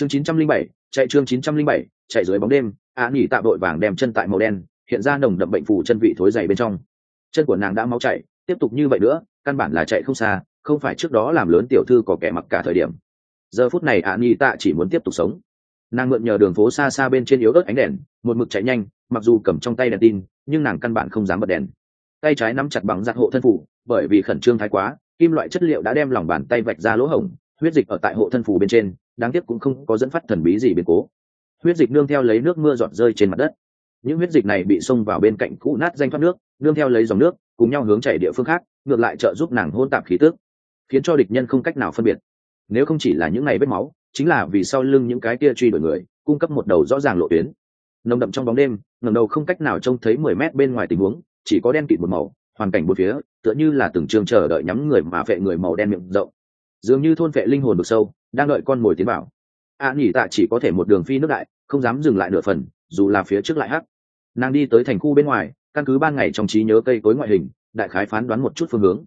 chương 907, chạy chương 907, chạy dưới bóng đêm a nghỉ tạm đội vàng đem chân tại màu đen hiện ra nồng đậm bệnh phủ chân vị thối dày bên trong. Chân của nàng đã máu chạy tiếp tục như vậy nữa căn bản là chạy không xa không phải trước đó làm lớn tiểu thư có kẻ mặc cả thời điểm. Giờ phút này a nghỉ tạ chỉ muốn tiếp tục sống. Nàng mượn nhờ đường phố xa xa bên trên yếu ớt ánh đèn một mực chạy nhanh mặc dù cầm trong tay đèn tin nhưng nàng căn bản không dám bật đèn. Tay trái nắm chặt bằng giặt hộ thân phủ bởi vì khẩn trương thái quá kim loại chất liệu đã đem lòng bàn tay vạch ra lỗ hổng huyết dịch ở tại hộ thân phủ bên trên, đáng tiếc cũng không có dẫn phát thần bí gì biến cố. Huyết dịch nương theo lấy nước mưa giọt rơi trên mặt đất. Những huyết dịch này bị xông vào bên cạnh cũ nát danh thoát nước, nương theo lấy dòng nước, cùng nhau hướng chảy địa phương khác, ngược lại trợ giúp nàng hôn tạp khí tước khiến cho địch nhân không cách nào phân biệt. Nếu không chỉ là những ngày vết máu, chính là vì sau lưng những cái kia truy đuổi người, cung cấp một đầu rõ ràng lộ tuyến. Nồng đậm trong bóng đêm ngầm đầu không cách nào trông thấy mười mét bên ngoài tình huống, chỉ có đen kịt một màu, hoàn cảnh bốn phía, tựa như là từng trường chờ đợi nhắm người mà vệ người màu đen miệng rộng dường như thôn vệ linh hồn vực sâu đang đợi con mồi tiến vào. A à, nhỉ tạ chỉ có thể một đường phi nước đại không dám dừng lại nửa phần dù là phía trước lại hắc. Nàng đi tới thành khu bên ngoài căn cứ ban ngày trong trí nhớ cây cối ngoại hình đại khái phán đoán một chút phương hướng.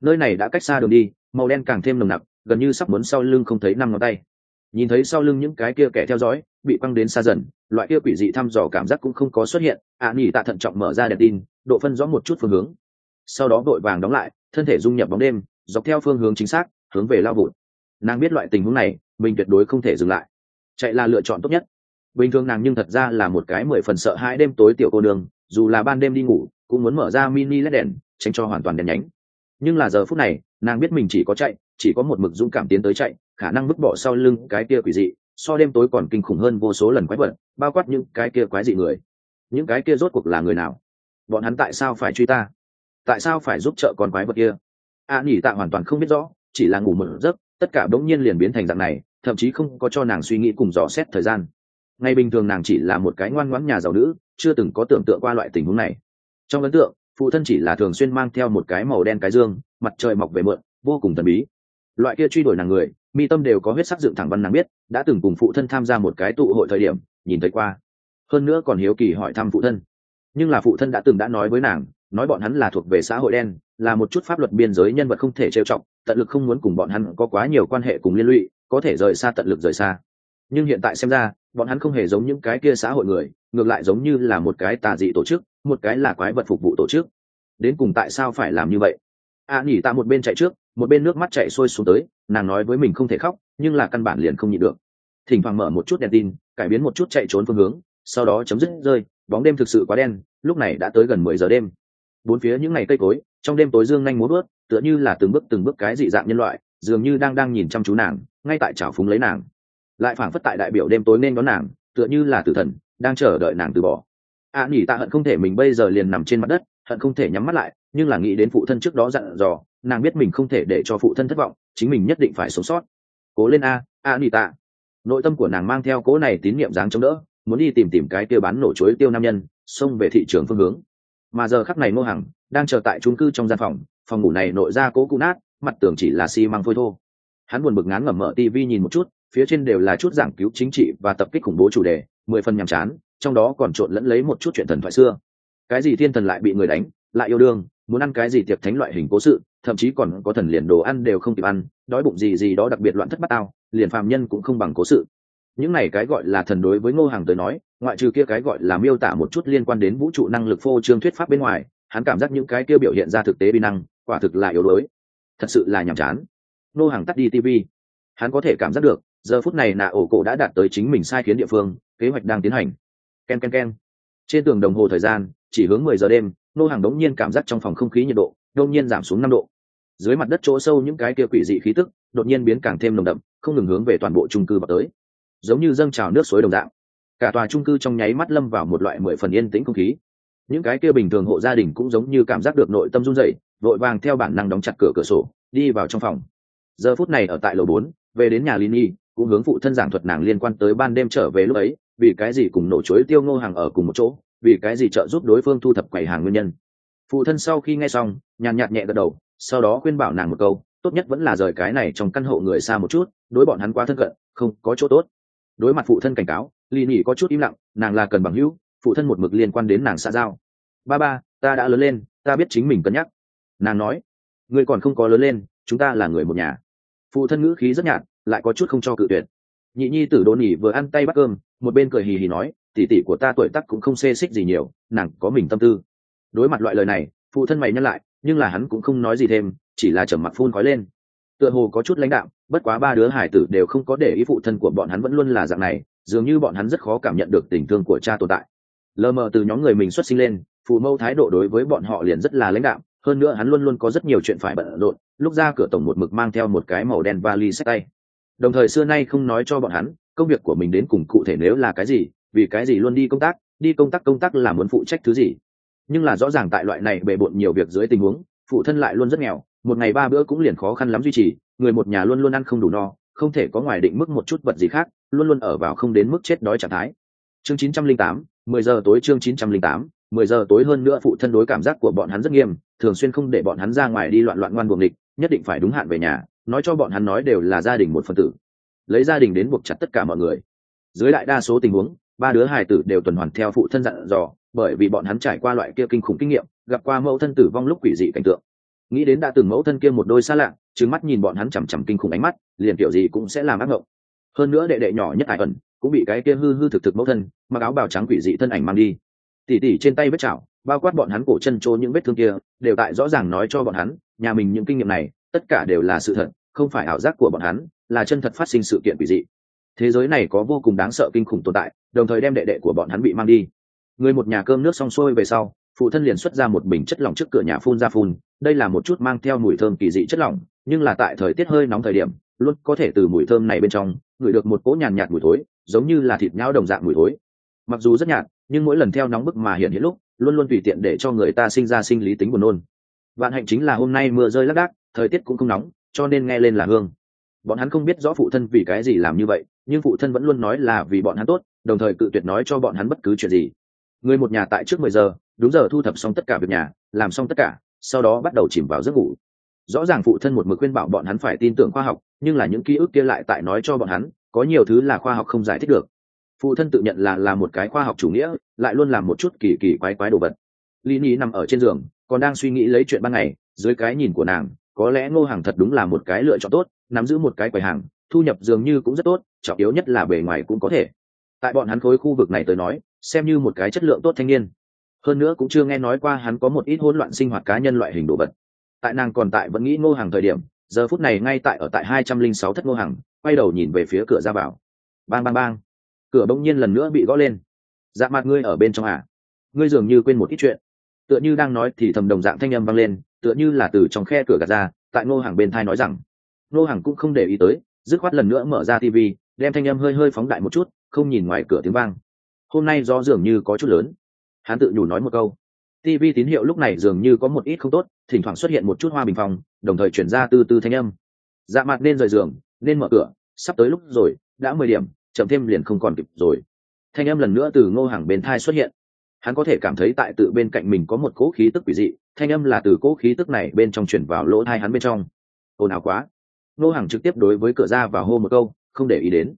Nơi này đã cách xa đường đi màu đen càng thêm nồng nặc gần như sắp muốn sau lưng không thấy năm ngón tay. Nhìn thấy sau lưng những cái kia kẻ theo dõi bị quăng đến xa dần loại kia quỷ dị thăm dò cảm giác cũng không có xuất hiện ạ à, nghỉ tạ thận trọng mở ra đèn tin độ phân rõ một chút phương hướng. Sau đó vội vàng đóng lại thân thể dung nhập bóng đêm dọc theo phương hướng chính xác hướng về lao vụt. Nàng biết loại tình huống này mình tuyệt đối không thể dừng lại. Chạy là lựa chọn tốt nhất. Bình thường nàng nhưng thật ra là một cái mười phần sợ hai đêm tối tiểu cô đường dù là ban đêm đi ngủ cũng muốn mở ra mini led đèn tránh cho hoàn toàn đèn nhánh. Nhưng là giờ phút này nàng biết mình chỉ có chạy chỉ có một mực dũng cảm tiến tới chạy khả năng vứt bỏ sau lưng cái kia quỷ dị so đêm tối còn kinh khủng hơn vô số lần quái vật bao quát những cái kia quái dị người. Những cái kia rốt cuộc là người nào? Bọn hắn tại sao phải truy ta? Tại sao phải giúp trợ con quái vật kia? A à, nhỉ tạ hoàn toàn không biết rõ chỉ là ngủ một giấc, tất cả bỗng nhiên liền biến thành dạng này, thậm chí không có cho nàng suy nghĩ cùng dò xét thời gian. Ngày bình thường nàng chỉ là một cái ngoan ngoãn nhà giàu nữ, chưa từng có tưởng tượng qua loại tình huống này. Trong ấn tượng, phụ thân chỉ là thường xuyên mang theo một cái màu đen cái dương, mặt trời mọc về mượn, vô cùng thần bí. Loại kia truy đuổi nàng người, mi tâm đều có huyết sắc dựng thẳng văn nàng biết, đã từng cùng phụ thân tham gia một cái tụ hội thời điểm, nhìn thấy qua. Hơn nữa còn hiếu kỳ hỏi thăm phụ thân. Nhưng là phụ thân đã từng đã nói với nàng nói bọn hắn là thuộc về xã hội đen, là một chút pháp luật biên giới nhân vật không thể trêu trọng tận lực không muốn cùng bọn hắn có quá nhiều quan hệ cùng liên lụy, có thể rời xa tận lực rời xa. Nhưng hiện tại xem ra, bọn hắn không hề giống những cái kia xã hội người, ngược lại giống như là một cái tà dị tổ chức, một cái là quái vật phục vụ tổ chức. Đến cùng tại sao phải làm như vậy? A nhỉ tạ một bên chạy trước, một bên nước mắt chạy sôi xuống tới, nàng nói với mình không thể khóc, nhưng là căn bản liền không nhịn được. Thỉnh thoảng mở một chút đèn tin, cải biến một chút chạy trốn phương hướng, sau đó chấm dứt rơi, bóng đêm thực sự quá đen, lúc này đã tới gần mười giờ đêm bốn phía những ngày cây cối trong đêm tối dương nhanh muốn bước tựa như là từng bước từng bước cái dị dạng nhân loại dường như đang đang nhìn chăm chú nàng ngay tại trào phúng lấy nàng. Lại phảng phất tại đại biểu đêm tối nên đón nàng tựa như là tử thần đang chờ đợi nàng từ bỏ. A à, nhỉ tạ hận không thể mình bây giờ liền nằm trên mặt đất hận không thể nhắm mắt lại nhưng là nghĩ đến phụ thân trước đó dặn dò nàng biết mình không thể để cho phụ thân thất vọng chính mình nhất định phải sống sót. Cố lên a a nhỉ tạ. Nội tâm của nàng mang theo cố này tín nhiệm dáng chống đỡ muốn đi tìm tìm cái tiêu bán nổ chuối tiêu nam nhân xông về thị trường phương hướng mà giờ khắc này ngô hằng đang chờ tại trung cư trong gian phòng phòng ngủ này nội ra cố cụ nát mặt tường chỉ là xi măng phôi thô. Hắn buồn bực ngán ngẩm mở tv nhìn một chút phía trên đều là chút giảng cứu chính trị và tập kích khủng bố chủ đề mười phần nhàm chán trong đó còn trộn lẫn lấy một chút chuyện thần thoại xưa. Cái gì thiên thần lại bị người đánh lại yêu đương muốn ăn cái gì tiệc thánh loại hình cố sự thậm chí còn có thần liền đồ ăn đều không kịp ăn đói bụng gì gì đó đặc biệt loạn thất bát ao, liền phàm nhân cũng không bằng cố sự những này cái gọi là thần đối với ngô hàng tới nói, ngoại trừ kia cái gọi là miêu tả một chút liên quan đến vũ trụ năng lực phô trương thuyết pháp bên ngoài, hắn cảm giác những cái kia biểu hiện ra thực tế bi năng, quả thực là yếu đuối. Thật sự là nhàm chán. Ngô hàng tắt đi tv hắn có thể cảm giác được, giờ phút này nạ ổ cổ đã đạt tới chính mình sai khiến địa phương, kế hoạch đang tiến hành. K e n k e n k e n trên tường đồng hồ thời gian, chỉ hướng mười giờ đêm nô hàng đống nhiên cảm giác trong phòng không khí nhiệt độ đột nhiên giảm xuống năm độ. Dưới mặt đất chỗ sâu những cái kia quỷ dị khí tức đột nhiên biến càng thêm nồng đậm, không ngừng hướng về toàn bộ trung cư vào tới giống như dâng trào nước suối đồng dạng. Cả tòa trung cư trong nháy mắt lâm vào một loại mười phần yên tĩnh không khí. Những cái kia bình thường hộ gia đình cũng giống như cảm giác được nội tâm run rẩy, vội vàng theo bản năng đóng chặt cửa cửa sổ, đi vào trong phòng. Giờ phút này ở tại lầu bốn, về đến nhà linh y cũng hướng phụ thân giảng thuật nàng liên quan tới ban đêm trở về lúc ấy, vì cái gì cùng nổ chuối tiêu ngô hàng ở cùng một chỗ, vì cái gì trợ giúp đối phương thu thập quầy hàng nguyên nhân. Phụ thân sau khi nghe xong, nhàn nhạt nhẹ gật đầu, sau đó khuyên bảo nàng một câu, tốt nhất vẫn là rời cái này trong căn hộ người xa một chút, đối bọn hắn quá thân cận, không có chỗ tốt đối mặt phụ thân cảnh cáo, lì nhỉ có chút im lặng, nàng là cần bằng hữu, phụ thân một mực liên quan đến nàng xã giao. Ba ba, ta đã lớn lên, ta biết chính mình cân nhắc. Nàng nói người còn không có lớn lên, chúng ta là người một nhà. Phụ thân ngữ khí rất nhạt, lại có chút không cho cự tuyệt. Nhị nhi tử đồn nỉ vừa ăn tay bắt cơm, một bên cười hì hì nói tỉ tỉ của ta tuổi tắc cũng không xê xích gì nhiều, nàng có mình tâm tư. Đối mặt loại lời này, phụ thân mày nhắc lại, nhưng là hắn cũng không nói gì thêm, chỉ là trầm mặt phun khói lên tựa hồ có chút lãnh đạo, bất quá ba đứa hải tử đều không có để ý phụ thân của bọn hắn vẫn luôn là dạng này, dường như bọn hắn rất khó cảm nhận được tình thương của cha tồn tại. Lờ mờ từ nhóm người mình xuất sinh lên, phụ mâu thái độ đối với bọn họ liền rất là lãnh đạo, hơn nữa hắn luôn luôn có rất nhiều chuyện phải bận rộn, lúc ra cửa tổng một mực mang theo một cái màu đen vali sách tay. Đồng thời xưa nay không nói cho bọn hắn, công việc của mình đến cùng cụ thể nếu là cái gì, vì cái gì luôn đi công tác, đi công tác công tác là muốn phụ trách thứ gì. Nhưng là rõ ràng tại loại này bề bộn nhiều việc dưới tình huống, phụ thân lại luôn rất nghèo một ngày ba bữa cũng liền khó khăn lắm duy trì người một nhà luôn luôn ăn không đủ no không thể có ngoài định mức một chút vật gì khác luôn luôn ở vào không đến mức chết đói trạng thái. Chương 908, 10 giờ tối chương 908, 10 giờ tối hơn nữa phụ thân đối cảm giác của bọn hắn rất nghiêm thường xuyên không để bọn hắn ra ngoài đi loạn loạn ngoan buồng địch nhất định phải đúng hạn về nhà nói cho bọn hắn nói đều là gia đình một phần tử. Lấy gia đình đến buộc chặt tất cả mọi người. Dưới đại đa số tình huống ba đứa hài tử đều tuần hoàn theo phụ thân dặn dò bởi vì bọn hắn trải qua loại kia kinh khủng kinh nghiệm gặp qua mẫu thân tử vong lúc quỷ dị cảnh tượng nghĩ đến đã từng mẫu thân kia một đôi xa lạ trứng mắt nhìn bọn hắn chằm chằm kinh khủng ánh mắt, liền kiểu gì cũng sẽ làm ác mộng. Hơn nữa đệ đệ nhỏ nhất ải ẩn cũng bị cái kia hư hư thực thực mẫu thân mặc áo bào trắng quỷ dị thân ảnh mang đi. Tỉ tỉ trên tay vết chảo, bao quát bọn hắn cổ chân trô những vết thương kia, đều tại rõ ràng nói cho bọn hắn, nhà mình những kinh nghiệm này, tất cả đều là sự thật, không phải ảo giác của bọn hắn, là chân thật phát sinh sự kiện quỷ dị. Thế giới này có vô cùng đáng sợ kinh khủng tồn tại, đồng thời đem đệ đệ của bọn hắn bị mang đi. Người một nhà cơm nước xong xuôi về sau phụ thân liền xuất ra một bình chất lỏng trước cửa nhà phun ra phun đây là một chút mang theo mùi thơm kỳ dị chất lỏng nhưng là tại thời tiết hơi nóng thời điểm luôn có thể từ mùi thơm này bên trong ngửi được một cỗ nhàn nhạt, mùi thối giống như là thịt nhão đồng dạng mùi thối. Mặc dù rất nhạt nhưng mỗi lần theo nóng bức mà hiện hiện lúc luôn luôn tùy tiện để cho người ta sinh ra sinh lý tính buồn nôn. Vạn hạnh chính là hôm nay mưa rơi lác đác thời tiết cũng không nóng cho nên nghe lên là hương. Bọn hắn không biết rõ phụ thân vì cái gì làm như vậy nhưng phụ thân vẫn luôn nói là vì bọn hắn tốt đồng thời cự tuyệt nói cho bọn hắn bất cứ chuyện gì. Người một nhà tại trước mười giờ đúng giờ thu thập xong tất cả việc nhà, làm xong tất cả, sau đó bắt đầu chìm vào giấc ngủ. Rõ ràng phụ thân một mực khuyên bảo bọn hắn phải tin tưởng khoa học, nhưng là những ký ức kia lại tại nói cho bọn hắn, có nhiều thứ là khoa học không giải thích được. Phụ thân tự nhận là là một cái khoa học chủ nghĩa, lại luôn làm một chút kỳ kỳ quái quái đồ vật. Lý nhí nằm ở trên giường, còn đang suy nghĩ lấy chuyện ban ngày, dưới cái nhìn của nàng, có lẽ ngô hàng thật đúng là một cái lựa chọn tốt, nắm giữ một cái quầy hàng, thu nhập dường như cũng rất tốt, trọng yếu nhất là bề ngoài cũng có thể. Tại bọn hắn khối khu vực này tới nói, xem như một cái chất lượng tốt thanh niên hơn nữa cũng chưa nghe nói qua hắn có một ít hỗn loạn sinh hoạt cá nhân loại hình đồ vật. Tại nàng còn tại vẫn nghĩ ngô hàng thời điểm, giờ phút này ngay tại ở tại hai trăm linh sáu thất ngô hàng quay đầu nhìn về phía cửa ra vào. Bang bang bang. Cửa bỗng nhiên lần nữa bị gõ lên. Dạ mặt ngươi ở bên trong à? Ngươi dường như quên một ít chuyện. Tựa như đang nói thì thầm đồng dạng thanh âm vang lên, tựa như là từ trong khe cửa gạt ra, tại ngô hàng bên thai nói rằng. Ngô hàng cũng không để ý tới, dứt khoát lần nữa mở ra tv đem thanh âm hơi hơi phóng đại một chút, không nhìn ngoài cửa tiếng vang. Hôm nay do dường như có chút lớn hắn tự nhủ nói một câu. Tv tín hiệu lúc này dường như có một ít không tốt, thỉnh thoảng xuất hiện một chút hoa bình phòng đồng thời chuyển ra từ từ thanh âm. Dạ mặt nên rời giường, nên mở cửa, sắp tới lúc rồi, đã mười điểm, chậm thêm liền không còn kịp rồi. Thanh âm lần nữa từ ngô hàng bên thai xuất hiện. Hắn có thể cảm thấy tại tự bên cạnh mình có một cỗ khí tức quỷ dị, thanh âm là từ cỗ khí tức này bên trong chuyển vào lỗ thai hắn bên trong. Ồn ào quá. Ngô hàng trực tiếp đối với cửa ra và hô một câu, không để ý đến.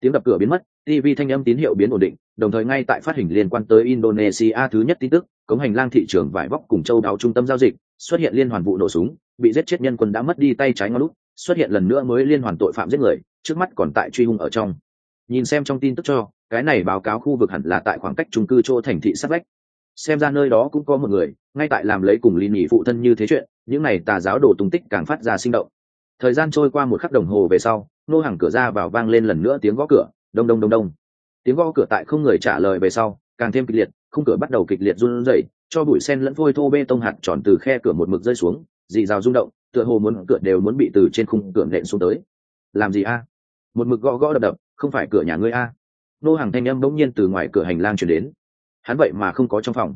Tiếng đập cửa biến mất tv thanh âm tín hiệu biến ổn định đồng thời ngay tại phát hình liên quan tới indonesia thứ nhất tin tức, cống hành lang thị trường vải vóc cùng châu đáo trung tâm giao dịch, xuất hiện liên hoàn vụ nổ súng, bị giết chết nhân quân đã mất đi tay trái ngón út, xuất hiện lần nữa mới liên hoàn tội phạm giết người, trước mắt còn tại truy hung ở trong. Nhìn xem trong tin tức cho, cái này báo cáo khu vực hẳn là tại khoảng cách trung cư chỗ thành thị sát vách. Xem ra nơi đó cũng có một người, ngay tại làm lấy cùng ly Nghị phụ thân như thế chuyện, những này tà giáo đồ tung tích càng phát ra sinh động. Thời gian trôi qua một khắc đồng hồ về sau, nô hàng cửa ra vào vang lên lần nữa tiếng gõ cửa, đông đông đông đông tiếng gõ cửa tại không người trả lời về sau, càng thêm kịch liệt, khung cửa bắt đầu kịch liệt run rẩy, cho bụi sen lẫn phôi thô bê tông hạt tròn từ khe cửa một mực rơi xuống, dì rào rung động, tựa hồ muốn cửa đều muốn bị từ trên khung cửa nện xuống tới. Làm gì a? Một mực gõ gõ đập đập, không phải cửa nhà ngươi a? Nô hàng thanh âm bỗng nhiên từ ngoài cửa hành lang chuyển đến. Hắn vậy mà không có trong phòng.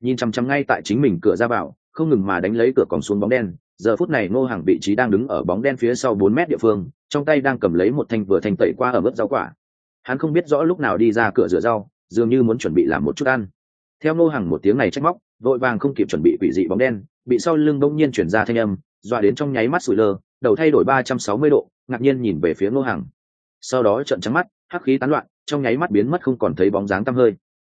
Nhìn chằm chằm ngay tại chính mình cửa ra vào, không ngừng mà đánh lấy cửa còn xuống bóng đen. Giờ phút này nô hàng vị trí đang đứng ở bóng đen phía sau bốn mét địa phương, trong tay đang cầm lấy một thanh vừa thanh tẩy qua ở mức rau quả hắn không biết rõ lúc nào đi ra cửa rửa rau, dường như muốn chuẩn bị làm một chút ăn. Theo ngô hàng một tiếng này trách móc, vội vàng không kịp chuẩn bị quỷ dị bóng đen, bị sau lưng bỗng nhiên chuyển ra thanh âm, dọa đến trong nháy mắt sủi lơ, đầu thay đổi ba trăm sáu mươi độ, ngạc nhiên nhìn về phía ngô hàng sau đó trợn trắng mắt, hắc khí tán loạn, trong nháy mắt biến mất không còn thấy bóng dáng tăm hơi.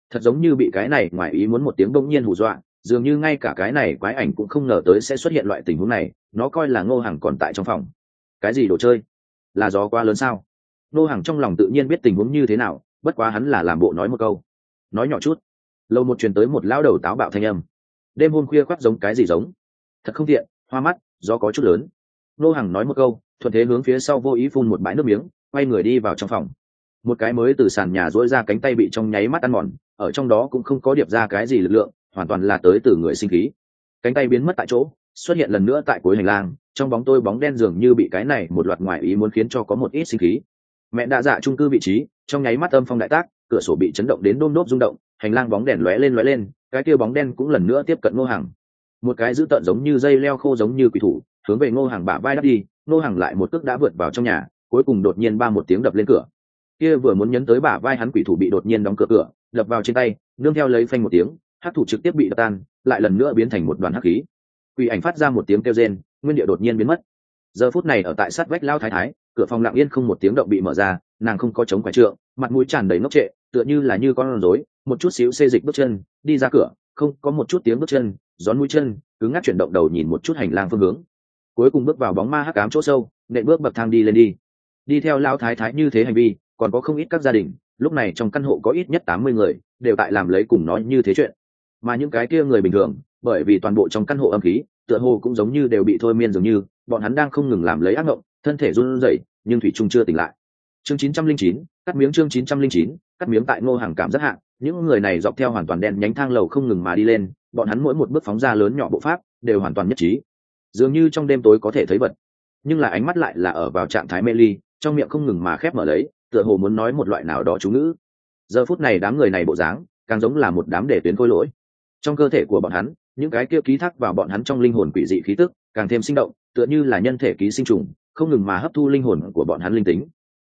Thật giống như bị cái này ngoài ý muốn một tiếng bỗng nhiên hù dọa, dường như ngay cả cái này quái ảnh cũng không ngờ tới sẽ xuất hiện loại tình huống này, nó coi là ngô hàng còn tại trong phòng. Cái gì đồ chơi? Là gió quá lớn sao? Nô hàng trong lòng tự nhiên biết tình huống như thế nào, bất quá hắn là làm bộ nói một câu. Nói nhỏ chút. Lâu một truyền tới một lão đầu táo bạo thanh âm. Đêm hôm khuya khoác giống cái gì giống? Thật không tiện, hoa mắt do có chút lớn. Nô hàng nói một câu, thuận thế hướng phía sau vô ý phun một bãi nước miếng, quay người đi vào trong phòng. Một cái mới từ sàn nhà dỗi ra cánh tay bị trong nháy mắt ăn mòn, ở trong đó cũng không có điệp ra cái gì lực lượng, hoàn toàn là tới từ người sinh khí. Cánh tay biến mất tại chỗ, xuất hiện lần nữa tại cuối hành lang, trong bóng tôi bóng đen dường như bị cái này một loạt ngoại ý muốn khiến cho có một ít sinh khí mẹ đã dạ trung cư vị trí, trong nháy mắt âm phong đại tác, cửa sổ bị chấn động đến đôm đốp rung động, hành lang bóng đèn lóe lên lóe lên, cái kia bóng đen cũng lần nữa tiếp cận ngô hàng một cái dữ tợn giống như dây leo khô giống như quỷ thủ, hướng về ngô hàng bả vai đắp đi, ngô hàng lại một cước đã vượt vào trong nhà, cuối cùng đột nhiên ba một tiếng đập lên cửa. Kia vừa muốn nhấn tới bả vai hắn quỷ thủ bị đột nhiên đóng cửa cửa, đập vào trên tay, nương theo lấy phanh một tiếng hát thủ trực tiếp bị đập tan, lại lần nữa biến thành một đoàn hắc khí. Quỷ ảnh phát ra một tiếng kêu rên, nguyên địa đột nhiên biến mất giờ phút này ở tại sát vách lao thái thái, cửa phòng lặng yên không một tiếng động bị mở ra, nàng không có chống quái trượng, mặt mũi tràn đầy ngốc trệ, tựa như là như con rối, một chút xíu xê dịch bước chân, đi ra cửa, không có một chút tiếng bước chân, gión mũi chân, cứ ngắt chuyển động đầu nhìn một chút hành lang phương hướng. Cuối cùng bước vào bóng ma hắc ám chỗ sâu, nện bước bậc thang đi lên đi. Đi theo lao thái thái như thế hành vi, còn có không ít các gia đình, lúc này trong căn hộ có ít nhất tám mươi người, đều tại làm lấy cùng nói như thế chuyện. Mà những cái kia người bình thường, bởi vì toàn bộ trong căn hộ âm khí, tựa hồ cũng giống như đều bị thôi miên dường như bọn hắn đang không ngừng làm lấy ác ngộng, thân thể run rẩy, nhưng thủy trung chưa tỉnh lại. Chương chín trăm linh chín, cắt miếng chương chín trăm linh chín, cắt miếng tại ngô hàng cảm rất hạn những người này dọc theo hoàn toàn đen nhánh thang lầu không ngừng mà đi lên, bọn hắn mỗi một bước phóng ra lớn nhỏ bộ pháp, đều hoàn toàn nhất trí. Dường như trong đêm tối có thể thấy vật, nhưng là ánh mắt lại là ở vào trạng thái mê ly, trong miệng không ngừng mà khép mở lấy, tựa hồ muốn nói một loại nào đó chú ngữ. Giờ phút này đám người này bộ dáng, càng giống là một đám để tuyến khôi lỗi. Trong cơ thể của bọn hắn những cái kia ký thác vào bọn hắn trong linh hồn quỷ dị khí tức, càng thêm sinh động, tựa như là nhân thể ký sinh trùng, không ngừng mà hấp thu linh hồn của bọn hắn linh tính.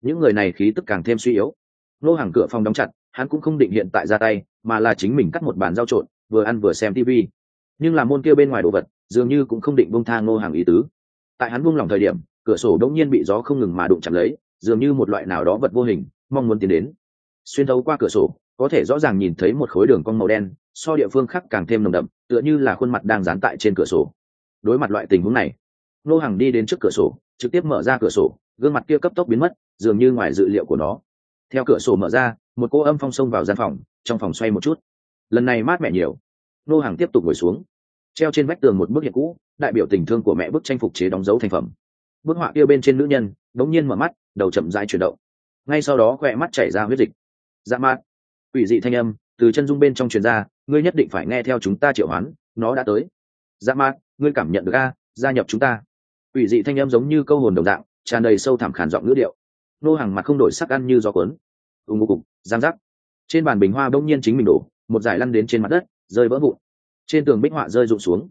Những người này khí tức càng thêm suy yếu. Nô hàng cửa phòng đóng chặt, hắn cũng không định hiện tại ra tay, mà là chính mình cắt một bàn giao trộn, vừa ăn vừa xem tv nhưng là môn kia bên ngoài đồ vật, dường như cũng không định bông thang ngô hàng ý tứ. Tại hắn buông lòng thời điểm, cửa sổ đống nhiên bị gió không ngừng mà đụng chạm lấy, dường như một loại nào đó vật vô hình, mong muốn tiến đến. Xuyên thấu qua cửa sổ có thể rõ ràng nhìn thấy một khối đường cong màu đen, so địa phương khác càng thêm nồng đậm, tựa như là khuôn mặt đang dán tại trên cửa sổ. Đối mặt loại tình huống này nô hàng đi đến trước cửa sổ, trực tiếp mở ra cửa sổ, gương mặt kia cấp tốc biến mất, dường như ngoài dự liệu của nó. Theo cửa sổ mở ra, một cô âm phong xông vào gian phòng, trong phòng xoay một chút. Lần này mát mẹ nhiều. Nô hàng tiếp tục ngồi xuống, treo trên vách tường một bức hiện cũ, đại biểu tình thương của mẹ bức tranh phục chế đóng dấu thành phẩm. Bức họa kia bên trên nữ nhân, đống nhiên mở mắt, đầu chậm dai chuyển động. Ngay sau đó khoe mắt chảy ra huyết dịch. Dạ mát quỷ dị thanh âm từ chân dung bên trong truyền ra, ngươi nhất định phải nghe theo chúng ta triệu hoán, nó đã tới. Dạ mát ngươi cảm nhận được a, gia nhập chúng ta. Quỷ dị thanh âm giống như câu hồn đồng dạng, tràn đầy sâu thẳm khản giọng ngữ điệu. Nô hàng mặt không đổi sắc ăn như gió cuốn. Ùng ục cục giang giác. Trên bàn bình hoa bỗng nhiên chính mình đổ, một giải lăn đến trên mặt đất, rơi vỡ vụn. Trên tường bích họa rơi rụng xuống.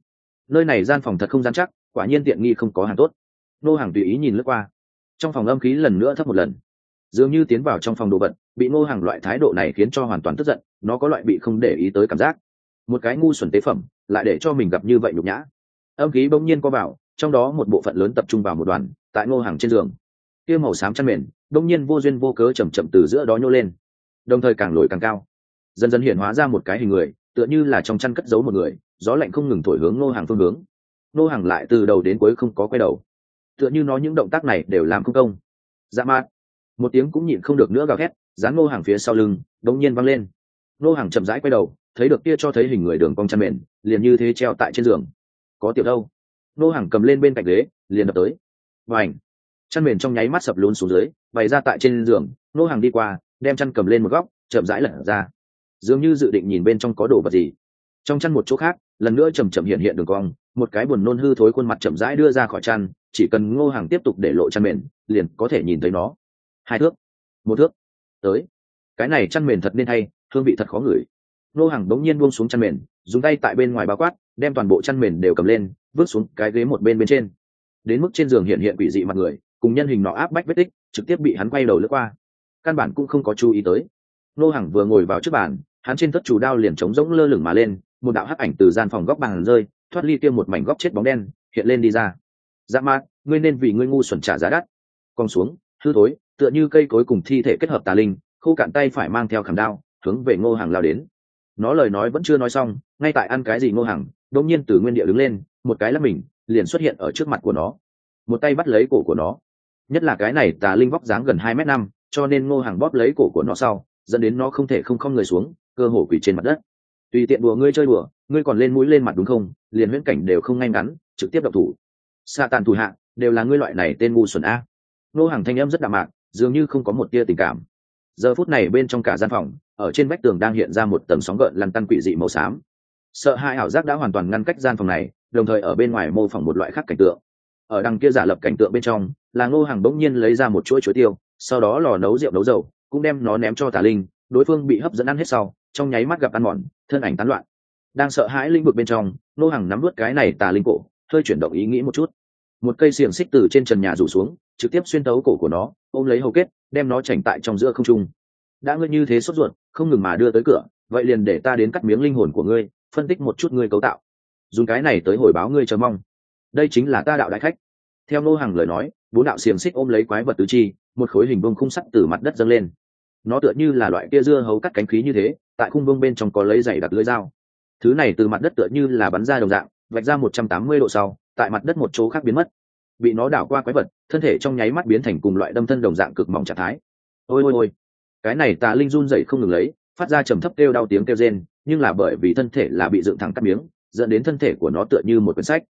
Nơi này gian phòng thật không gian chắc, quả nhiên tiện nghi không có hàng tốt. Nô hàng tùy ý nhìn lướt qua. Trong phòng âm khí lần nữa thấp một lần. Dường như tiến vào trong phòng đồ vật bị ngô hàng loại thái độ này khiến cho hoàn toàn tức giận, nó có loại bị không để ý tới cảm giác. Một cái ngu xuẩn tế phẩm, lại để cho mình gặp như vậy nhục nhã. Âm khí bỗng nhiên co vào, trong đó một bộ phận lớn tập trung vào một đoàn, tại ngô hàng trên giường. Kia màu xám chăn mền đông nhiên vô duyên vô cớ chầm chậm từ giữa đó nhô lên. Đồng thời càng lồi càng cao. Dần dần hiện hóa ra một cái hình người, tựa như là trong chăn cất giấu một người, gió lạnh không ngừng thổi hướng ngô hàng phương hướng. Ngô hàng lại từ đầu đến cuối không có quay đầu. Tựa như nó những động tác này đều làm không công. Dạ mát một tiếng cũng nhịn không được nữa gào thét dán ngô hàng phía sau lưng, đống nhiên văng lên. Ngô hàng chậm rãi quay đầu, thấy được kia cho thấy hình người đường cong chăn mền, liền như thế treo tại trên giường. Có tiểu đâu? Ngô hàng cầm lên bên cạnh ghế, liền đập tới. Và ảnh chăn mền trong nháy mắt sập lún xuống dưới, bày ra tại trên giường. Ngô hàng đi qua, đem chăn cầm lên một góc, chậm rãi lật ra. Dường như dự định nhìn bên trong có đồ vật gì. Trong chăn một chỗ khác, lần nữa chầm chậm hiện hiện đường cong, một cái buồn nôn hư thối khuôn mặt chậm rãi đưa ra khỏi chăn, chỉ cần ngô hàng tiếp tục để lộ chăn mền, liền có thể nhìn thấy nó. Hai thước, một thước tới. Cái này chăn mền thật nên hay hương vị thật khó ngửi. Ngô hàng bỗng nhiên buông xuống chăn mền, dùng tay tại bên ngoài bao quát, đem toàn bộ chăn mền đều cầm lên, vứt xuống cái ghế một bên bên trên. Đến mức trên giường hiện hiện quỷ dị mặt người, cùng nhân hình nọ áp bách vết tích, trực tiếp bị hắn quay đầu lướt qua. Căn bản cũng không có chú ý tới. Nô hàng vừa ngồi vào trước bàn, hắn trên thất chủ đao liền trống rỗng lơ lửng mà lên, một đạo hắc ảnh từ gian phòng góc bàn rơi, thoát ly tiêm một mảnh góc chết bóng đen, hiện lên đi ra. Dạ mát ngươi nên vì ngươi ngu xuẩn trả giá đắt. Còn xuống, hư thối tựa như cây cối cùng thi thể kết hợp tà linh, khô cạn tay phải mang theo khảm đao, hướng về ngô hàng lao đến. Nó lời nói vẫn chưa nói xong, ngay tại ăn cái gì ngô hàng đột nhiên từ nguyên địa đứng lên, một cái là mình, liền xuất hiện ở trước mặt của nó. Một tay bắt lấy cổ của nó. Nhất là cái này tà linh vóc dáng gần hai m năm, cho nên ngô hàng bóp lấy cổ của nó sau, dẫn đến nó không thể không không người xuống, cơ hồ quỳ trên mặt đất. Tùy tiện đùa ngươi chơi đùa, ngươi còn lên mũi lên mặt đúng không? Liền huyễn cảnh đều không ngay ngắn, trực tiếp độc thủ. Xa tàn thủ hạ, đều là ngươi loại này tên ngu xuẩn a. Ngô hàng thanh âm rất đạm mạc dường như không có một tia tình cảm. Giờ phút này bên trong cả gian phòng, ở trên vách tường đang hiện ra một tầng sóng gợn lăn tăn quỷ dị màu xám. Sợ hai ảo giác đã hoàn toàn ngăn cách gian phòng này, đồng thời ở bên ngoài mô phỏng một loại khác cảnh tượng. Ở đằng kia giả lập cảnh tượng bên trong, là ngô hàng bỗng nhiên lấy ra một chuỗi chuối tiêu, sau đó lò nấu rượu nấu dầu, cũng đem nó ném cho tà linh, đối phương bị hấp dẫn ăn hết sau, trong nháy mắt gặp ăn mòn, thân ảnh tán loạn. Đang sợ hãi linh vực bên trong, ngô hàng nắm vớt cái này tà linh cổ, hơi chuyển động ý nghĩ một chút. Một cây xiềng xích từ trên trần nhà rủ xuống trực tiếp xuyên tấu cổ của nó, ôm lấy hầu kết, đem nó chảnh tại trong giữa không trung. Đã ngươi như thế sốt ruột, không ngừng mà đưa tới cửa, vậy liền để ta đến cắt miếng linh hồn của ngươi, phân tích một chút ngươi cấu tạo. Dùng cái này tới hồi báo ngươi chờ mong. Đây chính là ta đạo đại khách. Theo nô hàng lời nói, bốn đạo xiềng xích ôm lấy quái vật tứ chi, một khối hình bông khung sắt từ mặt đất dâng lên. Nó tựa như là loại kia dưa hấu cắt cánh khí như thế, tại khung bông bên trong có lấy dày đặc lưỡi dao. Thứ này từ mặt đất tựa như là bắn ra đồng dạng, vạch ra một trăm tám mươi độ sau, tại mặt đất một chỗ khác biến mất bị nó đảo qua quái vật, thân thể trong nháy mắt biến thành cùng loại đâm thân đồng dạng cực mỏng trạng thái. Ôi ôi ôi. Cái này tà linh run dậy không ngừng lấy, phát ra trầm thấp kêu đau tiếng kêu rên, nhưng là bởi vì thân thể là bị dựng thẳng cắt miếng, dẫn đến thân thể của nó tựa như một quyển sách.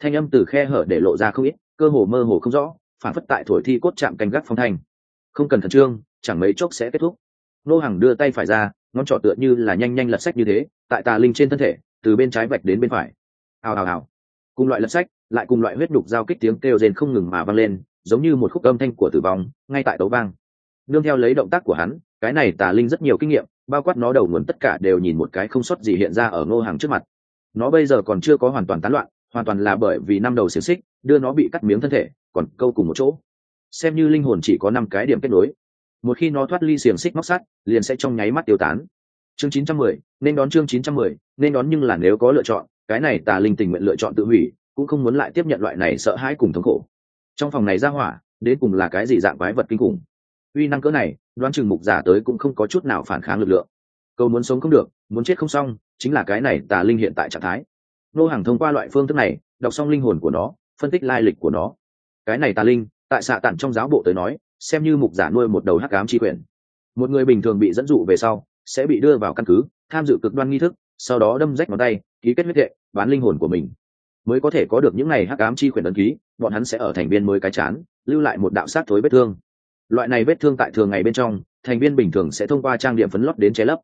Thanh âm từ khe hở để lộ ra không ít, cơ hồ mơ hồ không rõ, phản phất tại thổi thi cốt chạm canh gác phong thanh. Không cần khẩn trương, chẳng mấy chốc sẽ kết thúc. Nô hàng đưa tay phải ra, ngón trỏ tựa như là nhanh nhanh lật sách như thế, tại tà linh trên thân thể, từ bên trái vạch đến bên phải. Hào hào hào cùng loại lật sách lại cùng loại huyết đục giao kích tiếng kêu rền không ngừng mà vang lên giống như một khúc âm thanh của tử vong ngay tại tấu vang. Nương theo lấy động tác của hắn cái này tà linh rất nhiều kinh nghiệm bao quát nó đầu nguồn tất cả đều nhìn một cái không xuất gì hiện ra ở ngô hàng trước mặt. Nó bây giờ còn chưa có hoàn toàn tán loạn hoàn toàn là bởi vì năm đầu xiềng xích đưa nó bị cắt miếng thân thể còn câu cùng một chỗ. Xem như linh hồn chỉ có năm cái điểm kết nối. Một khi nó thoát ly xiềng xích móc sắt liền sẽ trong nháy mắt tiêu tán. Chương 910, nên đón chương 910, nên đón nhưng là nếu có lựa chọn cái này tà linh tình nguyện lựa chọn tự hủy, cũng không muốn lại tiếp nhận loại này sợ hãi cùng thống khổ. Trong phòng này ra hỏa, đến cùng là cái gì dạng quái vật kinh khủng? Uy năng cỡ này, đoán chừng mục giả tới cũng không có chút nào phản kháng lực lượng. Câu muốn sống không được, muốn chết không xong, chính là cái này tà linh hiện tại trạng thái. Nô hàng thông qua loại phương thức này, đọc xong linh hồn của nó, phân tích lai lịch của nó. Cái này tà linh, tại xạ tản trong giáo bộ tới nói, xem như mục giả nuôi một đầu hắc ám tri quyền. Một người bình thường bị dẫn dụ về sau, sẽ bị đưa vào căn cứ, tham dự cực đoan nghi thức, sau đó đâm rách ngón tay ký kết huyết hệ, bán linh hồn của mình. Mới có thể có được những này hắc ám chi quyền ấn ký, bọn hắn sẽ ở thành viên mới cái chán, lưu lại một đạo sát thối vết thương. Loại này vết thương tại thường ngày bên trong, thành viên bình thường sẽ thông qua trang điểm phấn lót đến che lấp.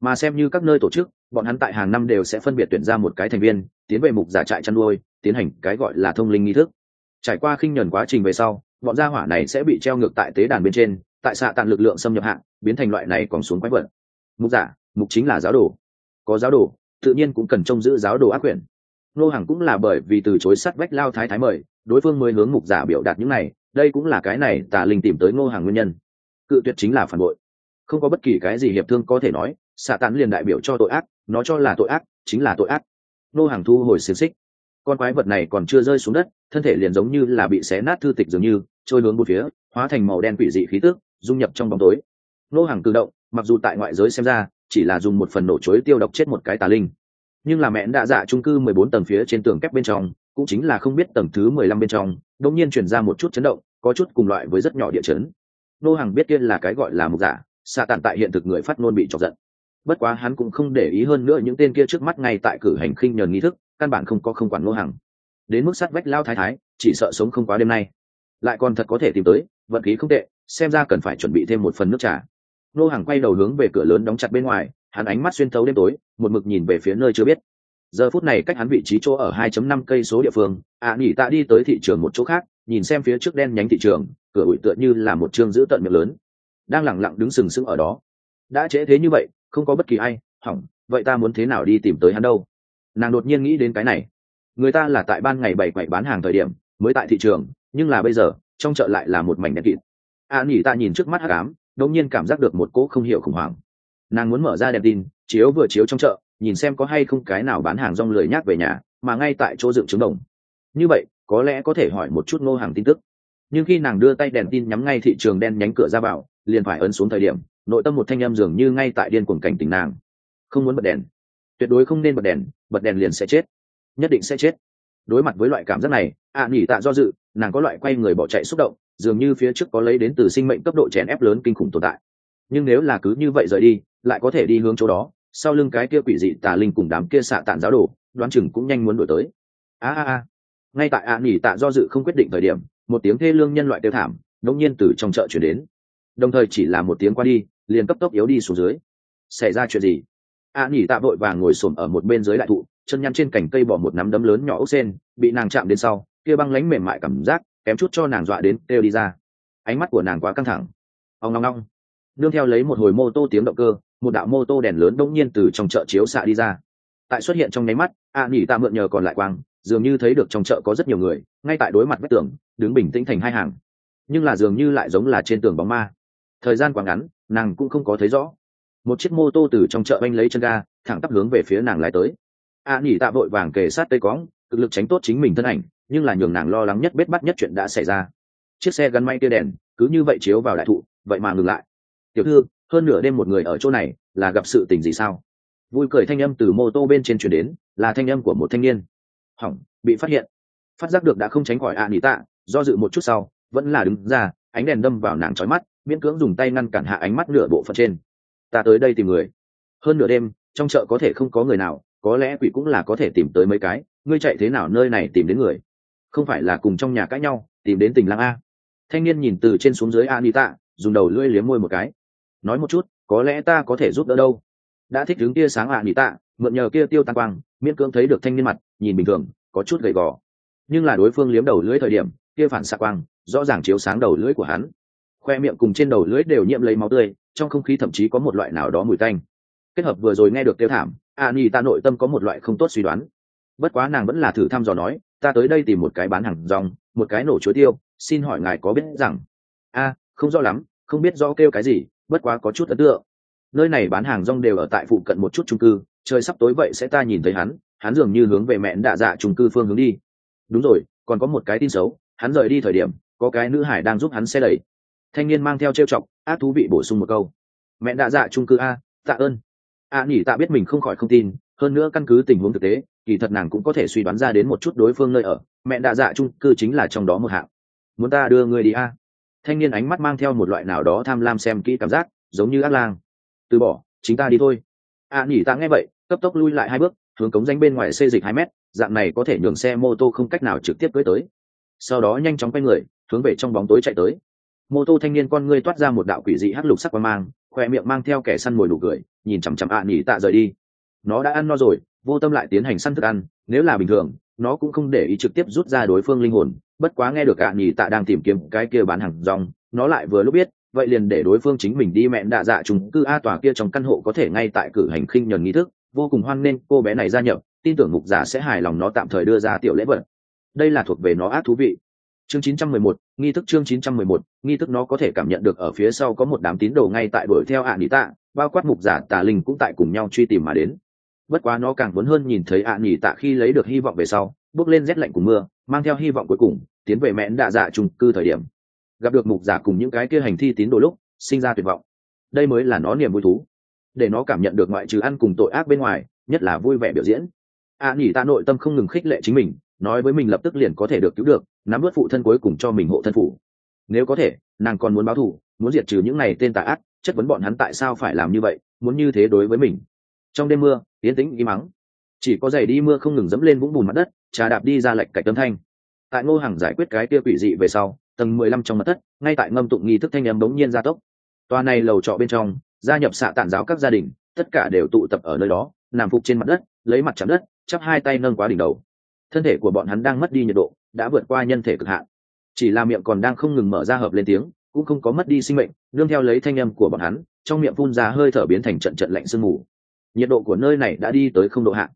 Mà xem như các nơi tổ chức, bọn hắn tại hàng năm đều sẽ phân biệt tuyển ra một cái thành viên, tiến về mục giả trại chăn nuôi, tiến hành cái gọi là thông linh nghi thức. Trải qua khinh nhuần quá trình về sau, bọn gia hỏa này sẽ bị treo ngược tại tế đàn bên trên, tại xạ tàn lực lượng xâm nhập hạng biến thành loại này còn xuống quái vật. Mục giả, mục chính là giáo đồ. Có giáo đồ tự nhiên cũng cần trông giữ giáo đồ ác quyển. nô hàng cũng là bởi vì từ chối sắt vách lao thái thái mời, đối phương mới hướng mục giả biểu đạt những này, đây cũng là cái này tà linh tìm tới ngô hàng nguyên nhân. Cự tuyệt chính là phản bội. Không có bất kỳ cái gì hiệp thương có thể nói, xạ tán liền đại biểu cho tội ác, nó cho là tội ác, chính là tội ác. Nô hàng thu hồi xiềng xích. Con quái vật này còn chưa rơi xuống đất, thân thể liền giống như là bị xé nát thư tịch dường như, trôi hướng một phía, hóa thành màu đen quỷ dị khí tước dung nhập trong bóng tối. Nô hàng tự động mặc dù tại ngoại giới xem ra, chỉ là dùng một phần nổ chối tiêu độc chết một cái tà linh. Nhưng là mẹ đã dạ trung cư mười bốn tầng phía trên tường kép bên trong, cũng chính là không biết tầng thứ mười lăm bên trong, đột nhiên truyền ra một chút chấn động, có chút cùng loại với rất nhỏ địa chấn. Nô hàng biết kia là cái gọi là mục giả, xạ tàn tại hiện thực người phát ngôn bị chọc giận. Bất quá hắn cũng không để ý hơn nữa những tên kia trước mắt ngay tại cử hành khinh nhờn nghi thức, căn bản không có không quản nô hàng đến mức sát vách lao thái thái, chỉ sợ sống không quá đêm nay. Lại còn thật có thể tìm tới, vận khí không tệ, xem ra cần phải chuẩn bị thêm một phần nước trà nô hàng quay đầu hướng về cửa lớn đóng chặt bên ngoài hắn ánh mắt xuyên thấu đêm tối một mực nhìn về phía nơi chưa biết. Giờ phút này cách hắn vị trí chỗ ở 2.5 cây số địa phương ạ à, nghỉ tạ đi tới thị trường một chỗ khác nhìn xem phía trước đen nhánh thị trường cửa ủi tựa như là một chương giữ tận miệng lớn. Đang lẳng lặng đứng sừng sững ở đó. Đã trễ thế như vậy không có bất kỳ ai hỏng vậy ta muốn thế nào đi tìm tới hắn đâu? Nàng đột nhiên nghĩ đến cái này. Người ta là tại ban ngày bảy quậy bán hàng thời điểm mới tại thị trường nhưng là bây giờ trong chợ lại là một mảnh đen kịt. A à, nhỉ ta nhìn trước mắt hắc ám đột nhiên cảm giác được một cỗ không hiểu khủng hoảng. Nàng muốn mở ra đèn tin chiếu vừa chiếu trong chợ nhìn xem có hay không cái nào bán hàng rong lười nhác về nhà mà ngay tại chỗ dựng trứng đồng. Như vậy có lẽ có thể hỏi một chút ngô hàng tin tức. Nhưng khi nàng đưa tay đèn tin nhắm ngay thị trường đen nhánh cửa ra vào liền phải ấn xuống thời điểm nội tâm một thanh em dường như ngay tại điên cuồng cảnh tình nàng. Không muốn bật đèn. Tuyệt đối không nên bật đèn bật đèn liền sẽ chết. Nhất định sẽ chết. Đối mặt với loại cảm giác này ạ à, nghỉ tạ do dự nàng có loại quay người bỏ chạy xúc động dường như phía trước có lấy đến từ sinh mệnh cấp độ chèn ép lớn kinh khủng tồn tại. Nhưng nếu là cứ như vậy rời đi, lại có thể đi hướng chỗ đó, sau lưng cái kia quỷ dị tà linh cùng đám kia xạ tản giáo đồ, đoán chừng cũng nhanh muốn đổi tới. A a a. Ngay tại ạ à nghỉ tạ do dự không quyết định thời điểm, một tiếng thê lương nhân loại tiêu thảm đống nhiên từ trong chợ chuyển đến. Đồng thời chỉ là một tiếng qua đi, liền cấp tốc yếu đi xuống dưới. Xảy ra chuyện gì? Ạ à nghỉ tạ vội vàng ngồi xổm ở một bên dưới đại thụ, chân nhăn trên cành cây bỏ một nắm đấm lớn nhỏ ốc sen, bị nàng chạm đến sau, kia băng lánh mềm mại cảm giác kém chút cho nàng dọa đến kêu đi ra. Ánh mắt của nàng quá căng thẳng. Ông ngong ngong nương theo lấy một hồi mô tô tiếng động cơ một đạo mô tô đèn lớn đông nhiên từ trong chợ chiếu xạ đi ra. Tại xuất hiện trong nháy mắt a à, nỉ mượn nhờ còn lại quang dường như thấy được trong chợ có rất nhiều người ngay tại đối mặt vách tường đứng bình tĩnh thành hai hàng. Nhưng là dường như lại giống là trên tường bóng ma. Thời gian quá ngắn nàng cũng không có thấy rõ. Một chiếc mô tô từ trong chợ anh lấy chân ga thẳng tắp hướng về phía nàng lái tới. A à, nỉ tạ vội vàng kề sát tây cóng cực lực tránh tốt chính mình thân ảnh nhưng là nhường nàng lo lắng nhất bết bắt nhất chuyện đã xảy ra. Chiếc xe gắn may tia đèn, cứ như vậy chiếu vào đại thụ, vậy mà ngừng lại. Tiểu thư, hơn nửa đêm một người ở chỗ này, là gặp sự tình gì sao? Vui cười thanh âm từ mô tô bên trên chuyển đến, là thanh âm của một thanh niên. Hỏng, bị phát hiện. Phát giác được đã không tránh khỏi ạ à nỉ tạ, do dự một chút sau, vẫn là đứng ra, ánh đèn đâm vào nàng trói mắt, miễn cưỡng dùng tay ngăn cản hạ ánh mắt nửa bộ phận trên. Ta tới đây tìm người. Hơn nửa đêm, trong chợ có thể không có người nào, có lẽ quỷ cũng là có thể tìm tới mấy cái, ngươi chạy thế nào nơi này tìm đến người? Không phải là cùng trong nhà cãi nhau, tìm đến tình lang a. Thanh niên nhìn từ trên xuống dưới anita ni tạ dùng đầu lưỡi liếm môi một cái. Nói một chút, có lẽ ta có thể giúp đỡ đâu? Đã thích đứng kia sáng anita ni tạ mượn nhờ kia tiêu tăng quang, miễn cưỡng thấy được thanh niên mặt, nhìn bình thường, có chút gầy gò. Nhưng là đối phương liếm đầu lưỡi thời điểm, kia phản xạ quang, rõ ràng chiếu sáng đầu lưỡi của hắn. Khoe miệng cùng trên đầu lưỡi đều nhiễm lấy máu tươi, trong không khí thậm chí có một loại nào đó mùi tanh. Kết hợp vừa rồi nghe được tiêu thảm a ni ta nội tâm có một loại không tốt suy đoán bất quá nàng vẫn là thử thăm dò nói ta tới đây tìm một cái bán hàng rong một cái nổ chuối tiêu xin hỏi ngài có biết rằng? A không rõ lắm không biết rõ kêu cái gì bất quá có chút ấn tượng. Nơi này bán hàng rong đều ở tại phụ cận một chút trung cư trời sắp tối vậy sẽ ta nhìn thấy hắn hắn dường như hướng về mẹ đạ dạ trung cư phương hướng đi. Đúng rồi còn có một cái tin xấu hắn rời đi thời điểm có cái nữ hải đang giúp hắn xe đẩy. Thanh niên mang theo trêu chọc ác thú vị bổ sung một câu. Mẹ đạ dạ trung cư a tạ ơn. A à, nhỉ tạ biết mình không khỏi không tin hơn nữa căn cứ tình huống thực tế kỳ thật nàng cũng có thể suy đoán ra đến một chút đối phương nơi ở mẹ đạ dạ trung cư chính là trong đó một hạng. Muốn ta đưa người đi a? Thanh niên ánh mắt mang theo một loại nào đó tham lam xem kỹ cảm giác giống như ác lang. Từ bỏ chính ta đi thôi. A à, nhỉ ta nghe vậy cấp tốc lui lại hai bước hướng cống danh bên ngoài xê dịch hai mét dạng này có thể nhường xe mô tô không cách nào trực tiếp cưới tới. Sau đó nhanh chóng quay người hướng về trong bóng tối chạy tới. Mô tô thanh niên con ngươi toát ra một đạo quỷ dị hắc lục sắc qua mang khoe miệng mang theo kẻ săn mồi đủ cười nhìn chằm chằm ạ à nhỉ tạ rời đi nó đã ăn no rồi vô tâm lại tiến hành săn thức ăn nếu là bình thường nó cũng không để ý trực tiếp rút ra đối phương linh hồn. Bất quá nghe được ạ à tạ đang tìm kiếm cái kia bán hàng rong nó lại vừa lúc biết vậy liền để đối phương chính mình đi mẹn đạ dạ chúng cư a tòa kia trong căn hộ có thể ngay tại cử hành khinh nhuần nghi thức vô cùng hoan nghênh cô bé này gia nhập tin tưởng mục giả sẽ hài lòng nó tạm thời đưa ra tiểu lễ vật. Đây là thuộc về nó ác thú vị. Chương 911, nghi thức chương 911, nghi thức nó có thể cảm nhận được ở phía sau có một đám tín đồ ngay tại đuổi theo ạ nhì tạ bao quát mục giả tà linh cũng tại cùng nhau truy tìm mà đến bất quá nó càng muốn hơn nhìn thấy ạ nghỉ tạ khi lấy được hy vọng về sau bước lên rét lạnh cùng mưa mang theo hy vọng cuối cùng tiến về mẹn đạ dạ trung cư thời điểm. Gặp được mục giả cùng những cái kia hành thi tín đồ lúc sinh ra tuyệt vọng. Đây mới là nó niềm vui thú. Để nó cảm nhận được ngoại trừ ăn cùng tội ác bên ngoài nhất là vui vẻ biểu diễn. A à, nhỉ ta nội tâm không ngừng khích lệ chính mình nói với mình lập tức liền có thể được cứu được nắm vớt phụ thân cuối cùng cho mình hộ thân phủ. Nếu có thể nàng còn muốn báo thù muốn diệt trừ những này tên tà ác chất vấn bọn hắn tại sao phải làm như vậy muốn như thế đối với mình trong đêm mưa tiến tĩnh ghi mắng. Chỉ có giày đi mưa không ngừng dẫm lên vũng bùn mặt đất, trà đạp đi ra lệch cạch tấm thanh. Tại ngô hàng giải quyết cái kia quỷ dị về sau, tầng mười lăm trong mặt thất, ngay tại ngâm tụng nghi thức thanh em bỗng nhiên gia tốc. Toa này lầu trọ bên trong, gia nhập xạ tản giáo các gia đình, tất cả đều tụ tập ở nơi đó, nằm phục trên mặt đất, lấy mặt chạm đất, chắp hai tay nâng quá đỉnh đầu. Thân thể của bọn hắn đang mất đi nhiệt độ, đã vượt qua nhân thể cực hạn. Chỉ là miệng còn đang không ngừng mở ra hợp lên tiếng, cũng không có mất đi sinh mệnh, nương theo lấy thanh âm của bọn hắn, trong miệng phun ra hơi thở biến thành trận trận lạnh sương mù nhiệt độ của nơi này đã đi tới không độ hạn.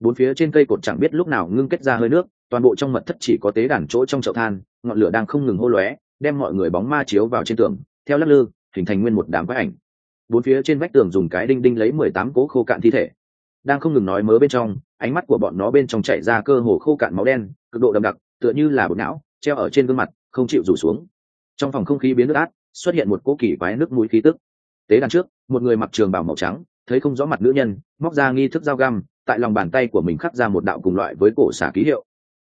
Bốn phía trên cây cột chẳng biết lúc nào ngưng kết ra hơi nước, toàn bộ trong mật thất chỉ có tế đàn chỗ trong chậu than, ngọn lửa đang không ngừng hô lóe, đem mọi người bóng ma chiếu vào trên tường, theo lắc lư, hình thành nguyên một đám quái ảnh. Bốn phía trên vách tường dùng cái đinh đinh lấy mười tám cố khô cạn thi thể. Đang không ngừng nói mớ bên trong, ánh mắt của bọn nó bên trong chảy ra cơ hồ khô cạn máu đen, cực độ đậm đặc, tựa như là bột não, treo ở trên gương mặt, không chịu rủ xuống. Trong phòng không khí biến nước át, xuất hiện một cỗ kỳ quái nước mũi khí tức. Tế đàn trước, một người mặc trường bảo màu trắng thấy không rõ mặt nữ nhân, móc ra nghi thức dao găm, tại lòng bàn tay của mình khắc ra một đạo cùng loại với cổ xả ký hiệu.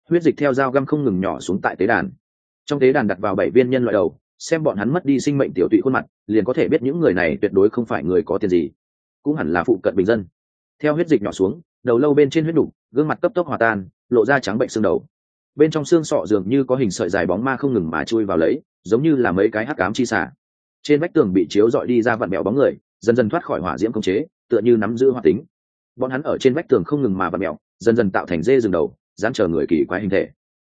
Huyết dịch theo dao găm không ngừng nhỏ xuống tại tế đàn. Trong tế đàn đặt vào bảy viên nhân loại đầu, xem bọn hắn mất đi sinh mệnh tiểu tụy khuôn mặt, liền có thể biết những người này tuyệt đối không phải người có tiền gì, cũng hẳn là phụ cận bình dân. Theo huyết dịch nhỏ xuống, đầu lâu bên trên huyết đục, gương mặt cấp tốc hòa tan, lộ ra trắng bệnh xương đầu. Bên trong xương sọ dường như có hình sợi dài bóng ma không ngừng mà chui vào lấy, giống như là mấy cái hắc cám chi xả. Trên vách tường bị chiếu dọi đi ra vặn mẹo bóng người dần dần thoát khỏi hỏa diễm công chế, tựa như nắm giữ hoạt tính. Bọn hắn ở trên vách tường không ngừng mà vặn mẹo dần dần tạo thành dê rừng đầu, dám chờ người kỳ quái hình thể.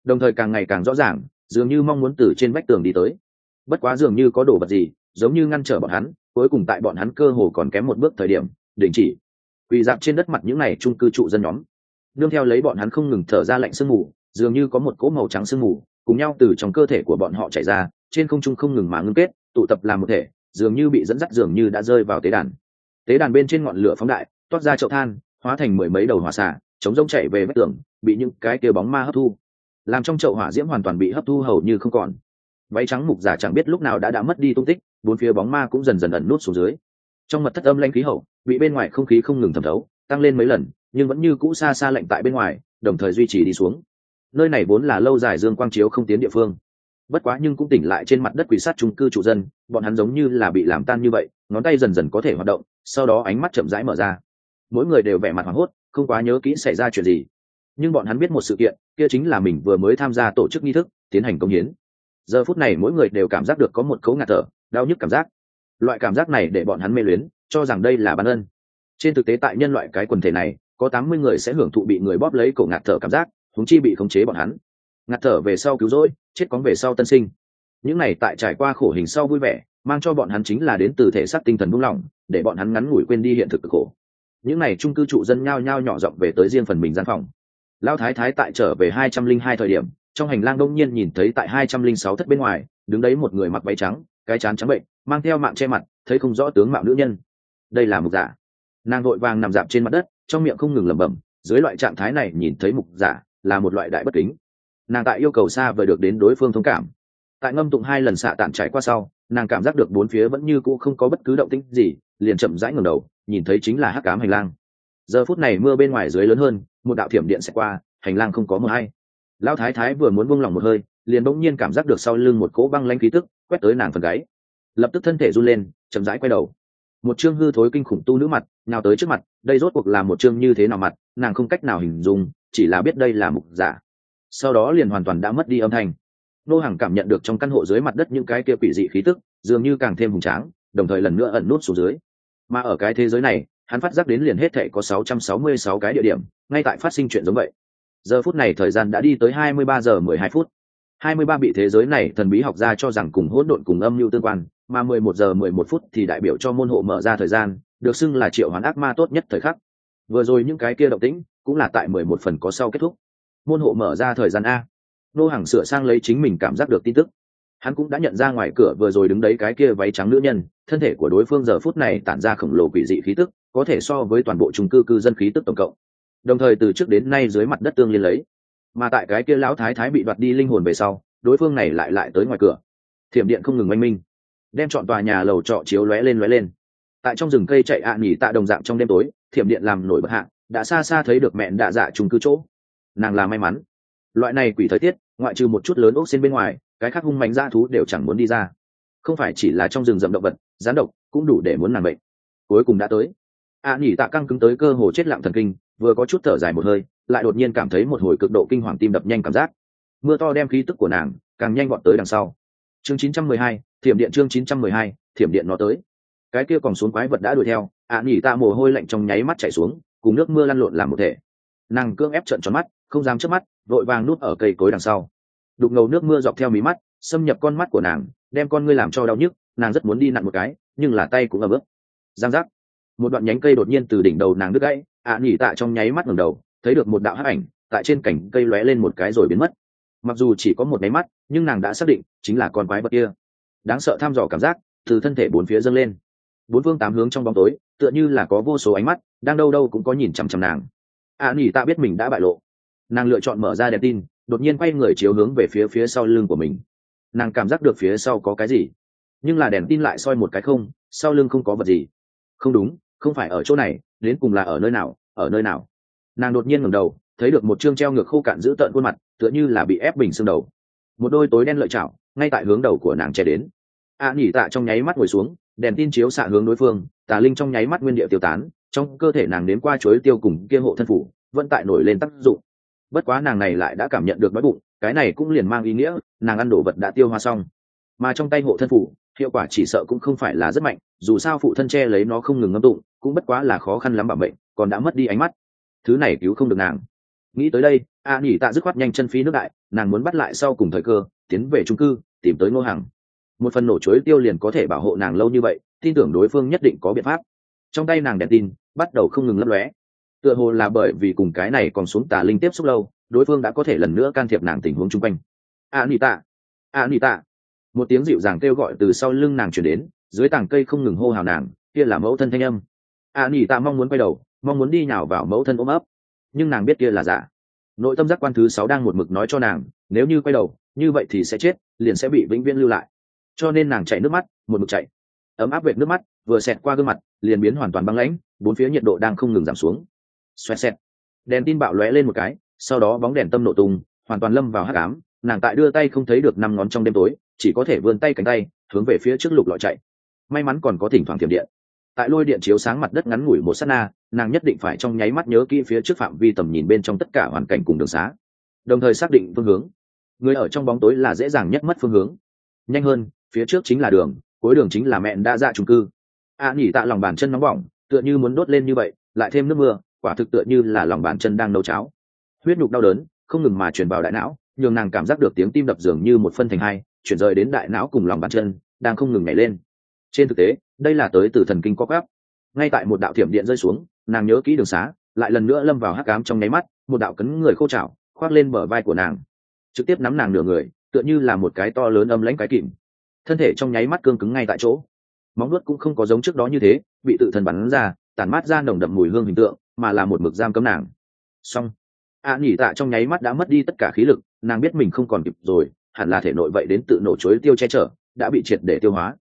Đồng thời càng ngày càng rõ ràng, dường như mong muốn từ trên vách tường đi tới. Bất quá dường như có đồ vật gì, giống như ngăn trở bọn hắn, cuối cùng tại bọn hắn cơ hồ còn kém một bước thời điểm, đình chỉ. Quỳ dạp trên đất mặt những n à y trung cư trụ dân nhóm. Nương theo lấy bọn hắn không ngừng thở ra lạnh sương mù, dường như có một cỗ màu trắng sương mù, cùng nhau từ trong cơ thể của bọn họ chảy ra, trên không trung không ngừng mà ngưng kết, tụ tập làm một thể dường như bị dẫn dắt, dường như đã rơi vào tế đàn. Tế đàn bên trên ngọn lửa phóng đại, toát ra chậu than, hóa thành mười mấy đầu hỏa xả chống rông chạy về vách tường, bị những cái kia bóng ma hấp thu. Làm trong chậu hỏa diễm hoàn toàn bị hấp thu hầu như không còn. Váy trắng mục giả chẳng biết lúc nào đã đã mất đi tung tích, bốn phía bóng ma cũng dần dần ẩn nút xuống dưới. Trong mật thất âm lanh khí hậu, bị bên ngoài không khí không ngừng thẩm thấu, tăng lên mấy lần, nhưng vẫn như cũ xa xa lạnh tại bên ngoài, đồng thời duy trì đi xuống. Nơi này vốn là lâu dài dương quang chiếu không tiến địa phương bất quá nhưng cũng tỉnh lại trên mặt đất quỷ sát trung cư trụ dân, bọn hắn giống như là bị làm tan như vậy, ngón tay dần dần có thể hoạt động, sau đó ánh mắt chậm rãi mở ra. Mỗi người đều vẻ mặt hoảng hốt, không quá nhớ kỹ xảy ra chuyện gì. Nhưng bọn hắn biết một sự kiện, kia chính là mình vừa mới tham gia tổ chức nghi thức, tiến hành công hiến. Giờ phút này mỗi người đều cảm giác được có một cấu ngạt thở, đau nhức cảm giác. Loại cảm giác này để bọn hắn mê luyến, cho rằng đây là ban ân. Trên thực tế tại nhân loại cái quần thể này, có tám mươi người sẽ hưởng thụ bị người bóp lấy cổ ngạt thở cảm giác húng chi bị khống chế bọn hắn ngạt thở về sau cứu rỗi, chết cóng về sau tân sinh. Những này tại trải qua khổ hình sau vui vẻ, mang cho bọn hắn chính là đến từ thể xác tinh thần buông lỏng, để bọn hắn ngắn ngủi quên đi hiện thực cực khổ. Những này trung cư trụ dân nhao nhao nhỏ giọng về tới riêng phần mình gian phòng. Lao thái thái tại trở về hai trăm linh hai thời điểm, trong hành lang đông nhiên nhìn thấy tại hai trăm linh sáu thất bên ngoài, đứng đấy một người mặc váy trắng, cái chán trắng bệnh, mang theo mạng che mặt, thấy không rõ tướng mạo nữ nhân. Đây là mục giả. Nàng vội vàng nằm dạp trên mặt đất, trong miệng không ngừng lẩm bẩm, dưới loại trạng thái này nhìn thấy mục giả là một loại đại bất kính nàng tại yêu cầu xa vời được đến đối phương thông cảm. Tại ngâm tụng hai lần xạ tản trải qua sau, nàng cảm giác được bốn phía vẫn như cũ không có bất cứ động tĩnh gì, liền chậm rãi ngầm đầu, nhìn thấy chính là hắc cám hành lang. Giờ phút này mưa bên ngoài dưới lớn hơn, một đạo thiểm điện sẽ qua, hành lang không có mưa hay. Lão thái thái vừa muốn buông lỏng một hơi, liền bỗng nhiên cảm giác được sau lưng một cỗ băng lanh khí tức quét tới nàng phần gáy. Lập tức thân thể run lên, chậm rãi quay đầu. Một chương hư thối kinh khủng tu nữ mặt nào tới trước mặt, đây rốt cuộc là một chương như thế nào mặt, nàng không cách nào hình dung, chỉ là biết đây là mục giả sau đó liền hoàn toàn đã mất đi âm thanh. Nô hàng cảm nhận được trong căn hộ dưới mặt đất những cái kia quỷ dị khí tức, dường như càng thêm hùng tráng, đồng thời lần nữa ẩn nút xuống dưới. Mà ở cái thế giới này, hắn phát giác đến liền hết thệ có 666 cái địa điểm, ngay tại phát sinh chuyện giống vậy. Giờ phút này thời gian đã đi tới 23 giờ 12 phút. 23 bị thế giới này thần bí học ra cho rằng cùng hỗn độn cùng âm mưu tương quan, mà 11 giờ 11 phút thì đại biểu cho môn hộ mở ra thời gian, được xưng là triệu hoán ác ma tốt nhất thời khắc. Vừa rồi những cái kia động tĩnh cũng là tại 11 phần có sau kết thúc môn hộ mở ra thời gian a. Nô hàng sửa sang lấy chính mình cảm giác được tin tức. Hắn cũng đã nhận ra ngoài cửa vừa rồi đứng đấy cái kia váy trắng nữ nhân, thân thể của đối phương giờ phút này tản ra khổng lồ quỷ dị khí tức, có thể so với toàn bộ trung cư cư dân khí tức tổng cộng. Đồng thời từ trước đến nay dưới mặt đất tương liên lấy. Mà tại cái kia lão thái thái bị đoạt đi linh hồn về sau, đối phương này lại lại tới ngoài cửa. Thiểm điện không ngừng oanh minh. Đem chọn tòa nhà lầu trọ chiếu lóe lên lóe lên. Tại trong rừng cây chạy ạ à nghỉ tạ đồng dạng trong đêm tối, thiểm điện làm nổi bật hạng đã xa xa thấy được mẹn đạ dạ trung cư chỗ nàng là may mắn. Loại này quỷ thời tiết ngoại trừ một chút lớn ốc xin bên ngoài cái khác hung mạnh dã thú đều chẳng muốn đi ra. Không phải chỉ là trong rừng rậm động vật gián độc cũng đủ để muốn nàng bệnh. Cuối cùng đã tới. Ạ à, nhỉ tạ căng cứng tới cơ hồ chết lặng thần kinh vừa có chút thở dài một hơi lại đột nhiên cảm thấy một hồi cực độ kinh hoàng tim đập nhanh cảm giác. Mưa to đem khí tức của nàng càng nhanh gọn tới đằng sau. Chương 912, thiểm điện chương 912, thiểm điện nó tới. Cái kia còn xuống quái vật đã đuổi theo ạ à, nhỉ tạ mồ hôi lạnh trong nháy mắt chảy xuống cùng nước mưa lăn lộn làm một thể nàng cương ép trận tròn mắt không dám chớp mắt vội vàng nút ở cây cối đằng sau. Đục ngầu nước mưa dọc theo mí mắt xâm nhập con mắt của nàng đem con ngươi làm cho đau nhức nàng rất muốn đi nặn một cái nhưng là tay cũng ấm ức. Giang giác. Một đoạn nhánh cây đột nhiên từ đỉnh đầu nàng đứt gãy ạ à, nhỉ tạ trong nháy mắt ngẩng đầu thấy được một đạo hắc ảnh tại trên cảnh cây lóe lên một cái rồi biến mất. Mặc dù chỉ có một máy mắt nhưng nàng đã xác định chính là con quái vật kia. Đáng sợ tham dò cảm giác từ thân thể bốn phía dâng lên. Bốn phương tám hướng trong bóng tối tựa như là có vô số ánh mắt đang đâu đâu cũng có nhìn chằm chằm nàng a nhỉ biết mình đã bại lộ. Nàng lựa chọn mở ra đèn tin, đột nhiên quay người chiếu hướng về phía phía sau lưng của mình. Nàng cảm giác được phía sau có cái gì, nhưng là đèn tin lại soi một cái không, sau lưng không có vật gì. Không đúng, không phải ở chỗ này, đến cùng là ở nơi nào, ở nơi nào? Nàng đột nhiên ngẩng đầu, thấy được một chương treo ngược khô cạn giữ tợn khuôn mặt, tựa như là bị ép bình xương đầu. Một đôi tối đen lợi chảo, ngay tại hướng đầu của nàng che đến. A nhỉ tạ trong nháy mắt ngồi xuống, đèn tin chiếu xạ hướng đối phương, tà linh trong nháy mắt nguyên địa tiêu tán trong cơ thể nàng đến qua chuối tiêu cùng kia hộ thân phủ, vẫn tại nổi lên tác dụng. Bất quá nàng này lại đã cảm nhận được đói bụng, cái này cũng liền mang ý nghĩa, nàng ăn đồ vật đã tiêu hoa xong. Mà trong tay hộ thân phủ, hiệu quả chỉ sợ cũng không phải là rất mạnh, dù sao phụ thân che lấy nó không ngừng ngâm tụng, cũng bất quá là khó khăn lắm bảo mệnh, còn đã mất đi ánh mắt. Thứ này cứu không được nàng. Nghĩ tới đây, a nhỉ tạ dứt khoát nhanh chân phí nước đại, nàng muốn bắt lại sau cùng thời cơ, tiến về trung cư, tìm tới ngô hàng một phần nổ chuối tiêu liền có thể bảo hộ nàng lâu như vậy, tin tưởng đối phương nhất định có biện pháp trong tay nàng đèn tin bắt đầu không ngừng lấp lóe. Tựa hồ là bởi vì cùng cái này còn xuống tà linh tiếp xúc lâu, đối phương đã có thể lần nữa can thiệp nàng tình huống chung quanh. A nị tạ a nị tạ một tiếng dịu dàng kêu gọi từ sau lưng nàng chuyển đến, dưới tảng cây không ngừng hô hào nàng, kia là mẫu thân thanh âm. A nị tạ mong muốn quay đầu, mong muốn đi nhào vào mẫu thân ôm ấp. Nhưng nàng biết kia là giả. Nội tâm giác quan thứ sáu đang một mực nói cho nàng, nếu như quay đầu, như vậy thì sẽ chết, liền sẽ bị vĩnh viễn lưu lại. Cho nên nàng chạy nước mắt, một mực chạy ấm áp vệt nước mắt vừa xẹt qua gương mặt, liền biến hoàn toàn băng lãnh, bốn phía nhiệt độ đang không ngừng giảm xuống. Xoẹt xẹt. Đèn tin bạo lóe lên một cái, sau đó bóng đèn tâm nổ tung, hoàn toàn lâm vào hắc ám, nàng tại đưa tay không thấy được năm ngón trong đêm tối, chỉ có thể vươn tay cánh tay, hướng về phía trước lục lọi chạy. May mắn còn có thỉnh thoảng tiềm điện. Tại lôi điện chiếu sáng mặt đất ngắn ngủi một s á t na, nàng nhất định phải trong nháy mắt nhớ kỹ phía trước phạm vi tầm nhìn bên trong tất cả hoàn cảnh cùng đường xá. Đồng thời xác định phương hướng. Người ở trong bóng tối là dễ dàng nhất mất phương hướng. Nhanh hơn, phía trước chính là đường, cuối đường chính là mẹn đa dạ trung cư a à, nhỉ tạ lòng bàn chân nóng bỏng tựa như muốn đốt lên như vậy lại thêm nước mưa quả thực tựa như là lòng bàn chân đang nấu cháo. Huyết nhục đau đớn không ngừng mà truyền vào đại não nhường nàng cảm giác được tiếng tim đập dường như một phân thành hai chuyển rời đến đại não cùng lòng bàn chân đang không ngừng nhảy lên. Trên thực tế đây là tới từ thần kinh co quắp. Ngay tại một đạo thiểm điện rơi xuống nàng nhớ kỹ đường xá lại lần nữa lâm vào hắc cám trong nháy mắt một đạo cấn người khô chảo khoác lên bờ vai của nàng. Trực tiếp nắm nàng nửa người tựa như là một cái to lớn âm lãnh cái kìm. Thân thể trong nháy mắt cương cứng ngay tại chỗ móng nuốt cũng không có giống trước đó như thế bị tự thần bắn ra tản mát ra nồng đậm mùi hương hình tượng mà là một mực giam cấm nàng. Xong. A à, nhỉ tạ trong nháy mắt đã mất đi tất cả khí lực nàng biết mình không còn kịp rồi hẳn là thể nội vậy đến tự nổ chối tiêu che chở đã bị triệt để tiêu hóa.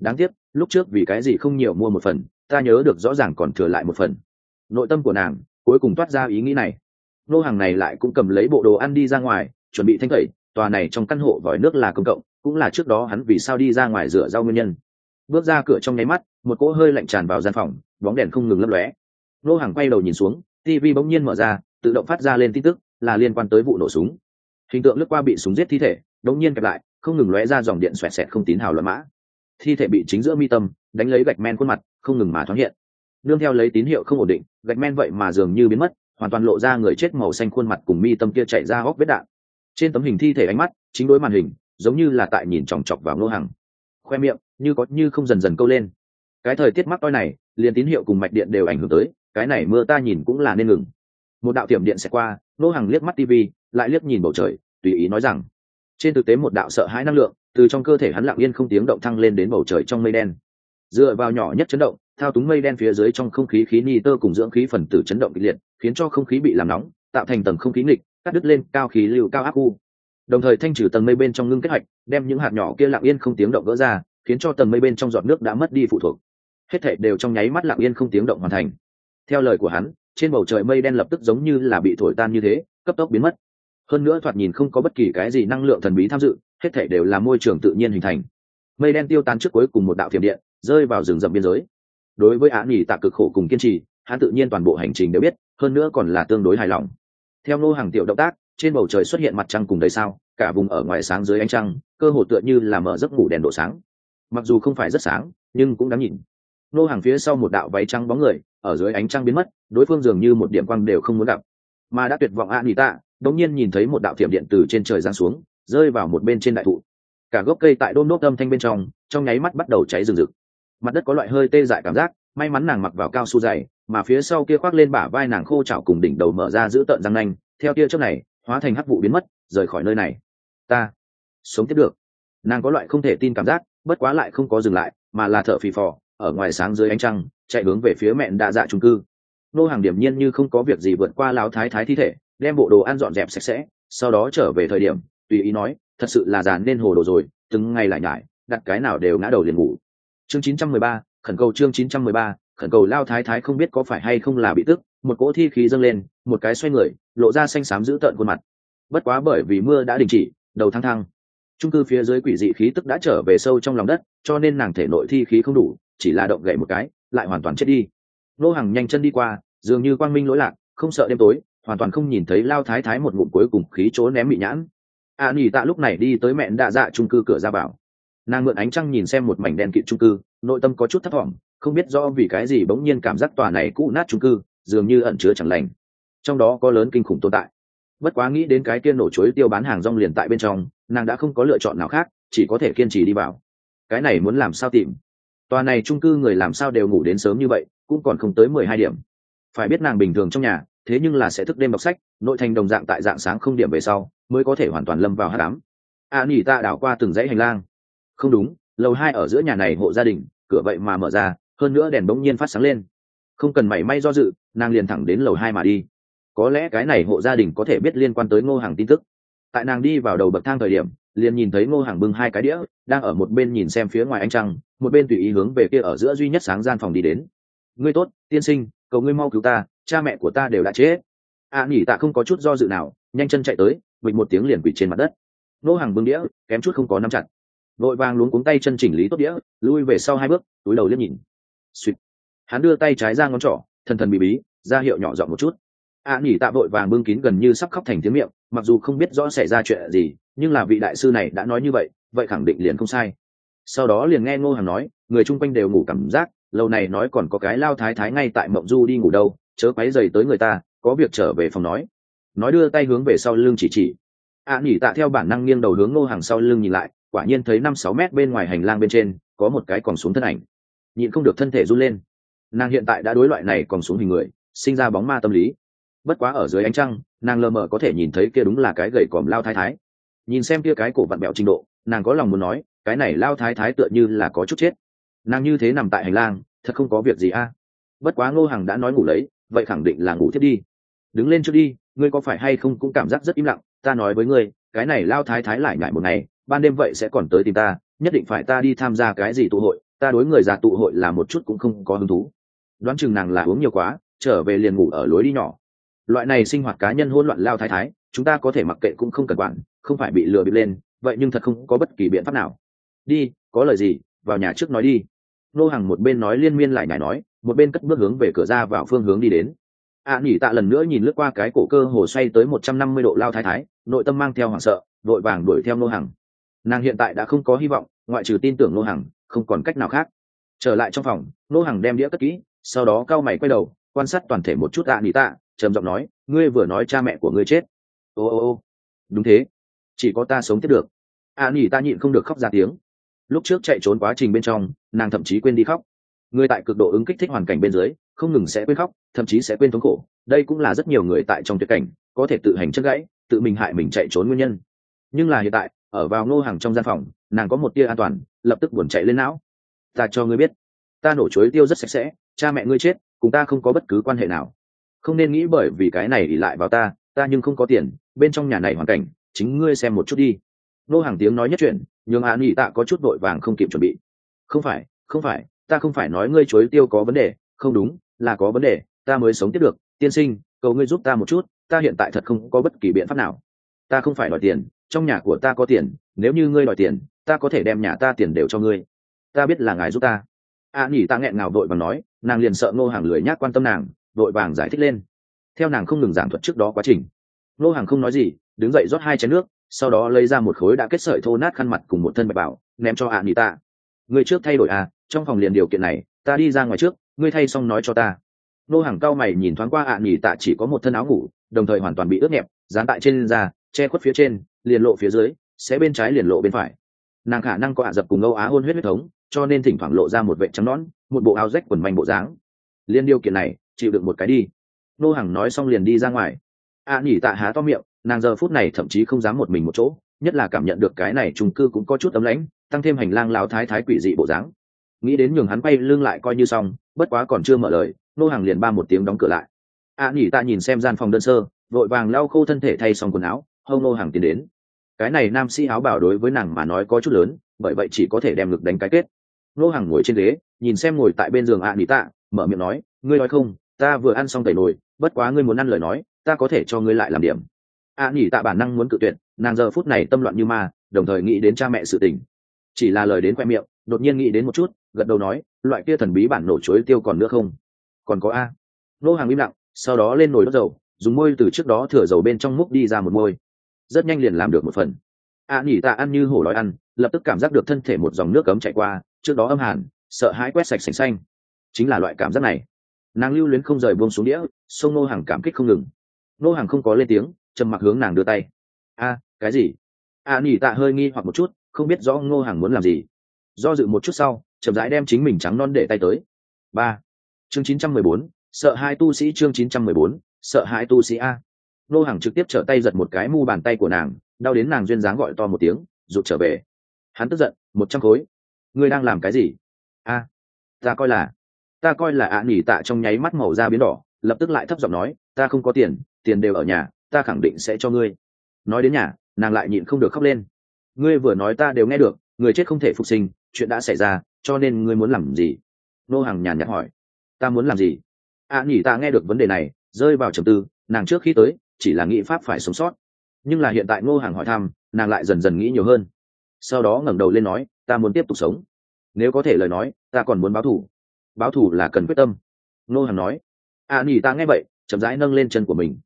Đáng tiếc lúc trước vì cái gì không nhiều mua một phần ta nhớ được rõ ràng còn thừa lại một phần. Nội tâm của nàng cuối cùng toát ra ý nghĩ này. Nô hàng này lại cũng cầm lấy bộ đồ ăn đi ra ngoài chuẩn bị thanh tẩy tòa này trong căn hộ vòi nước là công cộng cũng là trước đó hắn vì sao đi ra ngoài rửa rau nguyên nhân bước ra cửa trong nháy mắt, một cỗ hơi lạnh tràn vào gian phòng, bóng đèn không ngừng lấp lóe. Nô hàng quay đầu nhìn xuống tv bỗng nhiên mở ra, tự động phát ra lên tin tức, là liên quan tới vụ nổ súng. Hình tượng lướt qua bị súng giết thi thể đống nhiên kẹp lại, không ngừng lóe ra dòng điện xoẹt xẹt không tín hào luận mã. Thi thể bị chính giữa mi tâm, đánh lấy gạch men khuôn mặt, không ngừng mà thoáng hiện. Nương theo lấy tín hiệu không ổn định, gạch men vậy mà dường như biến mất, hoàn toàn lộ ra người chết màu xanh khuôn mặt cùng mi tâm kia chạy ra góc vết đạn. Trên tấm hình thi thể ánh mắt, chính đối màn hình, giống như là tại nhìn chòng chọc vào ngô hàng khoe miệng, như có như không dần dần câu lên. Cái thời tiết mắc toi này, liền tín hiệu cùng mạch điện đều ảnh hưởng tới, cái này mưa ta nhìn cũng là nên ngừng. Một đạo tiệm điện sẽ qua, nô hàng liếc mắt tv lại liếc nhìn bầu trời, tùy ý nói rằng, trên thực tế một đạo sợ hãi năng lượng, từ trong cơ thể hắn lặng yên không tiếng động thăng lên đến bầu trời trong mây đen. Dựa vào nhỏ nhất chấn động, thao túng mây đen phía dưới trong không khí khí ni tơ cùng dưỡng khí phần tử chấn động kịch liệt, khiến cho không khí bị làm nóng, tạo thành tầng không khí nghịch, cắt đứt lên cao khí lưu cao áp u đồng thời thanh trừ tầng mây bên trong ngưng kết hoạch, đem những hạt nhỏ kia lặng yên không tiếng động vỡ ra khiến cho tầng mây bên trong giọt nước đã mất đi phụ thuộc. Hết thể đều trong nháy mắt lặng yên không tiếng động hoàn thành. Theo lời của hắn trên bầu trời mây đen lập tức giống như là bị thổi tan như thế cấp tốc biến mất. Hơn nữa thoạt nhìn không có bất kỳ cái gì năng lượng thần bí tham dự hết thể đều là môi trường tự nhiên hình thành. Mây đen tiêu tan trước cuối cùng một đạo thiểm điện rơi vào rừng rậm biên giới. Đối với án nghỉ tạ cực khổ cùng kiên trì hắn tự nhiên toàn bộ hành trình đều biết hơn nữa còn là tương đối hài lòng. Theo nô hàng tiểu động tác trên bầu trời xuất hiện mặt trăng cùng đầy sao, cả vùng ở ngoài sáng dưới ánh trăng, cơ hồ tựa như là mở giấc ngủ đèn độ sáng. Mặc dù không phải rất sáng, nhưng cũng đáng nhìn. Nô hàng phía sau một đạo váy trắng bóng người, ở dưới ánh trăng biến mất, đối phương dường như một điểm quang đều không muốn gặp. Mà đã tuyệt vọng a nỉ tạ, đống nhiên nhìn thấy một đạo thiểm điện từ trên trời giáng xuống, rơi vào một bên trên đại thụ. Cả gốc cây tại đôn nốt âm thanh bên trong trong nháy mắt bắt đầu cháy rừng rực. Mặt đất có loại hơi tê dại cảm giác, may mắn nàng mặc vào cao su dày, mà phía sau kia khoác lên bả vai nàng khô chảo cùng đỉnh đầu mở ra giữ tợn răng nanh. Theo tia trước này hóa thành hắc vụ biến mất rời khỏi nơi này. Ta sống tiếp được. Nàng có loại không thể tin cảm giác bất quá lại không có dừng lại mà là thở phì phò ở ngoài sáng dưới ánh trăng chạy hướng về phía mẹn đa dạ trung cư. Nô hàng điểm nhiên như không có việc gì vượt qua láo thái thái thi thể đem bộ đồ ăn dọn dẹp sạch sẽ sau đó trở về thời điểm tùy ý nói thật sự là giàn nên hồ đồ rồi từng ngày lại nhải đặt cái nào đều ngã đầu liền ngủ. Chương 913, khẩn cầu chương 913, khẩn cầu lao thái thái không biết có phải hay không là bị tức một cỗ thi khí dâng lên một cái xoay người lộ ra xanh xám dữ tợn khuôn mặt. Bất quá bởi vì mưa đã đình chỉ đầu thăng thăng. Trung cư phía dưới quỷ dị khí tức đã trở về sâu trong lòng đất cho nên nàng thể nội thi khí không đủ chỉ là động gậy một cái lại hoàn toàn chết đi. Nô hàng nhanh chân đi qua dường như quang minh lỗi lạc không sợ đêm tối hoàn toàn không nhìn thấy lao thái thái một ngụm cuối cùng khí chỗ ném bị nhãn. A nỉ tạ lúc này đi tới mẹn đạ dạ trung cư cửa ra bảo, nàng mượn ánh trăng nhìn xem một mảnh đen kịt trung cư nội tâm có chút thất vọng không biết do vì cái gì bỗng nhiên cảm giác tòa này cũ nát trung cư dường như ẩn chứa chẳng lành. Trong đó có lớn kinh khủng tồn tại. Bất quá nghĩ đến cái kia nổ chuối tiêu bán hàng rong liền tại bên trong, nàng đã không có lựa chọn nào khác, chỉ có thể kiên trì đi vào. Cái này muốn làm sao tìm? Tòa này trung cư người làm sao đều ngủ đến sớm như vậy, cũng còn không tới mười hai điểm. Phải biết nàng bình thường trong nhà, thế nhưng là sẽ thức đêm đọc sách, nội thành đồng dạng tại dạng sáng không điểm về sau, mới có thể hoàn toàn lâm vào hát đám a nỉ ta đảo qua từng dãy hành lang. Không đúng, lầu hai ở giữa nhà này hộ gia đình, cửa vậy mà mở ra, hơn nữa đèn bỗng nhiên phát sáng lên không cần mảy may do dự nàng liền thẳng đến lầu hai mà đi. Có lẽ cái này hộ gia đình có thể biết liên quan tới ngô hàng tin tức. Tại nàng đi vào đầu bậc thang thời điểm liền nhìn thấy ngô hàng bưng hai cái đĩa đang ở một bên nhìn xem phía ngoài anh trăng một bên tùy ý hướng về kia ở giữa duy nhất sáng gian phòng đi đến. Ngươi tốt tiên sinh cầu ngươi mau cứu ta cha mẹ của ta đều đã chết. A à, nhỉ tạ không có chút do dự nào nhanh chân chạy tới bịch một tiếng liền quỷ trên mặt đất. Ngô hàng bưng đĩa kém chút không có nắm chặt. Vội vàng luống cuống tay chân chỉnh lý tốt đĩa lui về sau hai bước túi đầu liếc nhìn. Suýt hắn đưa tay trái ra ngón trỏ thần thần bị bí ra hiệu nhỏ dọn một chút. A à, nhỉ tạ vội vàng bưng kín gần như sắp khóc thành tiếng miệng mặc dù không biết rõ xảy ra chuyện gì nhưng là vị đại sư này đã nói như vậy vậy khẳng định liền không sai. Sau đó liền nghe ngô hàng nói người chung quanh đều ngủ cảm giác lâu này nói còn có cái lao thái thái ngay tại mộng du đi ngủ đâu chớ quấy dày tới người ta có việc trở về phòng nói. Nói đưa tay hướng về sau lưng chỉ chỉ. A à, nhỉ tạ theo bản năng nghiêng đầu hướng ngô hàng sau lưng nhìn lại quả nhiên thấy năm sáu mét bên ngoài hành lang bên trên có một cái còn xuống thân ảnh. Nhịn không được thân thể run lên nàng hiện tại đã đối loại này còn xuống hình người, sinh ra bóng ma tâm lý. Bất quá ở dưới ánh trăng, nàng lờ mờ có thể nhìn thấy kia đúng là cái gầy còm lao thái thái. Nhìn xem kia cái cổ vặn bẹo trình độ, nàng có lòng muốn nói, cái này lao thái thái tựa như là có chút chết. Nàng như thế nằm tại hành lang, thật không có việc gì a. Bất quá ngô hằng đã nói ngủ lấy, vậy khẳng định là ngủ thiết đi. Đứng lên trước đi, ngươi có phải hay không cũng cảm giác rất im lặng, ta nói với ngươi, cái này lao thái thái lại ngại một ngày, ban đêm vậy sẽ còn tới tìm ta, nhất định phải ta đi tham gia cái gì tụ hội, ta đối người già tụ hội là một chút cũng không có hứng thú đoán chừng nàng là uống nhiều quá trở về liền ngủ ở lối đi nhỏ. Loại này sinh hoạt cá nhân hỗn loạn lao thái thái chúng ta có thể mặc kệ cũng không cần quản không phải bị lừa bịp lên vậy nhưng thật không có bất kỳ biện pháp nào. Đi có lời gì vào nhà trước nói đi. Nô hàng một bên nói liên miên lại nhải nói một bên cất bước hướng về cửa ra vào phương hướng đi đến. A à, tạ lần nữa nhìn lướt qua cái cổ cơ hồ xoay tới một trăm năm mươi độ lao thái thái nội tâm mang theo hoảng sợ vội vàng đuổi theo nô hàng nàng hiện tại đã không có hy vọng ngoại trừ tin tưởng nô hàng không còn cách nào khác. Trở lại trong phòng nô hàng đem đĩa cất kỹ sau đó cao mày quay đầu, quan sát toàn thể một chút ạ nỉ tạ, trầm giọng nói, ngươi vừa nói cha mẹ của ngươi chết. Ô ô ô. Đúng thế. Chỉ có ta sống tiếp được. a nỉ ta nhịn không được khóc ra tiếng. Lúc trước chạy trốn quá trình bên trong, nàng thậm chí quên đi khóc. Người tại cực độ ứng kích thích hoàn cảnh bên dưới, không ngừng sẽ quên khóc, thậm chí sẽ quên thống khổ. Đây cũng là rất nhiều người tại trong tuyệt cảnh, có thể tự hành chất gãy, tự mình hại mình chạy trốn nguyên nhân. Nhưng là hiện tại, ở vào ngô hàng trong gian phòng, nàng có một tia an toàn, lập tức buồn chạy lên não. Ta cho ngươi biết, ta nổ chuối tiêu rất sạch sẽ cha mẹ ngươi chết, cùng ta không có bất cứ quan hệ nào. Không nên nghĩ bởi vì cái này ỉ lại vào ta ta nhưng không có tiền, bên trong nhà này hoàn cảnh, chính ngươi xem một chút đi. Nô hàng tiếng nói nhất chuyện nhường hạ nghị tạ có chút vội vàng không kịp chuẩn bị. Không phải không phải, ta không phải nói ngươi chối tiêu có vấn đề, không đúng, là có vấn đề, ta mới sống tiếp được. Tiên sinh, cầu ngươi giúp ta một chút, ta hiện tại thật không có bất kỳ biện pháp nào. Ta không phải đòi tiền, trong nhà của ta có tiền, nếu như ngươi đòi tiền, ta có thể đem nhà ta tiền đều cho ngươi. Ta biết là ngài giúp ta a à, nhỉ ta nghẹn ngào vội và nói nàng liền sợ ngô hàng lười nhác quan tâm nàng vội vàng giải thích lên. Theo nàng không ngừng giảng thuật trước đó quá trình ngô hàng không nói gì đứng dậy rót hai chén nước sau đó lấy ra một khối đã kết sợi thô nát khăn mặt cùng một thân bạch bảo ném cho A nỉ ta. người trước thay đổi à trong phòng liền điều kiện này ta đi ra ngoài trước ngươi thay xong nói cho ta. Nô hàng cao mày nhìn thoáng qua ạ nỉ tạ chỉ có một thân áo ngủ đồng thời hoàn toàn bị ướt nhẹp dán tại trên da che khuất phía trên liền lộ phía dưới sẽ bên trái liền lộ bên phải. Nàng khả năng có ả dập cùng âu á hôn huyết huyết thống cho nên thỉnh thoảng lộ ra một vệ trắng nón một bộ áo rách quần manh bộ dáng. Liên điều kiện này chịu được một cái đi. Nô hàng nói xong liền đi ra ngoài. A à, nhỉ tạ há to miệng nàng giờ phút này thậm chí không dám một mình một chỗ nhất là cảm nhận được cái này trung cư cũng có chút ấm lãnh tăng thêm hành lang lao thái thái quỷ dị bộ dáng. Nghĩ đến nhường hắn bay lưng lại coi như xong bất quá còn chưa mở lời nô hàng liền ba một tiếng đóng cửa lại. A à, nhỉ tạ nhìn xem gian phòng đơn sơ vội vàng lau khô thân thể thay xong quần áo hâu nô hàng tiến đến. Cái này nam sĩ áo bảo đối với nàng mà nói có chút lớn bởi vậy chỉ có thể đem ngực đánh cái kết nô hàng ngồi trên ghế nhìn xem ngồi tại bên giường a à, tạ mở miệng nói ngươi nói không ta vừa ăn xong tẩy nồi bất quá ngươi muốn ăn lời nói ta có thể cho ngươi lại làm điểm. A à, tạ bản năng muốn cự tuyệt nàng giờ phút này tâm loạn như ma đồng thời nghĩ đến cha mẹ sự tình. Chỉ là lời đến khoe miệng đột nhiên nghĩ đến một chút gật đầu nói loại kia thần bí bản nổ chuối tiêu còn nữa không? Còn có a? Nô hàng im lặng sau đó lên nồi đốt dầu dùng môi từ trước đó thửa dầu bên trong múc đi ra một môi. Rất nhanh liền làm được một phần. A à, nhỉ tạ ăn như hổ đói ăn lập tức cảm giác được thân thể một dòng nước cấm chạy qua trước đó âm hàn sợ hãi quét sạch sành xanh. Chính là loại cảm giác này. Nàng lưu luyến không rời buông xuống đĩa sông nô hàng cảm kích không ngừng. Nô hàng không có lên tiếng trầm mặc hướng nàng đưa tay. A cái gì? A à, nhỉ tạ hơi nghi hoặc một chút không biết rõ ngô hàng muốn làm gì. Do dự một chút sau chậm rãi đem chính mình trắng non để tay tới. Ba. Chương chín trăm mười bốn sợ hai tu sĩ chương chín trăm mười bốn sợ hai tu sĩ a. Nô hàng trực tiếp trở tay giật một cái mu bàn tay của nàng đau đến nàng duyên dáng gọi to một tiếng rụt trở về. Hắn tức giận một trăm khối ngươi đang làm cái gì? A ta coi là ta coi là ạ à nỉ tạ trong nháy mắt màu da biến đỏ lập tức lại thấp giọng nói ta không có tiền tiền đều ở nhà ta khẳng định sẽ cho ngươi. Nói đến nhà nàng lại nhịn không được khóc lên. Ngươi vừa nói ta đều nghe được người chết không thể phục sinh chuyện đã xảy ra cho nên ngươi muốn làm gì? Nô hàng nhàn nhạt hỏi. Ta muốn làm gì? ạ à, nhỉ ta nghe được vấn đề này rơi vào trầm tư nàng trước khi tới chỉ là nghĩ pháp phải sống sót. Nhưng là hiện tại ngô hàng hỏi thăm nàng lại dần dần nghĩ nhiều hơn. Sau đó ngẩng đầu lên nói ta muốn tiếp tục sống. Nếu có thể lời nói ta còn muốn báo thù. Báo thù là cần quyết tâm. Nô hàng nói. À, nhỉ ta nghe vậy chậm rãi nâng lên chân của mình.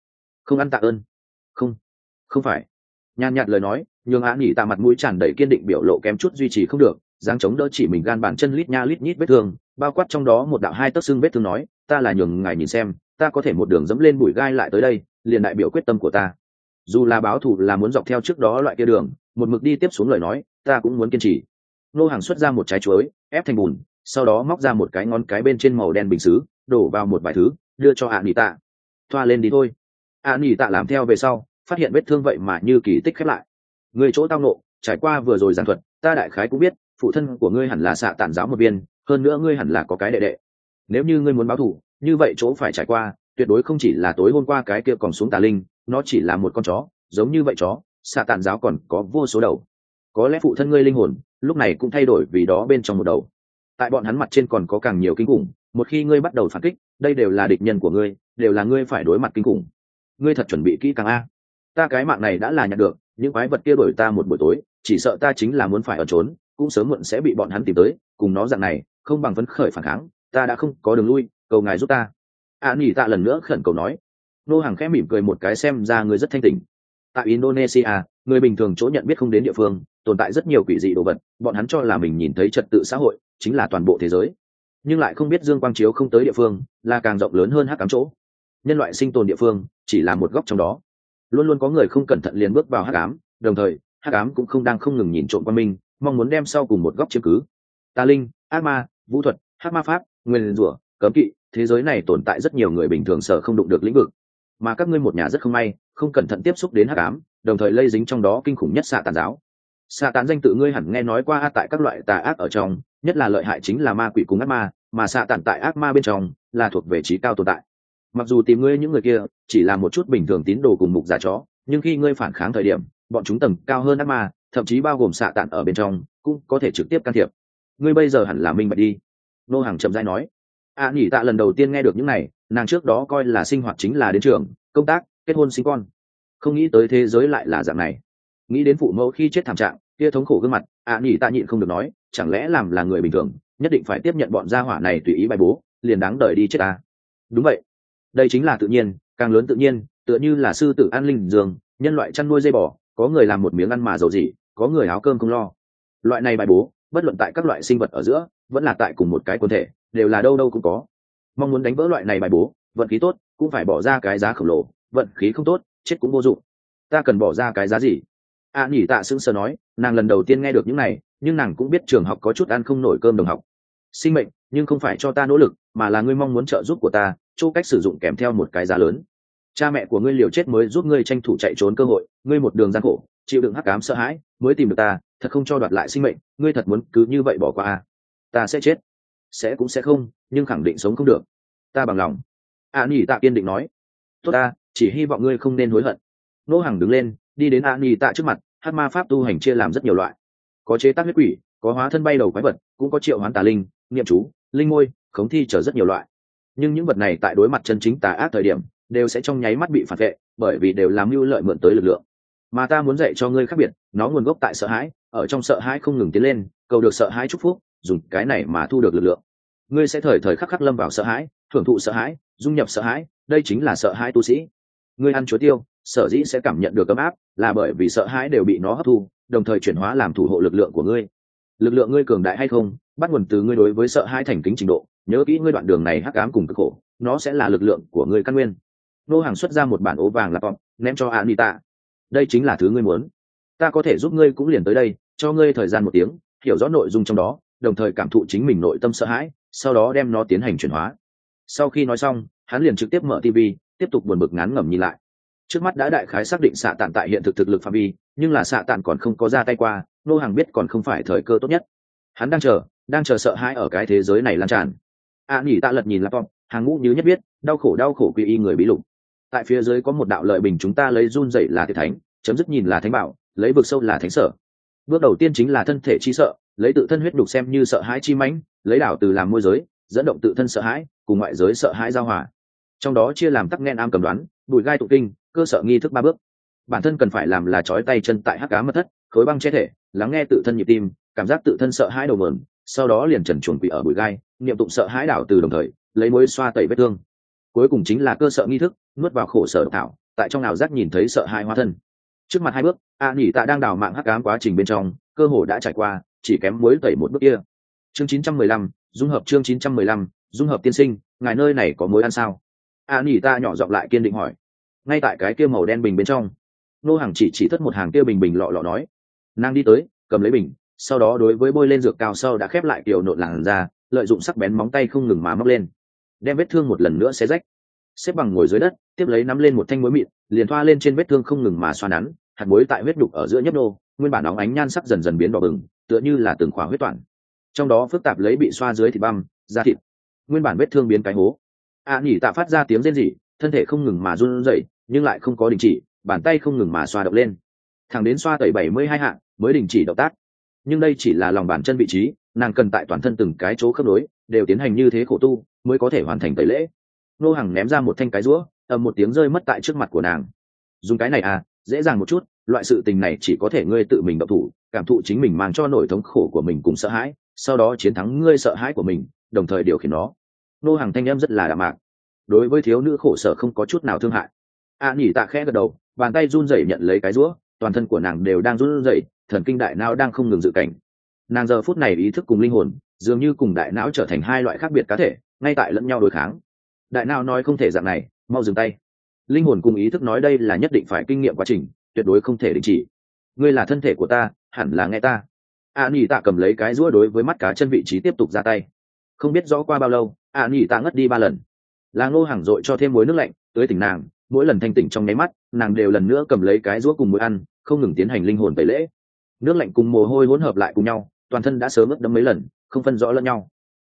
Không ăn tạ ơn. Không không phải. Nhàn nhạt lời nói nhường ạ nghỉ tạ mặt mũi tràn đầy kiên định biểu lộ kém chút duy trì không được giang chống đỡ chỉ mình gan bàn chân lít nha lít nhít vết thương bao quát trong đó một đạo hai tấc xương vết thương nói ta là nhường ngài nhìn xem ta có thể một đường dẫm lên bụi gai lại tới đây liền đại biểu quyết tâm của ta. Dù là báo thù là muốn dọc theo trước đó loại kia đường một mực đi tiếp xuống lời nói ta cũng muốn kiên trì nô hàng xuất ra một trái chuối, ép thành bùn, sau đó móc ra một cái ngón cái bên trên màu đen bình xứ, đổ vào một vài thứ, đưa cho ạ nghỉ tạ. Thoa lên đi thôi. Ạ nghỉ tạ làm theo về sau, phát hiện vết thương vậy mà như kỳ tích khép lại. Người chỗ tao nộ trải qua vừa rồi giảng thuật, ta đại khái cũng biết, phụ thân của ngươi hẳn là xạ tản giáo một viên, hơn nữa ngươi hẳn là có cái đệ đệ. Nếu như ngươi muốn báo thù, như vậy chỗ phải trải qua, tuyệt đối không chỉ là tối hôm qua cái kia còn xuống tà linh, nó chỉ là một con chó, giống như vậy chó, xạ tản giáo còn có vô số đầu. Có lẽ phụ thân ngươi linh hồn lúc này cũng thay đổi vì đó bên trong một đầu. Tại bọn hắn mặt trên còn có càng nhiều kinh khủng, một khi ngươi bắt đầu phản kích, đây đều là địch nhân của ngươi, đều là ngươi phải đối mặt kinh khủng. Ngươi thật chuẩn bị kỹ càng a. Ta cái mạng này đã là nhận được, những quái vật kia đổi ta một buổi tối, chỉ sợ ta chính là muốn phải ở trốn, cũng sớm muộn sẽ bị bọn hắn tìm tới, cùng nó dạng này, không bằng phấn khởi phản kháng, ta đã không có đường lui, cầu ngài giúp ta. A nỉ tạ lần nữa khẩn cầu nói. Nô hàng khẽ mỉm cười một cái xem ra người rất thanh tỉnh. Tại indonesia người bình thường chỗ nhận biết không đến địa phương, tồn tại rất nhiều quỷ dị đồ vật, bọn hắn cho là mình nhìn thấy trật tự xã hội, chính là toàn bộ thế giới. Nhưng lại không biết dương quang chiếu không tới địa phương, là càng rộng lớn hơn hắc cám chỗ. Nhân loại sinh tồn địa phương, chỉ là một góc trong đó. Luôn luôn có người không cẩn thận liền bước vào hắc ám, đồng thời, hắc ám cũng không đang không ngừng nhìn trộm qua mình mong muốn đem sau cùng một góc chiếm cứ. Tà linh, ác ma, vũ thuật, hắc ma pháp, nguyên rủa, cấm kỵ, thế giới này tồn tại rất nhiều người bình thường sợ không đụng được lĩnh vực. Mà các ngươi một nhà rất không may, không cẩn thận tiếp xúc đến hắc ám đồng thời lây dính trong đó kinh khủng nhất xạ tàn giáo. Xạ tàn danh tự ngươi hẳn nghe nói qua tại các loại tà ác ở trong nhất là lợi hại chính là ma quỷ cùng ác ma mà xạ tàn tại ác ma bên trong là thuộc về trí cao tồn tại. Mặc dù tìm ngươi những người kia chỉ là một chút bình thường tín đồ cùng mục giả chó nhưng khi ngươi phản kháng thời điểm bọn chúng tầng cao hơn ác ma thậm chí bao gồm xạ tản ở bên trong cũng có thể trực tiếp can thiệp. Ngươi bây giờ hẳn là minh bạch đi. Nô hàng chậm dai nói. A à, nhỉ tạ lần đầu tiên nghe được những này nàng trước đó coi là sinh hoạt chính là đến trường công tác kết hôn sinh con không nghĩ tới thế giới lại là dạng này. Nghĩ đến phụ mẫu khi chết thảm trạng kia thống khổ gương mặt ạ à, nhỉ ta nhịn không được nói chẳng lẽ làm là người bình thường nhất định phải tiếp nhận bọn gia hỏa này tùy ý bài bố liền đáng đời đi chết ta. Đúng vậy. Đây chính là tự nhiên càng lớn tự nhiên tựa như là sư tử an linh dương nhân loại chăn nuôi dây bò có người làm một miếng ăn mà giàu gì có người áo cơm không lo. Loại này bài bố bất luận tại các loại sinh vật ở giữa vẫn là tại cùng một cái quần thể đều là đâu đâu cũng có. Mong muốn đánh vỡ loại này bài bố vận khí tốt cũng phải bỏ ra cái giá khổng lồ vận khí không tốt chết cũng vô dụng. Ta cần bỏ ra cái giá gì? A à, nhỉ tạ sững sờ nói nàng lần đầu tiên nghe được những này nhưng nàng cũng biết trường học có chút ăn không nổi cơm đồng học. Sinh mệnh nhưng không phải cho ta nỗ lực mà là ngươi mong muốn trợ giúp của ta chỗ cách sử dụng kèm theo một cái giá lớn. Cha mẹ của ngươi liều chết mới giúp ngươi tranh thủ chạy trốn cơ hội ngươi một đường gian khổ chịu đựng hắc cám sợ hãi mới tìm được ta thật không cho đoạt lại sinh mệnh ngươi thật muốn cứ như vậy bỏ qua à? ta sẽ chết. Sẽ cũng sẽ không nhưng khẳng định sống không được. Ta bằng lòng. A nhỉ tạ kiên định nói. Tốt ta chỉ hy vọng ngươi không nên hối hận. Nô hàng đứng lên, đi đến a ni tạ trước mặt, hát ma pháp tu hành chia làm rất nhiều loại. Có chế tác huyết quỷ, có hóa thân bay đầu quái vật, cũng có triệu hoán tà linh, niệm chú, linh ngôi khống thi chở rất nhiều loại. Nhưng những vật này tại đối mặt chân chính tà ác thời điểm, đều sẽ trong nháy mắt bị phản vệ, bởi vì đều làm mưu lợi mượn tới lực lượng. Mà ta muốn dạy cho ngươi khác biệt, nó nguồn gốc tại sợ hãi, ở trong sợ hãi không ngừng tiến lên, cầu được sợ hãi chúc phúc, dùng cái này mà thu được lực lượng. Ngươi sẽ thời thời khắc khắc lâm vào sợ hãi thưởng thụ sợ hãi, dung nhập sợ hãi, đây chính là sợ hãi tu sĩ ngươi ăn chuối tiêu, sở dĩ sẽ cảm nhận được ấm áp, là bởi vì sợ hãi đều bị nó hấp thu, đồng thời chuyển hóa làm thủ hộ lực lượng của ngươi. Lực lượng ngươi cường đại hay không, bắt nguồn từ ngươi đối với sợ hãi thành kính trình độ. Nhớ kỹ ngươi đoạn đường này hắc ám cùng cực khổ, nó sẽ là lực lượng của ngươi căn nguyên. Nô hàng xuất ra một bản ố vàng laptop ném cho anita. Đây chính là thứ ngươi muốn. Ta có thể giúp ngươi cũng liền tới đây, cho ngươi thời gian một tiếng, hiểu rõ nội dung trong đó, đồng thời cảm thụ chính mình nội tâm sợ hãi, sau đó đem nó tiến hành chuyển hóa. Sau khi nói xong, hắn liền trực tiếp mở tv tiếp tục buồn bực ngán ngẩm nhìn lại. Trước mắt đã đại khái xác định xạ tàn tại hiện thực thực lực phạm vi nhưng là xạ tàn còn không có ra tay qua nô hàng biết còn không phải thời cơ tốt nhất. Hắn đang chờ đang chờ sợ hãi ở cái thế giới này lan tràn. A à, nhỉ tạ lật nhìn laptop hàng ngũ như nhất biết đau khổ đau khổ quy y người bí lục. Tại phía dưới có một đạo lợi bình chúng ta lấy run dậy là thiệt thánh chấm dứt nhìn là thánh bảo lấy vực sâu là thánh sở. Bước đầu tiên chính là thân thể chi sợ lấy tự thân huyết đục xem như sợ hãi chi mãnh lấy đảo từ làm môi giới dẫn động tự thân sợ hãi cùng ngoại giới sợ hãi giao hòa trong đó chia làm tắc nghẽn am cầm đoán bùi gai tụ kinh cơ sở nghi thức ba bước. Bản thân cần phải làm là trói tay chân tại hắc cá mất thất khối băng che thể lắng nghe tự thân nhịp tim cảm giác tự thân sợ hãi đầu mờn sau đó liền trần chuồn quỷ ở bụi gai niệm tụng sợ hãi đảo từ đồng thời lấy mối xoa tẩy vết thương. Cuối cùng chính là cơ sở nghi thức nuốt vào khổ sở thảo tại trong nào giác nhìn thấy sợ hãi hóa thân. Trước mặt hai bước a nhỉ tạ đang đào mạng hắc cám quá trình bên trong cơ hồ đã trải qua chỉ kém mối tẩy một bước kia. Chương 915, dung hợp chương 915, dung hợp tiên sinh ngài nơi này có mối ăn sao? A nhỉ ta nhỏ giọng lại kiên định hỏi. Ngay tại cái kia màu đen bình bên trong, nô hàng chỉ chỉ thất một hàng kia bình bình lọ lọ nói. Nàng đi tới, cầm lấy bình, sau đó đối với bôi lên dược cao sâu đã khép lại kiểu nộn làn ra lợi dụng sắc bén móng tay không ngừng mà móc lên. Đem vết thương một lần nữa xé rách. Xếp bằng ngồi dưới đất, tiếp lấy nắm lên một thanh muối mịn, liền thoa lên trên vết thương không ngừng mà xoa nắn, hạt muối tại huyết đục ở giữa nhấp nô, nguyên bản óng ánh nhan sắc dần dần biến đỏ bừng, tựa như là từng khóa huyết toàn. Trong đó phức tạp lấy bị xoa dưới thịt băm, da thịt. Nguyên bản vết thương biến cái hố a à, nhỉ tạ phát ra tiếng rên rỉ thân thể không ngừng mà run rẩy nhưng lại không có đình chỉ bàn tay không ngừng mà xoa động lên. Thẳng đến xoa tẩy bảy mươi hai hạng mới đình chỉ động tác. Nhưng đây chỉ là lòng bàn chân vị trí nàng cần tại toàn thân từng cái chỗ khớp nối đều tiến hành như thế khổ tu mới có thể hoàn thành tẩy lễ. Nô hàng ném ra một thanh cái rũa ầm một tiếng rơi mất tại trước mặt của nàng. Dùng cái này à dễ dàng một chút loại sự tình này chỉ có thể ngươi tự mình độc thủ cảm thụ chính mình mang cho nổi thống khổ của mình cùng sợ hãi sau đó chiến thắng ngươi sợ hãi của mình đồng thời điều khiển nó nô hàng thanh em rất là đạm mạc. Đối với thiếu nữ khổ sở không có chút nào thương hại. A à, nhỉ tạ khẽ gật đầu bàn tay run rẩy nhận lấy cái rũa toàn thân của nàng đều đang run rẩy thần kinh đại não đang không ngừng dự cảnh. Nàng giờ phút này ý thức cùng linh hồn dường như cùng đại não trở thành hai loại khác biệt cá thể ngay tại lẫn nhau đối kháng. Đại não nói không thể dạng này mau dừng tay. Linh hồn cùng ý thức nói đây là nhất định phải kinh nghiệm quá trình tuyệt đối không thể đình chỉ. Ngươi là thân thể của ta hẳn là nghe ta. A nhỉ tạ cầm lấy cái rũa đối với mắt cá chân vị trí tiếp tục ra tay. Không biết rõ qua bao lâu a nỉ tạ ngất đi ba lần. Là ngô hàng dội cho thêm muối nước lạnh, tới tỉnh nàng, mỗi lần thanh tỉnh trong nháy mắt, nàng đều lần nữa cầm lấy cái rũa cùng muối ăn, không ngừng tiến hành linh hồn tẩy lễ. Nước lạnh cùng mồ hôi hỗn hợp lại cùng nhau, toàn thân đã sớm ướt đấm mấy lần, không phân rõ lẫn nhau.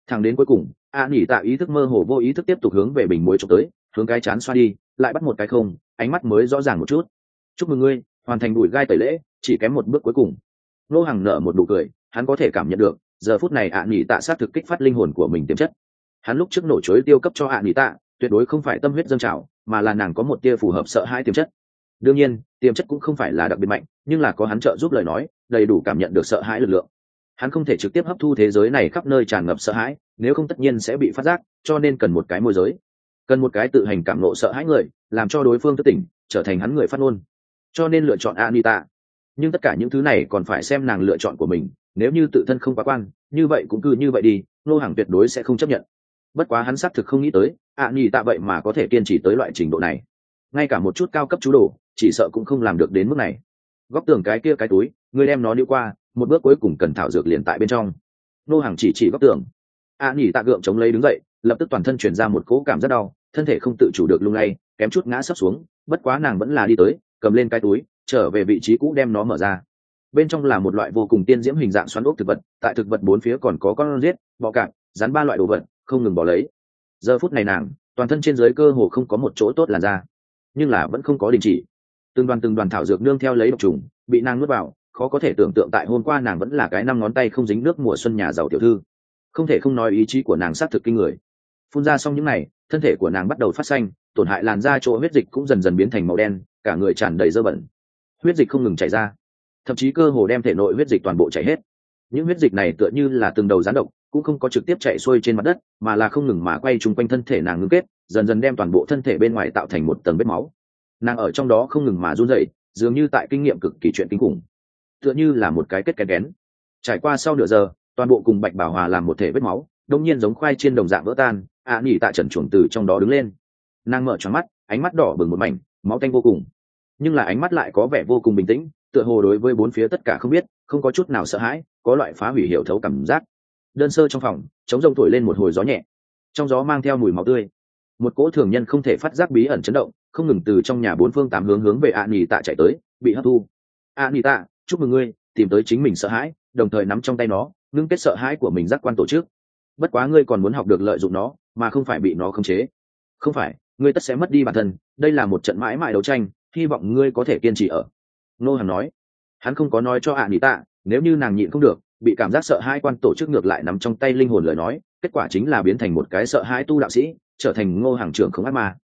Thẳng đến cuối cùng, a nỉ tạ ý thức mơ hồ vô ý thức tiếp tục hướng về bình muối trộm tới, hướng cái chán xoa đi, lại bắt một cái không, ánh mắt mới rõ ràng một chút. Chúc mừng ngươi, hoàn thành đùi gai tẩy lễ, chỉ kém một bước cuối cùng. Nô hàng nở một nụ cười, hắn có thể cảm nhận được, giờ phút này ạ nỉ tạ sát thực kích phát linh hồn của mình tiềm chất hắn lúc trước nổ chối tiêu cấp cho hạ nghị tạ tuyệt đối không phải tâm huyết dâng trào, mà là nàng có một tia phù hợp sợ hai tiềm chất. Đương nhiên, tiềm chất cũng không phải là đặc biệt mạnh, nhưng là có hắn trợ giúp lời nói, đầy đủ cảm nhận được sợ hãi lực lượng. Hắn không thể trực tiếp hấp thu thế giới này khắp nơi tràn ngập sợ hãi, nếu không tất nhiên sẽ bị phát giác, cho nên cần một cái môi giới. Cần một cái tự hành cảm nộ sợ hãi người, làm cho đối phương thất tỉnh, trở thành hắn người phát ngôn. Cho nên lựa chọn anita. Nhưng tất cả những thứ này còn phải xem nàng lựa chọn của mình, nếu như tự thân không quá quan, như vậy cũng cứ như vậy đi nô hàng tuyệt đối sẽ không chấp nhận bất quá hắn xác thực không nghĩ tới, ạ nhì tạ vậy mà có thể kiên trì tới loại trình độ này. Ngay cả một chút cao cấp chú đồ, chỉ sợ cũng không làm được đến mức này. Góc tường cái kia cái túi, người đem nó đi qua, một bước cuối cùng cần thảo dược liền tại bên trong. Nô hàng chỉ chỉ góc tường. Ạ nhì tạ gượng chống lấy đứng dậy, lập tức toàn thân chuyển ra một cỗ cảm rất đau, thân thể không tự chủ được lung lay, kém chút ngã sấp xuống, bất quá nàng vẫn là đi tới, cầm lên cái túi, trở về vị trí cũ đem nó mở ra. Bên trong là một loại vô cùng tiên diễm hình dạng xoắn ốc thực vật, tại thực vật bốn phía còn có con riết bọ cạp, rắn ba loại đồ vật không ngừng bỏ lấy. Giờ phút này nàng, toàn thân trên dưới cơ hồ không có một chỗ tốt làn da, nhưng là vẫn không có đình chỉ. Từng đoàn từng đoàn thảo dược nương theo lấy độc trùng, bị nàng nuốt vào, khó có thể tưởng tượng tại hôm qua nàng vẫn là cái năm ngón tay không dính nước mùa xuân nhà giàu tiểu thư. Không thể không nói ý chí của nàng xác thực kinh người. Phun ra xong những n à y thân thể của nàng bắt đầu phát xanh, tổn hại làn da chỗ huyết dịch cũng dần dần biến thành màu đen, cả người tràn đầy dơ bẩn. Huyết dịch không ngừng chảy ra, thậm chí cơ hồ đem thể nội huyết dịch toàn bộ chảy hết. Những huyết dịch này tựa như là từng đầu rán độc cũng không có trực tiếp chạy xuôi trên mặt đất mà là không ngừng mà quay chung quanh thân thể nàng ngưng kết dần dần đem toàn bộ thân thể bên ngoài tạo thành một tầng vết máu. Nàng ở trong đó không ngừng mà run dậy dường như tại kinh nghiệm cực kỳ chuyện kinh khủng. Tựa như là một cái kết kén kén. Trải qua sau nửa giờ toàn bộ cùng bạch bảo hòa làm một thể vết máu đông nhiên giống khoai trên đồng dạng vỡ tan ạ à, nỉ tạ trần chuồng từ trong đó đứng lên. Nàng mở tròn mắt ánh mắt đỏ bừng một mảnh máu tanh vô cùng. Nhưng là ánh mắt lại có vẻ vô cùng bình tĩnh tựa hồ đối với bốn phía tất cả không biết không có chút nào sợ hãi có loại phá hủy hiểu thấu cảm giác đơn sơ trong phòng, chống rông thổi lên một hồi gió nhẹ. Trong gió mang theo mùi máu tươi. Một cỗ thường nhân không thể phát giác bí ẩn chấn động, không ngừng từ trong nhà bốn phương tám hướng hướng về A nỉ tạ chạy tới, bị hấp thu. A nỉ tạ, chúc mừng ngươi, tìm tới chính mình sợ hãi, đồng thời nắm trong tay nó, ngưng kết sợ hãi của mình giác quan tổ chức. Bất quá ngươi còn muốn học được lợi dụng nó, mà không phải bị nó khống chế. Không phải, ngươi tất sẽ mất đi bản thân, đây là một trận mãi mãi đấu tranh, hy vọng ngươi có thể kiên trì ở. Nô hằng nói. Hắn không có nói cho ạ nỉ tạ, nếu như nàng nhịn không được bị cảm giác sợ hãi quan tổ chức ngược lại nắm trong tay linh hồn lời nói kết quả chính là biến thành một cái sợ hãi tu đạo sĩ trở thành ngô hàng trưởng không ác ma.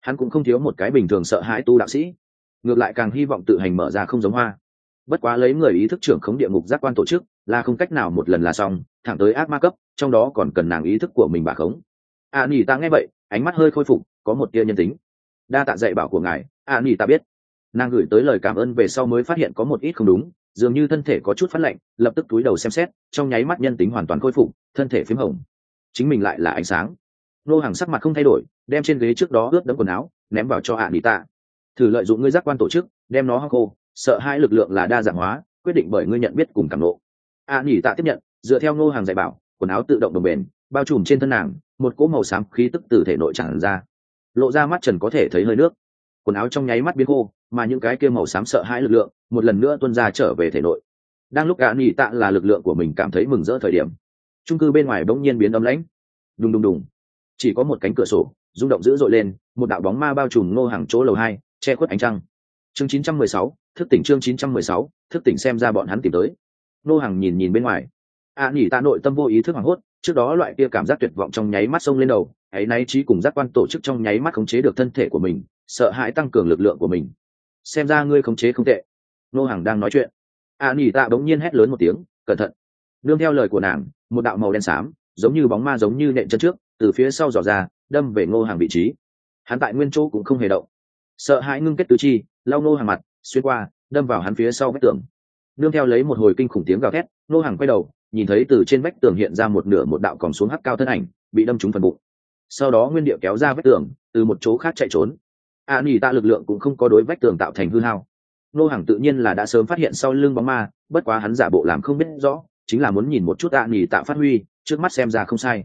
Hắn cũng không thiếu một cái bình thường sợ hãi tu đạo sĩ. Ngược lại càng hy vọng tự hành mở ra không giống hoa. Bất quá lấy người ý thức trưởng khống địa ngục giác quan tổ chức là không cách nào một lần là xong thẳng tới ác ma cấp trong đó còn cần nàng ý thức của mình bà khống. A à, nỉ ta nghe vậy ánh mắt hơi khôi phục có một tia nhân tính. Đa tạ dạy bảo của ngài a à, nỉ ta biết. Nàng gửi tới lời cảm ơn về sau mới phát hiện có một ít không đúng dường như thân thể có chút phát lạnh, lập tức túi đầu xem xét, trong nháy mắt nhân tính hoàn toàn khôi phục, thân thể p h í m hồng. Chính mình lại là ánh sáng. Nô hàng sắc mặt không thay đổi, đem trên ghế trước đó ướt đẫm quần áo, ném vào cho hạ nỉ tạ thử lợi dụng ngươi giác quan tổ chức, đem nó hăng khô, sợ hai lực lượng là đa dạng hóa, quyết định bởi ngươi nhận biết cùng cảm lộ hạ nỉ tạ tiếp nhận, dựa theo nô hàng dạy bảo, quần áo tự động đồng bền, bao trùm trên thân nàng, một cỗ màu xám khí tức từ thể nội tràn ra. Lộ ra mắt trần có thể thấy hơi nước. Quần áo trong nháy mắt biến khô mà những cái kia màu xám sợ hãi lực lượng một lần nữa tuân ra trở về thể nội. Đang lúc gã nhị tạ là lực lượng của mình cảm thấy mừng rỡ thời điểm trung cư bên ngoài bỗng nhiên biến ấm lãnh. Đùng đùng đùng. Chỉ có một cánh cửa sổ rung động dữ dội lên một đạo bóng ma bao trùm ngô hàng chỗ lầu hai che khuất ánh trăng. Chương 916, thức tỉnh chương 916, thức tỉnh xem ra bọn hắn tìm tới. Ngô hàng nhìn nhìn bên ngoài. A à, nhỉ tạ nội tâm vô ý thức hoảng hốt trước đó loại kia cảm giác tuyệt vọng trong nháy mắt sông lên đầu ấy náy trí cùng giác quan tổ chức trong nháy mắt khống chế được thân thể của mình sợ hãi tăng cường lực lượng của mình xem ra ngươi khống chế không tệ. Nô hàng đang nói chuyện. A nỉ tạ bỗng nhiên hét lớn một tiếng, cẩn thận. Nương theo lời của nàng, một đạo màu đen xám, giống như bóng ma giống như nện chân trước, từ phía sau dò ra, đâm về ngô hàng vị trí. Hắn tại nguyên chỗ cũng không hề động. Sợ hãi ngưng kết tứ chi, lau ngô hàng mặt, xuyên qua, đâm vào hắn phía sau vách tường. Nương theo lấy một hồi kinh khủng tiếng gào thét, ngô hàng quay đầu, nhìn thấy từ trên vách tường hiện ra một nửa một đạo còn xuống hắt cao thân ảnh, bị đâm trúng phần bụng. Sau đó nguyên điệu kéo ra vách tường, từ một chỗ khác chạy trốn a nỉ tạ lực lượng cũng không có đối vách tường tạo thành hư hao. Nô hàng tự nhiên là đã sớm phát hiện sau lưng bóng ma, bất quá hắn giả bộ làm không biết rõ, chính là muốn nhìn một chút a nỉ tạ phát huy, trước mắt xem ra không sai.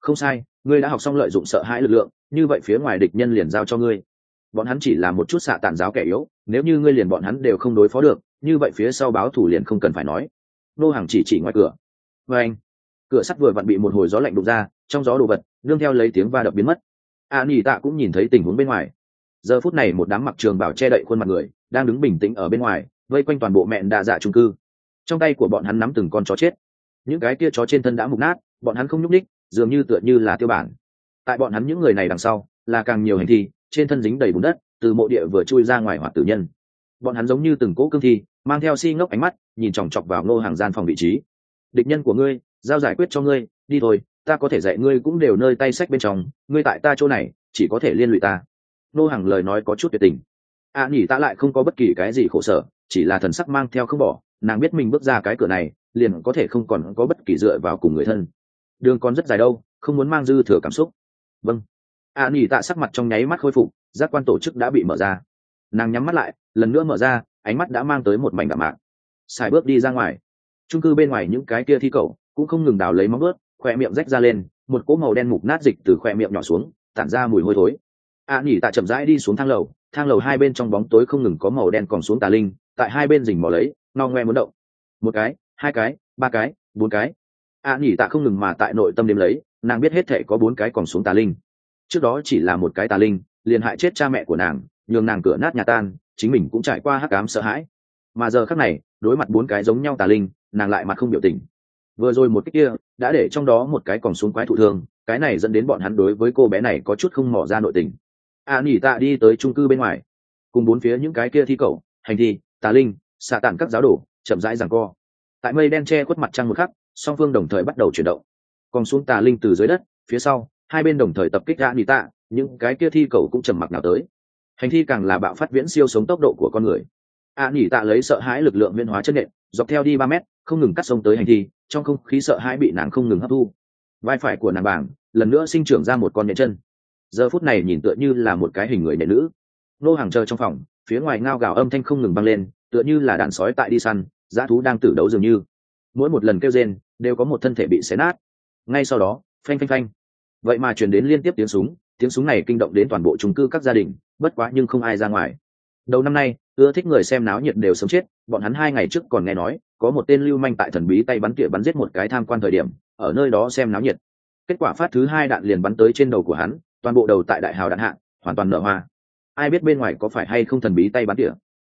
Không sai, ngươi đã học xong lợi dụng sợ hãi lực lượng, như vậy phía ngoài địch nhân liền giao cho ngươi. Bọn hắn chỉ là một chút xạ tàn giáo kẻ yếu, nếu như ngươi liền bọn hắn đều không đối phó được, như vậy phía sau báo thủ liền không cần phải nói. Nô hàng chỉ chỉ ngoài cửa. Và anh, cửa sắt vừa vặn bị một hồi gió lạnh đục ra, trong gió đồ vật, nương theo lấy tiếng va đập biến mất. A nỉ tạ cũng nhìn thấy tình huống bên ngoài giờ phút này một đám mặc trường bảo che đậy khuôn mặt người, đang đứng bình tĩnh ở bên ngoài, vây quanh toàn bộ mẹn đa dạ trung cư. Trong tay của bọn hắn nắm từng con chó chết. Những cái kia chó trên thân đã mục nát, bọn hắn không nhúc ních dường như tựa như là tiêu bản. Tại bọn hắn những người này đằng sau, là càng nhiều hành thi, trên thân dính đầy bùn đất, từ mộ địa vừa chui ra ngoài hoạt tử nhân. Bọn hắn giống như từng cỗ cương thi, mang theo si ngốc ánh mắt, nhìn chòng chọc vào ngô hàng gian phòng vị trí. Địch nhân của ngươi, giao giải quyết cho ngươi, đi thôi, ta có thể dạy ngươi cũng đều nơi tay sách bên trong, ngươi tại ta chỗ này, chỉ có thể liên lụy ta nô hàng lời nói có chút tuyệt tình. A à, nhỉ ta lại không có bất kỳ cái gì khổ sở chỉ là thần sắc mang theo không bỏ nàng biết mình bước ra cái cửa này liền có thể không còn có bất kỳ dựa vào cùng người thân. Đường còn rất dài đâu không muốn mang dư thừa cảm xúc. Vâng. A à, nhỉ tạ sắc mặt trong nháy mắt khôi phục giác quan tổ chức đã bị mở ra. Nàng nhắm mắt lại lần nữa mở ra ánh mắt đã mang tới một mảnh đạm mạc. Xài bước đi ra ngoài. Trung cư bên ngoài những cái kia thi cầu cũng không ngừng đào lấy móng ướt khoe miệng rách ra lên một cỗ màu đen mục nát dịch từ khoe miệng nhỏ xuống tản ra mùi hôi thối a à, nhỉ tạ chậm rãi đi xuống thang lầu thang lầu hai bên trong bóng tối không ngừng có màu đen còn xuống tà linh tại hai bên rình mò lấy no ngoe muốn động. Một cái hai cái ba cái bốn cái. A à, nhỉ tạ không ngừng mà tại nội tâm đếm lấy nàng biết hết thể có bốn cái còn xuống tà linh. Trước đó chỉ là một cái tà linh liền hại chết cha mẹ của nàng nhường nàng cửa nát nhà tan chính mình cũng trải qua hắc cám sợ hãi. Mà giờ khác này đối mặt bốn cái giống nhau tà linh nàng lại mặt không biểu tình. Vừa rồi một cái kia đã để trong đó một cái còn xuống quái thụ thương cái này dẫn đến bọn hắn đối với cô bé này có chút không mỏ ra nội tình a nỉ tạ đi tới trung cư bên ngoài. Cùng bốn phía những cái kia thi cầu hành thi, tà linh, xạ tản các giáo đồ, chậm rãi rằng co. Tại mây đen che khuất mặt trăng một khắc, song phương đồng thời bắt đầu chuyển động. Còn xuống tà linh từ dưới đất, phía sau, hai bên đồng thời tập kích a nỉ tạ, những cái kia thi cầu cũng trầm mặc nào tới. Hành thi càng là bạo phát viễn siêu sống tốc độ của con người. A nỉ tạ lấy sợ hãi lực lượng viên hóa chất nện, dọc theo đi ba mét, không ngừng cắt sông tới hành thi, trong không khí sợ hãi bị nàng không ngừng hấp thu. Vai phải của nàng bảng lần nữa sinh trưởng ra một con nhện chân giờ phút này nhìn tựa như là một cái hình người nhện nữ. Nô hàng chờ trong phòng, phía ngoài ngao gào âm thanh không ngừng băng lên, tựa như là đàn sói tại đi săn, dã thú đang tử đấu dường như. Mỗi một lần kêu rên, đều có một thân thể bị xé nát. Ngay sau đó, phanh phanh phanh. Vậy mà chuyển đến liên tiếp tiếng súng tiếng súng này kinh động đến toàn bộ trung cư các gia đình, bất quá nhưng không ai ra ngoài. Đầu năm nay, ưa thích người xem náo nhiệt đều sống chết, bọn hắn hai ngày trước còn nghe nói, có một tên lưu manh tại thần bí tay bắn tỉa bắn giết một cái tham quan thời điểm, ở nơi đó xem náo nhiệt. Kết quả phát thứ hai đạn liền bắn tới trên đầu của hắn toàn bộ đầu tại đại hào đạn hạ hoàn toàn nở hoa. Ai biết bên ngoài có phải hay không thần bí tay bắn tỉa.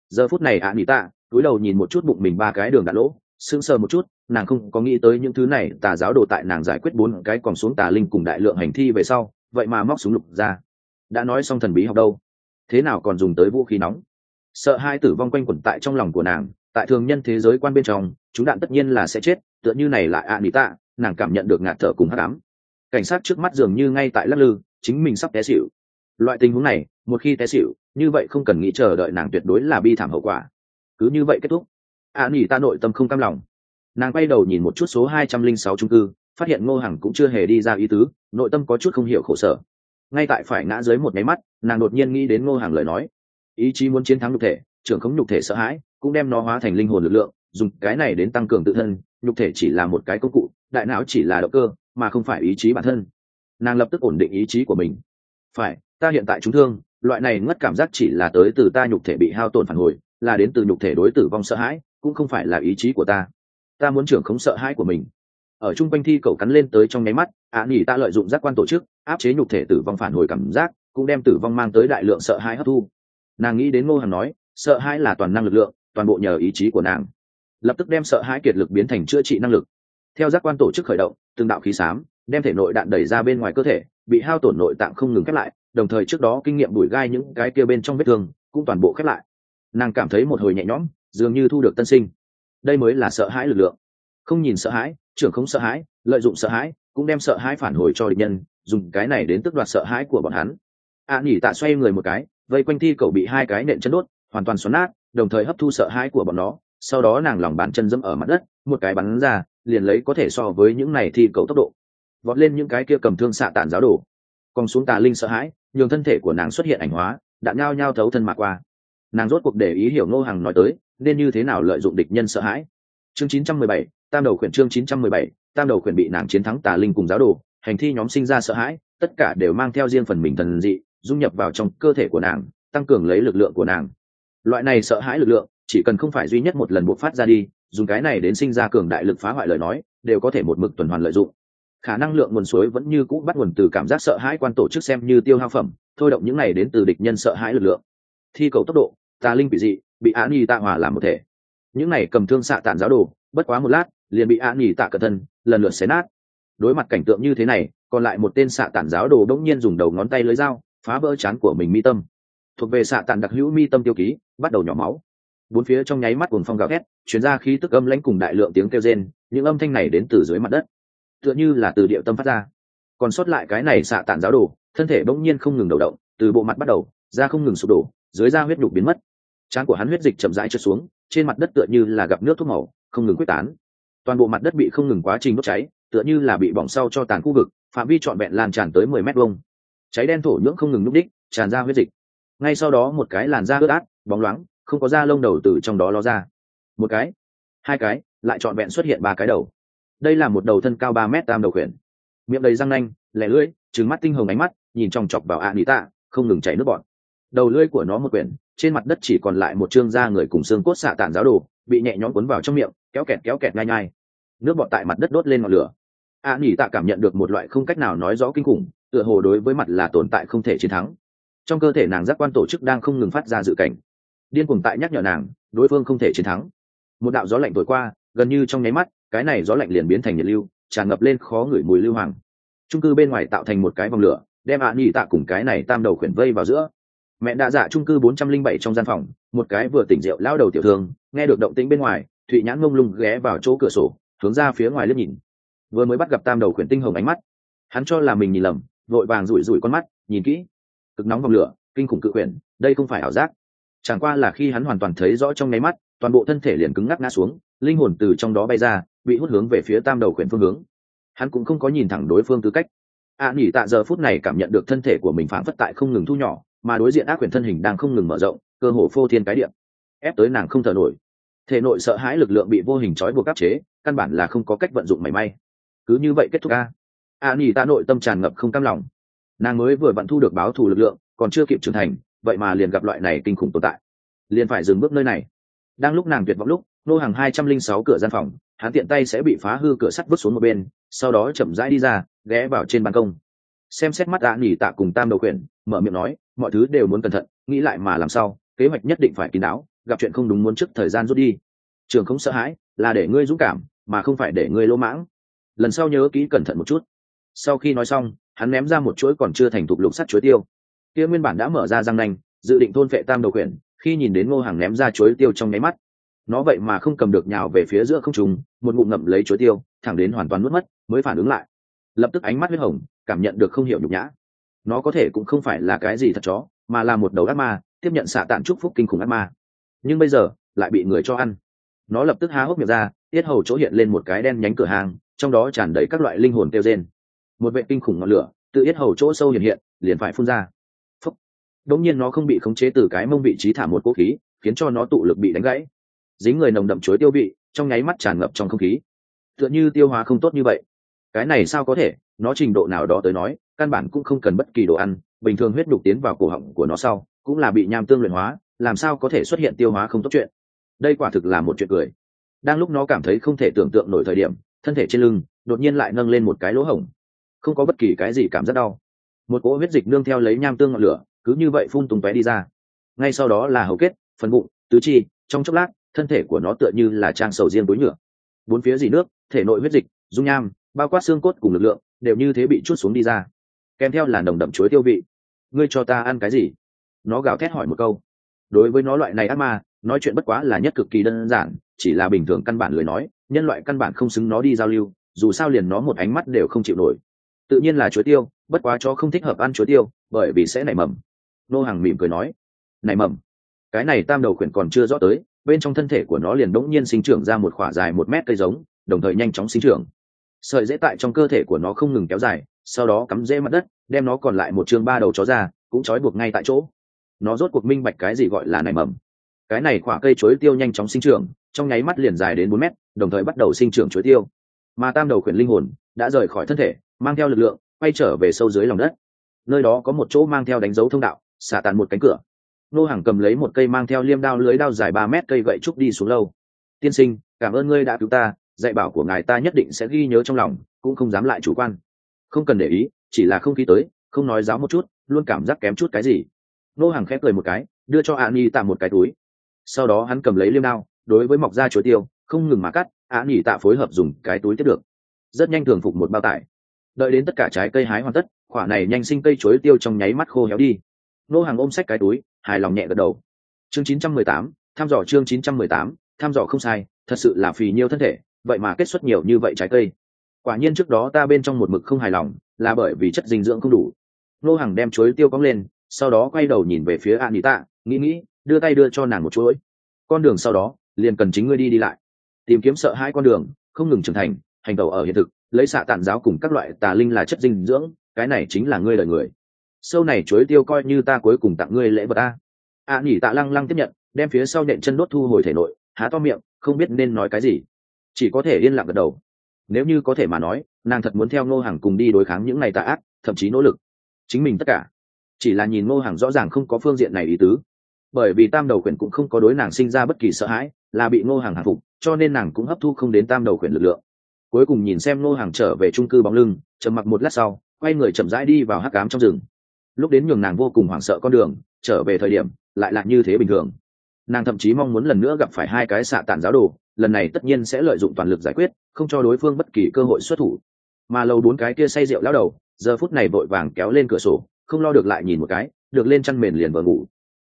Giờ phút này ạ à, nỉ tạ túi đầu nhìn một chút bụng mình ba cái đường đạn lỗ sững sờ một chút nàng không có nghĩ tới những thứ này tà giáo đồ tại nàng giải quyết bốn cái còn xuống tà linh cùng đại lượng hành thi về sau vậy mà móc súng lục ra. Đã nói xong thần bí học đâu? Thế nào còn dùng tới vũ khí nóng? Sợ hai tử vong quanh quẩn tại trong lòng của nàng tại thường nhân thế giới quan bên trong chúng đạn tất nhiên là sẽ chết tựa như này lại ạ nỉ tạ nàng cảm nhận được ngạt thở cùng hát đám cảnh sát trước mắt dường như ngay tại lắc lư chính mình sắp té xỉu. Loại tình huống này, một khi té xỉu, như vậy không cần nghĩ chờ đợi nàng tuyệt đối là bi thảm hậu quả. Cứ như vậy kết thúc. Ạ nghỉ ta nội tâm không cam lòng. Nàng quay đầu nhìn một chút số hai trăm linh sáu trung cư, phát hiện ngô hằng cũng chưa hề đi ra ý tứ, nội tâm có chút không hiểu khổ sở. Ngay tại phải ngã dưới một nháy mắt, nàng đột nhiên nghĩ đến ngô hằng lời nói. Ý chí muốn chiến thắng nhục thể, trưởng không nhục thể sợ hãi, cũng đem nó hóa thành linh hồn lực lượng, dùng cái này đến tăng cường tự thân, nhục thể chỉ là một cái công cụ, đại não chỉ là động cơ, mà không phải ý chí bản thân nàng lập tức ổn định ý chí của mình. Phải ta hiện tại trúng thương loại này ngất cảm giác chỉ là tới từ ta nhục thể bị hao tổn phản hồi là đến từ nhục thể đối tử vong sợ hãi cũng không phải là ý chí của ta. Ta muốn trưởng không sợ hãi của mình. Ở chung quanh thi cầu cắn lên tới trong nháy mắt ạ à, nghỉ ta lợi dụng giác quan tổ chức áp chế nhục thể tử vong phản hồi cảm giác cũng đem tử vong mang tới đại lượng sợ hãi hấp thu. Nàng nghĩ đến ngô hằng nói sợ hãi là toàn năng lực lượng toàn bộ nhờ ý chí của nàng. Lập tức đem sợ hãi kiệt lực biến thành chữa trị năng lực. Theo giác quan tổ chức khởi động từng đạo khí xám đem thể nội đạn đẩy ra bên ngoài cơ thể bị hao tổn nội tạng không ngừng khép lại đồng thời trước đó kinh nghiệm đuổi gai những cái kia bên trong vết thương cũng toàn bộ khép lại. Nàng cảm thấy một hồi nhẹ nhõm dường như thu được tân sinh. Đây mới là sợ hãi lực lượng. Không nhìn sợ hãi trưởng không sợ hãi lợi dụng sợ hãi cũng đem sợ hãi phản hồi cho địch nhân dùng cái này đến tước đoạt sợ hãi của bọn hắn. A à, nhỉ tạ xoay người một cái vây quanh thi cầu bị hai cái nện chân đốt hoàn toàn xoắn nát đồng thời hấp thu sợ hãi của bọn nó. Sau đó nàng lòng bàn chân dẫm ở mặt đất một cái bắn ra liền lấy có thể so với những này thi cầu tốc độ vọt lên những cái kia cầm thương xạ tản giáo đổ, còn xuống tà linh sợ hãi nhường thân thể của nàng xuất hiện ảnh hóa đạn nhao nhao thấu thân mạc qua. Nàng rốt cuộc để ý hiểu ngô hằng nói tới nên như thế nào lợi dụng địch nhân sợ hãi. Chương 917, tam đầu khuyển chương 917, tam đầu khuyển bị nàng chiến thắng tà linh cùng giáo đồ hành thi nhóm sinh ra sợ hãi tất cả đều mang theo riêng phần mình thần dị dung nhập vào trong cơ thể của nàng tăng cường lấy lực lượng của nàng. Loại này sợ hãi lực lượng chỉ cần không phải duy nhất một lần buộc phát ra đi dùng cái này đến sinh ra cường đại lực phá hoại lời nói đều có thể một mực tuần hoàn lợi dụng khả năng lượng nguồn suối vẫn như cũ bắt nguồn từ cảm giác sợ hãi quan tổ chức xem như tiêu hao phẩm, thôi động những này đến từ địch nhân sợ hãi lực lượng. Thi cầu tốc độ, tà linh bị dị, bị á y tạ hòa làm một thể. Những này cầm thương xạ tàn giáo đồ, bất quá một lát, liền bị á y tạ cẩn thân, lần lượt xé nát. Đối mặt cảnh tượng như thế này, còn lại một tên xạ tản giáo đồ đống nhiên dùng đầu ngón tay lưới dao, phá vỡ chán của mình mi tâm. Thuộc về xạ tản đặc hữu mi tâm tiêu ký, bắt đầu nhỏ máu. Bốn phía trong nháy mắt cùng phong gào thét chuyển ra khí tức âm lãnh cùng đại lượng tiếng kêu rên, những âm thanh này đến từ dưới mặt đất tựa như là từ địa tâm phát ra. Còn sót lại cái này xạ tản giáo đồ, thân thể bỗng nhiên không ngừng đầu động, từ bộ mặt bắt đầu, da không ngừng sụp đổ, dưới da huyết nhục biến mất. Trán của hắn huyết dịch chậm rãi trượt xuống, trên mặt đất tựa như là gặp nước thuốc màu, không ngừng quyết tán. Toàn bộ mặt đất bị không ngừng quá trình đốt cháy, tựa như là bị bỏng sau cho tàn khu vực, phạm vi trọn vẹn lan tràn tới mười mét vuông. Cháy đen thổ nhưỡng không ngừng núp đích, tràn ra huyết dịch. Ngay sau đó một cái làn da ướt át, bóng loáng, không có da lông đầu từ trong đó lo ra. Một cái, hai cái, lại trọn vẹn xuất hiện ba cái đầu đây là một đầu thân cao ba mét tam đầu khuyển. Miệng đầy răng nanh, lẻ lưỡi trứng mắt tinh hồng ánh mắt, nhìn chòng chọc vào ạ nỉ tạ không ngừng chảy nước bọt. Đầu lưỡi của nó một quyển, trên mặt đất chỉ còn lại một chương da người cùng xương cốt xạ tản giáo đồ, bị nhẹ nhõm cuốn vào trong miệng, kéo kẹt kéo kẹt ngai ngay. nước bọt tại mặt đất đốt lên ngọn lửa. A nỉ tạ cảm nhận được một loại không cách nào nói rõ kinh khủng, tựa hồ đối với mặt là tồn tại không thể chiến thắng. Trong cơ thể nàng giác quan tổ chức đang không ngừng phát ra dự cảnh. Điên cuồng tại nhắc nhở nàng, đối phương không thể chiến thắng. Một đạo gió lạnh thổi qua, gần như trong nháy mắt cái này gió lạnh liền biến thành nhiệt lưu, tràn ngập lên khó ngửi mùi lưu hoàng. Trung cư bên ngoài tạo thành một cái vòng lửa, đem ạ à nhị tạ cùng cái này tam đầu khuyển vây vào giữa. Mẹ đã giả trung cư bốn trăm linh bảy trong gian phòng, một cái vừa tỉnh rượu lao đầu tiểu thương, nghe được động tĩnh bên ngoài, thụy nhãn ngông lung ghé vào chỗ cửa sổ, hướng ra phía ngoài liếc nhìn. Vừa mới bắt gặp tam đầu khuyển tinh hồng ánh mắt. Hắn cho là mình nhìn lầm, vội vàng rủi rủi con mắt, nhìn kỹ. Cực nóng vòng lửa, kinh khủng cự quyển, đây không phải ảo giác. Chẳng qua là khi hắn hoàn toàn thấy rõ trong nháy mắt, toàn bộ thân thể liền cứng ngắc ngã xuống, linh hồn từ trong đó bay ra bị hút hướng về phía tam đầu khuyển phương hướng. Hắn cũng không có nhìn thẳng đối phương tư cách. A à, tạ giờ phút này cảm nhận được thân thể của mình phản phất tại không ngừng thu nhỏ mà đối diện ác quyển thân hình đang không ngừng mở rộng cơ hồ phô thiên cái điện ép tới nàng không thở nổi. Thể nội sợ hãi lực lượng bị vô hình trói buộc áp chế căn bản là không có cách vận dụng mảy may. Cứ như vậy kết thúc a. A Nỉ tạ nội tâm tràn ngập không cam lòng. Nàng mới vừa vận thu được báo thù lực lượng còn chưa kịp trưởng thành vậy mà liền gặp loại này kinh khủng tồn tại. Liền phải dừng bước nơi này. Đang lúc nàng tuyệt vọng lúc nô hàng hai trăm linh sáu cửa gian phòng hắn tiện tay sẽ bị phá hư cửa sắt vứt xuống một bên, sau đó chậm rãi đi ra, ghé vào trên ban công. Xem xét mắt đã nghỉ tạ cùng tam đầu quyển mở miệng nói, mọi thứ đều muốn cẩn thận, nghĩ lại mà làm sao, kế hoạch nhất định phải kín đáo, gặp chuyện không đúng muốn trước thời gian rút đi. Trường không sợ hãi, là để ngươi dũng cảm, mà không phải để ngươi lỗ mãng. Lần sau nhớ kỹ cẩn thận một chút. Sau khi nói xong, hắn ném ra một chuỗi còn chưa thành thục lục sắt chuối tiêu. Kia nguyên bản đã mở ra răng nanh, dự định thôn vệ tam đầu quyển khi nhìn đến ngô hàng ném ra chuối tiêu trong nháy mắt nó vậy mà không cầm được nhào về phía giữa không trùng một ngụm ngậm lấy chuối tiêu, thẳng đến hoàn toàn nuốt mất, mới phản ứng lại. Lập tức ánh mắt huyết hồng, cảm nhận được không hiểu nhục nhã. Nó có thể cũng không phải là cái gì thật chó, mà là một đầu ác ma, tiếp nhận xạ tạn chúc phúc kinh khủng ác ma. Nhưng bây giờ, lại bị người cho ăn. Nó lập tức há hốc miệng ra, tiết hầu chỗ hiện lên một cái đen nhánh cửa hàng, trong đó tràn đầy các loại linh hồn kêu trên một vệ kinh khủng ngọn lửa tự yết hầu chỗ sâu hiện hiện, liền phải phun ra. Phúc. Đống nhiên nó không bị khống chế từ cái mông vị trí thả một cố khí, khiến cho nó tụ lực bị đánh gãy dính người nồng đậm chuối tiêu vị, trong nháy mắt tràn ngập trong không khí. Tựa như tiêu hóa không tốt như vậy. Cái này sao có thể? Nó trình độ nào đó tới nói, căn bản cũng không cần bất kỳ đồ ăn, bình thường huyết đục tiến vào cổ họng của nó sau, cũng là bị nham tương luyện hóa, làm sao có thể xuất hiện tiêu hóa không tốt chuyện? Đây quả thực là một chuyện cười. Đang lúc nó cảm thấy không thể tưởng tượng nổi thời điểm, thân thể trên lưng, đột nhiên lại nâng lên một cái lỗ hổng. Không có bất kỳ cái gì cảm giác đau. Một cỗ huyết dịch nương theo lấy nham tương ngọn lửa, cứ như vậy phun tung tóe đi ra. Ngay sau đó là hầu kết, phần bụng, tứ chi, trong chốc lát thân thể của nó tựa như là trang sầu riêng túi nhựa. Bốn phía dì nước, thể nội huyết dịch, dung nham, bao quát xương cốt cùng lực lượng, đều như thế bị chút xuống đi ra. Kèm theo là nồng đậm chuối tiêu vị. Ngươi cho ta ăn cái gì? Nó gào thét hỏi một câu. Đối với nó loại này ác ma, nói chuyện bất quá là nhất cực kỳ đơn giản, chỉ là bình thường căn bản lời nói, nhân loại căn bản không xứng nó đi giao lưu, dù sao liền nó một ánh mắt đều không chịu nổi. Tự nhiên là chuối tiêu, bất quá cho không thích hợp ăn chuối tiêu, bởi vì sẽ nảy mầm. Nô hàng mỉm cười nói, nảy mầm? Cái này tam đầu khuyển còn chưa rõ tới bên trong thân thể của nó liền đống nhiên sinh trưởng ra một khỏa dài một mét cây giống, đồng thời nhanh chóng sinh trưởng. Sợi dễ tại trong cơ thể của nó không ngừng kéo dài, sau đó cắm rễ mặt đất, đem nó còn lại một chương ba đầu chó ra, cũng trói buộc ngay tại chỗ. Nó rốt cuộc minh bạch cái gì gọi là nảy mầm. Cái này khỏa cây chuối tiêu nhanh chóng sinh trưởng, trong nháy mắt liền dài đến bốn mét, đồng thời bắt đầu sinh trưởng chuối tiêu. Mà tam đầu khuyển linh hồn đã rời khỏi thân thể, mang theo lực lượng, quay trở về sâu dưới lòng đất. Nơi đó có một chỗ mang theo đánh dấu thông đạo, xả tàn một cánh cửa nô hàng cầm lấy một cây mang theo liêm đao lưới đao dài ba mét cây gậy trúc đi xuống lâu. Tiên sinh, cảm ơn ngươi đã cứu ta, dạy bảo của ngài ta nhất định sẽ ghi nhớ trong lòng, cũng không dám lại chủ quan. Không cần để ý, chỉ là không khí tới, không nói giáo một chút, luôn cảm giác kém chút cái gì. Nô hàng khép cười một cái, đưa cho a ni tạ một cái túi. Sau đó hắn cầm lấy liêm đao, đối với mọc ra chuối tiêu, không ngừng mà cắt a ni tạ phối hợp dùng cái túi tiếp được. Rất nhanh thường phục một bao tải. Đợi đến tất cả trái cây hái hoàn tất, quả này nhanh sinh cây chuối tiêu trong nháy mắt khô héo đi. Nô hàng ôm sách cái túi hài lòng nhẹ gật đầu chương 918, tham dò chương 918, tham dò không sai thật sự là phì nhiêu thân thể vậy mà kết xuất nhiều như vậy trái cây quả nhiên trước đó ta bên trong một mực không hài lòng là bởi vì chất dinh dưỡng không đủ nô hàng đem chuối tiêu cong lên sau đó quay đầu nhìn về phía Anita, nghĩ nghĩ, đưa tay đưa cho nàng một chuỗi. Con đường sau đó, liền cần chính ngươi đi đi lại, tìm kiếm sợ hai con đường, không ngừng trưởng thành, hành tẩu ở hiện thực, lấy xạ tản giáo cùng các loại tà linh là chất dinh dưỡng, cái này chính là ngươi đời người. Sâu này chuối tiêu coi như ta cuối cùng tặng ngươi lễ vật a. A nhỉ tạ lăng lăng tiếp nhận, đem phía sau nện chân đốt thu hồi thể nội, há to miệng, không biết nên nói cái gì, chỉ có thể yên lặng gật đầu. Nếu như có thể mà nói, nàng thật muốn theo Ngô Hàng cùng đi đối kháng những này tà ác, thậm chí nỗ lực. Chính mình tất cả. Chỉ là nhìn ngô hàng rõ ràng không có phương diện này ý tứ. Bởi vì tam đầu quyền cũng không có đối nàng sinh ra bất kỳ sợ hãi là bị ngô hàng hạ phục cho nên nàng cũng hấp thu không đến tam đầu quyền lực lượng. Cuối cùng nhìn xem ngô hàng trở về trung cư bóng lưng trầm mặc một lát sau quay người chậm rãi đi vào hắc cám trong rừng lúc đến nhường nàng vô cùng hoảng sợ con đường, trở về thời điểm, lại là như thế bình thường. Nàng thậm chí mong muốn lần nữa gặp phải hai cái xạ tản giáo đồ, lần này tất nhiên sẽ lợi dụng toàn lực giải quyết, không cho đối phương bất kỳ cơ hội xuất thủ. Mà lâu bốn cái kia say rượu lao đầu, giờ phút này vội vàng kéo lên cửa sổ, không lo được lại nhìn một cái, được lên chăn mền liền vừa ngủ.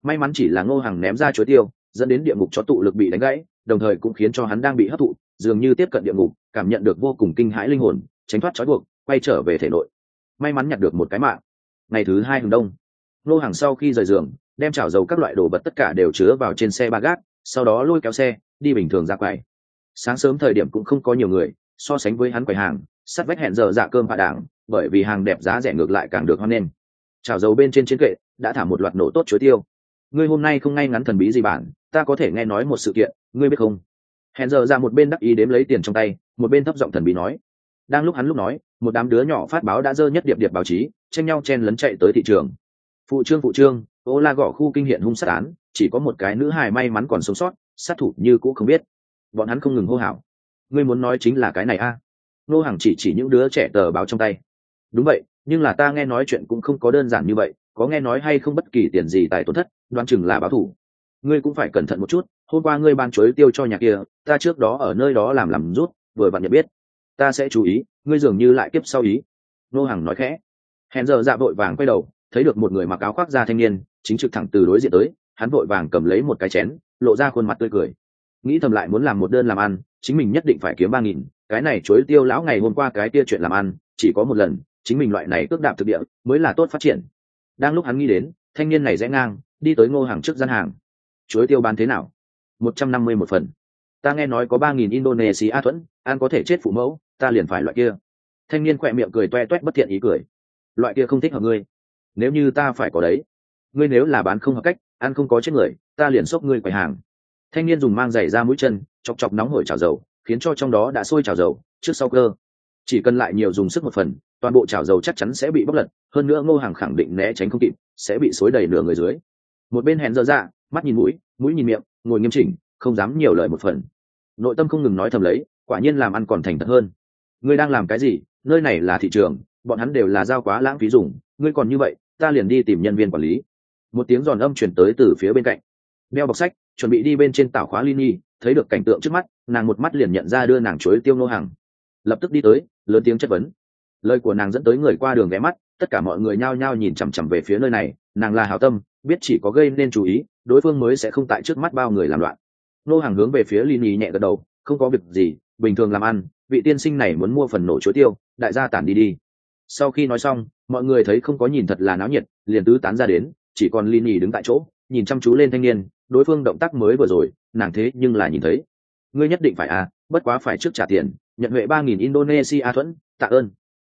May mắn chỉ là ngô hàng ném ra chuối tiêu, dẫn đến địa ngục cho tụ lực bị đánh gãy, đồng thời cũng khiến cho hắn đang bị hấp thụ, dường như tiếp cận địa ngục, cảm nhận được vô cùng kinh hãi linh hồn, tránh thoát trói buộc, quay trở về thể nội. May mắn nhặt được một cái mạng ngày thứ hai hừng đông. Lô hàng sau khi rời giường, đem chảo dầu các loại đồ vật tất cả đều chứa vào trên xe ba gác, sau đó lôi kéo xe, đi bình thường ra quầy. Sáng sớm thời điểm cũng không có nhiều người, so sánh với hắn quầy hàng, sắt vách hẹn giờ dạ cơm hạ đảng, bởi vì hàng đẹp giá rẻ ngược lại càng được hoan nghênh. Chảo dầu bên trên chiến kệ, đã thả một loạt nổ tốt chuối tiêu. Ngươi hôm nay không ngay ngắn thần bí gì bản ta có thể nghe nói một sự kiện, ngươi biết không? Hẹn giờ ra một bên đắc ý đếm lấy tiền trong tay, một bên thấp giọng thần bí nói đang lúc hắn lúc nói, một đám đứa nhỏ phát báo đã dơ nhất điệp điệp báo chí, tranh nhau chen lấn chạy tới thị trường. Phụ trương phụ trương, ô la gõ khu kinh hiện hung sát án, chỉ có một cái nữ hài may mắn còn sống sót, sát thủ như cũ không biết. Bọn hắn không ngừng hô hào. Ngươi muốn nói chính là cái này a? À? nô hàng chỉ chỉ những đứa trẻ tờ báo trong tay. Đúng vậy, nhưng là ta nghe nói chuyện cũng không có đơn giản như vậy, có nghe nói hay không bất kỳ tiền gì tài tổn thất đoan chừng là báo thủ. Ngươi cũng phải cẩn thận một chút, hôm qua ngươi ban chuối tiêu cho nhà kia, ta trước đó ở nơi đó làm làm rút, vừa bạn nhận biết ta sẽ chú ý, ngươi dường như lại tiếp sau ý. Nô hàng nói khẽ. Hẹn giờ dạ vội vàng quay đầu, thấy được một người mặc áo khoác da thanh niên, chính trực thẳng từ đối diện tới, hắn vội vàng cầm lấy một cái chén, lộ ra khuôn mặt tươi cười. Nghĩ thầm lại muốn làm một đơn làm ăn, chính mình nhất định phải kiếm ba nghìn, cái này chối tiêu lão ngày hôm qua cái tia chuyện làm ăn, chỉ có một lần, chính mình loại này cước đạp thực địa, mới là tốt phát triển. Đang lúc hắn nghĩ đến, thanh niên này rẽ ngang, đi tới ngô hàng trước gian hàng. Chuối tiêu bán thế nào? Một trăm năm mươi một phần. Ta nghe nói có ba nghìn indonesia thuẫn, an có thể chết phụ mẫu ta liền phải loại kia. Thanh niên khỏe miệng cười toe toét bất thiện ý cười. Loại kia không thích hợp ngươi. Nếu như ta phải có đấy, ngươi nếu là bán không hợp cách, ăn không có chết người, ta liền xốc ngươi quầy hàng. Thanh niên dùng mang giày ra mũi chân, chọc chọc nóng hổi chảo dầu, khiến cho trong đó đã sôi chảo dầu, trước sau cơ. Chỉ cần lại nhiều dùng sức một phần, toàn bộ chảo dầu chắc chắn sẽ bị bóc lật, hơn nữa ngô hàng khẳng định né tránh không kịp, sẽ bị xối đầy nửa người dưới. Một bên hẹn dơ dạ, ra mắt nhìn mũi mũi nhìn miệng, ngồi nghiêm chỉnh, không dám nhiều lời một phần. Nội tâm không ngừng nói thầm lấy, quả nhiên làm ăn còn thành thật hơn ngươi đang làm cái gì? Nơi này là thị trường, bọn hắn đều là giao quá lãng phí dùng. Ngươi còn như vậy, ta liền đi tìm nhân viên quản lý. Một tiếng giòn âm chuyển tới từ phía bên cạnh. Đeo bọc sách, chuẩn bị đi bên trên tảo khóa lini, thấy được cảnh tượng trước mắt, nàng một mắt liền nhận ra đưa nàng chuối tiêu nô hàng. Lập tức đi tới, lớn tiếng chất vấn. Lời của nàng dẫn tới người qua đường ghé mắt, tất cả mọi người nhao nhao nhìn chằm chằm về phía nơi này, nàng là Hào tâm, biết chỉ có gây nên chú ý, đối phương mới sẽ không tại trước mắt bao người làm loạn. Nô hàng hướng về phía lini nhẹ gật đầu, không có việc gì, bình thường làm ăn vị tiên sinh này muốn mua phần nổ chuối tiêu, đại gia tản đi đi. Sau khi nói xong, mọi người thấy không có nhìn thật là náo nhiệt, liền tứ tán ra đến, chỉ còn lini đứng tại chỗ, nhìn chăm chú lên thanh niên, đối phương động tác mới vừa rồi, nàng thế nhưng là nhìn thấy. Ngươi nhất định phải à bất quá phải trước trả tiền, nhận huệ ba nghìn indonesia thuẫn, tạ ơn.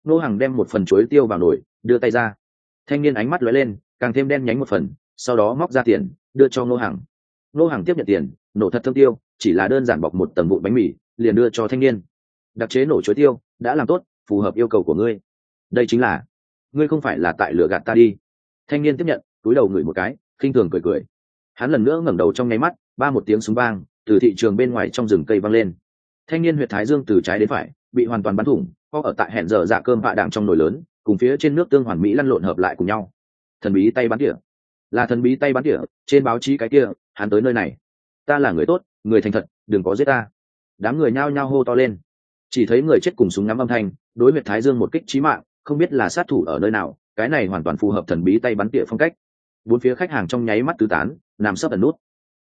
Nô hàng đem một phần chuối tiêu vào nồi, đưa tay ra. Thanh niên ánh mắt lóe lên, càng thêm đen nhánh một phần, sau đó móc ra tiền, đưa cho nô hàng nô hàng tiếp nhận tiền, nổ thật thương tiêu, chỉ là đơn giản bọc một tầng vụn bánh mì, liền đưa cho thanh niên đặc chế nổ chuối tiêu đã làm tốt, phù hợp yêu cầu của ngươi. Đây chính là, ngươi không phải là tại lửa gạt ta đi. Thanh niên tiếp nhận, túi đầu ngửi một cái, khinh thường cười cười. Hắn lần nữa ngẩng đầu trong nháy mắt, ba một tiếng súng vang từ thị trường bên ngoài trong rừng cây vang lên. Thanh niên huyện thái dương từ trái đến phải, bị hoàn toàn bắn thủng có ở tại hẹn giờ dạ cơm hạ đảng trong nồi lớn, cùng phía trên nước tương hoàn mỹ lăn lộn hợp lại cùng nhau. Thần bí tay bắn tỉa. Là thần bí tay bắn tỉa, trên báo chí cái kia, hắn tới nơi này. Ta là người tốt, người thành thật, đừng có giết ta. Đám người nhao nhao hô to lên chỉ thấy người chết cùng súng ngắm âm thanh, đối huyệt thái dương một kích trí mạng, không biết là sát thủ ở nơi nào, cái này hoàn toàn phù hợp thần bí tay bắn tỉa phong cách. Bốn phía khách hàng trong nháy mắt tứ tán, nằm sấp ẩn nút.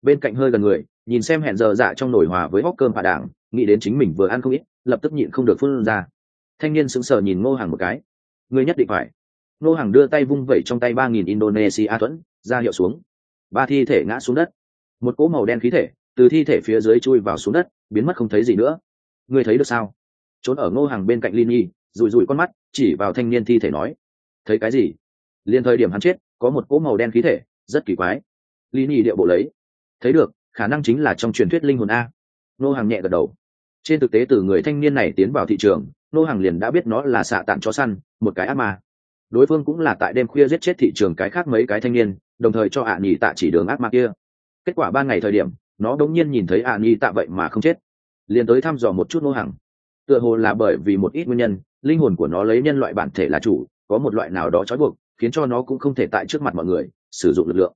Bên cạnh hơi gần người, nhìn xem hẹn giờ dạ trong nổi hòa với hóc cơm hạ đảng, nghĩ đến chính mình vừa ăn không ít, lập tức nhịn không được phun ra. Thanh niên sững sờ nhìn ngô hàng một cái. Người nhất định phải. Ngô hàng đưa tay vung vẩy trong tay ba nghìn indonesia thuẫn, ra hiệu xuống. Ba thi thể ngã xuống đất. Một cỗ màu đen khí thể, từ thi thể phía dưới chui vào xuống đất, biến mất không thấy gì nữa. Ngươi thấy được sao? Trốn ở ngô hàng bên cạnh linh nhi rùi rùi con mắt, chỉ vào thanh niên thi thể nói, thấy cái gì? Liền thời điểm hắn chết, có một cỗ màu đen khí thể, rất kỳ quái. Linh nhi điệu bộ lấy, thấy được, khả năng chính là trong truyền thuyết linh hồn a. Ngô hàng nhẹ gật đầu. Trên thực tế từ người thanh niên này tiến vào thị trường, Ngô hàng liền đã biết nó là xạ tạng chó săn, một cái ác ma. Đối phương cũng là tại đêm khuya giết chết thị trường cái khác mấy cái thanh niên, đồng thời cho ạ à nhì tạ chỉ đường ác ma kia. Kết quả ba ngày thời điểm, nó đống nhiên nhìn thấy ạ à nhì tạ vậy mà không chết. Liền tới thăm dò một chút Ngô hàng tựa hồ là bởi vì một ít nguyên nhân linh hồn của nó lấy nhân loại bản thể là chủ có một loại nào đó trói buộc khiến cho nó cũng không thể tại trước mặt mọi người sử dụng lực lượng.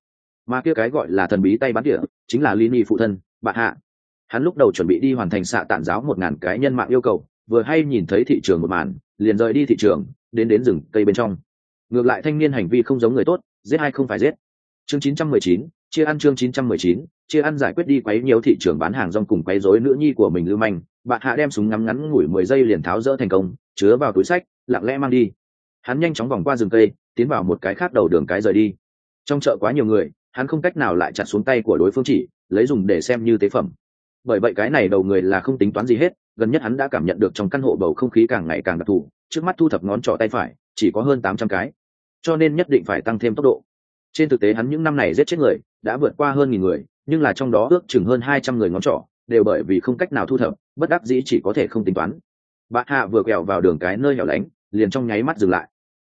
Mà kia cái gọi là thần bí tay bắn địa chính là lini phụ thân bạn hạ. Hắn lúc đầu chuẩn bị đi hoàn thành xạ tản giáo một ngàn cái nhân mạng yêu cầu vừa hay nhìn thấy thị trường một màn liền rời đi thị trường đến đến rừng cây bên trong. Ngược lại thanh niên hành vi không giống người tốt giết hay không phải giết. Chương 919, chia ăn chương 919, chia ăn giải quyết đi quấy nhiều thị trường bán hàng rong cùng quấy rối nữ nhi của mình lưu manh. Bạn hạ đem súng ngắm ngắn ngủi mười giây liền tháo rỡ thành công, chứa vào túi sách, lặng lẽ mang đi. Hắn nhanh chóng vòng qua rừng cây, tiến vào một cái khác đầu đường cái rời đi. Trong chợ quá nhiều người, hắn không cách nào lại chặt xuống tay của đối phương chỉ, lấy dùng để xem như tế phẩm. Bởi vậy cái này đầu người là không tính toán gì hết, gần nhất hắn đã cảm nhận được trong căn hộ bầu không khí càng ngày càng đặc thù, trước mắt thu thập ngón trỏ tay phải, chỉ có hơn tám trăm cái. Cho nên nhất định phải tăng thêm tốc độ. Trên thực tế hắn những năm này giết chết người, đã vượt qua hơn nghìn người nhưng là trong đó ước chừng hơn hai trăm người ngón trỏ, đều bởi vì không cách nào thu thập, bất đắc dĩ chỉ có thể không tính toán. Bạn hạ vừa quẹo vào đường cái nơi hẻo lánh, liền trong nháy mắt dừng lại.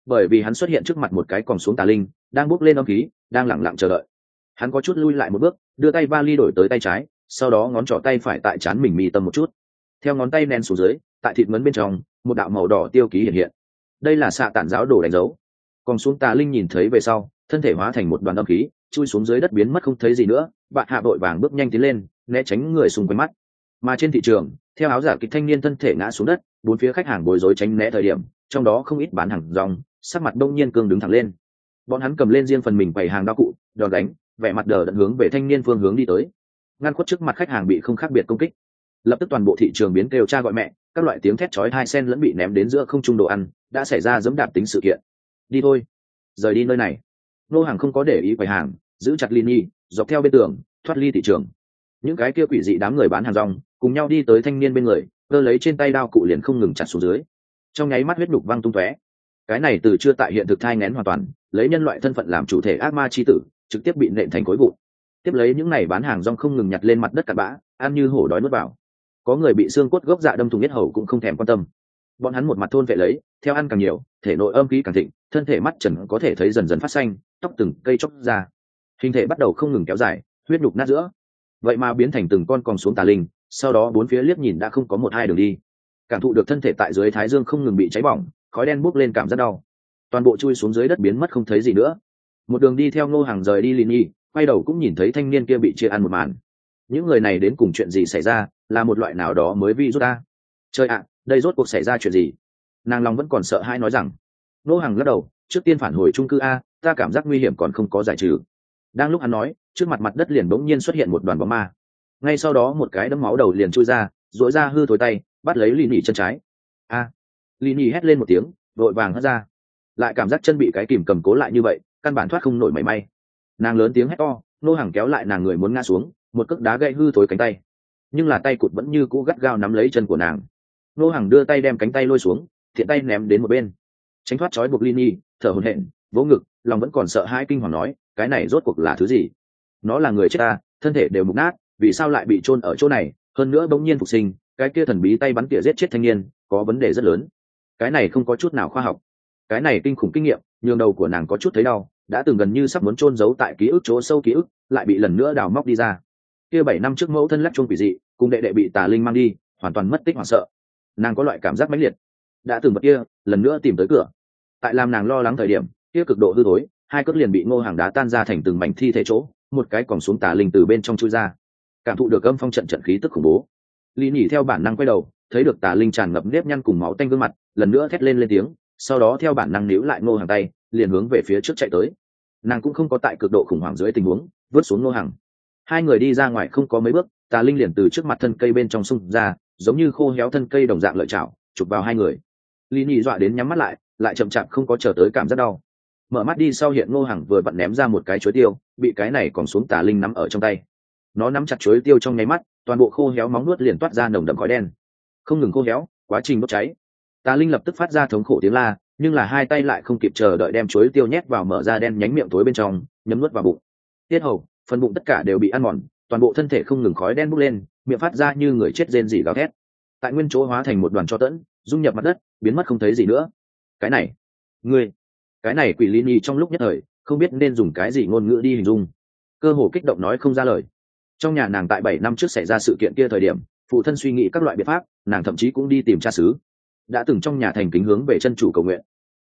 Bởi vì hắn xuất hiện trước mặt một cái còn xuống tà linh, đang bốc lên âm khí, đang lẳng lặng chờ đợi. Hắn có chút lui lại một bước, đưa tay va ly đổi tới tay trái, sau đó ngón trỏ tay phải tại chán mình mì tâm một chút. Theo ngón tay nén xuống dưới, tại thịt ngấn bên trong, một đạo màu đỏ tiêu ký hiện hiện. Đây là xạ tản giáo đồ đánh dấu. Còn xuống tà linh nhìn thấy về sau, thân thể hóa thành một đoàn âm khí chui xuống dưới đất biến mất không thấy gì nữa bạn hạ vội vàng bước nhanh tiến lên, né tránh người xung quanh mắt. Mà trên thị trường, theo áo giả kịch thanh niên thân thể ngã xuống đất, bốn phía khách hàng bối rối tránh né thời điểm, trong đó không ít bán hàng dòng sắc mặt đông nhiên cương đứng thẳng lên. Bọn hắn cầm lên riêng phần mình bày hàng đao cụ đòn đánh, vẻ mặt đờ đẫn hướng về thanh niên phương hướng đi tới. Ngăn khuất trước mặt khách hàng bị không khác biệt công kích. Lập tức toàn bộ thị trường biến kêu cha gọi mẹ, các loại tiếng thét chói hai sen lẫn bị ném đến giữa không trung đồ ăn, đã xảy ra dẫm đạp tính sự kiện. Đi thôi. Rời đi nơi này nô hàng không có để ý quầy hàng, giữ chặt ly nhi dọc theo bên tường, thoát ly thị trường. Những cái kia quỷ dị đám người bán hàng rong, cùng nhau đi tới thanh niên bên người, cơ lấy trên tay đao cụ liền không ngừng chặt xuống dưới. Trong nháy mắt huyết đục văng tung tóe. Cái này từ chưa tại hiện thực thai ngén hoàn toàn, lấy nhân loại thân phận làm chủ thể ác ma chi tử, trực tiếp bị nện thành khối vụ tiếp lấy những này bán hàng rong không ngừng nhặt lên mặt đất cặn bã, ăn như hổ đói nuốt vào. Có người bị xương cốt gốc dạ đâm thùng nhất hầu cũng không thèm quan tâm. Bọn hắn một mặt thôn vệ lấy, theo ăn càng nhiều, thể nội âm khí càng thịnh thân thể mắt trần có thể thấy dần dần phát xanh, tóc từng cây chóc ra. Hình thể bắt đầu không ngừng kéo dài, huyết nhục nát giữa. Vậy mà biến thành từng con còn xuống tà linh, sau đó bốn phía liếc nhìn đã không có một hai đường đi. Cảm thụ được thân thể tại dưới thái dương không ngừng bị cháy bỏng, khói đen bốc lên cảm rất đau. Toàn bộ chui xuống dưới đất biến mất không thấy gì nữa. Một đường đi theo ngô hàng rời đi lì quay đầu cũng nhìn thấy thanh niên kia bị chia ăn một màn. Những người này đến cùng chuyện gì xảy ra, là một loại nào đó mới vi rút ta? Chơi ạ, đây rốt cuộc xảy ra chuyện gì? Nàng long vẫn còn sợ hãi nói rằng Nô hàng lắc đầu, trước tiên phản hồi trung cư a, ta cảm giác nguy hiểm còn không có giải trừ. Đang lúc hắn nói, trước mặt mặt đất liền bỗng nhiên xuất hiện một đoàn bóng ma. Ngay sau đó một cái đấm máu đầu liền chui ra dội ra hư thối tay, bắt lấy lì nỉ chân trái. A. Lì nỉ hét lên một tiếng, vội vàng hất ra. Lại cảm giác chân bị cái kìm cầm cố lại như vậy, căn bản thoát không nổi mảy may. Nàng lớn tiếng hét to, nô hàng kéo lại nàng người muốn ngã xuống, một cước đá gậy hư thối cánh tay. Nhưng là tay cụt vẫn như cũ gắt gao nắm lấy chân của nàng. Nô hàng đưa tay đem cánh tay lôi xuống, thiện tay ném đến một bên tránh thoát trói buộc Lini, thở hổn hển vỗ ngực lòng vẫn còn sợ hai kinh hoàng nói cái này rốt cuộc là thứ gì? Nó là người chết ta thân thể đều mục nát vì sao lại bị chôn ở chỗ này? Hơn nữa bỗng nhiên phục sinh cái kia thần bí tay bắn tỉa giết chết thanh niên có vấn đề rất lớn. Cái này không có chút nào khoa học. Cái này kinh khủng kinh nghiệm nhường đầu của nàng có chút thấy đau đã từng gần như sắp muốn chôn giấu tại ký ức chỗ sâu ký ức lại bị lần nữa đào móc đi ra. Kia bảy năm trước mẫu thân lắc chuông quỷ dị cùng đệ đệ bị tà linh mang đi hoàn toàn mất tích hoảng sợ. Nàng có loại cảm giác mãnh liệt. Đã từng vật kia lần nữa tìm tới cửa tại làm nàng lo lắng thời điểm, kia cực độ hư tối hai cước liền bị ngô hàng đá tan ra thành từng mảnh thi thể chỗ, một cái còn xuống tà linh từ bên trong chui ra. Cảm thụ được âm phong trận trận khí tức khủng bố. Lý nhỉ theo bản năng quay đầu, thấy được tà linh tràn ngập nếp nhăn cùng máu tanh gương mặt, lần nữa thét lên lên tiếng, sau đó theo bản năng níu lại ngô hàng tay, liền hướng về phía trước chạy tới. Nàng cũng không có tại cực độ khủng hoảng dưới tình huống vớt xuống ngô hàng. Hai người đi ra ngoài không có mấy bước, tà linh liền từ trước mặt thân cây bên trong sông ra, giống như khô héo thân cây đồng dạng lợi chảo, chụp vào hai người. Lý nhị dọa đến nhắm mắt lại lại chậm chạp không có chờ tới cảm giác đau. Mở mắt đi sau hiện ngô Hằng vừa vặn ném ra một cái chuối tiêu, bị cái này còn xuống tà linh nắm ở trong tay. Nó nắm chặt chuối tiêu trong nháy mắt, toàn bộ khô héo móng nuốt liền toát ra nồng đậm khói đen. Không ngừng khô héo, quá trình đốt cháy. Tà linh lập tức phát ra thống khổ tiếng la, nhưng là hai tay lại không kịp chờ đợi đem chuối tiêu nhét vào mở ra đen nhánh miệng tối bên trong, nhấm nuốt vào bụng. Tiết hầu, phần bụng tất cả đều bị ăn mòn, toàn bộ thân thể không ngừng khói đen bốc lên, miệng phát ra như người chết rên rỉ gào thét. Tại nguyên chỗ hóa thành một đoàn cho tẫn, dung nhập mặt đất, biến mất không thấy gì nữa cái này, ngươi, cái này quỷ lý nhi trong lúc nhất thời, không biết nên dùng cái gì ngôn ngữ đi hình dung. Cơ hồ kích động nói không ra lời. Trong nhà nàng tại bảy năm trước xảy ra sự kiện kia thời điểm, phụ thân suy nghĩ các loại biện pháp, nàng thậm chí cũng đi tìm cha xứ. Đã từng trong nhà thành kính hướng về chân chủ cầu nguyện.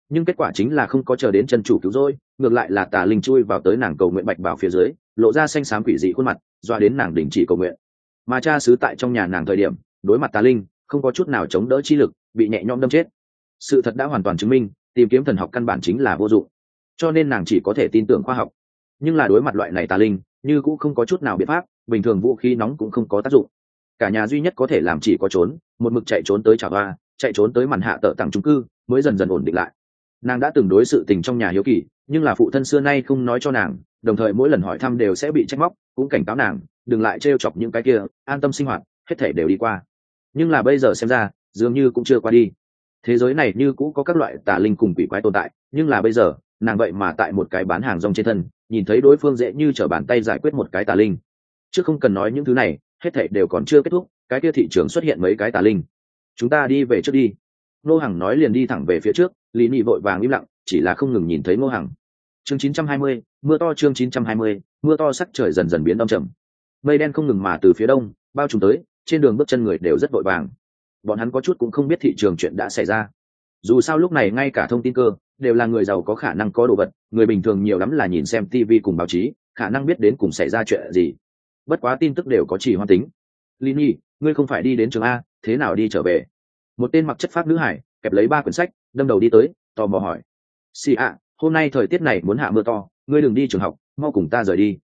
Nhưng kết quả chính là không có chờ đến chân chủ cứu rỗi, ngược lại là tà linh chui vào tới nàng cầu nguyện bạch vào phía dưới, lộ ra xanh xám quỷ dị khuôn mặt doa đến nàng đình chỉ cầu nguyện. Mà cha xứ tại trong nhà nàng thời điểm, đối mặt tà linh, không có chút nào chống đỡ chi lực, bị nhẹ nhõm đâm chết sự thật đã hoàn toàn chứng minh tìm kiếm thần học căn bản chính là vô dụng. Cho nên nàng chỉ có thể tin tưởng khoa học. Nhưng là đối mặt loại này tà linh như cũng không có chút nào biện pháp bình thường vũ khí nóng cũng không có tác dụng. Cả nhà duy nhất có thể làm chỉ có trốn một mực chạy trốn tới trà hoa, chạy trốn tới màn hạ tợ tặng trung cư mới dần dần ổn định lại. Nàng đã từng đối sự tình trong nhà hiếu kỳ nhưng là phụ thân xưa nay không nói cho nàng đồng thời mỗi lần hỏi thăm đều sẽ bị trách móc cũng cảnh cáo nàng đừng lại trêu chọc những cái kia an tâm sinh hoạt hết thể đều đi qua. Nhưng là bây giờ xem ra dường như cũng chưa qua đi thế giới này như cũ có các loại tà linh cùng quỷ quái tồn tại nhưng là bây giờ nàng vậy mà tại một cái bán hàng rong trên thân nhìn thấy đối phương dễ như t r ở bàn tay giải quyết một cái tà linh. Chứ không cần nói những thứ này hết thệ đều còn chưa kết thúc cái kia thị trường xuất hiện mấy cái tà linh. Chúng ta đi về trước đi. Ngô hằng nói liền đi thẳng về phía trước lý nị vội vàng im lặng chỉ là không ngừng nhìn thấy Ngô hằng. Chương 920, mưa to chương 920, mưa to sắc trời dần dần biến đông trầm. Mây đen không ngừng mà từ phía đông bao trùm tới trên đường bước chân người đều rất vội vàng bọn hắn có chút cũng không biết thị trường chuyện đã xảy ra. Dù sao lúc này ngay cả thông tin cơ đều là người giàu có khả năng có đồ vật, người bình thường nhiều lắm là nhìn xem tv cùng báo chí, khả năng biết đến cùng xảy ra chuyện gì. Bất quá tin tức đều có chỉ hoan tính. Linh nhi, ngươi không phải đi đến trường a, thế nào đi trở về? Một tên mặc chất pháp nữ hải, kẹp lấy ba quyển sách, đâm đầu đi tới, tò mò hỏi. Xì ạ, hôm nay thời tiết này muốn hạ mưa to, ngươi đừng đi trường học, mau cùng ta rời đi.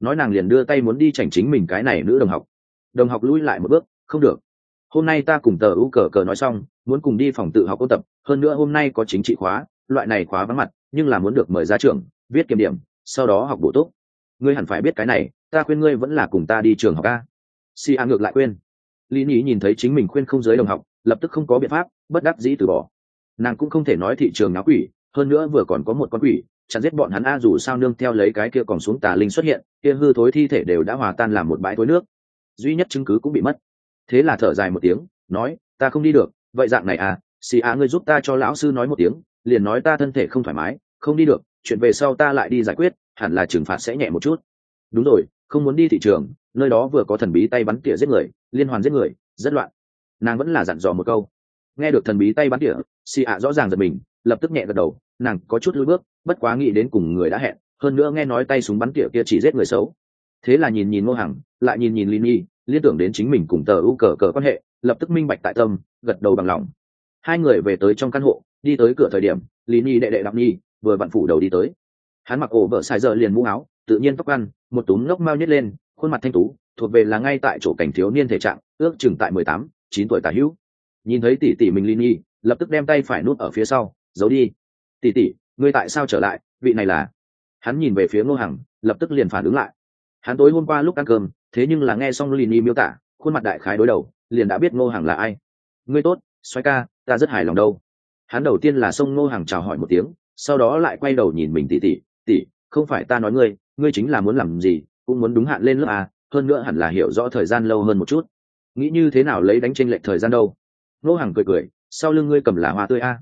Nói nàng liền đưa tay muốn đi chảnh chính mình cái này nữ đồng học. Đồng học lui lại một bước, không được hôm nay ta cùng tờ u cờ cờ nói xong, muốn cùng đi phòng tự học ôn tập, hơn nữa hôm nay có chính trị khóa, loại này khóa vắng mặt, nhưng là muốn được mời ra trường, viết kiểm điểm, sau đó học bổ túc. Ngươi hẳn phải biết cái này, ta khuyên ngươi vẫn là cùng ta đi trường học a. Si a ngược lại khuyên. Lý nhí nhìn thấy chính mình khuyên không giới đồng học, lập tức không có biện pháp, bất đắc dĩ từ bỏ. Nàng cũng không thể nói thị trường náo quỷ, hơn nữa vừa còn có một con quỷ, chặn giết bọn hắn a dù sao nương theo lấy cái kia còn xuống tà linh xuất hiện, kia hư thối thi thể đều đã hòa tan làm một bãi thối nước. Duy nhất chứng cứ cũng bị mất thế là thở dài một tiếng, nói, ta không đi được, vậy dạng này à xì á ngươi giúp ta cho lão sư nói một tiếng, liền nói ta thân thể không thoải mái, không đi được, chuyện về sau ta lại đi giải quyết, hẳn là trừng phạt sẽ nhẹ một chút. Đúng rồi, không muốn đi thị trường, nơi đó vừa có thần bí tay bắn tỉa giết người, liên hoàn giết người, rất loạn. Nàng vẫn là dặn dò một câu. Nghe được thần bí tay bắn tỉa, xì ạ rõ ràng giật mình, lập tức nhẹ gật đầu, nàng có chút lùi bước, bất quá nghĩ đến cùng người đã hẹn, hơn nữa nghe nói tay súng bắn tỉa kia chỉ giết người xấu. Thế là nhìn nhìn ngô hằng, lại nhìn nhìn linh nhi liên tưởng đến chính mình cùng tờ u cờ cờ quan hệ, lập tức minh bạch tại tâm, gật đầu bằng lòng. Hai người về tới trong căn hộ, đi tới cửa thời điểm, lý nhi đệ đệ đặng nhi vừa vặn phủ đầu đi tới. Hắn mặc ổ vợ xài giờ liền mũ áo, tự nhiên tóc ăn, một túm ngốc mau nhét lên, khuôn mặt thanh tú, thuộc về là ngay tại chỗ cảnh thiếu niên thể trạng, ước chừng tại mười tám, chín tuổi tả hữu. Nhìn thấy tỷ tỷ mình lý nhi, lập tức đem tay phải nút ở phía sau, giấu đi. Tỷ tỷ, ngươi tại sao trở lại? Vị này là? Hắn nhìn về phía ngô hằng, lập tức liền phản ứng lại. Hắn tối hôm qua lúc ăn cơm thế nhưng là nghe xong lini miêu tả, khuôn mặt đại khái đối đầu, liền đã biết ngô hằng là ai. Ngươi tốt xoay ca, ta rất hài lòng đâu. Hắn đầu tiên là xông ngô hằng chào hỏi một tiếng, sau đó lại quay đầu nhìn mình tỉ tỉ tỉ, không phải ta nói ngươi ngươi chính là muốn làm gì, cũng muốn đúng hạn lên lớp à hơn nữa hẳn là hiểu rõ thời gian lâu hơn một chút. Nghĩ như thế nào lấy đánh tranh lệch thời gian đâu? Ngô hằng cười cười, sau lưng ngươi cầm là hoa tươi a. À.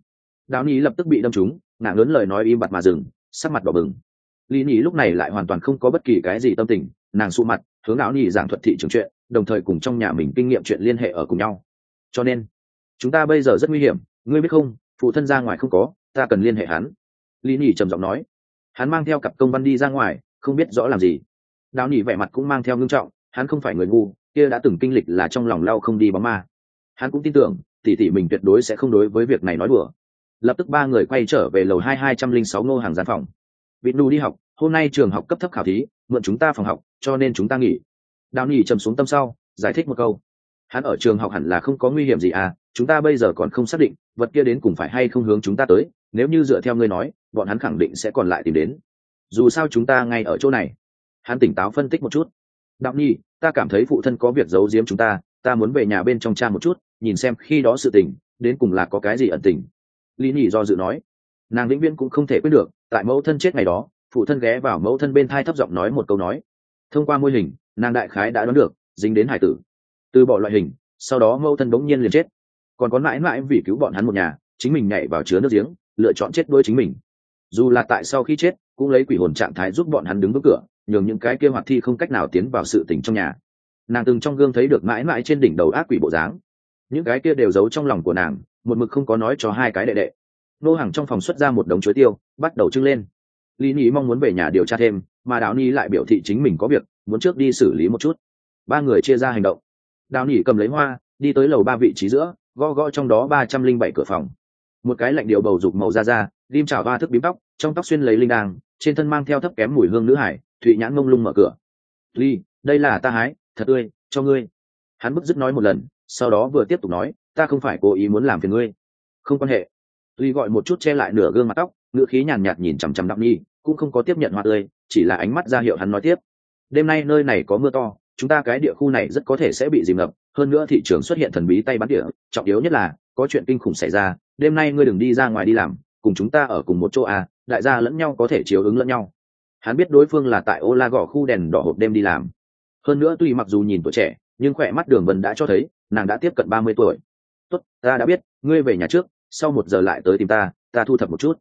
đạo ni lập tức bị đâm trúng, ngả lớn lời nói im bặt mà dừng, sắc mặt đỏ bừng. Lý nhị lúc này lại hoàn toàn không có bất kỳ cái gì tâm tình, nàng sụ mặt hướng áo nhì giảng thuật thị trường chuyện, đồng thời cùng trong nhà mình kinh nghiệm chuyện liên hệ ở cùng nhau. Cho nên, chúng ta bây giờ rất nguy hiểm, ngươi biết không, phụ thân ra ngoài không có, ta cần liên hệ hắn. Lý nhì trầm giọng nói. Hắn mang theo cặp công văn đi ra ngoài, không biết rõ làm gì. Đào nhì vẻ mặt cũng mang theo ngưng trọng, hắn không phải người ngu, kia đã từng kinh lịch là trong lòng lau không đi bóng ma. Hắn cũng tin tưởng tỉ tỉ mình tuyệt đối sẽ không đối với việc này nói đùa. Lập tức ba người quay trở về lầu hai hai trăm linh sáu ngô hàng gian phòng. Vịt đu đi học hôm nay trường học cấp thấp khảo thí, mượn chúng ta phòng học, cho nên chúng ta nghỉ. Đào nhì trầm xuống tâm sau, giải thích một câu. Hắn ở trường học hẳn là không có nguy hiểm gì à chúng ta bây giờ còn không xác định vật kia đến cùng phải hay không hướng chúng ta tới, nếu như dựa theo ngươi nói, bọn hắn khẳng định sẽ còn lại tìm đến. Dù sao chúng ta ngay ở chỗ này. Hắn tỉnh táo phân tích một chút. Đạo nhi, ta cảm thấy phụ thân có việc giấu giếm chúng ta ta muốn về nhà bên trong cha một chút, nhìn xem khi đó sự tình, đến cùng là có cái gì ẩn tình. Lý nhị do dự nói. Nàng vĩnh viễn cũng không thể quyết được, tại mẫu thân chết ngày đó phụ thân ghé vào mẫu thân bên thai thấp giọng nói một câu nói. Thông qua môi hình, nàng đại khái đã đoán được, dính đến hải tử. Từ bỏ loại hình, sau đó mẫu thân bỗng nhiên liền chết. Còn có mãi mãi vì cứu bọn hắn một nhà, chính mình nhảy vào chứa nước giếng, lựa chọn chết đôi chính mình. Dù là tại sau khi chết, cũng lấy quỷ hồn trạng thái giúp bọn hắn đứng bước cửa, nhường những cái kia hoạt thi không cách nào tiến vào sự tình trong nhà. Nàng từng trong gương thấy được mãi mãi trên đỉnh đầu ác quỷ bộ dáng. Những cái kia đều giấu trong lòng của nàng, một mực không có nói cho hai cái đệ đệ. Nô hàng trong phòng xuất ra một đống chuối tiêu, bắt đầu trưng lên lý nhĩ mong muốn về nhà điều tra thêm mà đào ni lại biểu thị chính mình có việc muốn trước đi xử lý một chút. Ba người chia ra hành động. Đào nỉ cầm lấy hoa đi tới lầu ba vị trí giữa gõ gõ trong đó ba trăm linh bảy cửa phòng. Một cái lạnh điệu bầu dục màu ra ra lim chảo ba thức bím tóc trong tóc xuyên lấy linh đàng, trên thân mang theo thấp kém mùi hương nữ hải thụy nhãn mông lung mở cửa. Ly đây là ta hái thật tươi cho ngươi. Hắn bức dứt nói một lần sau đó vừa tiếp tục nói ta không phải cố ý muốn làm phiền ngươi. Không quan hệ. Ly gọi một chút che lại nửa gương mặt tóc ngữ khí nhàn nhạt nhìn chằm chằm đặng nhi, cũng không có tiếp nhận hoa tươi, chỉ là ánh mắt ra hiệu hắn nói tiếp. Đêm nay nơi này có mưa to, chúng ta cái địa khu này rất có thể sẽ bị dìm ngập, hơn nữa thị trường xuất hiện thần bí tay bắn địa, trọng yếu nhất là, có chuyện kinh khủng xảy ra, đêm nay ngươi đừng đi ra ngoài đi làm, cùng chúng ta ở cùng một chỗ à đại gia lẫn nhau có thể chiếu ứng lẫn nhau. Hắn biết đối phương là tại ô la gõ khu đèn đỏ hộp đêm đi làm. Hơn nữa tuy mặc dù nhìn tuổi trẻ, nhưng khỏe mắt đường vân đã cho thấy, nàng đã tiếp cận ba mươi tuổi. Tốt, ta đã biết, ngươi về nhà trước, sau một giờ lại tới tìm ta ta thu thập một chút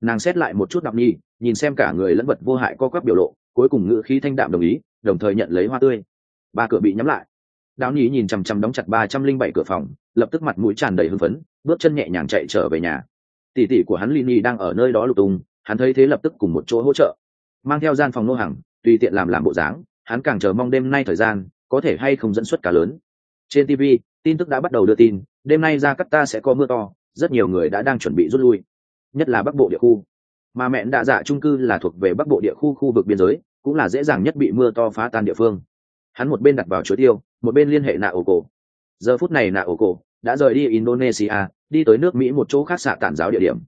nàng xét lại một chút đặc nhi, nhìn xem cả người lẫn vật vô hại co quắp biểu lộ, cuối cùng ngữ khí thanh đạm đồng ý, đồng thời nhận lấy hoa tươi. Ba cửa bị nhắm lại. Đào nhi nhìn chằm chằm đóng chặt ba trăm linh bảy cửa phòng, lập tức mặt mũi tràn đầy hưng phấn, bước chân nhẹ nhàng chạy trở về nhà. Tỷ tỷ của hắn Lini đang ở nơi đó lục tung, hắn thấy thế lập tức cùng một chỗ hỗ trợ. Mang theo gian phòng nô hàng, tùy tiện làm làm bộ dáng, hắn càng chờ mong đêm nay thời gian, có thể hay không dẫn xuất cả lớn. Trên tv tin tức đã bắt đầu đưa tin, đêm nay ra cắt ta sẽ có mưa to, rất nhiều người đã đang chuẩn bị rút lui nhất là bắc bộ địa khu. Mà mẹ đạ dạ trung cư là thuộc về bắc bộ địa khu khu vực biên giới cũng là dễ dàng nhất bị mưa to phá tan địa phương. Hắn một bên đặt vào chuối tiêu một bên liên hệ nạ ổ cổ. Giờ phút này nạ ổ cổ đã rời đi indonesia đi tới nước mỹ một chỗ khác xạ tản giáo địa điểm.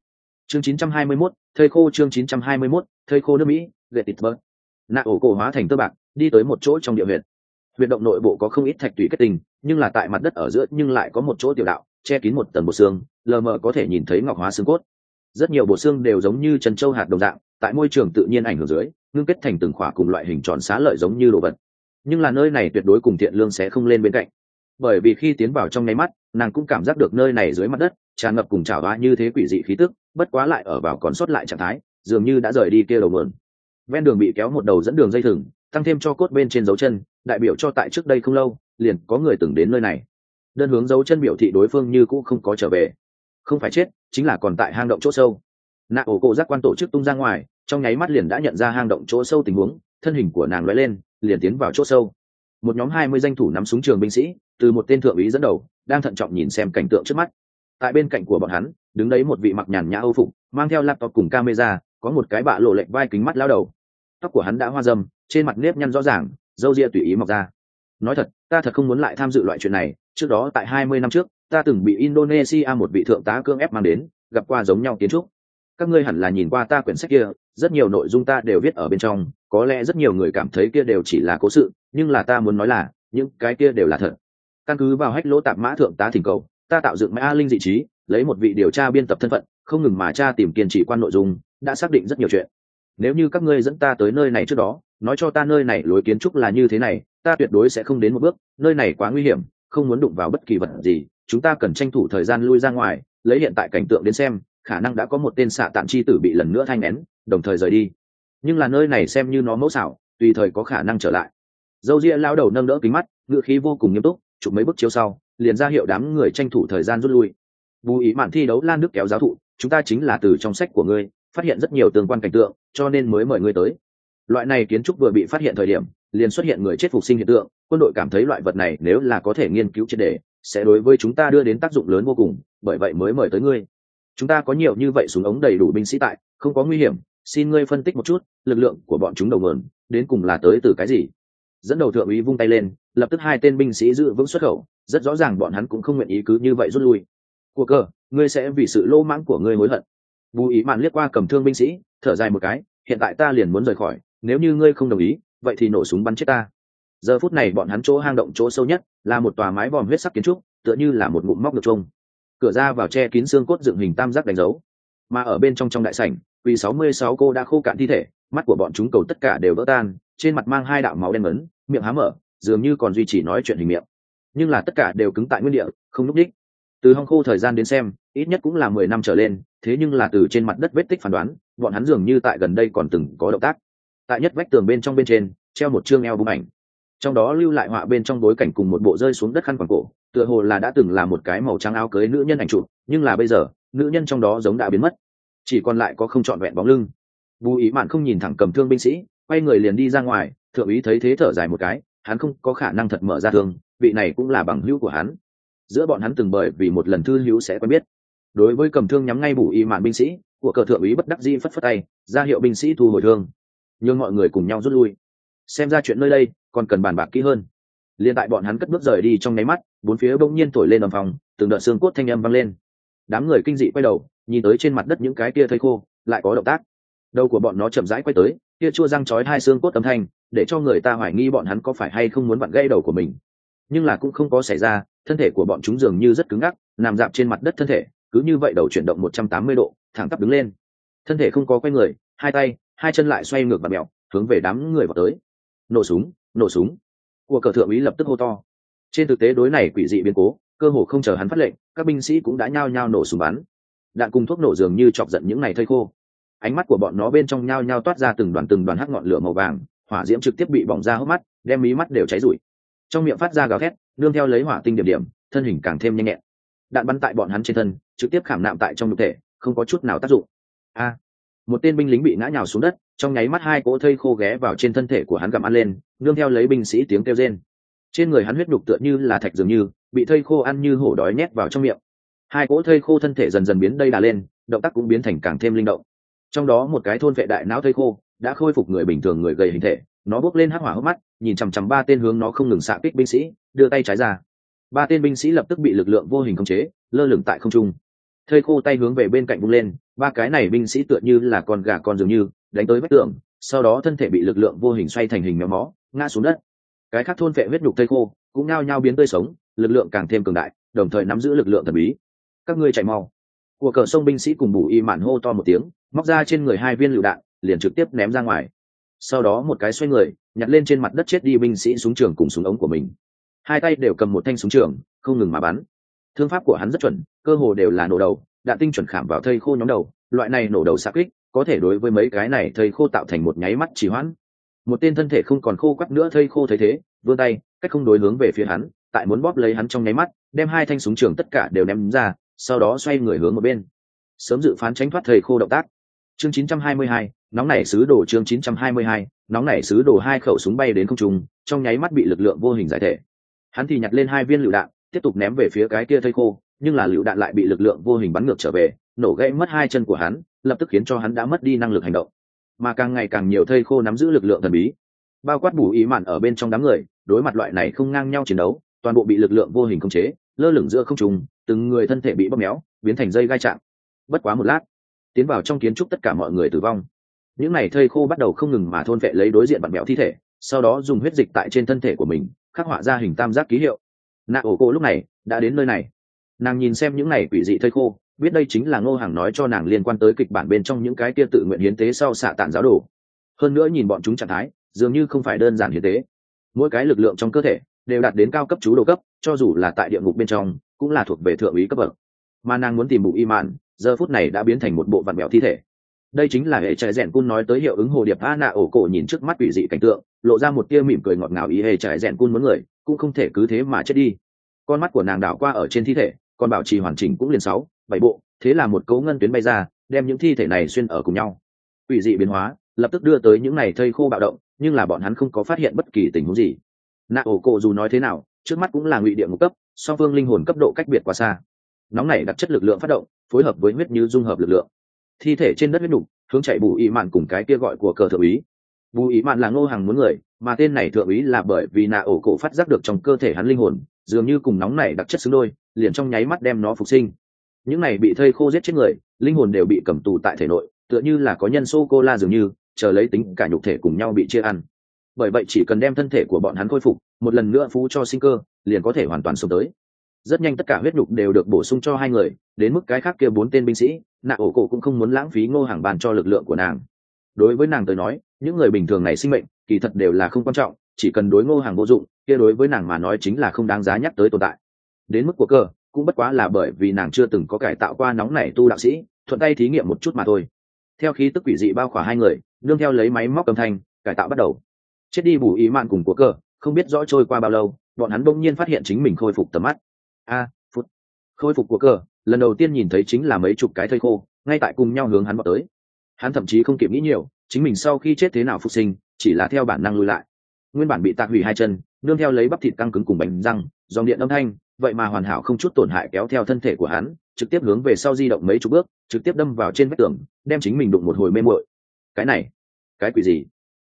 Chương 921, thơi khô chương 921, thơi khô nước mỹ gậy tịt nạ ổ cổ hóa thành tơ bạc đi tới một chỗ trong địa huyện. Huyện động nội bộ có không ít thạch tủy kết tình nhưng là tại mặt đất ở giữa nhưng lại có một chỗ tiểu đạo che kín một tầng bột xương lờ mờ có thể nhìn thấy ngọc hóa xương cốt rất nhiều bộ xương đều giống như trần châu hạt đồng dạng, tại môi trường tự nhiên ảnh hưởng dưới, ngưng kết thành từng khỏa cùng loại hình tròn xá lợi giống như đồ vật. Nhưng là nơi này tuyệt đối cùng thiện lương sẽ không lên bên cạnh. Bởi vì khi tiến vào trong nháy mắt, nàng cũng cảm giác được nơi này dưới mặt đất, tràn ngập cùng chảo ba như thế quỷ dị khí tức, bất quá lại ở vào còn sót lại trạng thái, dường như đã rời đi kia đầu mượn ven đường bị kéo một đầu dẫn đường dây thừng, tăng thêm cho cốt bên trên dấu chân, đại biểu cho tại trước đây không lâu, liền có người từng đến nơi này. Đơn hướng dấu chân biểu thị đối phương như cũ không có trở về không phải chết, chính là còn tại hang động chỗ sâu. Nạ ổ cổ giác quan tổ chức tung ra ngoài, trong nháy mắt liền đã nhận ra hang động chỗ sâu tình huống, thân hình của nàng lóe lên, liền tiến vào chỗ sâu. Một nhóm hai mươi danh thủ nắm súng trường binh sĩ, từ một tên thượng úy dẫn đầu, đang thận trọng nhìn xem cảnh tượng trước mắt. Tại bên cạnh của bọn hắn, đứng đấy một vị mặc nhàn nhã âu phục, mang theo laptop cùng camera, có một cái bạ lộ lệnh vai kính mắt lao đầu. Tóc của hắn đã hoa dâm trên mặt nếp nhăn rõ ràng, râu ria tùy ý mọc ra. Nói thật, ta thật không muốn lại tham dự loại chuyện này, trước đó tại hai mươi năm trước ta từng bị indonesia một vị thượng tá cương ép mang đến, gặp qua giống nhau kiến trúc. Các ngươi hẳn là nhìn qua ta quyển sách kia, rất nhiều nội dung ta đều viết ở bên trong, có lẽ rất nhiều người cảm thấy kia đều chỉ là cố sự, nhưng là ta muốn nói là, những cái kia đều là thật. Căn cứ vào hách lỗ tạp mã thượng tá thỉnh cầu, ta tạo dựng mã linh dị trí, lấy một vị điều tra biên tập thân phận, không ngừng mà tra tìm kiên trì quan nội dung, đã xác định rất nhiều chuyện. Nếu như các ngươi dẫn ta tới nơi này trước đó, nói cho ta nơi này lối kiến trúc là như thế này, ta tuyệt đối sẽ không đến một bước, nơi này quá nguy hiểm, không muốn đụng vào bất kỳ vật gì chúng ta cần tranh thủ thời gian lui ra ngoài, lấy hiện tại cảnh tượng đến xem, khả năng đã có một tên xạ tạm chi tử bị lần nữa thanh nén, đồng thời rời đi. Nhưng là nơi này xem như nó mẫu xảo, tùy thời có khả năng trở lại. Dâu ria lao đầu nâng đỡ kính mắt ngựa khí vô cùng nghiêm túc, chụp mấy bước chiếu sau, liền ra hiệu đám người tranh thủ thời gian rút lui. Bù ý mạn thi đấu lan nước kéo giáo thụ, chúng ta chính là từ trong sách của ngươi, phát hiện rất nhiều tương quan cảnh tượng, cho nên mới mời ngươi tới. Loại này kiến trúc vừa bị phát hiện thời điểm, liền xuất hiện người chết phục sinh hiện tượng, quân đội cảm thấy loại vật này nếu là có thể nghiên cứu triệt đề sẽ đối với chúng ta đưa đến tác dụng lớn vô cùng, bởi vậy mới mời tới ngươi. Chúng ta có nhiều như vậy súng ống đầy đủ binh sĩ tại, không có nguy hiểm, xin ngươi phân tích một chút, lực lượng của bọn chúng đầu nguồn, đến cùng là tới từ cái gì? Dẫn đầu thượng úy vung tay lên, lập tức hai tên binh sĩ giữ vững xuất khẩu, rất rõ ràng bọn hắn cũng không nguyện ý cứ như vậy rút lui. Cuộc cờ, ngươi sẽ vì sự lô mãng của ngươi hối hận. Bù ý mạn liếc qua cầm thương binh sĩ, thở dài một cái, hiện tại ta liền muốn rời khỏi, nếu như ngươi không đồng ý, vậy thì nổ súng bắn chết ta. Giờ phút này bọn hắn chỗ hang động chỗ sâu nhất là một tòa mái vòm huyết sắc kiến trúc, tựa như là một ngụm móc ngược trông. Cửa ra vào che kín xương cốt dựng hình tam giác đánh dấu. Mà ở bên trong trong đại sảnh vì sáu mươi sáu cô đã khô cạn thi thể, mắt của bọn chúng cầu tất cả đều vỡ tan, trên mặt mang hai đạo máu đen mấn miệng há mở, dường như còn duy trì nói chuyện hình miệng. Nhưng là tất cả đều cứng tại nguyên địa, không núp đích từ hong khô thời gian đến xem, ít nhất cũng là mười năm trở lên, thế nhưng là từ trên mặt đất vết tích phán đoán, bọn hắn dường như tại gần đây còn từng có động tác. Tại nhất vách tường bên trong bên trên, treo một chương eo bung ảnh trong đó lưu lại họa bên trong bối cảnh cùng một bộ rơi xuống đất khăn quàng cổ, tựa hồ là đã từng là một cái màu trắng áo cưới nữ nhân ảnh chụp, nhưng là bây giờ, nữ nhân trong đó giống đã biến mất. Chỉ còn lại có không trọn vẹn bóng lưng. Bù ý mạn không nhìn thẳng cầm thương binh sĩ, quay người liền đi ra ngoài, thượng úy thấy thế thở dài một cái, hắn không có khả năng thật mở ra thương, vị này cũng là bằng hữu của hắn. Giữa bọn hắn từng bởi vì một lần thư hữu sẽ quen biết. Đối với cầm thương nhắm ngay bù ý mạn binh sĩ, của cờ thượng úy bất đắc dĩ phất phất tay, ra hiệu binh sĩ thu hồi thương. Nhưng mọi người cùng nhau rút lui. Xem ra chuyện nơi đây còn cần bàn bạc kỹ hơn. Liền tại bọn hắn cất bước rời đi trong nháy mắt, bốn phía bỗng nhiên thổi lên ầm phòng từng đợt xương cốt thanh âm vang lên. Đám người kinh dị quay đầu, nhìn tới trên mặt đất những cái kia thây khô, lại có động tác. Đầu của bọn nó chậm rãi quay tới, kia chua răng chói hai xương cốt âm thanh, để cho người ta hoài nghi bọn hắn có phải hay không muốn vặn gây đầu của mình. Nhưng là cũng không có xảy ra, thân thể của bọn chúng dường như rất cứng ngắc, nằm dạp trên mặt đất thân thể, cứ như vậy đầu chuyển động một trăm tám mươi độ, thẳng tắp đứng lên. Thân thể không có quay người, hai tay, hai chân lại xoay ngược và mẹo hướng về đám người vào tới. Nổ súng nổ súng. Của cờ thượng úy lập tức hô to. Trên thực tế đối này quỷ dị biến cố, cơ hồ không chờ hắn phát lệnh, các binh sĩ cũng đã nhao nhao nổ súng bắn. Đạn cùng thuốc nổ dường như chọc giận những này thây khô. Ánh mắt của bọn nó bên trong nhao nhao toát ra từng đoàn từng đoàn hắc ngọn lửa màu vàng, hỏa diễm trực tiếp bị bỏng ra hốc mắt, đem mí mắt đều cháy rụi. Trong miệng phát ra gào thét, nương theo lấy hỏa tinh điểm điểm, thân hình càng thêm nhanh nhẹn. Đạn bắn tại bọn hắn trên thân, trực tiếp khảm nạm tại trong nhục thể, không có chút nào tác dụng. A một tên binh lính bị ngã nhào xuống đất, trong nháy mắt hai cỗ thây khô ghé vào trên thân thể của hắn gặm ăn lên, nương theo lấy binh sĩ tiếng kêu rên. Trên người hắn huyết đục tựa như là thạch dường như, bị thây khô ăn như hổ đói nhét vào trong miệng. Hai cỗ thây khô thân thể dần dần biến đây đà lên, động tác cũng biến thành càng thêm linh động. Trong đó một cái thôn vệ đại não thây khô, đã khôi phục người bình thường người gầy hình thể, nó bước lên hắc hỏa hốc mắt, nhìn chằm chằm ba tên hướng nó không ngừng xạ kích binh sĩ, đưa tay trái ra. Ba tên binh sĩ lập tức bị lực lượng vô hình khống chế, lơ lửng tại không trung thây khô tay hướng về bên cạnh vung lên, ba cái này binh sĩ tựa như là con gà con dường như, đánh tới vách tường, sau đó thân thể bị lực lượng vô hình xoay thành hình méo mó, ngã xuống đất. Cái khác thôn vệ huyết nhục thây khô cũng nao nhao biến tươi sống, lực lượng càng thêm cường đại, đồng thời nắm giữ lực lượng thần bí. Các ngươi chạy mau. Của cờ sông binh sĩ cùng bù y mạn hô to một tiếng, móc ra trên người hai viên lựu đạn, liền trực tiếp ném ra ngoài. Sau đó một cái xoay người, nhặt lên trên mặt đất chết đi binh sĩ súng trường cùng súng ống của mình. Hai tay đều cầm một thanh súng trường, không ngừng mà bắn thương pháp của hắn rất chuẩn cơ hồ đều là nổ đầu đạn tinh chuẩn khảm vào thây khô nhóm đầu loại này nổ đầu xa kích có thể đối với mấy cái này thây khô tạo thành một nháy mắt chỉ hoãn. Một tên thân thể không còn khô quắt nữa thây khô thấy thế vươn tay cách không đối hướng về phía hắn tại muốn bóp lấy hắn trong nháy mắt đem hai thanh súng trường tất cả đều ném ra sau đó xoay người hướng một bên. Sớm dự phán tránh thoát thầy khô động tác. Chương 922, nóng nảy sứ đồ chương 922, nóng nảy sứ đồ hai khẩu súng bay đến không trung trong nháy mắt bị lực lượng vô hình giải thể. Hắn thì nhặt lên hai viên lựu đạn tiếp tục ném về phía cái kia thây khô, nhưng là lựu đạn lại bị lực lượng vô hình bắn ngược trở về, nổ gãy mất hai chân của hắn, lập tức khiến cho hắn đã mất đi năng lực hành động. Mà càng ngày càng nhiều thây khô nắm giữ lực lượng thần bí, bao quát bù ý mạn ở bên trong đám người, đối mặt loại này không ngang nhau chiến đấu, toàn bộ bị lực lượng vô hình khống chế, lơ lửng giữa không trùng từng người thân thể bị bóp méo, biến thành dây gai chạm. Bất quá một lát, tiến vào trong kiến trúc tất cả mọi người tử vong. Những n à y thây khô bắt đầu không ngừng mà thôn vệ lấy đối diện bạn mẹo thi thể, sau đó dùng huyết dịch tại trên thân thể của mình, khắc họa ra hình tam giác ký hiệu nạ ổ cô lúc này đã đến nơi này. Nàng nhìn xem những này quỷ dị thây khô, biết đây chính là ngô hàng nói cho nàng liên quan tới kịch bản bên trong những cái kia tự nguyện hiến tế sau xạ tản giáo đồ. Hơn nữa nhìn bọn chúng trạng thái, dường như không phải đơn giản hiến tế. Mỗi cái lực lượng trong cơ thể đều đạt đến cao cấp chú đồ cấp, cho dù là tại địa ngục bên trong, cũng là thuộc về thượng úy cấp bậc. Mà nàng muốn tìm bù y mạn, giờ phút này đã biến thành một bộ vạn mẹo thi thể. Đây chính là hệ trại rèn cun nói tới hiệu ứng hồ điệp a nạ ổ cổ nhìn trước mắt quỷ dị cảnh tượng, lộ ra một tia mỉm cười ngọt ngào ý hệ trại rèn cun muốn người cũng không thể cứ thế mà chết đi. Con mắt của nàng đảo qua ở trên thi thể còn bảo trì hoàn chỉnh cũng liền sáu, bảy bộ, thế là một cấu ngân tuyến bay ra, đem những thi thể này xuyên ở cùng nhau. Ủy dị biến hóa, lập tức đưa tới những này thây khô bạo động, nhưng là bọn hắn không có phát hiện bất kỳ tình huống gì. Nạ ổ cộ dù nói thế nào, trước mắt cũng là ngụy địa ngục cấp, song phương linh hồn cấp độ cách biệt quá xa. Nóng này đặc chất lực lượng phát động, phối hợp với huyết như dung hợp lực lượng. Thi thể trên đất huyết đục hướng chạy bù ý mạn cùng cái kia gọi của cờ thượng úy. Bù ý mạn là ngô hàng muốn người mà tên này thượng úy là bởi vì nạ ổ cổ phát giác được trong cơ thể hắn linh hồn, dường như cùng nóng này đặc chất xứng đôi, liền trong nháy mắt đem nó phục sinh. Những này bị thây khô giết chết người, linh hồn đều bị cầm tù tại thể nội, tựa như là có nhân sô cô la dường như, chờ lấy tính cả nhục thể cùng nhau bị chia ăn. Bởi vậy chỉ cần đem thân thể của bọn hắn khôi phục, một lần nữa phú cho sinh cơ, liền có thể hoàn toàn sống tới. Rất nhanh tất cả huyết nhục đều được bổ sung cho hai người, đến mức cái khác kia bốn tên binh sĩ, nạ ổ cổ cũng không muốn lãng phí ngô hàng bàn cho lực lượng của nàng. Đối với nàng tới nói những người bình thường này sinh mệnh, kỳ thật đều là không quan trọng, chỉ cần đối ngô hàng vô dụng, kia đối với nàng mà nói chính là không đáng giá nhắc tới tồn tại. Đến mức của cơ, cũng bất quá là bởi vì nàng chưa từng có cải tạo qua nóng này tu đạo sĩ, thuận tay thí nghiệm một chút mà thôi. Theo khí tức quỷ dị bao khỏa hai người, nương theo lấy máy móc âm thanh, cải tạo bắt đầu. Chết đi bù ý mạn cùng của cơ, không biết rõ trôi qua bao lâu, bọn hắn bỗng nhiên phát hiện chính mình khôi phục tầm mắt. A, phút. Khôi phục của cơ, lần đầu tiên nhìn thấy chính là mấy chục cái thây khô, ngay tại cùng nhau hướng hắn vào tới. Hắn thậm chí không kịp nghĩ nhiều chính mình sau khi chết thế nào phục sinh, chỉ là theo bản năng lùi lại. Nguyên bản bị tạc hủy hai chân, nương theo lấy bắp thịt căng cứng cùng bánh răng, dòng điện âm thanh, vậy mà hoàn hảo không chút tổn hại kéo theo thân thể của hắn, trực tiếp hướng về sau di động mấy chục bước, trực tiếp đâm vào trên vách tường, đem chính mình đụng một hồi mê muội. Cái này, cái quỷ gì?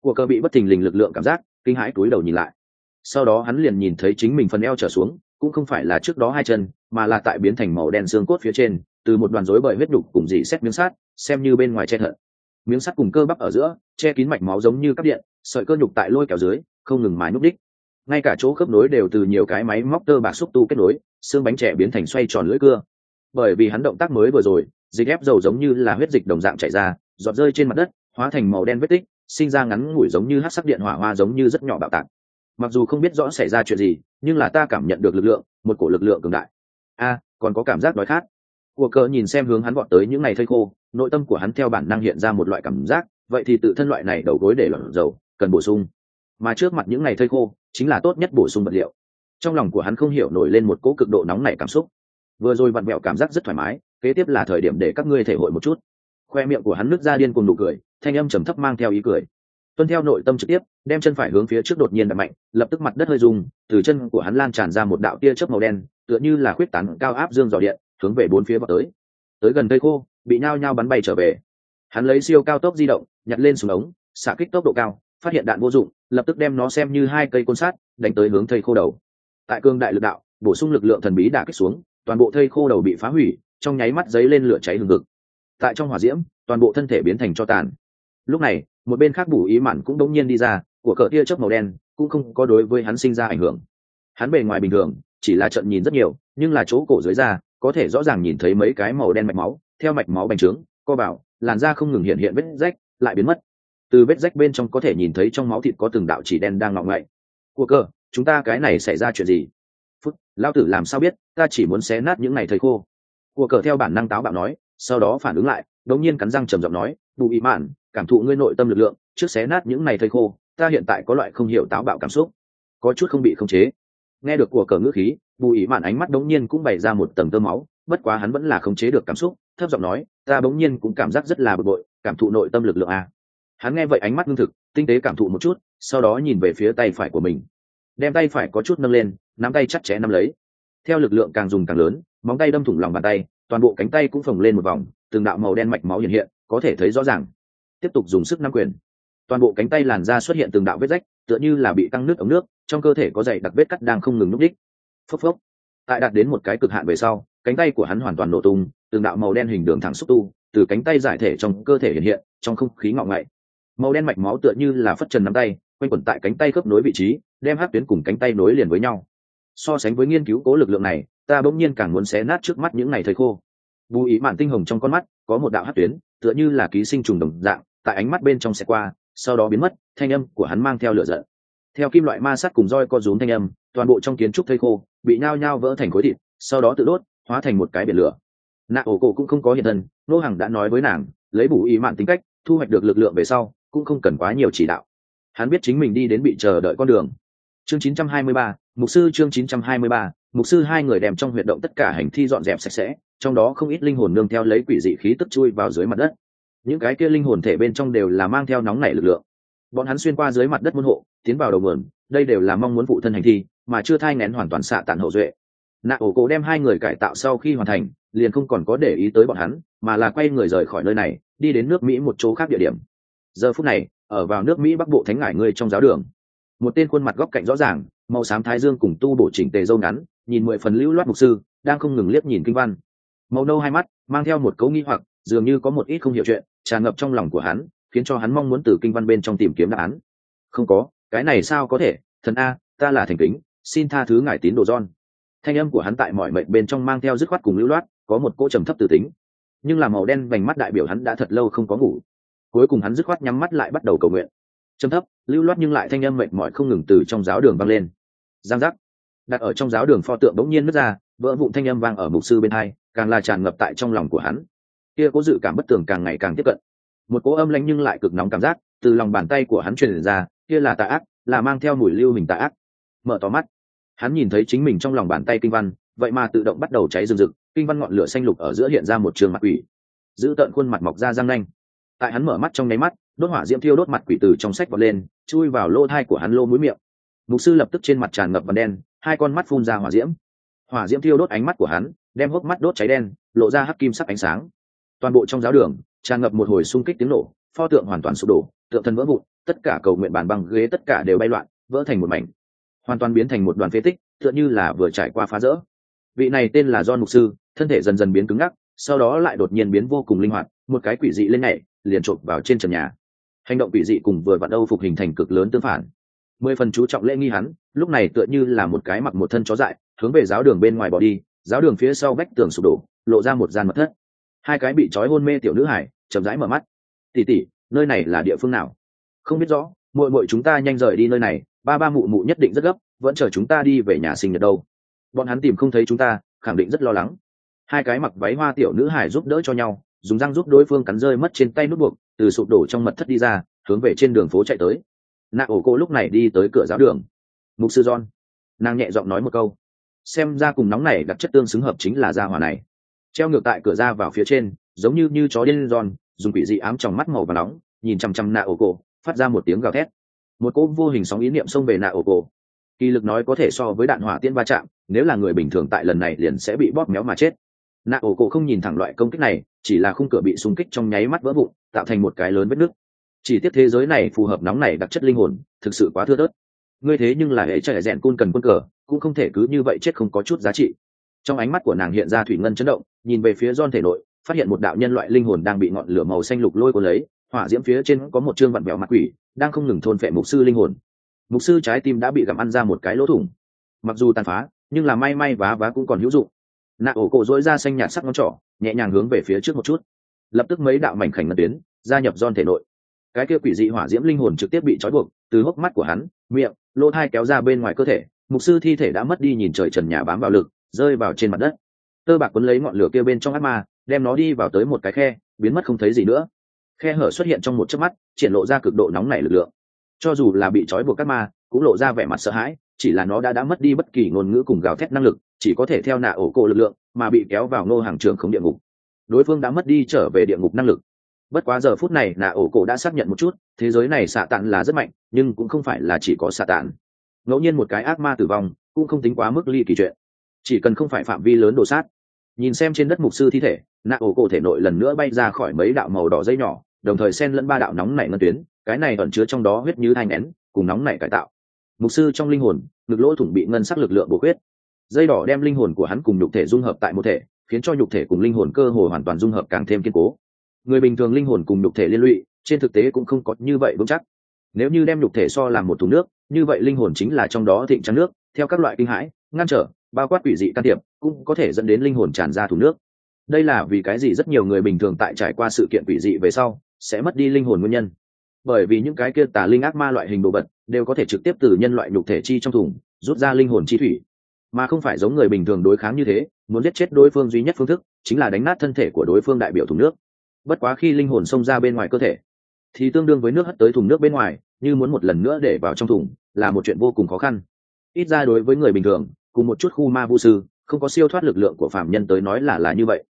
Của cơ bị bất thình lình lực lượng cảm giác, kinh hãi cúi đầu nhìn lại. Sau đó hắn liền nhìn thấy chính mình phần eo trở xuống, cũng không phải là trước đó hai chân, mà là tại biến thành màu đen xương cốt phía trên, từ một đoàn rối bởi huyết đục cùng dị xét miếng sắt xem như bên ngoài che thận miếng sắt cùng cơ bắp ở giữa, che kín mạch máu giống như cắp điện, sợi cơ nhục tại lôi kéo dưới, không ngừng mái nhúc đích. Ngay cả chỗ khớp nối đều từ nhiều cái máy móc tơ bạc xúc tu kết nối, xương bánh trẻ biến thành xoay tròn lưỡi cưa. Bởi vì hắn động tác mới vừa rồi, dịch ép dầu giống như là huyết dịch đồng dạng chảy ra, giọt rơi trên mặt đất, hóa thành màu đen vết tích, sinh ra ngắn ngủi giống như hát sắc điện hỏa hoa giống như rất nhỏ bạo tạc. Mặc dù không biết rõ xảy ra chuyện gì, nhưng là ta cảm nhận được lực lượng, một cổ lực lượng cường đại. A, còn có cảm giác đói khát của cờ nhìn xem hướng hắn vọt tới những ngày thây khô, nội tâm của hắn theo bản năng hiện ra một loại cảm giác, vậy thì tự thân loại này đầu gối để lọt dầu, cần bổ sung. Mà trước mặt những ngày thây khô, chính là tốt nhất bổ sung vật liệu. Trong lòng của hắn không hiểu nổi lên một cỗ cực độ nóng nảy cảm xúc. Vừa rồi vặn vẹo cảm giác rất thoải mái, kế tiếp là thời điểm để các ngươi thể hội một chút. Khoe miệng của hắn nước ra điên cùng nụ cười, thanh âm trầm thấp mang theo ý cười. Tuân theo nội tâm trực tiếp, đem chân phải hướng phía trước đột nhiên đập mạnh, lập tức mặt đất hơi rung, từ chân của hắn lan tràn ra một đạo tia chớp màu đen, tựa như là khuyết tán cao áp dương dò điện hướng về bốn phía vào tới. Tới gần cây khô, bị nhao nhao bắn bay trở về. Hắn lấy siêu cao tốc di động, nhặt lên xuống ống, xạ kích tốc độ cao, phát hiện đạn vô dụng, lập tức đem nó xem như hai cây côn sát đánh tới hướng thây khô đầu. Tại cương đại lực đạo, bổ sung lực lượng thần bí đả kích xuống, toàn bộ thây khô đầu bị phá hủy, trong nháy mắt giấy lên lửa cháy hừng hực. Tại trong hỏa diễm, toàn bộ thân thể biến thành cho tàn. Lúc này, một bên khác bù ý mạn cũng đống nhiên đi ra, của cờ tia chớp màu đen, cũng không có đối với hắn sinh ra ảnh hưởng. Hắn bề ngoài bình thường, chỉ là trận nhìn rất nhiều, nhưng là chỗ cổ dưới da có thể rõ ràng nhìn thấy mấy cái màu đen mạch máu, theo mạch máu bành trướng, co bảo làn da không ngừng hiện hiện vết rách, lại biến mất. Từ vết rách bên trong có thể nhìn thấy trong máu thịt có từng đạo chỉ đen đang ngọng ngậy. Cua cờ chúng ta cái này xảy ra chuyện gì? Phút lao tử làm sao biết, ta chỉ muốn xé nát những ngày thời khô. Cua cờ theo bản năng táo bạo nói, sau đó phản ứng lại, đột nhiên cắn răng trầm giọng nói bù ý mạn, cảm thụ ngươi nội tâm lực lượng, trước xé nát những ngày thời khô, ta hiện tại có loại không hiểu táo bạo cảm xúc. Có chút không bị khống chế nghe được của cờ ngữ khí, bù ý mạn ánh mắt đống nhiên cũng bày ra một tầng tơ máu, bất quá hắn vẫn là khống chế được cảm xúc, thấp giọng nói, ta bỗng nhiên cũng cảm giác rất là bực bội, cảm thụ nội tâm lực lượng a. Hắn nghe vậy ánh mắt ngưng thực, tinh tế cảm thụ một chút, sau đó nhìn về phía tay phải của mình. Đem tay phải có chút nâng lên, nắm tay chặt chẽ nắm lấy. Theo lực lượng càng dùng càng lớn, móng tay đâm thủng lòng bàn tay, toàn bộ cánh tay cũng phồng lên một vòng, từng đạo màu đen mạch máu hiện hiện, có thể thấy rõ ràng. Tiếp tục dùng sức nắm quyền toàn bộ cánh tay làn da xuất hiện từng đạo vết rách, tựa như là bị căng nước ống nước, trong cơ thể có dày đặc vết cắt đang không ngừng núp đích phốc phốc. Tại đạt đến một cái cực hạn về sau, cánh tay của hắn hoàn toàn nổ tung, từng đạo màu đen hình đường thẳng xúc tu, từ cánh tay giải thể trong cơ thể hiện hiện, trong không khí ngọng ngậy. Màu đen mạch máu tựa như là phất trần nắm tay, quanh quẩn tại cánh tay khớp nối vị trí, đem hát tuyến cùng cánh tay nối liền với nhau. So sánh với nghiên cứu cố lực lượng này, ta bỗng nhiên càng muốn xé nát trước mắt những ngày thời khô. Bù ý mạn tinh hồng trong con mắt có một đạo hát tuyến, tựa như là ký sinh trùng đồng dạng, tại ánh mắt bên trong xe qua sau đó biến mất thanh âm của hắn mang theo lửa giận. Theo kim loại ma sắt cùng roi co rúm thanh âm toàn bộ trong kiến trúc thây khô bị nhao nhao vỡ thành khối thịt sau đó tự đốt hóa thành một cái biển lửa. Nạ ổ cổ cũng không có hiện thân nô hàng đã nói với nàng lấy bù ý mạn tính cách thu hoạch được lực lượng về sau cũng không cần quá nhiều chỉ đạo. Hắn biết chính mình đi đến bị chờ đợi con đường. Chương 923, mục sư chương 923, mục sư hai người đem trong huyệt động tất cả hành thi dọn dẹp sạch sẽ trong đó không ít linh hồn nương theo lấy quỷ dị khí tức chui vào dưới mặt đất những cái kia linh hồn thể bên trong đều là mang theo nóng nảy lực lượng. Bọn hắn xuyên qua dưới mặt đất môn hộ, tiến vào đầu nguồn, đây đều là mong muốn phụ thân hành thi, mà chưa thai ngén hoàn toàn xạ tản hậu duệ. Nạ ổ cổ đem hai người cải tạo sau khi hoàn thành, liền không còn có để ý tới bọn hắn, mà là quay người rời khỏi nơi này, đi đến nước mỹ một chỗ khác địa điểm. Giờ phút này, ở vào nước mỹ bắc bộ thánh ngải ngươi trong giáo đường. Một tên khuôn mặt góc cạnh rõ ràng, màu xám thái dương cùng tu bổ chỉnh tề dâu ngắn, nhìn mười phần lưu loát mục sư, đang không ngừng liếc nhìn kinh văn. Màu nâu hai mắt, mang theo một cấu nghi hoặc, dường như có một ít không hiểu chuyện tràn ngập trong lòng của hắn, khiến cho hắn mong muốn từ kinh văn bên trong tìm kiếm đáp án. Không có, cái này sao có thể? Thần a, ta là thành kính, xin tha thứ ngài tín đồ john. Thanh âm của hắn tại mọi mệnh bên trong mang theo dứt khoát cùng lưu loát, có một cỗ trầm thấp từ tính. Nhưng là màu đen vành mắt đại biểu hắn đã thật lâu không có ngủ. Cuối cùng hắn dứt khoát nhắm mắt lại bắt đầu cầu nguyện. Trầm thấp, lưu loát nhưng lại thanh âm mệt mỏi không ngừng từ trong giáo đường vang lên. Giang giác. Đặt ở trong giáo đường pho tượng bỗng nhiên nứt ra, vỡ vụn thanh âm vang ở mục sư bên hai, càng là tràn ngập tại trong lòng của hắn kia cố dự cảm bất tường càng ngày càng tiếp cận. Một cỗ âm lanh nhưng lại cực nóng cảm giác từ lòng bàn tay của hắn truyền ra, kia là tà ác, là mang theo mùi lưu mình tà ác. Mở to mắt. Hắn nhìn thấy chính mình trong lòng bàn tay kinh văn, vậy mà tự động bắt đầu cháy rừng rực, kinh văn ngọn lửa xanh lục ở giữa hiện ra một trường mặt quỷ. Giữ tợn khuôn mặt mọc ra răng nanh. Tại hắn mở mắt trong nháy mắt, đốt hỏa diễm thiêu đốt mặt quỷ từ trong sách vọt lên, chui vào lô thai của hắn lô mũi miệng. Mục sư lập tức trên mặt tràn ngập vằn đen, hai con mắt phun ra hỏa diễm. Hỏa diễm thiêu đốt ánh mắt của hắn, đem hốc mắt đốt cháy đen, lộ ra hắc kim sắc ánh sáng toàn bộ trong giáo đường, tràn ngập một hồi xung kích tiếng nổ, pho tượng hoàn toàn sụp đổ, tượng thân vỡ vụn, tất cả cầu nguyện bàn bằng ghế tất cả đều bay loạn, vỡ thành một mảnh. Hoàn toàn biến thành một đoàn phế tích, tựa như là vừa trải qua phá rỡ. Vị này tên là John mục sư, thân thể dần dần biến cứng ngắc, sau đó lại đột nhiên biến vô cùng linh hoạt, một cái quỷ dị lên nhảy, liền trộm vào trên trần nhà. Hành động quỷ dị cùng vừa vặn âu phục hình thành cực lớn tương phản. Mười phần chú trọng lễ nghi hắn, lúc này tựa như là một cái mặc một thân chó dại, hướng về giáo đường bên ngoài bỏ đi, giáo đường phía sau vách tường sụp đổ, lộ ra một gian mật thất hai cái bị trói hôn mê tiểu nữ hải chậm rãi mở mắt. Tỉ tỉ nơi này là địa phương nào? Không biết rõ mội mội chúng ta nhanh rời đi nơi này, ba ba mụ mụ nhất định rất gấp, vẫn chờ chúng ta đi về nhà sinh nhật đâu. Bọn hắn tìm không thấy chúng ta, khẳng định rất lo lắng. Hai cái mặc váy hoa tiểu nữ hải giúp đỡ cho nhau, dùng răng giúp đối phương cắn rơi mất trên tay nút buộc, từ sụp đổ trong mật thất đi ra, hướng về trên đường phố chạy tới. Nạ ổ cô lúc này đi tới cửa giáo đường. Mục sư john. Nàng nhẹ giọng nói một câu. Xem ra cùng nóng này đặc chất tương xứng hợp chính là gia hỏa này treo ngược tại cửa ra vào phía trên, giống như như chó điên giòn, dùng quỷ dị ám trong mắt màu và nóng, nhìn chằm chằm nạ ổ cổ, phát ra một tiếng gào thét. Một cỗ vô hình sóng ý niệm xông về nạ ổ cổ. Kỳ lực nói có thể so với đạn hỏa tiên va chạm, nếu là người bình thường tại lần này liền sẽ bị bóp méo mà chết. Nạ ổ cổ không nhìn thẳng loại công kích này, chỉ là khung cửa bị xung kích trong nháy mắt vỡ vụn, tạo thành một cái lớn vết nứt. Chỉ tiếc thế giới này phù hợp nóng này đặc chất linh hồn, thực sự quá thưa thớt. Ngươi thế nhưng là hệ trẻ rèn côn cần quân cờ, cũng không thể cứ như vậy chết không có chút giá trị trong ánh mắt của nàng hiện ra thủy ngân chấn động, nhìn về phía don thể nội, phát hiện một đạo nhân loại linh hồn đang bị ngọn lửa màu xanh lục lôi cuốn lấy, hỏa diễm phía trên có một chương vặn vẹo mặt quỷ, đang không ngừng thôn phệ mục sư linh hồn. Mục sư trái tim đã bị gặm ăn ra một cái lỗ thủng. Mặc dù tàn phá, nhưng là may may vá vá cũng còn hữu dụng. Nạ ổ cổ dối ra xanh nhạt sắc ngón trỏ, nhẹ nhàng hướng về phía trước một chút. Lập tức mấy đạo mảnh khảnh ngân tuyến gia nhập don thể nội. Cái kia quỷ dị hỏa diễm linh hồn trực tiếp bị trói buộc, từ hốc mắt của hắn, miệng, lỗ thai kéo ra bên ngoài cơ thể, mục sư thi thể đã mất đi nhìn trời trần nhà bám vào lực rơi vào trên mặt đất. Tơ bạc quấn lấy ngọn lửa kia bên trong ác ma, đem nó đi vào tới một cái khe, biến mất không thấy gì nữa. Khe hở xuất hiện trong một chớp mắt, triển lộ ra cực độ nóng nảy lực lượng. Cho dù là bị trói buộc các ma, cũng lộ ra vẻ mặt sợ hãi, chỉ là nó đã đã mất đi bất kỳ ngôn ngữ cùng gào thét năng lực, chỉ có thể theo nạ ổ cổ lực lượng, mà bị kéo vào ngô hàng trường không địa ngục. Đối phương đã mất đi trở về địa ngục năng lực. Bất quá giờ phút này, nạ ổ cổ đã xác nhận một chút, thế giới này xạ tạn là rất mạnh, nhưng cũng không phải là chỉ có xạ tạn. Ngẫu nhiên một cái ác ma tử vong, cũng không tính quá mức ly kỳ chuyện chỉ cần không phải phạm vi lớn đổ sát. Nhìn xem trên đất mục sư thi thể, nạ ổ cổ thể nội lần nữa bay ra khỏi mấy đạo màu đỏ dây nhỏ, đồng thời xen lẫn ba đạo nóng nảy ngân tuyến, cái này ẩn chứa trong đó huyết như thanh nén, cùng nóng nảy cải tạo. Mục sư trong linh hồn, ngực lỗ thủng bị ngân sắc lực lượng bổ huyết dây đỏ đem linh hồn của hắn cùng nhục thể dung hợp tại một thể, khiến cho nhục thể cùng linh hồn cơ hồ hoàn toàn dung hợp càng thêm kiên cố. Người bình thường linh hồn cùng nhục thể liên lụy, trên thực tế cũng không có như vậy vững chắc. Nếu như đem nhục thể so làm một thùng nước, như vậy linh hồn chính là trong đó thịnh trắng nước, theo các loại kinh hãi, ngăn trở bao quát quỷ dị can thiệp, cũng có thể dẫn đến linh hồn tràn ra thùng nước. Đây là vì cái gì rất nhiều người bình thường tại trải qua sự kiện quỷ dị về sau, sẽ mất đi linh hồn nguyên nhân. Bởi vì những cái kia tà linh ác ma loại hình đồ vật, đều có thể trực tiếp từ nhân loại nhục thể chi trong thùng, rút ra linh hồn chi thủy. Mà không phải giống người bình thường đối kháng như thế, muốn giết chết đối phương duy nhất phương thức, chính là đánh nát thân thể của đối phương đại biểu thùng nước. Bất quá khi linh hồn xông ra bên ngoài cơ thể, thì tương đương với nước hất tới thùng nước bên ngoài, như muốn một lần nữa để vào trong thùng, là một chuyện vô cùng khó khăn. Ít ra đối với người bình thường cùng một chút khu ma vũ sư, không có siêu thoát lực lượng của phạm nhân tới nói là là như vậy.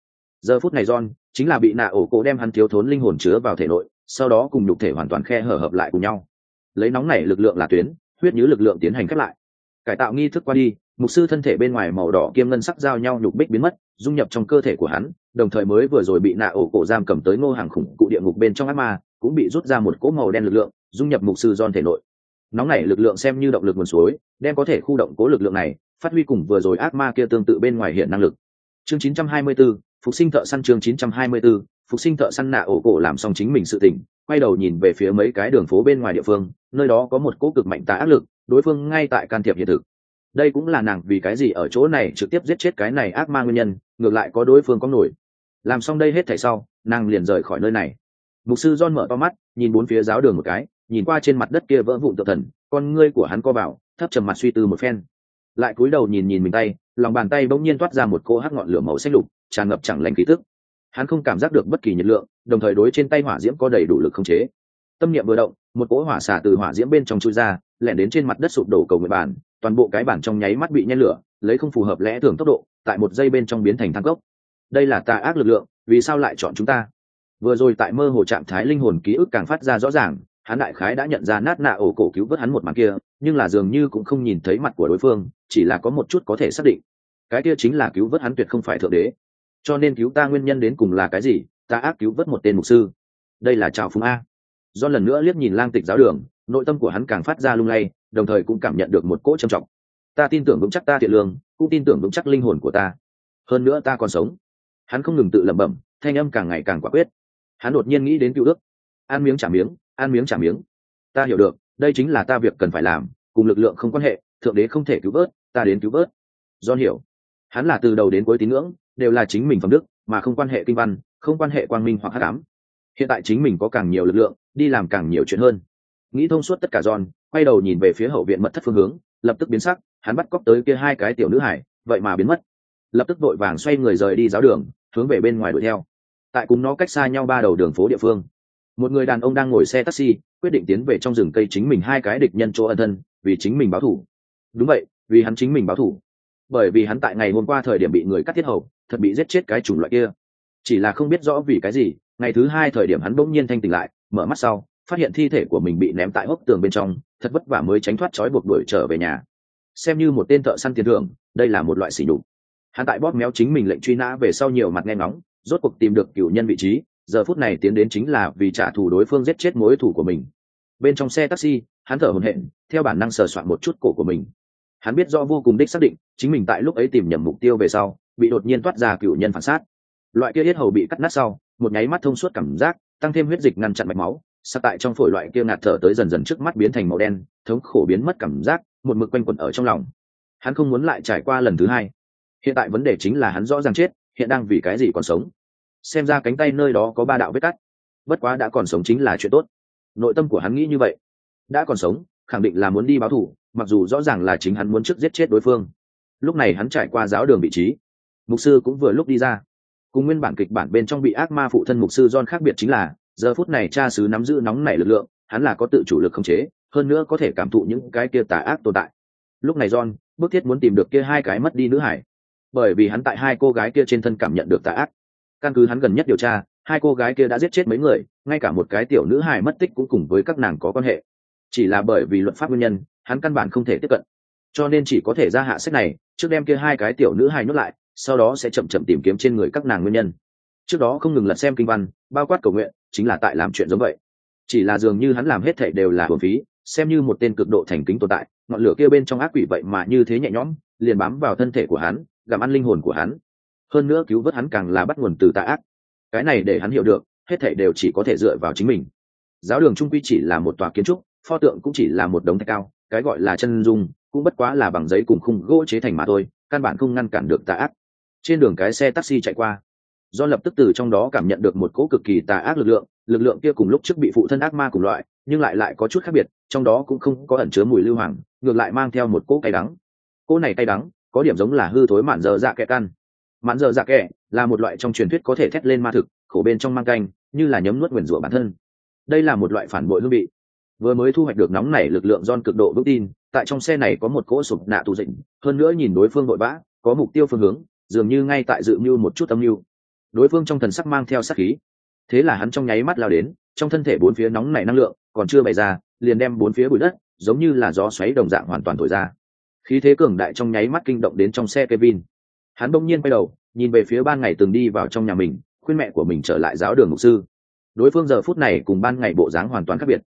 Giờ phút này john chính là bị nạ ổ cổ đem hắn thiếu thốn linh hồn chứa vào thể nội, sau đó cùng nhục thể hoàn toàn khe hở hợp lại cùng nhau. Lấy nóng này lực lượng là tuyến, huyết như lực lượng tiến hành khép lại. Cải tạo nghi thức qua đi, mục sư thân thể bên ngoài màu đỏ kiêm ngân sắc giao nhau nhục bích biến mất, dung nhập trong cơ thể của hắn, đồng thời mới vừa rồi bị nạ ổ cổ giam cầm tới ngô hàng khủng cụ địa ngục bên trong ác ma, cũng bị rút ra một cỗ màu đen lực lượng, dung nhập mục sư giòn thể nội. Nóng này lực lượng xem như động lực nguồn suối, đem có thể khu động cố lực lượng này phát huy cùng vừa rồi ác ma kia tương tự bên ngoài hiện năng lực. Chương 924, phục sinh thợ săn chương 924, phục sinh thợ săn nạ ổ cổ làm xong chính mình sự tỉnh quay đầu nhìn về phía mấy cái đường phố bên ngoài địa phương nơi đó có một cỗ cực mạnh tà áp lực đối phương ngay tại can thiệp hiện thực. Đây cũng là nàng vì cái gì ở chỗ này trực tiếp giết chết cái này ác ma nguyên nhân ngược lại có đối phương có nổi. Làm xong đây hết thảy sau nàng liền rời khỏi nơi này. Mục sư john mở to mắt nhìn bốn phía giáo đường một cái nhìn qua trên mặt đất kia vỡ vụn tự thần con ngươi của hắn co vào thấp trầm mặt suy tư một phen lại cúi đầu nhìn nhìn mình tay, lòng bàn tay bỗng nhiên toát ra một cô hắc ngọn lửa màu xanh lục, tràn ngập chẳng lành khí tức. Hắn không cảm giác được bất kỳ nhiệt lượng, đồng thời đối trên tay hỏa diễm có đầy đủ lực khống chế. Tâm niệm vừa động, một cỗ hỏa xả từ hỏa diễm bên trong chui ra, lẻn đến trên mặt đất sụp đổ cầu nguyện bản toàn bộ cái bản trong nháy mắt bị nhen lửa, lấy không phù hợp lẽ thường tốc độ, tại một giây bên trong biến thành thang cốc. Đây là tà ác lực lượng, vì sao lại chọn chúng ta? Vừa rồi tại mơ hồ trạng thái linh hồn ký ức càng phát ra rõ ràng, hắn đại khái đã nhận ra nát nạ ổ cổ cứu vớt hắn một màn kia nhưng là dường như cũng không nhìn thấy mặt của đối phương, chỉ là có một chút có thể xác định. Cái kia chính là cứu vớt hắn tuyệt không phải thượng đế. Cho nên cứu ta nguyên nhân đến cùng là cái gì, ta ác cứu vớt một tên mục sư. Đây là trào phúng a. Do lần nữa liếc nhìn lang tịch giáo đường, nội tâm của hắn càng phát ra lung lay, đồng thời cũng cảm nhận được một cỗ trầm trọng. Ta tin tưởng vững chắc ta thiện lương, cũng tin tưởng vững chắc linh hồn của ta. Hơn nữa ta còn sống. Hắn không ngừng tự lẩm bẩm, thanh âm càng ngày càng quả quyết. Hắn đột nhiên nghĩ đến cựu ước. Ăn miếng trả miếng ăn miếng trả miếng. Ta hiểu được đây chính là ta việc cần phải làm, cùng lực lượng không quan hệ, thượng đế không thể cứu vớt, ta đến cứu vớt. Do hiểu. Hắn là từ đầu đến cuối tín ngưỡng, đều là chính mình phẩm đức, mà không quan hệ kinh văn, không quan hệ quang minh hoặc hắc ám. Hiện tại chính mình có càng nhiều lực lượng, đi làm càng nhiều chuyện hơn. Nghĩ thông suốt tất cả john, quay đầu nhìn về phía hậu viện mật thất phương hướng, lập tức biến sắc, hắn bắt cóc tới kia hai cái tiểu nữ hải, vậy mà biến mất. Lập tức vội vàng xoay người rời đi giáo đường, hướng về bên ngoài đuổi theo. Tại cùng nó cách xa nhau ba đầu đường phố địa phương một người đàn ông đang ngồi xe taxi, quyết định tiến về trong rừng cây chính mình hai cái địch nhân chỗ ân thân, vì chính mình báo thủ. Đúng vậy, vì hắn chính mình báo thủ. Bởi vì hắn tại ngày hôm qua thời điểm bị người cắt thiết hầu, thật bị giết chết cái chủng loại kia. Chỉ là không biết rõ vì cái gì, ngày thứ hai thời điểm hắn bỗng nhiên thanh tỉnh lại, mở mắt sau, phát hiện thi thể của mình bị ném tại hốc tường bên trong, thật vất vả mới tránh thoát trói buộc đuổi trở về nhà. Xem như một tên thợ săn tiền thưởng, đây là một loại sỉ nhục. Hắn tại bóp méo chính mình lệnh truy nã về sau nhiều mặt nghe ngóng, rốt cuộc tìm được cựu nhân vị trí giờ phút này tiến đến chính là vì trả thù đối phương giết chết mối thủ của mình. Bên trong xe taxi, hắn thở hổn hển, theo bản năng sờ soạn một chút cổ của mình. Hắn biết do vô cùng đích xác định, chính mình tại lúc ấy tìm nhầm mục tiêu về sau, bị đột nhiên toát ra cựu nhân phản sát. Loại kia yết hầu bị cắt nát sau, một nháy mắt thông suốt cảm giác, tăng thêm huyết dịch ngăn chặn mạch máu, sắp tại trong phổi loại kia ngạt thở tới dần dần trước mắt biến thành màu đen, thống khổ biến mất cảm giác, một mực quanh quẩn ở trong lòng. Hắn không muốn lại trải qua lần thứ hai. Hiện tại vấn đề chính là hắn rõ ràng chết, hiện đang vì cái gì còn sống xem ra cánh tay nơi đó có ba đạo vết cắt. Bất quá đã còn sống chính là chuyện tốt. Nội tâm của hắn nghĩ như vậy. Đã còn sống, khẳng định là muốn đi báo thù mặc dù rõ ràng là chính hắn muốn trước giết chết đối phương. Lúc này hắn trải qua giáo đường vị trí. Mục sư cũng vừa lúc đi ra. Cùng nguyên bản kịch bản bên trong bị ác ma phụ thân mục sư john khác biệt chính là, giờ phút này cha sứ nắm giữ nóng nảy lực lượng, hắn là có tự chủ lực khống chế, hơn nữa có thể cảm thụ những cái kia tà ác tồn tại. Lúc này john, bước thiết muốn tìm được kia hai cái mất đi nữ hải. Bởi vì hắn tại hai cô gái kia trên thân cảm nhận được tà ác căn cứ hắn gần nhất điều tra, hai cô gái kia đã giết chết mấy người, ngay cả một cái tiểu nữ hài mất tích cũng cùng với các nàng có quan hệ. Chỉ là bởi vì luật pháp nguyên nhân, hắn căn bản không thể tiếp cận. Cho nên chỉ có thể ra hạ sách này, trước đem kia hai cái tiểu nữ hài nhốt lại, sau đó sẽ chậm chậm tìm kiếm trên người các nàng nguyên nhân. Trước đó không ngừng lật xem kinh văn, bao quát cầu nguyện, chính là tại làm chuyện giống vậy. Chỉ là dường như hắn làm hết thảy đều là hồn phí, xem như một tên cực độ thành kính tồn tại, ngọn lửa kia bên trong ác quỷ vậy mà như thế nhẹ nhõm, liền bám vào thân thể của hắn, gặm ăn linh hồn của hắn hơn nữa cứu vớt hắn càng là bắt nguồn từ tà ác. Cái này để hắn hiểu được, hết thể đều chỉ có thể dựa vào chính mình. Giáo đường trung quy chỉ là một tòa kiến trúc, pho tượng cũng chỉ là một đống thạch cao, cái gọi là chân dung, cũng bất quá là bằng giấy cùng khung gỗ chế thành mà thôi, căn bản không ngăn cản được tà ác. Trên đường cái xe taxi chạy qua, do lập tức từ trong đó cảm nhận được một cỗ cực kỳ tà ác lực lượng lực lượng kia cùng lúc trước bị phụ thân ác ma cùng loại, nhưng lại lại có chút khác biệt, trong đó cũng không có ẩn chứa mùi lưu hoàng, ngược lại mang theo một cỗ cay đắng. Cỗ này cay đắng, có điểm giống là hư thối mạn dơ dạ kẹt ăn mạn dở dạ kẻ là một loại trong truyền thuyết có thể thét lên ma thực, khổ bên trong mang canh, như là nhấm nuốt nguyền rủa bản thân. Đây là một loại phản bội hương vị. Vừa mới thu hoạch được nóng nảy lực lượng don cực độ vững tin, tại trong xe này có một cỗ sụp nạ tù dịnh, hơn nữa nhìn đối phương vội vã có mục tiêu phương hướng, dường như ngay tại dự mưu một chút âm mưu. Đối phương trong thần sắc mang theo sắc khí. Thế là hắn trong nháy mắt lao đến, trong thân thể bốn phía nóng nảy năng lượng, còn chưa bày ra, liền đem bốn phía bụi đất, giống như là gió xoáy đồng dạng hoàn toàn thổi ra. Khí thế cường đại trong nháy mắt kinh động đến trong xe Kevin. Hắn bỗng nhiên quay đầu, nhìn về phía ban ngày từng đi vào trong nhà mình, khuyên mẹ của mình trở lại giáo đường mục sư. Đối phương giờ phút này cùng ban ngày bộ dáng hoàn toàn khác biệt.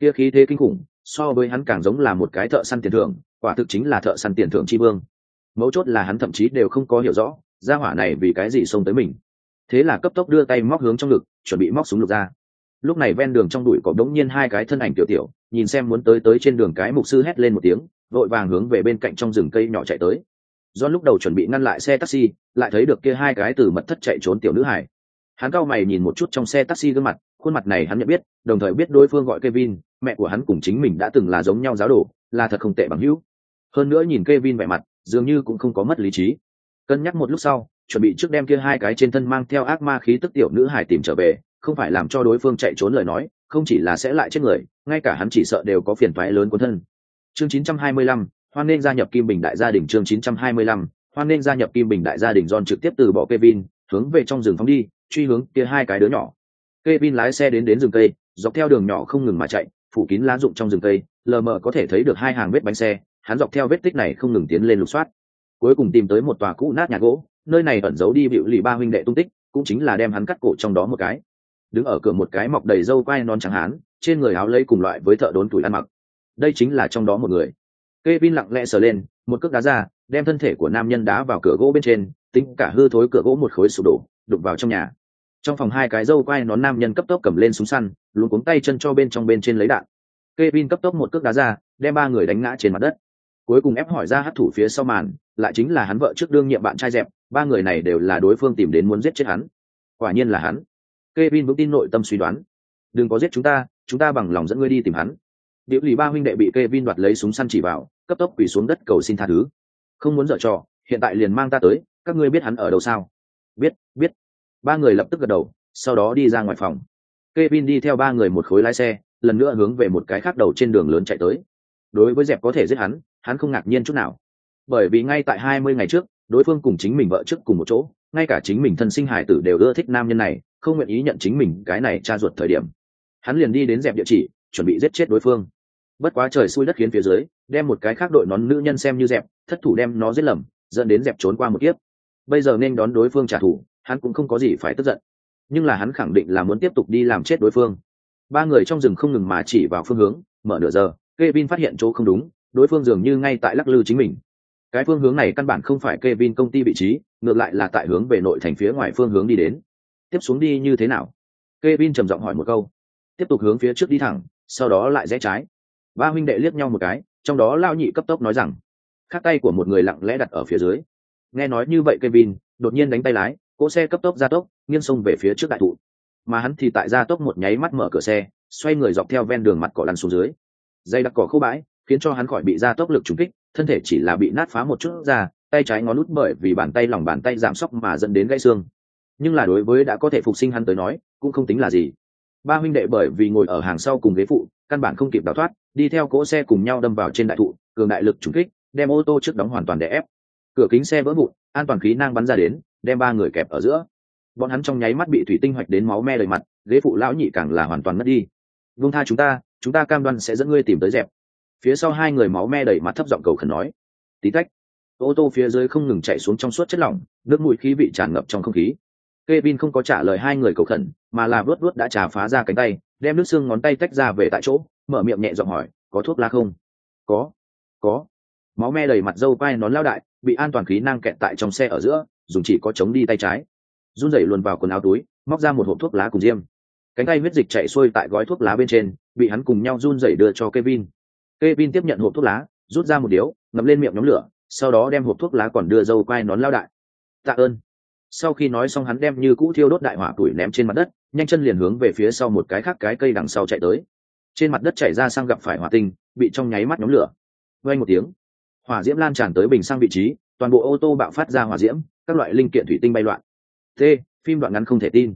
Kia khí thế kinh khủng, so với hắn càng giống là một cái thợ săn tiền thưởng, quả thực chính là thợ săn tiền thưởng tri vương. Mấu chốt là hắn thậm chí đều không có hiểu rõ, gia hỏa này vì cái gì xông tới mình. Thế là cấp tốc đưa tay móc hướng trong ngực, chuẩn bị móc súng lục ra. Lúc này ven đường trong đùi có đống nhiên hai cái thân ảnh tiểu tiểu, nhìn xem muốn tới tới trên đường cái mục sư hét lên một tiếng, vội vàng hướng về bên cạnh trong rừng cây nhỏ chạy tới do lúc đầu chuẩn bị ngăn lại xe taxi lại thấy được kia hai cái từ mật thất chạy trốn tiểu nữ hải hắn cao mày nhìn một chút trong xe taxi gương mặt khuôn mặt này hắn nhận biết đồng thời biết đối phương gọi Kevin, mẹ của hắn cùng chính mình đã từng là giống nhau giáo đồ, là thật không tệ bằng hữu. Hơn nữa nhìn Kevin vẻ mặt, dường như cũng không có mất lý trí. Cân nhắc một lúc sau, chuẩn bị trước đem kia hai cái trên thân mang theo ác ma khí tức tiểu nữ hải tìm trở về, không phải làm cho đối phương chạy trốn lời nói, không chỉ là sẽ lại chết người, ngay cả hắn chỉ sợ đều có phiền toái lớn của thân chương 925, hoan nên gia nhập Kim Bình đại gia đình chương 925, hoan nên gia nhập Kim Bình đại gia đình John trực tiếp từ bỏ Kevin, hướng về trong rừng phóng đi, truy hướng kia hai cái đứa nhỏ. Kevin lái xe đến đến rừng cây, dọc theo đường nhỏ không ngừng mà chạy, phủ kín lá rụng trong rừng cây, lờ mờ có thể thấy được hai hàng vết bánh xe, hắn dọc theo vết tích này không ngừng tiến lên lục soát. cuối cùng tìm tới một tòa cũ nát nhà gỗ nơi này ẩn giấu đi bịu lì ba huynh đệ tung tích cũng chính là đem hắn cắt cổ trong đó một cái đứng ở cửa một cái mọc đầy râu quai non trắng hán trên người áo lấy cùng loại với thợ đốn tuổi ăn mặc đây chính là trong đó một người Kevin lặng lẽ sờ lên, một cước đá ra, đem thân thể của nam nhân đá vào cửa gỗ bên trên, tính cả hư thối cửa gỗ một khối sụp đổ đục vào trong nhà. Trong phòng hai cái dâu quai nón nam nhân cấp tốc cầm lên súng săn luôn cuống tay chân cho bên trong bên trên lấy đạn. Kevin cấp tốc một cước đá ra, đem ba người đánh ngã trên mặt đất. Cuối cùng ép hỏi ra hắc thủ phía sau màn, lại chính là hắn vợ trước đương nhiệm bạn trai dẹp, ba người này đều là đối phương tìm đến muốn giết chết hắn. Quả nhiên là hắn. Kevin vững tin nội tâm suy đoán. Đừng có giết chúng ta chúng ta bằng lòng dẫn ngươi đi tìm hắn điệu lì ba huynh đệ bị Kevin đoạt lấy súng săn chỉ vào, cấp tốc quỳ xuống đất cầu xin tha thứ. Không muốn dở trò, hiện tại liền mang ta tới, các ngươi biết hắn ở đâu sao? Biết biết. Ba người lập tức gật đầu, sau đó đi ra ngoài phòng. Kevin đi theo ba người một khối lái xe, lần nữa hướng về một cái khác đầu trên đường lớn chạy tới. Đối với dẹp có thể giết hắn hắn không ngạc nhiên chút nào. Bởi vì ngay tại hai mươi ngày trước, đối phương cùng chính mình vợ trước cùng một chỗ, ngay cả chính mình thân sinh hải tử đều ưa thích nam nhân này, không nguyện ý nhận chính mình cái này cha ruột thời điểm. Hắn liền đi đến dẹp địa chỉ, chuẩn bị giết chết đối phương bất quá trời xui đất khiến phía dưới, đem một cái khác đội nón nữ nhân xem như dẹp, thất thủ đem nó giết lầm, dẫn đến dẹp trốn qua một kiếp. Bây giờ nên đón đối phương trả thù, hắn cũng không có gì phải tức giận. Nhưng là hắn khẳng định là muốn tiếp tục đi làm chết đối phương. Ba người trong rừng không ngừng mà chỉ vào phương hướng, mở nửa giờ, Kevin phát hiện chỗ không đúng, đối phương dường như ngay tại lắc lư chính mình. Cái phương hướng này căn bản không phải Kevin công ty vị trí, ngược lại là tại hướng về nội thành phía ngoài phương hướng đi đến. Tiếp xuống đi như thế nào? Kevin trầm giọng hỏi một câu. Tiếp tục hướng phía trước đi thẳng, sau đó lại rẽ trái ba huynh đệ liếc nhau một cái, trong đó lao nhị cấp tốc nói rằng, khắc tay của một người lặng lẽ đặt ở phía dưới. Nghe nói như vậy Kevin, đột nhiên đánh tay lái, cỗ xe cấp tốc ra tốc, nghiêng sông về phía trước đại thụ. Mà hắn thì tại ra tốc một nháy mắt mở cửa xe, xoay người dọc theo ven đường mặt cỏ lăn xuống dưới. Dây đặc cỏ khô bãi, khiến cho hắn khỏi bị ra tốc lực trúng kích, thân thể chỉ là bị nát phá một chút ra, tay trái ngón lút bởi vì bàn tay lòng bàn tay giảm sốc mà dẫn đến gãy xương. Nhưng là đối với đã có thể phục sinh hắn tới nói, cũng không tính là gì. Ba huynh đệ bởi vì ngồi ở hàng sau cùng ghế phụ, căn bản không kịp đào thoát đi theo cỗ xe cùng nhau đâm vào trên đại thụ, cường đại lực trúng kích, đem ô tô trước đóng hoàn toàn để ép. Cửa kính xe vỡ vụn, an toàn khí năng bắn ra đến, đem ba người kẹp ở giữa. Bọn hắn trong nháy mắt bị thủy tinh hoạch đến máu me đầy mặt, ghế phụ lão nhị càng là hoàn toàn mất đi. Vương tha chúng ta chúng ta cam đoan sẽ dẫn ngươi tìm tới dẹp. Phía sau hai người máu me đầy mặt thấp giọng cầu khẩn nói. Tí tách. Ô tô phía dưới không ngừng chạy xuống trong suốt chất lỏng, nước mũi khí bị tràn ngập trong không khí. Kevin không có trả lời hai người cầu khẩn, mà là vớt vớt đã trà phá ra cánh tay, đem nước xương ngón tay tách ra về tại chỗ mở miệng nhẹ giọng hỏi, có thuốc lá không? Có có. Máu me đầy mặt dâu quai nón lao đại, bị an toàn khí năng kẹt tại trong xe ở giữa, dùng chỉ có chống đi tay trái. Run rẩy luồn vào quần áo túi, móc ra một hộp thuốc lá cùng diêm. Cánh tay huyết dịch chạy xuôi tại gói thuốc lá bên trên, bị hắn cùng nhau run rẩy đưa cho Kevin. Kevin tiếp nhận hộp thuốc lá, rút ra một điếu, ngậm lên miệng nhóm lửa, sau đó đem hộp thuốc lá còn đưa dâu quai nón lao đại. Tạ ơn. Sau khi nói xong hắn đem như cũ thiêu đốt đại hỏa tuổi ném trên mặt đất, nhanh chân liền hướng về phía sau một cái khác cái cây đằng sau chạy tới trên mặt đất chảy ra sang gặp phải hỏa tinh, bị trong nháy mắt nhóm lửa. Vây một tiếng, hỏa diễm lan tràn tới bình sang vị trí, toàn bộ ô tô bạo phát ra hỏa diễm, các loại linh kiện thủy tinh bay loạn. T, phim đoạn ngắn không thể tin.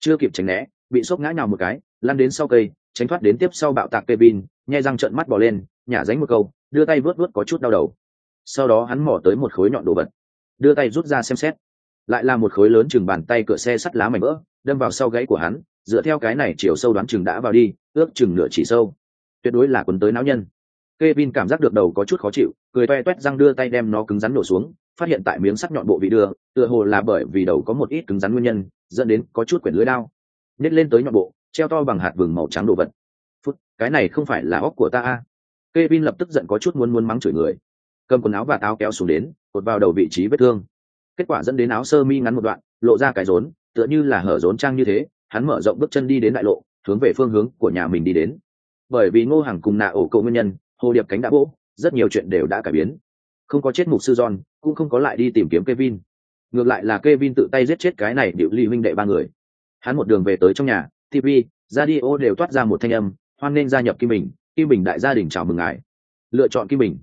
Chưa kịp tránh né, bị sốc ngã nhào một cái, lăn đến sau cây, tránh thoát đến tiếp sau bạo tạc kevin nhai răng trợn mắt bỏ lên, nhả dánh một câu, đưa tay vớt vớt có chút đau đầu. Sau đó hắn mỏ tới một khối nhọn đồ vật, đưa tay rút ra xem xét. Lại là một khối lớn chừng bàn tay cửa xe sắt lá mảnh vỡ, đâm vào sau gãy của hắn dựa theo cái này chiều sâu đoán chừng đã vào đi ước chừng nửa chỉ sâu tuyệt đối là quấn tới não nhân Kevin cảm giác được đầu có chút khó chịu, cười toe toét răng đưa tay đem nó cứng rắn nổ xuống, phát hiện tại miếng sắt nhọn bộ vị đưa, tựa hồ là bởi vì đầu có một ít cứng rắn nguyên nhân, dẫn đến có chút quyển lưỡi đao. Nhét lên tới nhọn bộ, treo to bằng hạt vừng màu trắng đồ vật. Phút, cái này không phải là óc của ta a. Kevin lập tức giận có chút muốn muốn mắng chửi người. Cầm quần áo và táo kéo xuống đến, cột vào đầu vị trí vết thương. Kết quả dẫn đến áo sơ mi ngắn một đoạn, lộ ra cái rốn, tựa như là hở rốn trang như thế, hắn mở rộng bước chân đi đến đại lộ, hướng về phương hướng của nhà mình đi đến. Bởi vì Ngô Hằng cùng nạ ổ cậu nguyên nhân, hồ điệp cánh đã vỗ rất nhiều chuyện đều đã cải biến. Không có chết mục sư john cũng không có lại đi tìm kiếm kevin. Ngược lại là kevin tự tay giết chết cái này điệu ly huynh đệ ba người. Hắn một đường về tới trong nhà tv radio đều toát ra một thanh âm hoan nên gia nhập kim bình kim bình đại gia đình chào mừng ngài. Lựa chọn kim bình.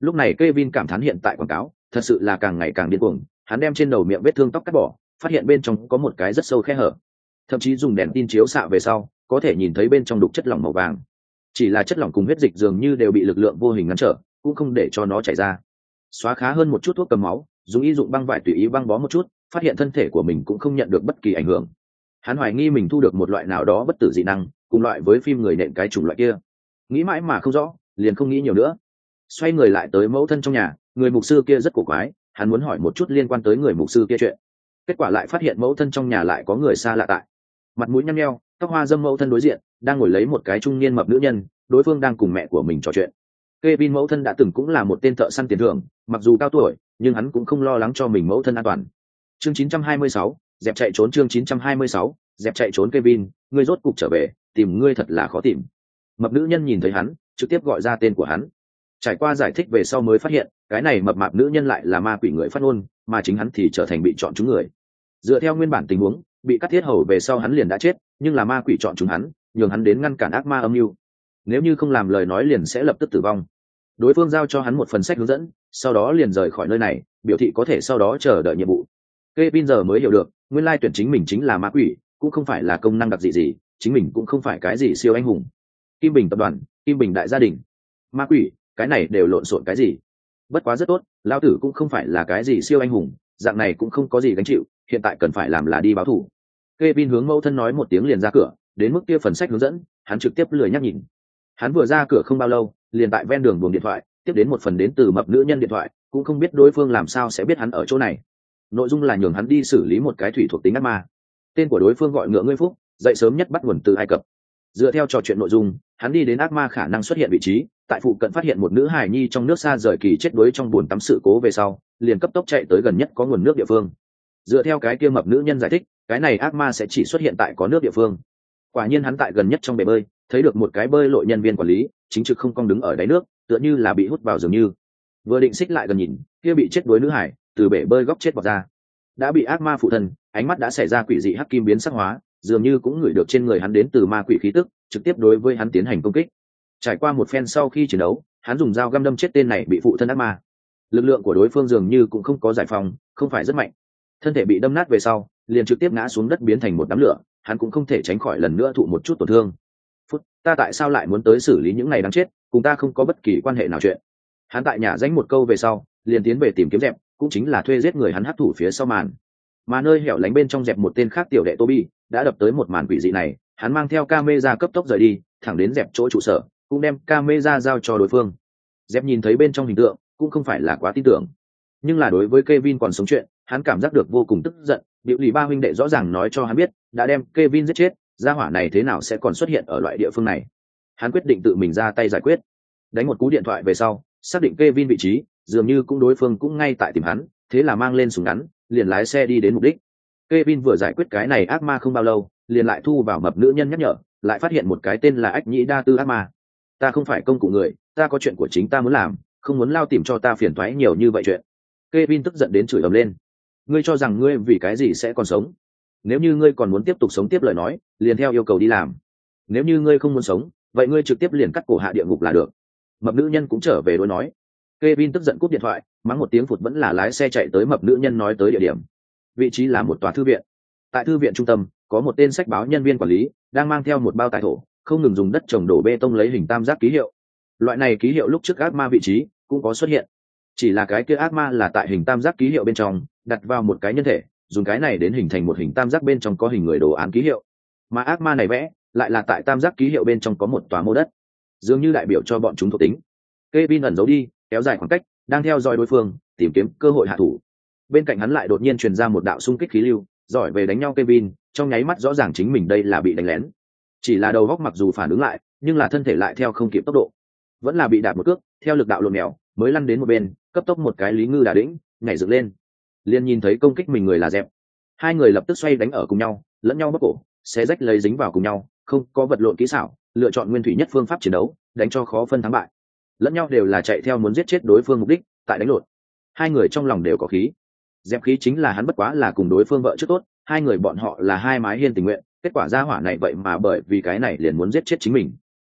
Lúc này kevin cảm thán hiện tại quảng cáo thật sự là càng ngày càng điên cuồng hắn đem trên đầu miệng vết thương tóc cắt bỏ phát hiện bên trong có một cái rất sâu khe hở thậm chí dùng đèn tin chiếu xạ về sau, có thể nhìn thấy bên trong đục chất lỏng màu vàng. Chỉ là chất lỏng cùng huyết dịch dường như đều bị lực lượng vô hình ngăn trở, cũng không để cho nó chảy ra. Xóa khá hơn một chút thuốc cầm máu, dùng y dụng băng vải tùy ý băng bó một chút, phát hiện thân thể của mình cũng không nhận được bất kỳ ảnh hưởng. Hắn hoài nghi mình thu được một loại nào đó bất tử dị năng, cùng loại với phim người nện cái chủng loại kia. Nghĩ mãi mà không rõ, liền không nghĩ nhiều nữa. Xoay người lại tới mẫu thân trong nhà, người mục sư kia rất cổ quái, hắn muốn hỏi một chút liên quan tới người mục sư kia chuyện. Kết quả lại phát hiện mẫu thân trong nhà lại có người xa lạ tại mặt mũi nhăn nheo tóc hoa dâm mẫu thân đối diện đang ngồi lấy một cái trung niên mập nữ nhân đối phương đang cùng mẹ của mình trò chuyện Kevin mẫu thân đã từng cũng là một tên thợ săn tiền thưởng, mặc dù cao tuổi, nhưng hắn cũng không lo lắng cho mình mẫu thân an toàn. Chương 926, dẹp chạy trốn chương 926, dẹp chạy trốn Kevin, ngươi rốt cục trở về, tìm ngươi thật là khó tìm. Mập nữ nhân nhìn thấy hắn, trực tiếp gọi ra tên của hắn. Trải qua giải thích về sau mới phát hiện, cái này mập mạp nữ nhân lại là ma quỷ người phát ngôn, mà chính hắn thì trở thành bị chọn chúng người. Dựa theo nguyên bản tình huống, bị cắt thiết hầu về sau hắn liền đã chết, nhưng là ma quỷ chọn chúng hắn, nhường hắn đến ngăn cản ác ma âm mưu. Nếu như không làm lời nói liền sẽ lập tức tử vong đối phương giao cho hắn một phần sách hướng dẫn sau đó liền rời khỏi nơi này biểu thị có thể sau đó chờ đợi nhiệm vụ Kevin giờ mới hiểu được, nguyên lai tuyển chính mình chính là ma quỷ, cũng không phải là công năng đặc dị gì, chính mình cũng không phải cái gì siêu anh hùng. Kim Bình tập đoàn, Kim Bình đại gia đình. Ma quỷ, cái này đều lộn xộn cái gì? Bất quá rất tốt, lao tử cũng không phải là cái gì siêu anh hùng, dạng này cũng không có gì gánh chịu, hiện tại cần phải làm là đi báo thủ. Kevin hướng mẫu thân nói một tiếng liền ra cửa, đến mức kia phần sách hướng dẫn, hắn trực tiếp lười nhắc nhìn. Hắn vừa ra cửa không bao lâu, liền tại ven đường buồng điện thoại, tiếp đến một phần đến từ mập nữ nhân điện thoại, cũng không biết đối phương làm sao sẽ biết hắn ở chỗ này nội dung là nhường hắn đi xử lý một cái thủy thuộc tính ác ma tên của đối phương gọi ngựa ngươi phúc dậy sớm nhất bắt nguồn từ ai cập dựa theo trò chuyện nội dung hắn đi đến ác ma khả năng xuất hiện vị trí tại phụ cận phát hiện một nữ hài nhi trong nước xa rời kỳ chết đuối trong buồn tắm sự cố về sau, liền cấp tốc chạy tới gần nhất có nguồn nước địa phương. Dựa theo cái kia mập nữ nhân giải thích, cái này ác ma sẽ chỉ xuất hiện tại có nước địa phương. Quả nhiên hắn tại gần nhất trong bể bơi, thấy được một cái bơi lội nhân viên quản lý, chính trực không cong đứng ở đáy nước, tựa như là bị hút vào dường như. Vừa định xích lại gần nhìn, kia bị chết đuối nữ hải từ bể bơi góc chết vào ra. Đã bị ác ma phụ thân, ánh mắt đã xảy ra quỷ dị hắc kim biến sắc hóa, dường như cũng ngửi được trên người hắn đến từ ma quỷ khí tức, trực tiếp đối với hắn tiến hành công kích trải qua một phen sau khi chiến đấu hắn dùng dao găm đâm chết tên này bị phụ thân ác ma. Lực lượng của đối phương dường như cũng không có giải phòng, không phải rất mạnh. Thân thể bị đâm nát về sau liền trực tiếp ngã xuống đất biến thành một đám lửa hắn cũng không thể tránh khỏi lần nữa thụ một chút tổn thương. Phút ta tại sao lại muốn tới xử lý những này đáng chết cùng ta không có bất kỳ quan hệ nào chuyện. Hắn tại nhà danh một câu về sau liền tiến về tìm kiếm dẹp cũng chính là thuê giết người hắn hấp thủ phía sau màn. Mà nơi hẻo lánh bên trong dẹp một tên khác tiểu đệ Toby đã đập tới một màn quỷ dị này hắn mang theo camera cấp tốc rời đi thẳng đến dẹp chỗ trụ sở cũng đem camera giao cho đối phương. Dẹp nhìn thấy bên trong hình tượng cũng không phải là quá tin tưởng. Nhưng là đối với Kevin còn sống chuyện hắn cảm giác được vô cùng tức giận. Biểu lì ba huynh đệ rõ ràng nói cho hắn biết đã đem Kevin giết chết gia hỏa này thế nào sẽ còn xuất hiện ở loại địa phương này? Hắn quyết định tự mình ra tay giải quyết. Đánh một cú điện thoại về sau xác định Kevin vị trí, dường như cũng đối phương cũng ngay tại tìm hắn, thế là mang lên súng ngắn, liền lái xe đi đến mục đích. Kevin vừa giải quyết cái này ác ma không bao lâu, liền lại thu vào mập nữ nhân nhắc nhở, lại phát hiện một cái tên là Ách Nhĩ Đa Tư ác ma. Ta không phải công cụ người, ta có chuyện của chính ta muốn làm, không muốn lao tìm cho ta phiền toái nhiều như vậy chuyện. Kevin tức giận đến chửi ầm lên. Ngươi cho rằng ngươi vì cái gì sẽ còn sống? Nếu như ngươi còn muốn tiếp tục sống tiếp lời nói, liền theo yêu cầu đi làm. Nếu như ngươi không muốn sống, vậy ngươi trực tiếp liền cắt cổ hạ địa ngục là được mập nữ nhân cũng trở về đối nói Kevin tức giận cúp điện thoại, mắng một tiếng phụt vẫn là lái xe chạy tới mập nữ nhân nói tới địa điểm. Vị trí là một tòa thư viện. Tại thư viện trung tâm, có một tên sách báo nhân viên quản lý, đang mang theo một bao tài thổ, không ngừng dùng đất trồng đổ bê tông lấy hình tam giác ký hiệu. Loại này ký hiệu lúc trước ác ma vị trí cũng có xuất hiện. Chỉ là cái kia ác ma là tại hình tam giác ký hiệu bên trong, đặt vào một cái nhân thể, dùng cái này đến hình thành một hình tam giác bên trong có hình người đồ án ký hiệu. Mà ác ma này vẽ, lại là tại tam giác ký hiệu bên trong có một tòa mô đất dường như đại biểu cho bọn chúng thuộc tính Kevin ẩn giấu đi, kéo dài khoảng cách, đang theo dõi đối phương, tìm kiếm cơ hội hạ thủ. Bên cạnh hắn lại đột nhiên truyền ra một đạo xung kích khí lưu, giỏi về đánh nhau Kevin, trong nháy mắt rõ ràng chính mình đây là bị đánh lén. Chỉ là đầu góc mặc dù phản ứng lại, nhưng là thân thể lại theo không kịp tốc độ, vẫn là bị đạp một cước, theo lực đạo lộn mèo, mới lăn đến một bên, cấp tốc một cái lý ngư đả đỉnh, nhảy dựng lên. liền nhìn thấy công kích mình người là dẹp, hai người lập tức xoay đánh ở cùng nhau, lẫn nhau bóc cổ, xé rách lấy dính vào cùng nhau, không có vật lộn kỹ xảo, lựa chọn nguyên thủy nhất phương pháp chiến đấu đánh cho khó phân thắng bại. Lẫn nhau đều là chạy theo muốn giết chết đối phương mục đích tại đánh lộn. Hai người trong lòng đều có khí. Dẹp khí chính là hắn bất quá là cùng đối phương vợ trước tốt hai người bọn họ là hai mái hiên tình nguyện kết quả ra hỏa này vậy mà bởi vì cái này liền muốn giết chết chính mình.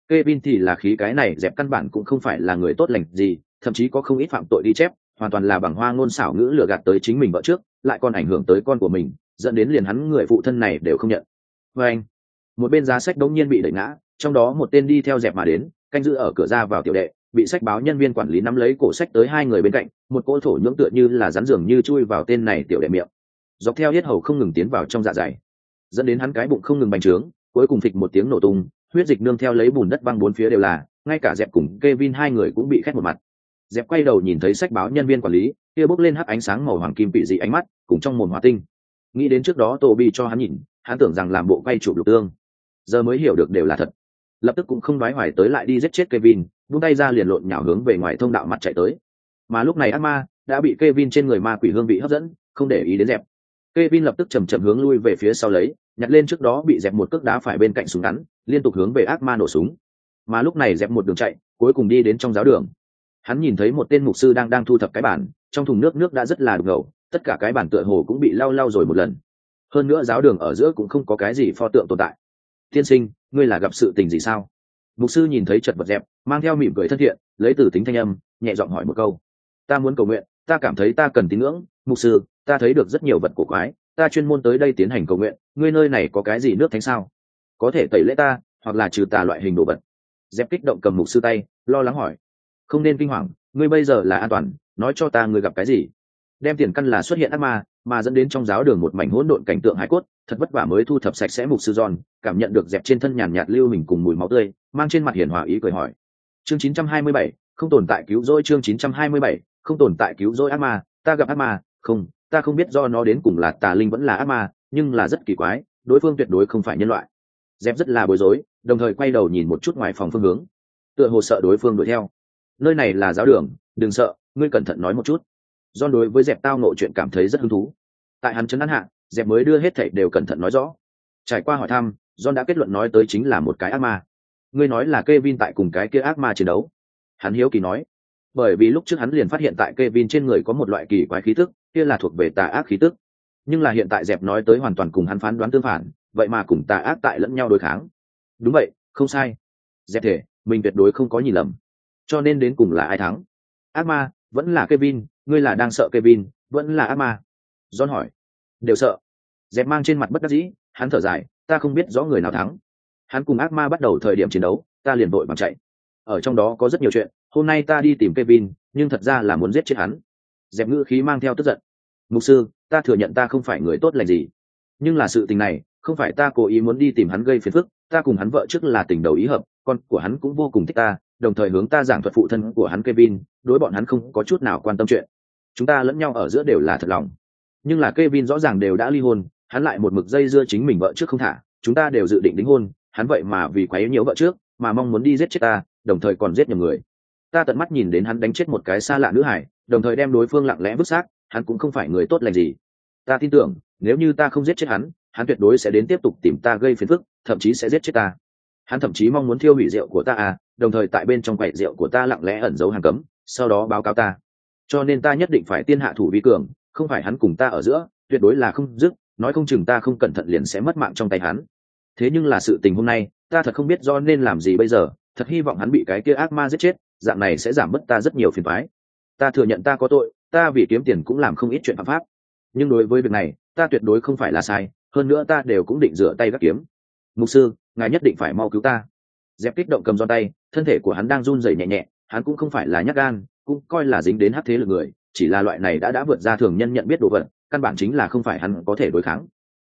Kevin thì là khí cái này dẹp căn bản cũng không phải là người tốt lành gì, thậm chí có không ít phạm tội đi chép, hoàn toàn là bằng hoa ngôn xảo ngữ lừa gạt tới chính mình vợ trước, lại còn ảnh hưởng tới con của mình, dẫn đến liền hắn người phụ thân này đều không nhận. Và anh, một bên giá sách đống nhiên bị đẩy ngã, trong đó một tên đi theo dẹp mà đến, canh giữ ở cửa ra vào tiểu đệ, bị sách báo nhân viên quản lý nắm lấy cổ sách tới hai người bên cạnh, một cỗ thổ nhưỡng tựa như là rắn giường như chui vào tên này tiểu đệ miệng. Dọc theo hết hầu không ngừng tiến vào trong dạ dày dẫn đến hắn cái bụng không ngừng bành trướng cuối cùng phịch một tiếng nổ tung huyết dịch nương theo lấy bùn đất văng bốn phía đều là ngay cả dẹp cùng Kevin hai người cũng bị khét một mặt dẹp quay đầu nhìn thấy sách báo nhân viên quản lý kia bốc lên hắc ánh sáng màu hoàng kim bị dị ánh mắt cùng trong mồm hòa tinh nghĩ đến trước đó Toby cho hắn nhìn hắn tưởng rằng làm bộ quay chụp lục tương giờ mới hiểu được đều là thật lập tức cũng không nói hoài tới lại đi giết chết Kevin, buông tay ra liền lộn nhào hướng về ngoài thông đạo mặt chạy tới. Mà lúc này ác ma đã bị Kevin trên người ma quỷ hương vị hấp dẫn, không để ý đến dẹp. Kevin lập tức chậm chậm hướng lui về phía sau lấy, nhặt lên trước đó bị dẹp một cước đá phải bên cạnh súng ngắn, liên tục hướng về ác ma nổ súng. Mà lúc này dẹp một đường chạy, cuối cùng đi đến trong giáo đường. Hắn nhìn thấy một tên mục sư đang đang thu thập cái bản, trong thùng nước nước đã rất là đục ngầu, tất cả cái bản tựa hồ cũng bị lau lau rồi một lần. Hơn nữa giáo đường ở giữa cũng không có cái gì pho tượng tồn tại. Tiên sinh, ngươi là gặp sự tình gì sao mục sư nhìn thấy chật vật dẹp mang theo mỉm cười thân thiện lấy từ tính thanh âm nhẹ giọng hỏi một câu ta muốn cầu nguyện ta cảm thấy ta cần tín ngưỡng mục sư ta thấy được rất nhiều vật cổ quái ta chuyên môn tới đây tiến hành cầu nguyện ngươi nơi này có cái gì nước thánh sao? Có thể tẩy lễ ta hoặc là trừ tà loại hình đồ vật. Dẹp kích động cầm mục sư tay lo lắng hỏi. Không nên kinh hoàng ngươi bây giờ là an toàn nói cho ta ngươi gặp cái gì? Đem tiền căn là xuất hiện ác ma mà dẫn đến trong giáo đường một mảnh hỗn độn cảnh tượng hải cốt thật vất vả mới thu thập sạch sẽ mục sư giòn cảm nhận được dẹp trên thân nhàn nhạt lưu mình cùng mùi máu tươi mang trên mặt hiền hòa ý cười hỏi. Chương 927, không tồn tại cứu rỗi chương 927, không tồn tại cứu rỗi ác ma ta gặp ác ma không ta không biết do nó đến cùng là tà linh vẫn là ác ma, nhưng là rất kỳ quái, đối phương tuyệt đối không phải nhân loại. Dẹp rất là bối rối, đồng thời quay đầu nhìn một chút ngoài phòng phương hướng. Tựa hồ sợ đối phương đuổi theo. Nơi này là giáo đường, đừng sợ, ngươi cẩn thận nói một chút. Do đối với dẹp tao nội chuyện cảm thấy rất hứng thú. Tại hắn chấn an hạ, dẹp mới đưa hết thảy đều cẩn thận nói rõ. Trải qua hỏi thăm, john đã kết luận nói tới chính là một cái ác ma. Ngươi nói là Kevin tại cùng cái kia ác ma chiến đấu. Hắn hiếu kỳ nói. Bởi vì lúc trước hắn liền phát hiện tại Kevin trên người có một loại kỳ quái khí tức kia là thuộc về tà ác khí tức. Nhưng là hiện tại dẹp nói tới hoàn toàn cùng hắn phán đoán tương phản, vậy mà cùng tà ác tại lẫn nhau đối kháng. Đúng vậy, không sai. Dẹp thể, mình tuyệt đối không có nhìn lầm. Cho nên đến cùng là ai thắng? Ác ma, vẫn là Kevin, ngươi là đang sợ Kevin, vẫn là ác ma? John hỏi. Đều sợ. Dẹp mang trên mặt bất đắc dĩ, hắn thở dài, ta không biết rõ người nào thắng. Hắn cùng ác ma bắt đầu thời điểm chiến đấu, ta liền vội bằng chạy. Ở trong đó có rất nhiều chuyện, hôm nay ta đi tìm Kevin, nhưng thật ra là muốn giết chết hắn dẹp ngữ khí mang theo tức giận mục sư ta thừa nhận ta không phải người tốt lành gì nhưng là sự tình này không phải ta cố ý muốn đi tìm hắn gây phiền phức ta cùng hắn vợ trước là tình đầu ý hợp con của hắn cũng vô cùng thích ta đồng thời hướng ta giảng thuật phụ thân của hắn Kevin, đối bọn hắn không có chút nào quan tâm chuyện. Chúng ta lẫn nhau ở giữa đều là thật lòng. Nhưng là Kevin rõ ràng đều đã ly hôn, hắn lại một mực dây dưa chính mình vợ trước không thả, chúng ta đều dự định đính hôn, hắn vậy mà vì quá yếu nhiễu vợ trước, mà mong muốn đi giết chết ta, đồng thời còn giết nhiều người. Ta tận mắt nhìn đến hắn đánh chết một cái xa lạ nữ hải, đồng thời đem đối phương lặng lẽ vứt xác, hắn cũng không phải người tốt lành gì. Ta tin tưởng, nếu như ta không giết chết hắn, hắn tuyệt đối sẽ đến tiếp tục tìm ta gây phiền phức, thậm chí sẽ giết chết ta. Hắn thậm chí mong muốn thiêu hủy rượu của ta à, đồng thời tại bên trong quầy rượu của ta lặng lẽ ẩn giấu hàng cấm sau đó báo cáo ta cho nên ta nhất định phải tiên hạ thủ vi cường không phải hắn cùng ta ở giữa tuyệt đối là không dứt nói không chừng ta không cẩn thận liền sẽ mất mạng trong tay hắn thế nhưng là sự tình hôm nay ta thật không biết do nên làm gì bây giờ thật hy vọng hắn bị cái kia ác ma giết chết dạng này sẽ giảm bớt ta rất nhiều phiền thoái ta thừa nhận ta có tội, ta vì kiếm tiền cũng làm không ít chuyện phạm pháp. Nhưng đối với việc này, ta tuyệt đối không phải là sai, hơn nữa ta đều cũng định rửa tay gác kiếm. Mục sư, ngài nhất định phải mau cứu ta. Dẹp kích động cầm giòn tay, thân thể của hắn đang run rẩy nhẹ nhẹ, hắn cũng không phải là nhát gan, cũng coi là dính đến hắc thế lực người, chỉ là loại này đã đã vượt ra thường nhân nhận biết đồ vật, căn bản chính là không phải hắn có thể đối kháng.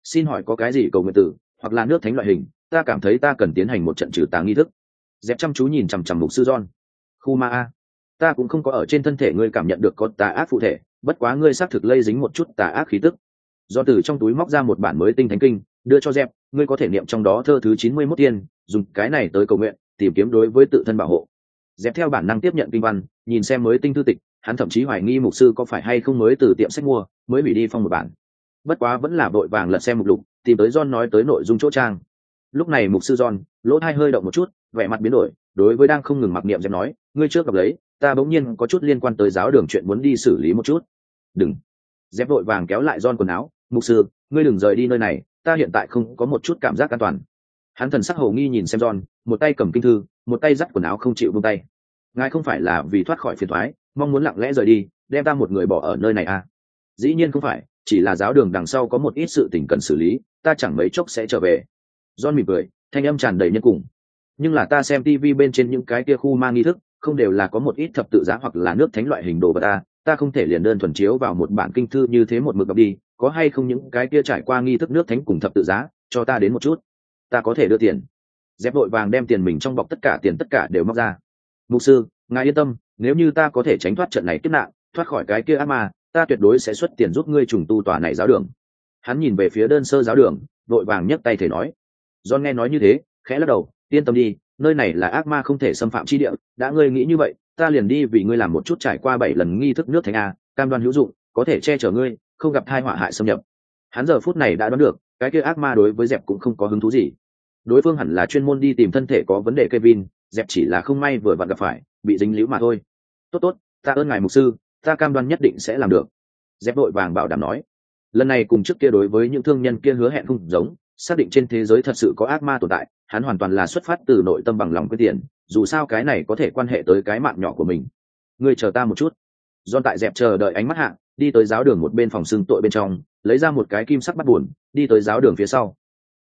Xin hỏi có cái gì cầu nguyện tử, hoặc là nước thánh loại hình, ta cảm thấy ta cần tiến hành một trận trừ tà nghi thức. Dẹp chăm chú nhìn chằm chằm mục sư john khu ma a. Ta cũng không có ở trên thân thể ngươi cảm nhận được có tà ác phụ thể, bất quá ngươi xác thực lây dính một chút tà ác khí tức. Do từ trong túi móc ra một bản mới tinh thánh kinh, đưa cho dẹp, ngươi có thể niệm trong đó thơ thứ chín mươi mốt tiên, dùng cái này tới cầu nguyện, tìm kiếm đối với tự thân bảo hộ. Dẹp theo bản năng tiếp nhận kinh văn, nhìn xem mới tinh thư tịch, hắn thậm chí hoài nghi mục sư có phải hay không mới từ tiệm sách mua, mới bị đi phong một bản. Bất quá vẫn là vội vàng lật xem mục lục, tìm tới john nói tới nội dung chỗ trang. Lúc này mục sư john, lỗ hai hơi động một chút, vẻ mặt biến đổi, đối với đang không ngừng mặc niệm dẹp nói ngươi trước gặp lấy, ta bỗng nhiên có chút liên quan tới giáo đường chuyện muốn đi xử lý một chút. Đừng. Dẹp vội vàng kéo lại john quần áo, mục sư, ngươi đừng rời đi nơi này, ta hiện tại không có một chút cảm giác an toàn. Hắn thần sắc hầu nghi nhìn xem john, một tay cầm kinh thư, một tay dắt quần áo không chịu buông tay. Ngài không phải là vì thoát khỏi phiền thoái mong muốn lặng lẽ rời đi, đem ta một người bỏ ở nơi này à? Dĩ nhiên không phải, chỉ là giáo đường đằng sau có một ít sự tình cần xử lý, ta chẳng mấy chốc sẽ trở về. John mỉm cười, thanh âm tràn đầy nhân cùng. Nhưng là ta xem tv bên trên những cái kia khu mang nghi thức không đều là có một ít thập tự giá hoặc là nước thánh loại hình đồ vật ta ta không thể liền đơn thuần chiếu vào một bản kinh thư như thế một mực đọc đi, có hay không những cái kia trải qua nghi thức nước thánh cùng thập tự giá, cho ta đến một chút. Ta có thể đưa tiền. Dép vội vàng đem tiền mình trong bọc tất cả tiền tất cả đều móc ra. Mục sư, ngài yên tâm, nếu như ta có thể tránh thoát trận này kiếp nạn, thoát khỏi cái kia ác ma, ta tuyệt đối sẽ xuất tiền giúp ngươi trùng tu tòa này giáo đường. Hắn nhìn về phía đơn sơ giáo đường vội vàng nhấc tay thể nói. John nghe nói như thế, khẽ lắc đầu, yên tâm đi nơi này là ác ma không thể xâm phạm chi địa, đã ngươi nghĩ như vậy, ta liền đi vì ngươi làm một chút trải qua bảy lần nghi thức nước thánh a, cam đoan hữu dụng, có thể che chở ngươi, không gặp thai họa hại xâm nhập. Hắn giờ phút này đã đoán được, cái kia ác ma đối với dẹp cũng không có hứng thú gì. Đối phương hẳn là chuyên môn đi tìm thân thể có vấn đề kevin, dẹp chỉ là không may vừa vặn gặp phải, bị dính líu mà thôi. Tốt tốt, ta ơn ngài mục sư, ta cam đoan nhất định sẽ làm được. Dẹp đội vàng bảo đảm nói. Lần này cùng trước kia đối với những thương nhân kia hứa hẹn không giống xác định trên thế giới thật sự có ác ma tồn tại, hắn hoàn toàn là xuất phát từ nội tâm bằng lòng quyết tiền, dù sao cái này có thể quan hệ tới cái mạng nhỏ của mình. Ngươi chờ ta một chút. Don tại dẹp chờ đợi ánh mắt hạ, đi tới giáo đường một bên phòng xưng tội bên trong, lấy ra một cái kim sắc bắt buồn, đi tới giáo đường phía sau.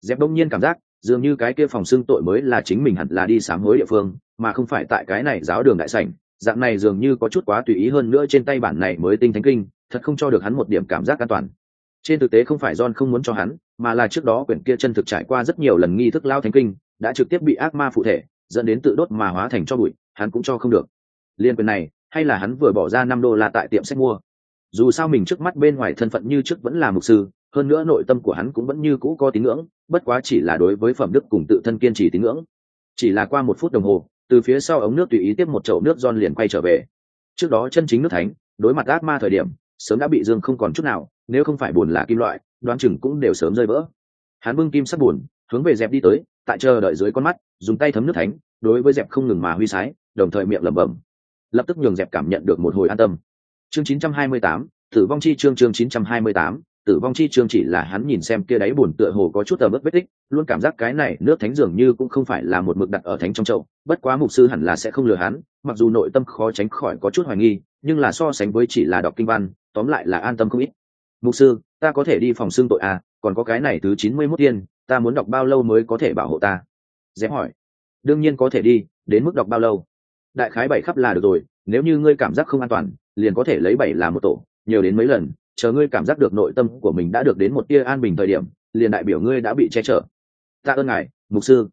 Dẹp đông nhiên cảm giác, dường như cái kia phòng xưng tội mới là chính mình hẳn là đi sám hối địa phương, mà không phải tại cái này giáo đường đại sảnh. Dạng này dường như có chút quá tùy ý hơn nữa trên tay bản này mới tinh thánh kinh, thật không cho được hắn một điểm cảm giác an toàn. Trên thực tế không phải john không muốn cho hắn mà là trước đó quyển kia chân thực trải qua rất nhiều lần nghi thức lao thánh kinh, đã trực tiếp bị ác ma phụ thể, dẫn đến tự đốt mà hóa thành cho bụi, hắn cũng cho không được. Liên quyền này, hay là hắn vừa bỏ ra năm đô la tại tiệm sách mua? Dù sao mình trước mắt bên ngoài thân phận như trước vẫn là mục sư, hơn nữa nội tâm của hắn cũng vẫn như cũ có tín ngưỡng, bất quá chỉ là đối với phẩm đức cùng tự thân kiên trì tín ngưỡng. Chỉ là qua một phút đồng hồ, từ phía sau ống nước tùy ý tiếp một chậu nước giòn liền quay trở về. Trước đó chân chính nước thánh, đối mặt ác ma thời điểm, sớm đã bị dương không còn chút nào, nếu không phải buồn là kim loại đoán chừng cũng đều sớm rơi vỡ. Hắn bưng kim sắt buồn hướng về dẹp đi tới tại chờ đợi dưới con mắt dùng tay thấm nước thánh đối với dẹp không ngừng mà huy sái đồng thời miệng lẩm bẩm. Lập tức nhường dẹp cảm nhận được một hồi an tâm. Chương 928, tử vong chi chương chương 928, tử vong chi chương chỉ là hắn nhìn xem kia đáy buồn tựa hồ có chút tờ bớt vết tích luôn cảm giác cái này nước thánh dường như cũng không phải là một mực đặt ở thánh trong chậu bất quá mục sư hẳn là sẽ không lừa hắn mặc dù nội tâm khó tránh khỏi có chút hoài nghi nhưng là so sánh với chỉ là đọc kinh văn tóm lại là an tâm không ít mục sư, ta có thể đi phòng xương tội à còn có cái này thứ chín mươi mốt tiên, ta muốn đọc bao lâu mới có thể bảo hộ ta? Dám hỏi. Đương nhiên có thể đi, đến mức đọc bao lâu? Đại khái bảy khắp là được rồi, nếu như ngươi cảm giác không an toàn, liền có thể lấy bảy là một tổ, nhiều đến mấy lần, chờ ngươi cảm giác được nội tâm của mình đã được đến một tia an bình thời điểm, liền đại biểu ngươi đã bị che chở. Ta ơn ngài, mục sư.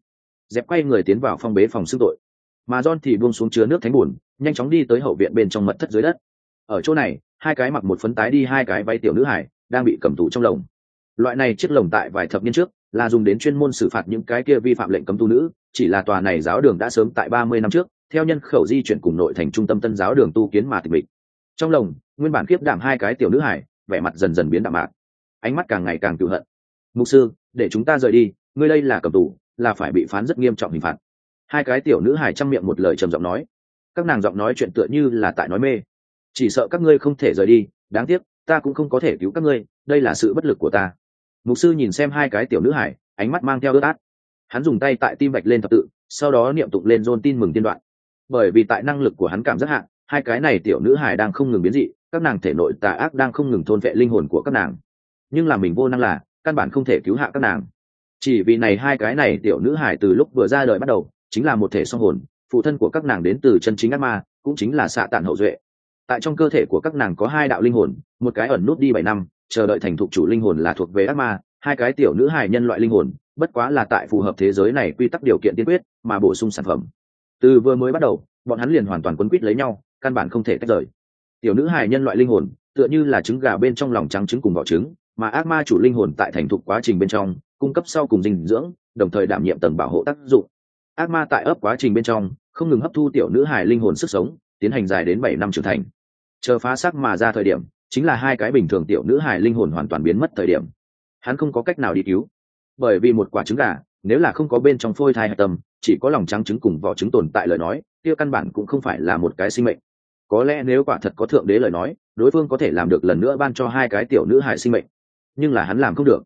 Dẹp quay người tiến vào phong bế phòng xương tội. Mà john thì buông xuống chứa nước thánh bùn, nhanh chóng đi tới hậu viện bên trong mật thất dưới đất. Ở chỗ này hai cái mặc một phấn tái đi hai cái váy tiểu nữ hải, đang bị cầm tù trong lồng. Loại này chiếc lồng tại vài thập niên trước, là dùng đến chuyên môn xử phạt những cái kia vi phạm lệnh cấm tu nữ, chỉ là tòa này giáo đường đã sớm tại ba mươi năm trước, theo nhân khẩu di chuyển cùng nội thành trung tâm tân giáo đường tu kiến mà tịch mịch. Trong lồng, nguyên bản kiếp đảm hai cái tiểu nữ hải, vẻ mặt dần dần biến đạm mạc. Ánh mắt càng ngày càng tự hận. Mục sư, để chúng ta rời đi, ngươi đây là cầm tù, là phải bị phán rất nghiêm trọng hình phạt. Hai cái tiểu nữ hải chăm miệng một lời trầm giọng nói. Các nàng giọng nói chuyện tựa như là tại nói mê chỉ sợ các ngươi không thể rời đi, đáng tiếc, ta cũng không có thể cứu các ngươi, đây là sự bất lực của ta. Mục sư nhìn xem hai cái tiểu nữ hải, ánh mắt mang theo ướt át. Hắn dùng tay tại tim vạch lên thập tự, sau đó niệm tụng lên dôn tin mừng tiên đoạn. Bởi vì tại năng lực của hắn cảm giác hạn hai cái này tiểu nữ hải đang không ngừng biến dị, các nàng thể nội tà ác đang không ngừng thôn vệ linh hồn của các nàng. Nhưng là mình vô năng là, căn bản không thể cứu hạ các nàng. Chỉ vì này hai cái này tiểu nữ hải từ lúc vừa ra đời bắt đầu, chính là một thể song hồn, phụ thân của các nàng đến từ chân chính ác ma, cũng chính là xạ tản hậu duệ tại trong cơ thể của các nàng có hai đạo linh hồn, một cái ẩn nút đi bảy năm, chờ đợi thành thục chủ linh hồn là thuộc về ác ma, hai cái tiểu nữ hài nhân loại linh hồn, bất quá là tại phù hợp thế giới này quy tắc điều kiện tiên quyết, mà bổ sung sản phẩm. Từ vừa mới bắt đầu, bọn hắn liền hoàn toàn quấn quýt lấy nhau, căn bản không thể tách rời. Tiểu nữ hài nhân loại linh hồn, tựa như là trứng gà bên trong lòng trắng trứng cùng vỏ trứng, mà ác ma chủ linh hồn tại thành thục quá trình bên trong, cung cấp sau cùng dinh dưỡng, đồng thời đảm nhiệm tầng bảo hộ tác dụng. Ác ma tại ấp quá trình bên trong, không ngừng hấp thu tiểu nữ hài linh hồn sức sống, tiến hành dài đến bảy năm trưởng thành chờ phá xác mà ra thời điểm, chính là hai cái bình thường tiểu nữ hài linh hồn hoàn toàn biến mất thời điểm. Hắn không có cách nào đi cứu. Bởi vì một quả trứng gà, nếu là không có bên trong phôi thai hạch tâm, chỉ có lòng trắng trứng cùng vỏ trứng tồn tại lời nói, kia căn bản cũng không phải là một cái sinh mệnh. Có lẽ nếu quả thật có thượng đế lời nói, đối phương có thể làm được lần nữa ban cho hai cái tiểu nữ hài sinh mệnh. Nhưng là hắn làm không được.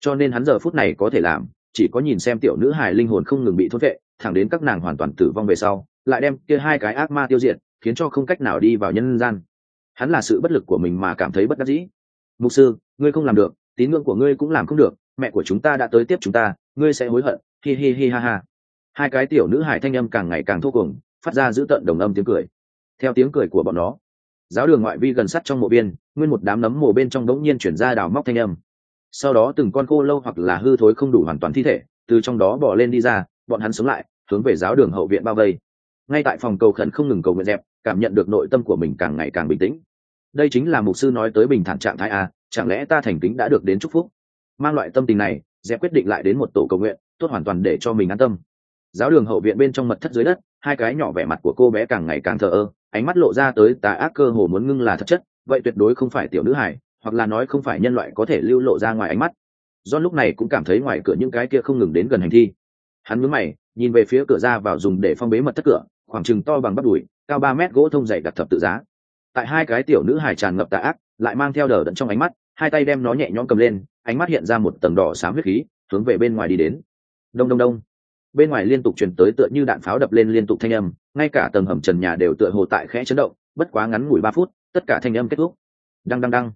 Cho nên hắn giờ phút này có thể làm, chỉ có nhìn xem tiểu nữ hài linh hồn không ngừng bị thốt vệ, thẳng đến các nàng hoàn toàn tử vong về sau, lại đem kia hai cái ác ma tiêu diệt, khiến cho không cách nào đi vào nhân gian hắn là sự bất lực của mình mà cảm thấy bất đắc dĩ. Mục sư, ngươi không làm được, tín ngưỡng của ngươi cũng làm không được, mẹ của chúng ta đã tới tiếp chúng ta, ngươi sẽ hối hận, hi hi hi ha ha. Hai cái tiểu nữ hải thanh âm càng ngày càng thô cùng phát ra giữ tận đồng âm tiếng cười. Theo tiếng cười của bọn nó, giáo đường ngoại vi gần sắt trong mộ biên, nguyên một đám nấm mồ bên trong đống nhiên chuyển ra đào móc thanh âm. Sau đó từng con cô lâu hoặc là hư thối không đủ hoàn toàn thi thể, từ trong đó bỏ lên đi ra, bọn hắn sống lại, hướng về giáo đường hậu viện bao vây. Ngay tại phòng cầu khẩn không ngừng cầu nguyện dẹp cảm nhận được nội tâm của mình càng ngày càng bình tĩnh. Đây chính là mục sư nói tới bình thản trạng thái a chẳng lẽ ta thành kính đã được đến chúc phúc? Mang loại tâm tình này dẹp quyết định lại đến một tổ cầu nguyện, tốt hoàn toàn để cho mình an tâm. Giáo đường hậu viện bên trong mật thất dưới đất, hai cái nhỏ vẻ mặt của cô bé càng ngày càng thờ ơ, ánh mắt lộ ra tới tà ác cơ hồ muốn ngưng là thật chất, vậy tuyệt đối không phải tiểu nữ hải hoặc là nói không phải nhân loại có thể lưu lộ ra ngoài ánh mắt. Do lúc này cũng cảm thấy ngoài cửa những cái kia không ngừng đến gần hành thi. Hắn mướn mày, nhìn về phía cửa ra vào dùng để phong bế mật thất cửa khoảng chừng to bằng bắp đùi, cao ba mét gỗ thông dày đặt thập tự giá. Tại hai cái tiểu nữ hài tràn ngập tà ác, lại mang theo đờ đẫn trong ánh mắt, hai tay đem nó nhẹ nhõm cầm lên, ánh mắt hiện ra một tầng đỏ xám huyết khí, hướng về bên ngoài đi đến. Đông đông đông. Bên ngoài liên tục truyền tới tựa như đạn pháo đập lên liên tục thanh âm, ngay cả tầng hầm trần nhà đều tựa hồ tại khẽ chấn động, bất quá ngắn ngủi ba phút, tất cả thanh âm kết thúc. Đăng đăng đăng.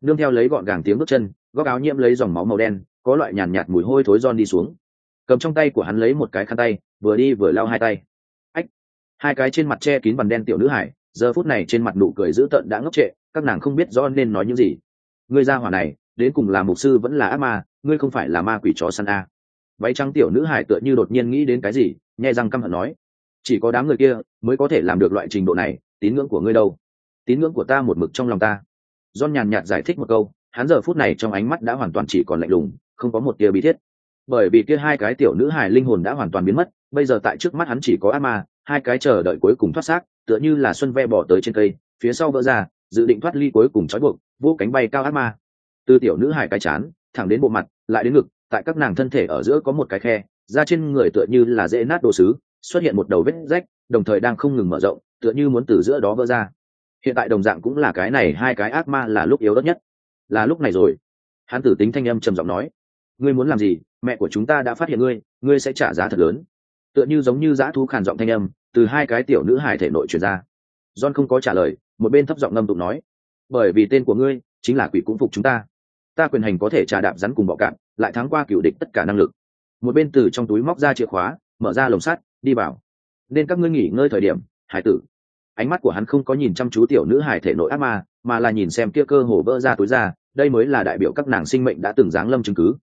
Nương theo lấy gọn gàng tiếng bước chân, góc áo nhiễm lấy dòng máu màu đen, có loại nhàn nhạt mùi hôi thối giòn đi xuống. Cầm trong tay của hắn lấy một cái khăn tay, vừa đi vừa lau hai tay hai cái trên mặt che kín bằng đen tiểu nữ hải, giờ phút này trên mặt nụ cười dữ tợn đã ngốc trệ, các nàng không biết rõ nên nói những gì. Ngươi ra hỏa này, đến cùng là mục sư vẫn là ác ma, ngươi không phải là ma quỷ chó săn a. Váy trắng tiểu nữ hải tựa như đột nhiên nghĩ đến cái gì nhẹ răng căm hận nói, chỉ có đám người kia mới có thể làm được loại trình độ này, tín ngưỡng của ngươi đâu? Tín ngưỡng của ta một mực trong lòng ta. John nhàn nhạt giải thích một câu, hắn giờ phút này trong ánh mắt đã hoàn toàn chỉ còn lạnh lùng, không có một tia bí thiết. Bởi vì kia hai cái tiểu nữ hài linh hồn đã hoàn toàn biến mất, bây giờ tại trước mắt hắn chỉ có ác ma hai cái chờ đợi cuối cùng thoát xác, tựa như là xuân ve bỏ tới trên cây, phía sau vỡ ra, dự định thoát ly cuối cùng trói buộc vỗ cánh bay cao ác ma. Từ tiểu nữ hải cái chán, thẳng đến bộ mặt, lại đến ngực, tại các nàng thân thể ở giữa có một cái khe, da trên người tựa như là dễ nát đồ sứ, xuất hiện một đầu vết rách, đồng thời đang không ngừng mở rộng, tựa như muốn từ giữa đó vỡ ra. Hiện tại đồng dạng cũng là cái này, hai cái ác ma là lúc yếu đất nhất. Là lúc này rồi. Hắn tử tính thanh âm trầm giọng nói, ngươi muốn làm gì? Mẹ của chúng ta đã phát hiện ngươi ngươi sẽ trả giá thật lớn tựa như giống như dã thú khàn giọng thanh âm từ hai cái tiểu nữ hải thể nội truyền ra. John không có trả lời một bên thấp giọng ngâm tụng nói bởi vì tên của ngươi chính là quỷ cũng phục chúng ta. Ta quyền hành có thể trà đạp rắn cùng bọ cạn lại thắng qua cựu địch tất cả năng lực. Một bên từ trong túi móc ra chìa khóa mở ra lồng sắt đi vào. Nên các ngươi nghỉ ngơi thời điểm hải tử. Ánh mắt của hắn không có nhìn chăm chú tiểu nữ hải thể nội ác ma mà là nhìn xem kia cơ hồ vỡ ra túi ra đây mới là đại biểu các nàng sinh mệnh đã từng giáng lâm chứng cứ.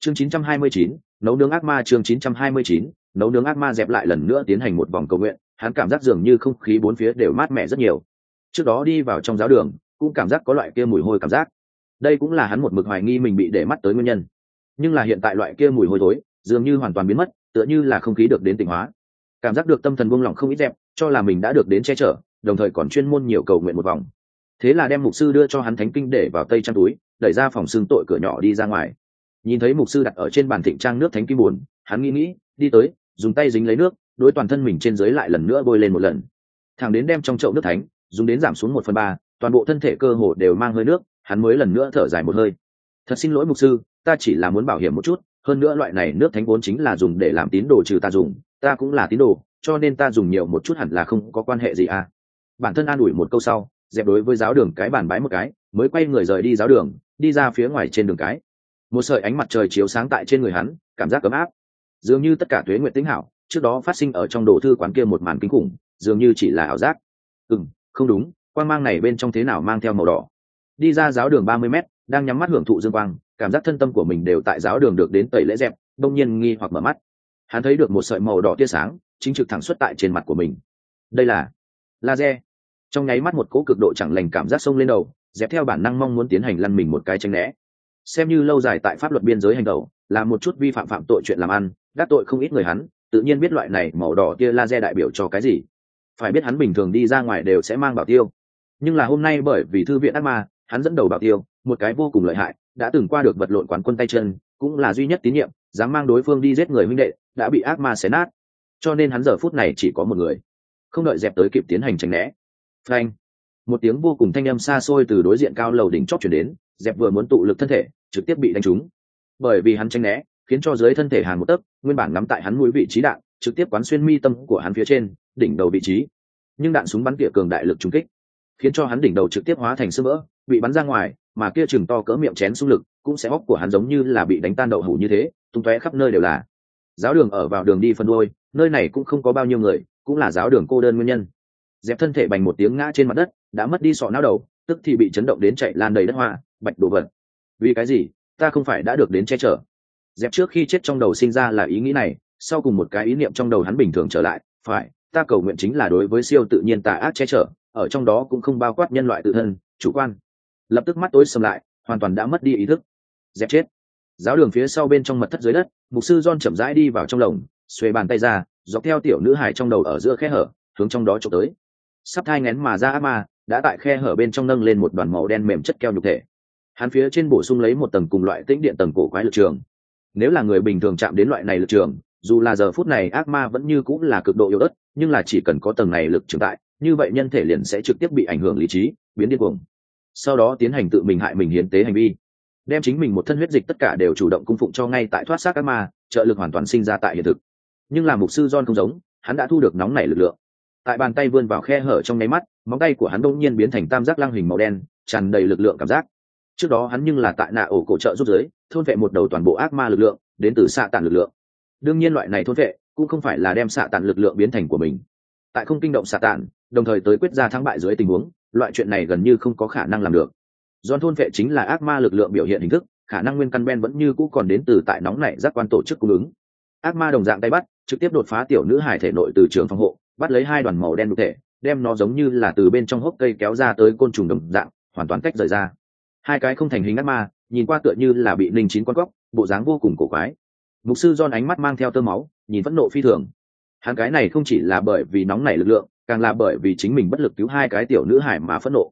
Chương 929, nấu nướng ác ma chương 929, nấu nướng ác ma dẹp lại lần nữa tiến hành một vòng cầu nguyện hắn cảm giác dường như không khí bốn phía đều mát mẻ rất nhiều. Trước đó đi vào trong giáo đường cũng cảm giác có loại kia mùi hôi cảm giác. Đây cũng là hắn một mực hoài nghi mình bị để mắt tới nguyên nhân. Nhưng là hiện tại loại kia mùi hôi thối dường như hoàn toàn biến mất tựa như là không khí được đến tỉnh hóa. Cảm giác được tâm thần buông lỏng không ít dẹp cho là mình đã được đến che chở đồng thời còn chuyên môn nhiều cầu nguyện một vòng. Thế là đem mục sư đưa cho hắn thánh kinh để vào tây trang túi đẩy ra phòng xương tội cửa nhỏ đi ra ngoài nhìn thấy mục sư đặt ở trên bàn thịnh trang nước thánh kim buồn, hắn nghĩ nghĩ, đi tới, dùng tay dính lấy nước, đối toàn thân mình trên dưới lại lần nữa bôi lên một lần. Thằng đến đem trong chậu nước thánh, dùng đến giảm xuống một phần ba, toàn bộ thân thể cơ hồ đều mang hơi nước, hắn mới lần nữa thở dài một hơi. Thật xin lỗi mục sư, ta chỉ là muốn bảo hiểm một chút, hơn nữa loại này nước thánh vốn chính là dùng để làm tín đồ trừ ta dùng, ta cũng là tín đồ, cho nên ta dùng nhiều một chút hẳn là không có quan hệ gì à. Bản thân an ủi một câu sau, dẹp đối với giáo đường cái bàn bãi một cái, mới quay người rời đi giáo đường, đi ra phía ngoài trên đường cái một sợi ánh mặt trời chiếu sáng tại trên người hắn, cảm giác ấm áp. Dường như tất cả thuế nguyện tính hảo, trước đó phát sinh ở trong đồ thư quán kia một màn kinh khủng, dường như chỉ là ảo giác. Ừ m không đúng quan g mang này bên trong thế nào mang theo màu đỏ. Đi ra giáo đường ba mươi m đang nhắm mắt hưởng thụ dương quang, cảm giác thân tâm của mình đều tại giáo đường được đến tẩy lễ dẹp, đông nhiên nghi hoặc mở mắt. Hắn thấy được một sợi màu đỏ tia sáng, chính trực thẳng xuất tại trên mặt của mình. Đây là laser. Trong nháy mắt một cỗ cực độ chẳng lành cảm giác sông lên đầu, dẹp theo bản năng mong muốn tiến hành lăn mình một cái tranh né xem như lâu dài tại pháp luật biên giới hành động là một chút vi phạm phạm tội chuyện làm ăn đắc tội không ít người hắn, tự nhiên biết loại này màu đỏ tia laser đại biểu cho cái gì. Phải biết hắn bình thường đi ra ngoài đều sẽ mang bảo tiêu. Nhưng là hôm nay bởi vì thư viện ác ma, hắn dẫn đầu bảo tiêu, một cái vô cùng lợi hại, đã từng qua được vật lộn quán quân tay chân, cũng là duy nhất tín nhiệm, dám mang đối phương đi giết người huynh đệ, đã bị ác ma xé nát. Cho nên hắn giờ phút này chỉ có một người. Không đợi dẹp tới kịp tiến hành tránh né. Phanh. Một tiếng vô cùng thanh âm xa xôi từ đối diện cao lầu đỉnh chót chuyển đến dẹp vừa muốn tụ lực thân thể, trực tiếp bị đánh trúng. Bởi vì hắn tranh né, khiến cho dưới thân thể hàn một tấc, nguyên bản nắm tại hắn mũi vị trí đạn, trực tiếp quán xuyên mi tâm của hắn phía trên, đỉnh đầu vị trí. Nhưng đạn súng bắn tỉa cường đại lực trúng kích, khiến cho hắn đỉnh đầu trực tiếp hóa thành sơ vỡ, bị bắn ra ngoài, mà kia chừng to cỡ miệng chén xung lực cũng sẽ óc của hắn giống như là bị đánh tan đậu hủ như thế, tung tóe khắp nơi đều là. Giáo đường ở vào đường đi phân đôi, nơi này cũng không có bao nhiêu người, cũng là giáo đường cô đơn nguyên nhân. Dẹp thân thể bành một tiếng ngã trên mặt đất, đã mất đi sọ não đầu, tức thì bị chấn động đến chạy lan đầy đất hoa bạch đồ vật. Vì cái gì? Ta không phải đã được đến che chở. Dẹp trước khi chết trong đầu sinh ra là ý nghĩ này, sau cùng một cái ý niệm trong đầu hắn bình thường trở lại, phải, ta cầu nguyện chính là đối với siêu tự nhiên tà ác che chở, ở trong đó cũng không bao quát nhân loại tự thân, chủ quan. Lập tức mắt tối sầm lại, hoàn toàn đã mất đi ý thức. Dẹp chết. Giáo đường phía sau bên trong mật thất dưới đất, mục sư john chậm rãi đi vào trong lồng, xuề bàn tay ra, dọc theo tiểu nữ hài trong đầu ở giữa khe hở, hướng trong đó trộm tới. Sắp thai ngén mà ra ác ma, đã tại khe hở bên trong nâng lên một đoàn màu đen mềm chất keo nhục thể hắn phía trên bổ sung lấy một tầng cùng loại tĩnh điện tầng cổ quái lực trường. Nếu là người bình thường chạm đến loại này lực trường, dù là giờ phút này ác ma vẫn như cũng là cực độ yếu ớt, nhưng là chỉ cần có tầng này lực trường tại, như vậy nhân thể liền sẽ trực tiếp bị ảnh hưởng lý trí, biến điên cuồng. Sau đó tiến hành tự mình hại mình hiến tế hành vi. Đem chính mình một thân huyết dịch tất cả đều chủ động cung phụng cho ngay tại thoát xác ác ma, trợ lực hoàn toàn sinh ra tại hiện thực. Nhưng là mục sư john không giống, hắn đã thu được nóng nảy lực lượng. Tại bàn tay vươn vào khe hở trong nháy mắt, móng tay của hắn đông nhiên biến thành tam giác lăng hình màu đen, tràn đầy lực lượng cảm giác trước đó hắn nhưng là tại nạ ổ cổ trợ rút giới, thôn vệ một đầu toàn bộ ác ma lực lượng, đến từ xạ tàn lực lượng. Đương nhiên loại này thôn vệ cũng không phải là đem xạ tàn lực lượng biến thành của mình. Tại không kinh động xạ tàn đồng thời tới quyết ra thắng bại dưới tình huống, loại chuyện này gần như không có khả năng làm được. Do thôn vệ chính là ác ma lực lượng biểu hiện hình thức, khả năng nguyên căn ben vẫn như cũ còn đến từ tại nóng này giác quan tổ chức cung ứng. Ác ma đồng dạng tay bắt, trực tiếp đột phá tiểu nữ hải thể nội từ trường phòng hộ, bắt lấy hai đoàn màu đen cụ thể, đem nó giống như là từ bên trong hốc cây kéo ra tới côn trùng đồng dạng, hoàn toàn cách rời ra hai cái không thành hình ác ma nhìn qua tựa như là bị ninh chín con góc bộ dáng vô cùng cổ quái mục sư don ánh mắt mang theo tơ máu nhìn phẫn nộ phi thường hắn cái này không chỉ là bởi vì nóng nảy lực lượng càng là bởi vì chính mình bất lực cứu hai cái tiểu nữ hải mà phẫn nộ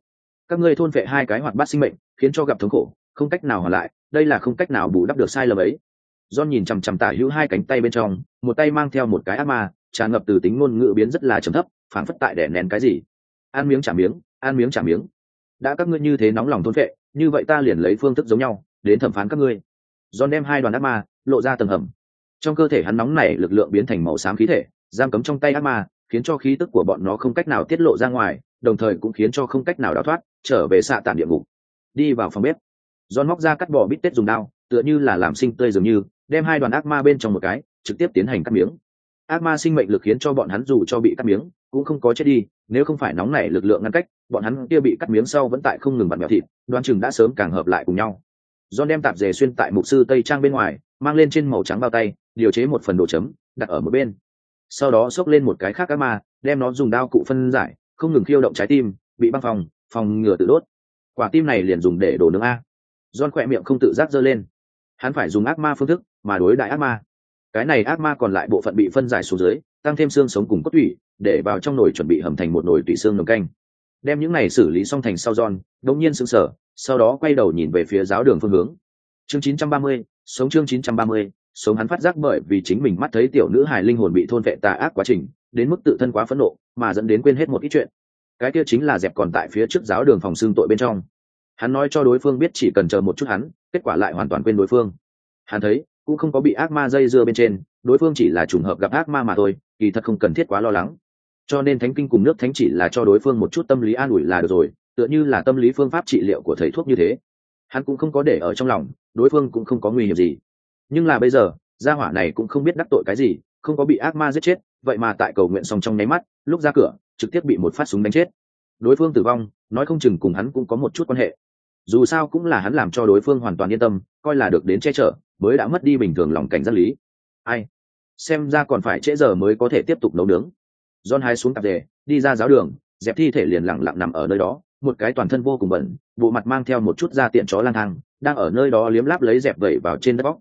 các ngươi thôn vệ hai cái hoạt bát sinh mệnh khiến cho gặp thống khổ không cách nào hoàn lại đây là không cách nào bù đắp được sai lầm ấy don nhìn chằm chằm tả hữu hai cánh tay bên trong, một tay mang theo một cái ác ma, tràn ngập từ tính ngôn ngữ biến rất là trầm thấp, phảng phất tại để nén cái gì. Ăn miếng trả miếng, ăn miếng trả miếng. Đã các ngươi như thế nóng lòng thôn vệ, như vậy ta liền lấy phương thức giống nhau, đến thẩm phán các ngươi. John đem hai đoàn ác ma lộ ra tầng hầm. Trong cơ thể hắn nóng này lực lượng biến thành màu xám khí thể, giam cấm trong tay ác ma, khiến cho khí tức của bọn nó không cách nào tiết lộ ra ngoài, đồng thời cũng khiến cho không cách nào đào thoát, trở về xạ tản địa ngục. Đi vào phòng bếp. John móc ra cắt bỏ bít tết dùng dao, tựa như là làm sinh tươi dường như, đem hai đoàn ác ma bên trong một cái trực tiếp tiến hành cắt miếng ác ma sinh mệnh lực khiến cho bọn hắn dù cho bị cắt miếng cũng không có chết đi nếu không phải nóng nảy lực lượng ngăn cách, bọn hắn kia bị cắt miếng sau vẫn tại không ngừng bật mèo thịt, đoan chừng đã sớm càng hợp lại cùng nhau. John đem tạp dề xuyên tại mục sư tây trang bên ngoài, mang lên trên màu trắng bao tay, điều chế một phần đồ chấm, đặt ở một bên. Sau đó xốc lên một cái khác ác ma, đem nó dùng đao cụ phân giải, không ngừng khiêu động trái tim, bị băng phòng phòng ngừa tự đốt. Quả tim này liền dùng để đổ nướng a. John khỏe miệng không tự giác giơ lên. Hắn phải dùng ác ma phương thức mà đối đại ác ma. Cái này ác ma còn lại bộ phận bị phân giải xuống dưới tăng thêm xương sống cùng cốt thủy để vào trong nồi chuẩn bị hầm thành một nồi tủy xương nồng canh. Đem những này xử lý xong thành sau giòn đống nhiên sững sờ sau đó quay đầu nhìn về phía giáo đường phương hướng. Chương 930, sống chương 930, sống hắn phát giác bởi vì chính mình mắt thấy tiểu nữ hài linh hồn bị thôn vệ tà ác quá trình đến mức tự thân quá phẫn nộ mà dẫn đến quên hết một ít chuyện. Cái kia chính là dẹp còn tại phía trước giáo đường phòng xương tội bên trong. Hắn nói cho đối phương biết chỉ cần chờ một chút hắn kết quả lại hoàn toàn quên đối phương. Hắn thấy cũng không có bị ác ma dây dưa bên trên, đối phương chỉ là trùng hợp gặp ác ma mà thôi, kỳ thật không cần thiết quá lo lắng. Cho nên thánh kinh cùng nước thánh chỉ là cho đối phương một chút tâm lý an ủi là được rồi, tựa như là tâm lý phương pháp trị liệu của thầy thuốc như thế. Hắn cũng không có để ở trong lòng, đối phương cũng không có nguy hiểm gì. Nhưng là bây giờ, gia hỏa này cũng không biết đắc tội cái gì, không có bị ác ma giết chết, vậy mà tại cầu nguyện xong trong nháy mắt, lúc ra cửa, trực tiếp bị một phát súng đánh chết. Đối phương tử vong, nói không chừng cùng hắn cũng có một chút quan hệ. Dù sao cũng là hắn làm cho đối phương hoàn toàn yên tâm, coi là được đến che chở mới đã mất đi bình thường lòng cảnh giác lý. Ai? Xem ra còn phải trễ giờ mới có thể tiếp tục nấu nướng. John hai xuống tạp dề, đi ra giáo đường, dẹp thi thể liền lặng lặng nằm ở nơi đó, một cái toàn thân vô cùng bẩn, bộ mặt mang theo một chút da tiện chó lang thang, đang ở nơi đó liếm láp lấy dẹp gậy vào trên đất bóc.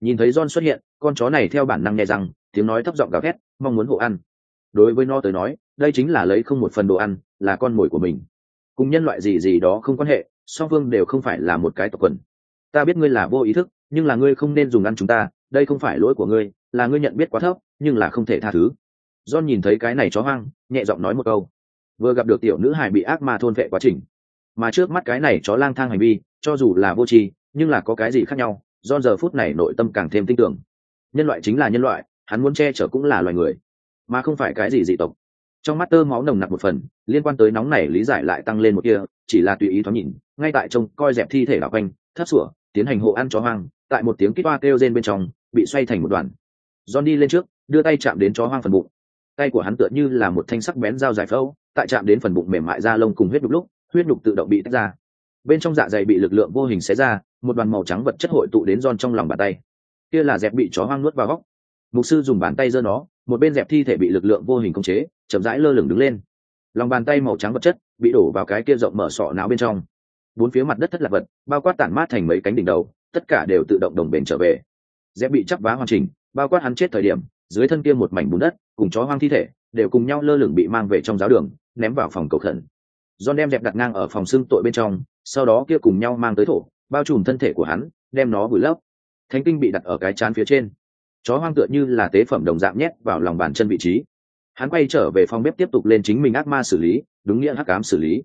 Nhìn thấy john xuất hiện, con chó này theo bản năng nghe rằng, tiếng nói thấp giọng gào thét, mong muốn hộ ăn. Đối với nó tới nói, đây chính là lấy không một phần đồ ăn, là con mồi của mình. Cùng nhân loại gì gì đó không quan hệ, song phương đều không phải là một cái tộc quần. Ta biết ngươi là vô ý thức nhưng là ngươi không nên dùng ăn chúng ta, đây không phải lỗi của ngươi, là ngươi nhận biết quá thấp, nhưng là không thể tha thứ. John nhìn thấy cái này chó hoang, nhẹ giọng nói một câu. Vừa gặp được tiểu nữ hải bị ác ma thôn vệ quá trình, mà trước mắt cái này chó lang thang hành vi, cho dù là vô tri, nhưng là có cái gì khác nhau, John giờ phút này nội tâm càng thêm tin tưởng. Nhân loại chính là nhân loại, hắn muốn che chở cũng là loài người, mà không phải cái gì dị tộc. Trong mắt tơ máu nồng nặc một phần, liên quan tới nóng này lý giải lại tăng lên một kia chỉ là tùy ý thoáng nhìn, ngay tại trông coi dẹp thi thể đảo quanh thất sủa tiến hành hộ ăn chó hoang, tại một tiếng kít toa kêu rên bên trong, bị xoay thành một đoàn. John đi lên trước, đưa tay chạm đến chó hoang phần bụng. Tay của hắn tựa như là một thanh sắc bén dao giải phẫu, tại chạm đến phần bụng mềm mại da lông cùng huyết đục lúc, huyết đục tự động bị tách ra. Bên trong dạ dày bị lực lượng vô hình xé ra, một đoàn màu trắng vật chất hội tụ đến giòn trong lòng bàn tay. Kia là dẹp bị chó hoang nuốt vào góc. Mục sư dùng bàn tay giơ nó, một bên dẹp thi thể bị lực lượng vô hình khống chế, chậm rãi lơ lửng đứng lên. Lòng bàn tay màu trắng vật chất bị đổ vào cái kia rộng mở sọ não bên trong bốn phía mặt đất thất lạc vật, bao quát tản mát thành mấy cánh đỉnh đầu, tất cả đều tự động đồng bền trở về. Dép bị chắp vá hoàn chỉnh, bao quát hắn chết thời điểm, dưới thân kia một mảnh bùn đất, cùng chó hoang thi thể, đều cùng nhau lơ lửng bị mang về trong giáo đường, ném vào phòng cầu khẩn. John đem dẹp đặt ngang ở phòng xương tội bên trong, sau đó kia cùng nhau mang tới thổ, bao trùm thân thể của hắn, đem nó vùi lấp. Thánh kinh bị đặt ở cái chán phía trên. Chó hoang tựa như là tế phẩm đồng dạng nhét vào lòng bàn chân vị trí. Hắn quay trở về phòng bếp tiếp tục lên chính mình ác ma xử lý, đúng nghĩa hắc cám xử lý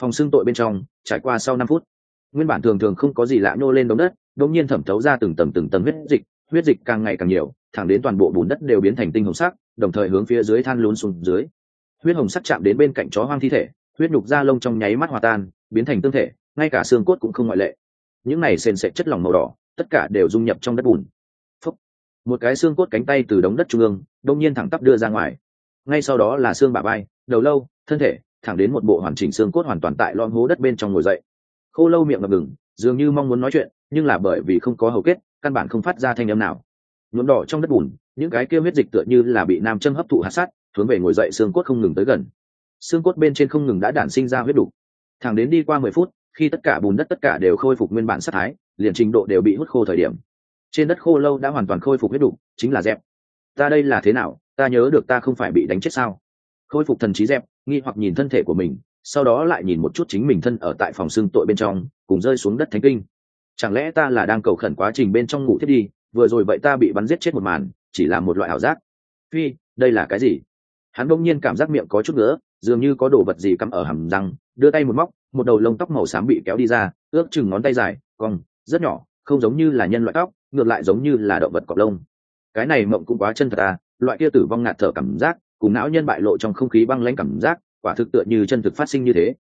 phòng xương tội bên trong, trải qua sau năm phút, nguyên bản thường thường không có gì lạ nhô lên đống đất đột nhiên thẩm thấu ra từng tầng từng tầng huyết dịch huyết dịch càng ngày càng nhiều, thẳng đến toàn bộ bùn đất đều biến thành tinh hồng sắc, đồng thời hướng phía dưới than lún xuống dưới. Huyết hồng sắc chạm đến bên cạnh chó hoang thi thể, huyết nhục da lông trong nháy mắt hòa tan, biến thành tương thể, ngay cả xương cốt cũng không ngoại lệ. Những này sền sệt chất lỏng màu đỏ, tất cả đều dung nhập trong đất bùn. Phúc. một cái xương cốt cánh tay từ đống đất trung ương đông nhiên thẳng tắp đưa ra ngoài. Ngay sau đó là xương bả vai, đầu lâu, thân thể thẳng đến một bộ hoàn chỉnh xương cốt hoàn toàn tại lon hố đất bên trong ngồi dậy. Khô lâu miệng ngập ngừng, dường như mong muốn nói chuyện, nhưng là bởi vì không có hầu kết, căn bản không phát ra thanh âm nào. Nhuộm đỏ trong đất bùn, những cái kia huyết dịch tựa như là bị nam châm hấp thụ hạt sát hướng về ngồi dậy xương cốt không ngừng tới gần. Xương cốt bên trên không ngừng đã đản sinh ra huyết đủ thẳng đến đi qua mười phút, khi tất cả bùn đất tất cả đều khôi phục nguyên bản sát thái, liền trình độ đều bị hút khô thời điểm. Trên đất khô lâu đã hoàn toàn khôi phục huyết đủ chính là dẹp. Ta đây là thế nào? Ta nhớ được ta không phải bị đánh chết sao? Khôi phục thần trí dẹp nghi hoặc nhìn thân thể của mình, sau đó lại nhìn một chút chính mình thân ở tại phòng xương tội bên trong, cùng rơi xuống đất thánh kinh. Chẳng lẽ ta là đang cầu khẩn quá trình bên trong ngủ thiết đi, vừa rồi vậy ta bị bắn giết chết một màn, chỉ là một loại ảo giác. Phi, đây là cái gì? Hắn bỗng nhiên cảm giác miệng có chút nữa dường như có đồ vật gì cắm ở hầm răng, đưa tay một móc, một đầu lông tóc màu xám bị kéo đi ra, ước chừng ngón tay dài, cong, rất nhỏ, không giống như là nhân loại tóc, ngược lại giống như là động vật cọp lông. Cái này mộng cũng quá chân thật à loại kia tử vong ngạt thở cảm giác cùng não nhân bại lộ trong không khí băng lãnh cảm giác, quả thực tựa như chân thực phát sinh như thế.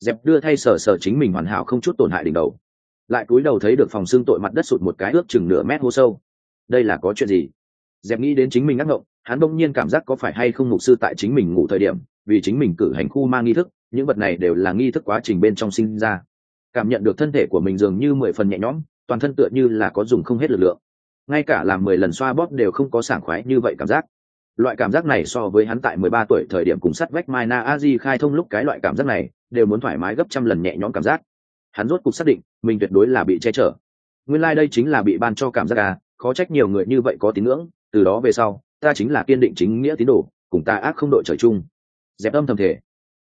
Dẹp đưa thay sờ sờ chính mình hoàn hảo không chút tổn hại đỉnh đầu. Lại cúi đầu thấy được phòng xương tội mặt đất sụt một cái ước chừng nửa mét hô sâu. Đây là có chuyện gì? Dẹp nghĩ đến chính mình ngắc ngộng hắn bỗng nhiên cảm giác có phải hay không mục sư tại chính mình ngủ thời điểm, vì chính mình cử hành khu mang nghi thức, những vật này đều là nghi thức quá trình bên trong sinh ra. Cảm nhận được thân thể của mình dường như mười phần nhẹ nhõm, toàn thân tựa như là có dùng không hết lực lượng. Ngay cả làm mười lần xoa bóp đều không có sảng khoái như vậy cảm giác loại cảm giác này so với hắn tại mười ba tuổi thời điểm cùng sắt vách mai na a di khai thông lúc cái loại cảm giác này, đều muốn thoải mái gấp trăm lần nhẹ nhõm cảm giác. Hắn rốt cuộc xác định, mình tuyệt đối là bị che chở. Nguyên lai、like、đây chính là bị ban cho cảm giác à khó trách nhiều người như vậy có tín ngưỡng, từ đó về sau, ta chính là kiên định chính nghĩa tín đồ, cùng ta ác không đội trời chung. Dẹp âm thầm thể.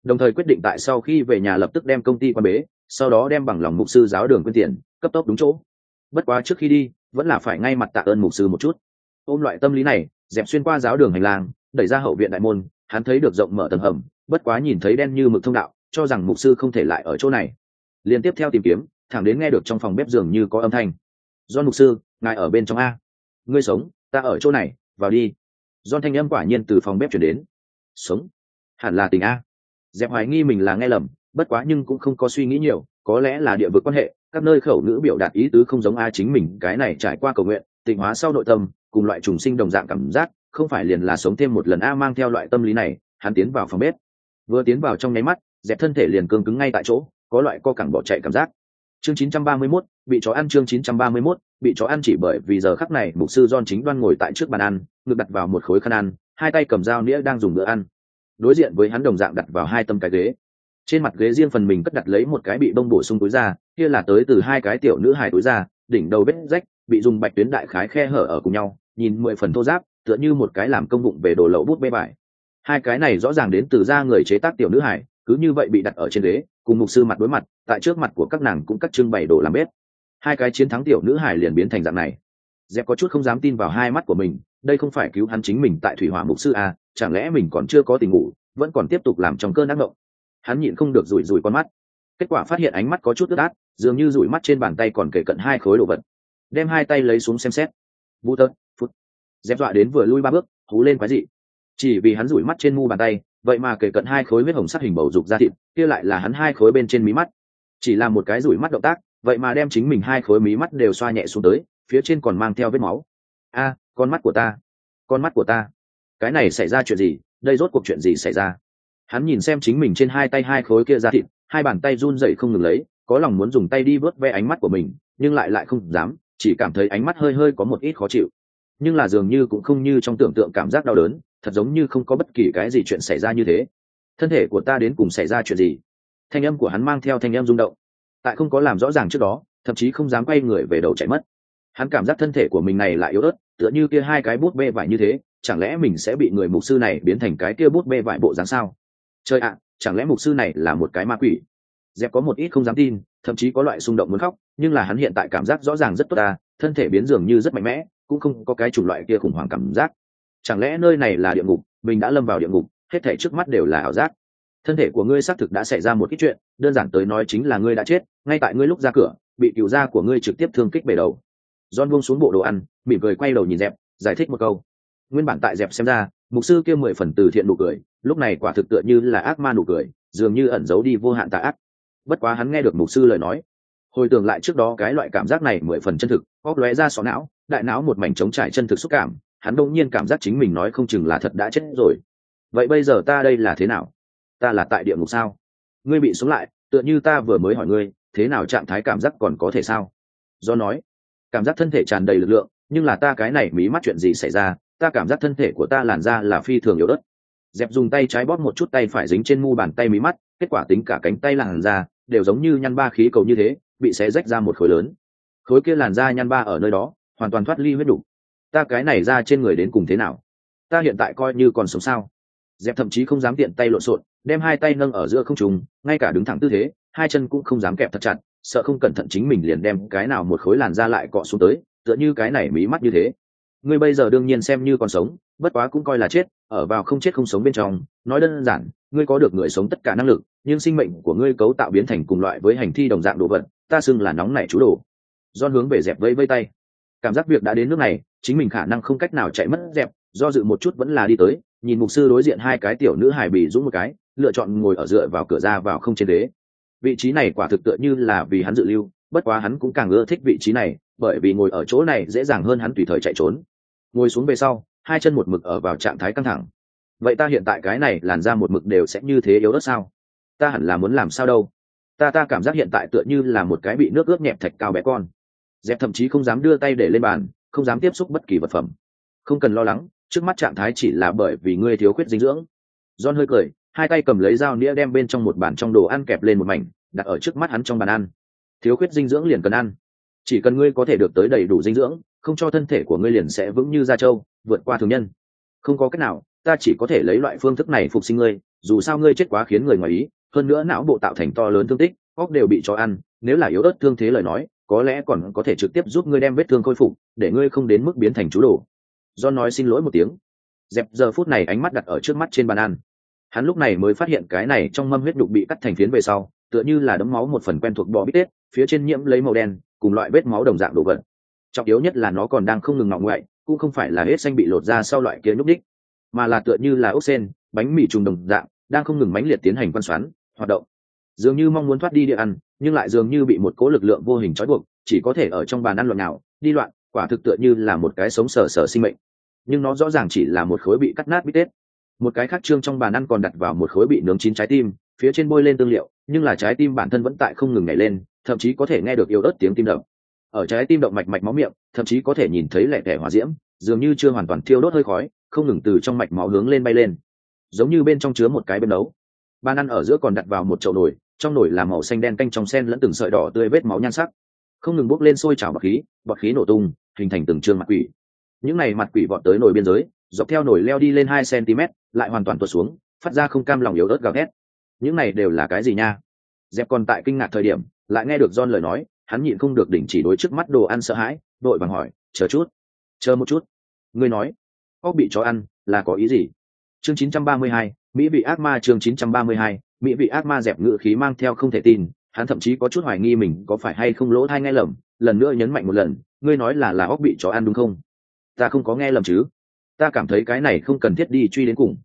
Đồng thời quyết định tại sau khi về nhà lập tức đem công ty quan bế, sau đó đem bằng lòng mục sư giáo đường quyên tiền, cấp tốc đúng chỗ. Bất quá trước khi đi, vẫn là phải ngay mặt tạ ơn mục sư một chút. Ôm loại tâm lý này dẹp xuyên qua giáo đường hành lang, đẩy ra hậu viện đại môn, hắn thấy được rộng mở tầng hầm, bất quá nhìn thấy đen như mực thông đạo, cho rằng mục sư không thể lại ở chỗ này. Liên tiếp theo tìm kiếm, thẳng đến nghe được trong phòng bếp giường như có âm thanh. Do mục sư, ngài ở bên trong a. Ngươi sống, ta ở chỗ này, vào đi. Do thanh âm quả nhiên từ phòng bếp chuyển đến. Sống? Hẳn là tình a. Dẹp hoài nghi mình là nghe lầm, bất quá nhưng cũng không có suy nghĩ nhiều, có lẽ là địa vực quan hệ, các nơi khẩu ngữ biểu đạt ý tứ không giống a chính mình, cái này trải qua cầu nguyện, tịnh hóa sau nội tâm cùng loại trùng sinh đồng dạng cảm giác không phải liền là sống thêm một lần a mang theo loại tâm lý này hắn tiến vào phòng bếp. Vừa tiến vào trong nháy mắt dẹp thân thể liền cương cứng ngay tại chỗ có loại co cẳng bỏ chạy cảm giác. Chương 931, bị chó ăn chương 931, bị chó ăn chỉ bởi vì giờ khắc này mục sư John chính đoan ngồi tại trước bàn ăn ngực đặt vào một khối khăn ăn hai tay cầm dao nĩa đang dùng bữa ăn. Đối diện với hắn đồng dạng đặt vào hai tâm cái ghế. Trên mặt ghế riêng phần mình cất đặt lấy một cái bị bông bổ sung túi ra kia là tới từ hai cái tiểu nữ hài túi ra đỉnh đầu vết rách bị dùng bạch tuyến đại khái khe hở ở cùng nhau nhìn mười phần thô giáp tựa như một cái làm công vụ về đồ lậu bút bê bài. Hai cái này rõ ràng đến từ da người chế tác tiểu nữ hải cứ như vậy bị đặt ở trên đế, cùng mục sư mặt đối mặt tại trước mặt của các nàng cũng cắt trưng bày đồ làm bếp. Hai cái chiến thắng tiểu nữ hải liền biến thành dạng này. Dẹp có chút không dám tin vào hai mắt của mình đây không phải cứu hắn chính mình tại thủy hỏa mục sư à, chẳng lẽ mình còn chưa có tình ngủ vẫn còn tiếp tục làm trong cơn ác mộng? Hắn nhịn không được rủi rủi con mắt. Kết quả phát hiện ánh mắt có chút ướt át dường như rủi mắt trên bàn tay còn kể cận hai khối đồ vật đem hai tay lấy xuống xem xét. Bù tớt, phút. Dép dọa đến vừa lui ba bước, hú lên quái dị. Chỉ vì hắn rủi mắt trên mu bàn tay, vậy mà kể cận hai khối huyết hồng sắc hình bầu dục ra thịt, kia lại là hắn hai khối bên trên mí mắt. Chỉ là một cái rủi mắt động tác, vậy mà đem chính mình hai khối mí mắt đều xoa nhẹ xuống tới, phía trên còn mang theo vết máu. A, con mắt của ta. Con mắt của ta. Cái này xảy ra chuyện gì? Đây rốt cuộc chuyện gì xảy ra? Hắn nhìn xem chính mình trên hai tay hai khối kia ra thịt, hai bàn tay run dậy không ngừng lấy, có lòng muốn dùng tay đi vớt ve ánh mắt của mình, nhưng lại lại không dám chỉ cảm thấy ánh mắt hơi hơi có một ít khó chịu. Nhưng là dường như cũng không như trong tưởng tượng cảm giác đau đớn, thật giống như không có bất kỳ cái gì chuyện xảy ra như thế. Thân thể của ta đến cùng xảy ra chuyện gì? Thanh âm của hắn mang theo thanh âm rung động. Tại không có làm rõ ràng trước đó, thậm chí không dám quay người về đầu chạy mất. Hắn cảm giác thân thể của mình này lại yếu ớt, tựa như kia hai cái bút bê vải như thế, chẳng lẽ mình sẽ bị người mục sư này biến thành cái kia bút bê vải bộ dáng sao? Chơi ạ, chẳng lẽ mục sư này là một cái ma quỷ? Dẹp có một ít không dám tin thậm chí có loại xung động muốn khóc, nhưng là hắn hiện tại cảm giác rõ ràng rất tốt ta, thân thể biến dường như rất mạnh mẽ, cũng không có cái chủng loại kia khủng hoảng cảm giác. Chẳng lẽ nơi này là địa ngục, mình đã lâm vào địa ngục, hết thể trước mắt đều là ảo giác? Thân thể của ngươi xác thực đã xảy ra một ít chuyện, đơn giản tới nói chính là ngươi đã chết, ngay tại ngươi lúc ra cửa, bị cựu gia của ngươi trực tiếp thương kích bể đầu. John buông xuống bộ đồ ăn, mỉm cười quay đầu nhìn dẹp, giải thích một câu. Nguyên bản tại dẹp xem ra, mục sư kia mười phần từ thiện nụ cười, lúc này quả thực tựa như là ác ma nụ cười, dường như ẩn giấu đi vô hạn tà ác bất quá hắn nghe được mục sư lời nói, hồi tưởng lại trước đó cái loại cảm giác này mười phần chân thực óc lóe ra xó não, đại não một mảnh trống trải chân thực xúc cảm, hắn đông nhiên cảm giác chính mình nói không chừng là thật đã chết rồi. Vậy bây giờ ta đây là thế nào? Ta là tại địa ngục sao? Ngươi bị sống lại, tựa như ta vừa mới hỏi ngươi, thế nào trạng thái cảm giác còn có thể sao? Do nói, cảm giác thân thể tràn đầy lực lượng, nhưng là ta cái này mí mắt chuyện gì xảy ra, ta cảm giác thân thể của ta làn ra là phi thường yếu đất dẹp dùng tay trái bóp một chút tay phải dính trên mu bàn tay mí mắt kết quả tính cả cánh tay làn da đều giống như nhăn ba khí cầu như thế, bị xé rách ra một khối lớn. Khối kia làn da nhăn ba ở nơi đó, hoàn toàn thoát ly huyết đủ ta cái này ra trên người đến cùng thế nào? Ta hiện tại coi như còn sống sao? Dẹp thậm chí không dám tiện tay lộn xộn, đem hai tay nâng ở giữa không trùng ngay cả đứng thẳng tư thế, hai chân cũng không dám kẹp thật chặt, sợ không cẩn thận chính mình liền đem cái nào một khối làn da lại cọ xuống tới, tựa như cái này mí mắt như thế. Ngươi bây giờ đương nhiên xem như còn sống, bất quá cũng coi là chết ở vào không chết không sống bên trong, nói đơn giản, ngươi có được người sống tất cả năng lực, nhưng sinh mệnh của ngươi cấu tạo biến thành cùng loại với hành thi đồng dạng đồ vật, ta xưng là nóng nảy chú đồ. Do hướng về dẹp vây vây tay. Cảm giác việc đã đến nước này, chính mình khả năng không cách nào chạy mất dẹp, do dự một chút vẫn là đi tới, nhìn mục sư đối diện hai cái tiểu nữ hài bị dũng một cái, lựa chọn ngồi ở dựa vào cửa ra vào không trên đế vị trí này quả thực tựa như là vì hắn dự lưu, bất quá hắn cũng càng ưa thích vị trí này, bởi vì ngồi ở chỗ này dễ dàng hơn hắn tùy thời chạy trốn. Ngồi xuống về sau hai chân một mực ở vào trạng thái căng thẳng. Vậy ta hiện tại cái này làn ra một mực đều sẽ như thế yếu đất sao? Ta hẳn là muốn làm sao đâu? Ta ta cảm giác hiện tại tựa như là một cái bị nước ướt nhẹp thạch cao bé con. Dẹp thậm chí không dám đưa tay để lên bàn, không dám tiếp xúc bất kỳ vật phẩm. Không cần lo lắng, trước mắt trạng thái chỉ là bởi vì ngươi thiếu khuyết dinh dưỡng. John hơi cười, hai tay cầm lấy dao nĩa đem bên trong một bàn trong đồ ăn kẹp lên một mảnh, đặt ở trước mắt hắn trong bàn ăn. Thiếu khuyết dinh dưỡng liền cần ăn. Chỉ cần ngươi có thể được tới đầy đủ dinh dưỡng không cho thân thể của ngươi liền sẽ vững như da trâu, vượt qua thường nhân. Không có cách nào, ta chỉ có thể lấy loại phương thức này phục sinh ngươi, dù sao ngươi chết quá khiến người ngoài ý, hơn nữa não bộ tạo thành to lớn thương tích, óc đều bị cho ăn, nếu là yếu ớt thương thế lời nói, có lẽ còn có thể trực tiếp giúp ngươi đem vết thương khôi phục, để ngươi không đến mức biến thành chú đồ. Do nói xin lỗi một tiếng. Dẹp giờ phút này ánh mắt đặt ở trước mắt trên bàn ăn. Hắn lúc này mới phát hiện cái này trong mâm huyết đục bị cắt thành phiến về sau, tựa như là đấm máu một phần quen thuộc bò bít tết, phía trên nhiễm lấy màu đen, cùng loại vết máu đồng dạng đồ vật trọng yếu nhất là nó còn đang không ngừng ngọng ngoại cũng không phải là hết xanh bị lột ra sau loại kia nhúc đích mà là tựa như là ốc sen, bánh mì trùng đồng dạng, đang không ngừng mãnh liệt tiến hành quan xoắn, hoạt động. Dường như mong muốn thoát đi địa ăn, nhưng lại dường như bị một cố lực lượng vô hình trói buộc, chỉ có thể ở trong bàn ăn loạn nào đi loạn, quả thực tựa như là một cái sống sờ sờ sinh mệnh. Nhưng nó rõ ràng chỉ là một khối bị cắt nát bít tết. Một cái khác trương trong bàn ăn còn đặt vào một khối bị nướng chín trái tim, phía trên bôi lên tương liệu, nhưng là trái tim bản thân vẫn tại không ngừng nhảy lên, thậm chí có thể nghe được yếu ớt tiếng tim đập ở trái tim động mạch mạch máu miệng, thậm chí có thể nhìn thấy lẻ tẻ hỏa diễm, dường như chưa hoàn toàn thiêu đốt hơi khói, không ngừng từ trong mạch máu hướng lên bay lên. Giống như bên trong chứa một cái bên nấu. Ban ăn ở giữa còn đặt vào một chậu nồi, trong nồi là màu xanh đen canh trong sen lẫn từng sợi đỏ tươi vết máu nhan sắc. Không ngừng bốc lên sôi trào bọt khí bọt khí nổ tung, hình thành từng trường mặt quỷ. Những này mặt quỷ vọt tới nồi biên giới, dọc theo nồi leo đi lên hai cm, lại hoàn toàn tuột xuống, phát ra không cam lòng yếu ớt gào thét. Những này đều là cái gì nha? Dẹp còn tại kinh ngạc thời điểm, lại nghe được don lời nói hắn nhịn không được đỉnh chỉ đối trước mắt đồ ăn sợ hãi đội vàng hỏi chờ chút chờ một chút. Ngươi nói óc bị chó ăn là có ý gì? Chương 932, mỹ vị ác ma chương 932, mỹ vị ác ma dẹp ngự khí mang theo không thể tin hắn thậm chí có chút hoài nghi mình có phải hay không lỗ thai nghe lầm lần nữa nhấn mạnh một lần ngươi nói là là óc bị chó ăn đúng không? Ta không có nghe lầm chứ. Ta cảm thấy cái này không cần thiết đi truy đến cùng.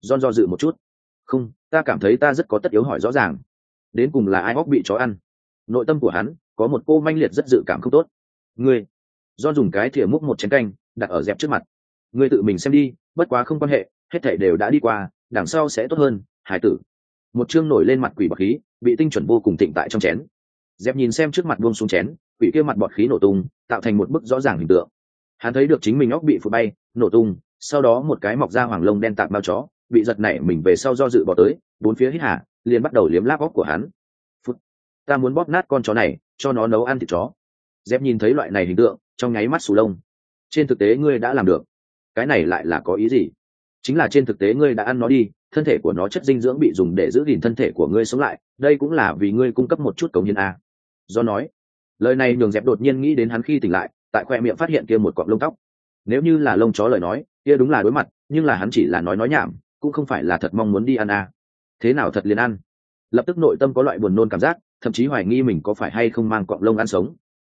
Don do dự một chút. Không ta cảm thấy ta rất có tất yếu hỏi rõ ràng. Đến cùng là ai óc bị chó ăn? Nội tâm của hắn có một cô manh liệt rất dự cảm không tốt. Ngươi, do dùng cái thìa múc một chén canh, đặt ở dẹp trước mặt. Ngươi tự mình xem đi, bất quá không quan hệ, hết thảy đều đã đi qua, đằng sau sẽ tốt hơn hải tử. Một chương nổi lên mặt quỷ bọt khí, bị tinh chuẩn vô cùng thịnh tại trong chén. Dẹp nhìn xem trước mặt buông xuống chén, quỷ kia mặt bọt khí nổ tung, tạo thành một bức rõ ràng hình tượng. Hắn thấy được chính mình óc bị phụ bay, nổ tung, sau đó một cái mọc ra hoàng lông đen tạm bao chó, bị giật nảy mình về sau do dự bỏ tới, bốn phía hít hả liền bắt đầu liếm láp óc của hắn ta muốn bóp nát con chó này, cho nó nấu ăn thịt chó. Dép nhìn thấy loại này hình tượng, trong nháy mắt sù lông. Trên thực tế ngươi đã làm được. Cái này lại là có ý gì? Chính là trên thực tế ngươi đã ăn nó đi, thân thể của nó chất dinh dưỡng bị dùng để giữ gìn thân thể của ngươi sống lại, đây cũng là vì ngươi cung cấp một chút cống hiến a. Do nói, lời này nhường dẹp đột nhiên nghĩ đến hắn khi tỉnh lại, tại khoe miệng phát hiện kia một cọng lông tóc. Nếu như là lông chó lời nói, kia đúng là đối mặt, nhưng là hắn chỉ là nói nói nhảm, cũng không phải là thật mong muốn đi ăn a. Thế nào thật liền ăn? Lập tức nội tâm có loại buồn nôn cảm giác, thậm chí hoài nghi mình có phải hay không mang cọng lông ăn sống.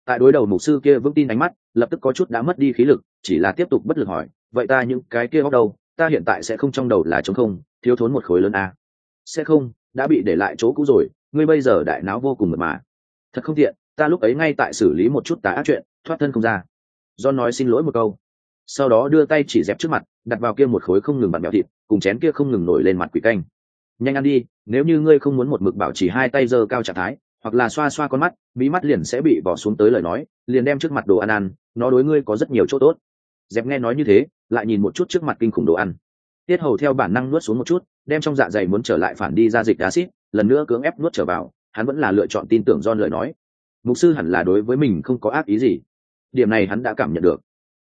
Tại đối đầu mục sư kia vững tin ánh mắt, lập tức có chút đã mất đi khí lực, chỉ là tiếp tục bất lực hỏi, vậy ta những cái kia góc đâu? Ta hiện tại sẽ không trong đầu là chống không, thiếu thốn một khối lớn a. Sẽ không, đã bị để lại chỗ cũ rồi, ngươi bây giờ đại não vô cùng mật mà. Thật không tiện, ta lúc ấy ngay tại xử lý một chút tà ác chuyện, thoát thân không ra. Do nói xin lỗi một câu. Sau đó đưa tay chỉ dẹp trước mặt, đặt vào kia một khối không ngừng bặn mèo thịt, cùng chén kia không ngừng nổi lên mặt quỷ canh nhanh ăn đi, nếu như ngươi không muốn một mực bảo chỉ hai tay giơ cao trạng thái, hoặc là xoa xoa con mắt bí mắt liền sẽ bị bỏ xuống tới lời nói, liền đem trước mặt đồ ăn ăn, nó đối ngươi có rất nhiều chỗ tốt. Dẹp nghe nói như thế, lại nhìn một chút trước mặt kinh khủng đồ ăn. Tiết hầu theo bản năng nuốt xuống một chút, đem trong dạ dày muốn trở lại phản đi ra dịch acid, lần nữa cưỡng ép nuốt trở vào, hắn vẫn là lựa chọn tin tưởng do lời nói. Mục sư hẳn là đối với mình không có ác ý gì. Điểm này hắn đã cảm nhận được.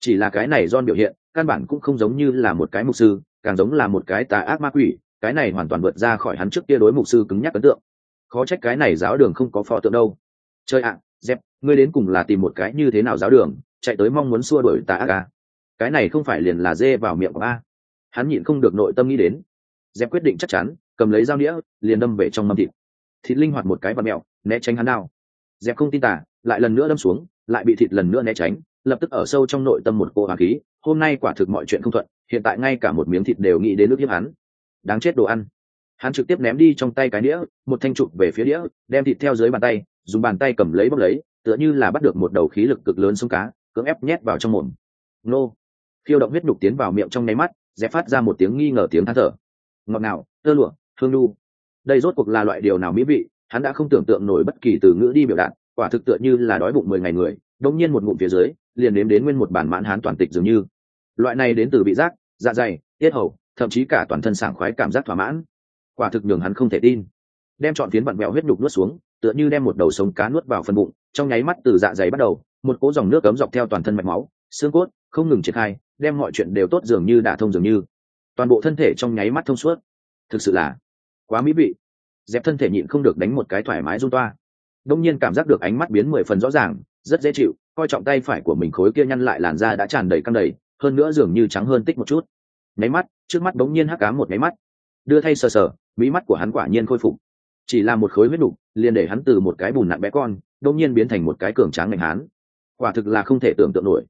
Chỉ là cái này don biểu hiện, căn bản cũng không giống như là một cái mục sư, càng giống là một cái tà ác ma quỷ cái này hoàn toàn vượt ra khỏi hắn trước kia đối mục sư cứng nhắc ấn tượng. Khó trách cái này giáo đường không có pho tượng đâu. Chơi ạ, dẹp, ngươi đến cùng là tìm một cái như thế nào giáo đường, chạy tới mong muốn xua đuổi tà ác à. cái này không phải liền là dê vào miệng của a? Hắn nhịn không được nội tâm nghĩ đến. Dẹp quyết định chắc chắn, cầm lấy dao đĩa liền đâm về trong mâm thịt. Thịt linh hoạt một cái và mẹo, né tránh hắn nào dẹp không tin tả lại lần nữa đâm xuống, lại bị thịt lần nữa né tránh, lập tức ở sâu trong nội tâm một cô hoàng khí. Hôm nay quả thực mọi chuyện không thuận, hiện tại ngay cả một miếng thịt đều nghĩ đến nước hiếp hắn đáng chết đồ ăn. Hắn trực tiếp ném đi trong tay cái đĩa, một thanh trục về phía đĩa, đem thịt theo dưới bàn tay, dùng bàn tay cầm lấy bốc lấy, tựa như là bắt được một đầu khí lực cực lớn xuống cá, cưỡng ép nhét vào trong mồm. Nô. Khiêu động huyết nhục tiến vào miệng trong nháy mắt, dẹp phát ra một tiếng nghi ngờ tiếng than thở. Ngọt ngào, tơ lụa hương nu đây rốt cuộc là loại điều nào mỹ vị, hắn đã không tưởng tượng nổi bất kỳ từ ngữ đi biểu đạt, quả thực tựa như là đói bụng mười ngày người đông nhiên một ngụm phía dưới, liền nếm đến nguyên một bản mãn hán toàn tịch dường như. Loại này đến từ vị giác dạ dày, tiết hầu thậm chí cả toàn thân sảng khoái cảm giác thỏa mãn. Quả thực nhường hắn không thể tin. Đem chọn phiến vặn mẹo huyết nhục nuốt xuống, tựa như đem một đầu sống cá nuốt vào phần bụng, trong nháy mắt từ dạ dày bắt đầu, một cỗ dòng nước cấm dọc theo toàn thân mạch máu, xương cốt, không ngừng triển khai, đem mọi chuyện đều tốt dường như đả thông dường như. Toàn bộ thân thể trong nháy mắt thông suốt. Thực sự là quá mỹ vị. Dẹp thân thể nhịn không được đánh một cái thoải mái run toa. Đông nhiên cảm giác được ánh mắt biến mười phần rõ ràng, rất dễ chịu, coi trọng tay phải của mình khối kia nhăn lại làn da đã tràn đầy căng đầy, hơn nữa dường như trắng hơn tích một chút nháy mắt, trước mắt bỗng nhiên hắc cá một nháy mắt. Đưa thay sờ sờ, mí mắt của hắn quả nhiên khôi phục. Chỉ là một khối huyết đục, liền để hắn từ một cái bùn nặng bé con đông nhiên biến thành một cái cường tráng ngành hán. Quả thực là không thể tưởng tượng nổi.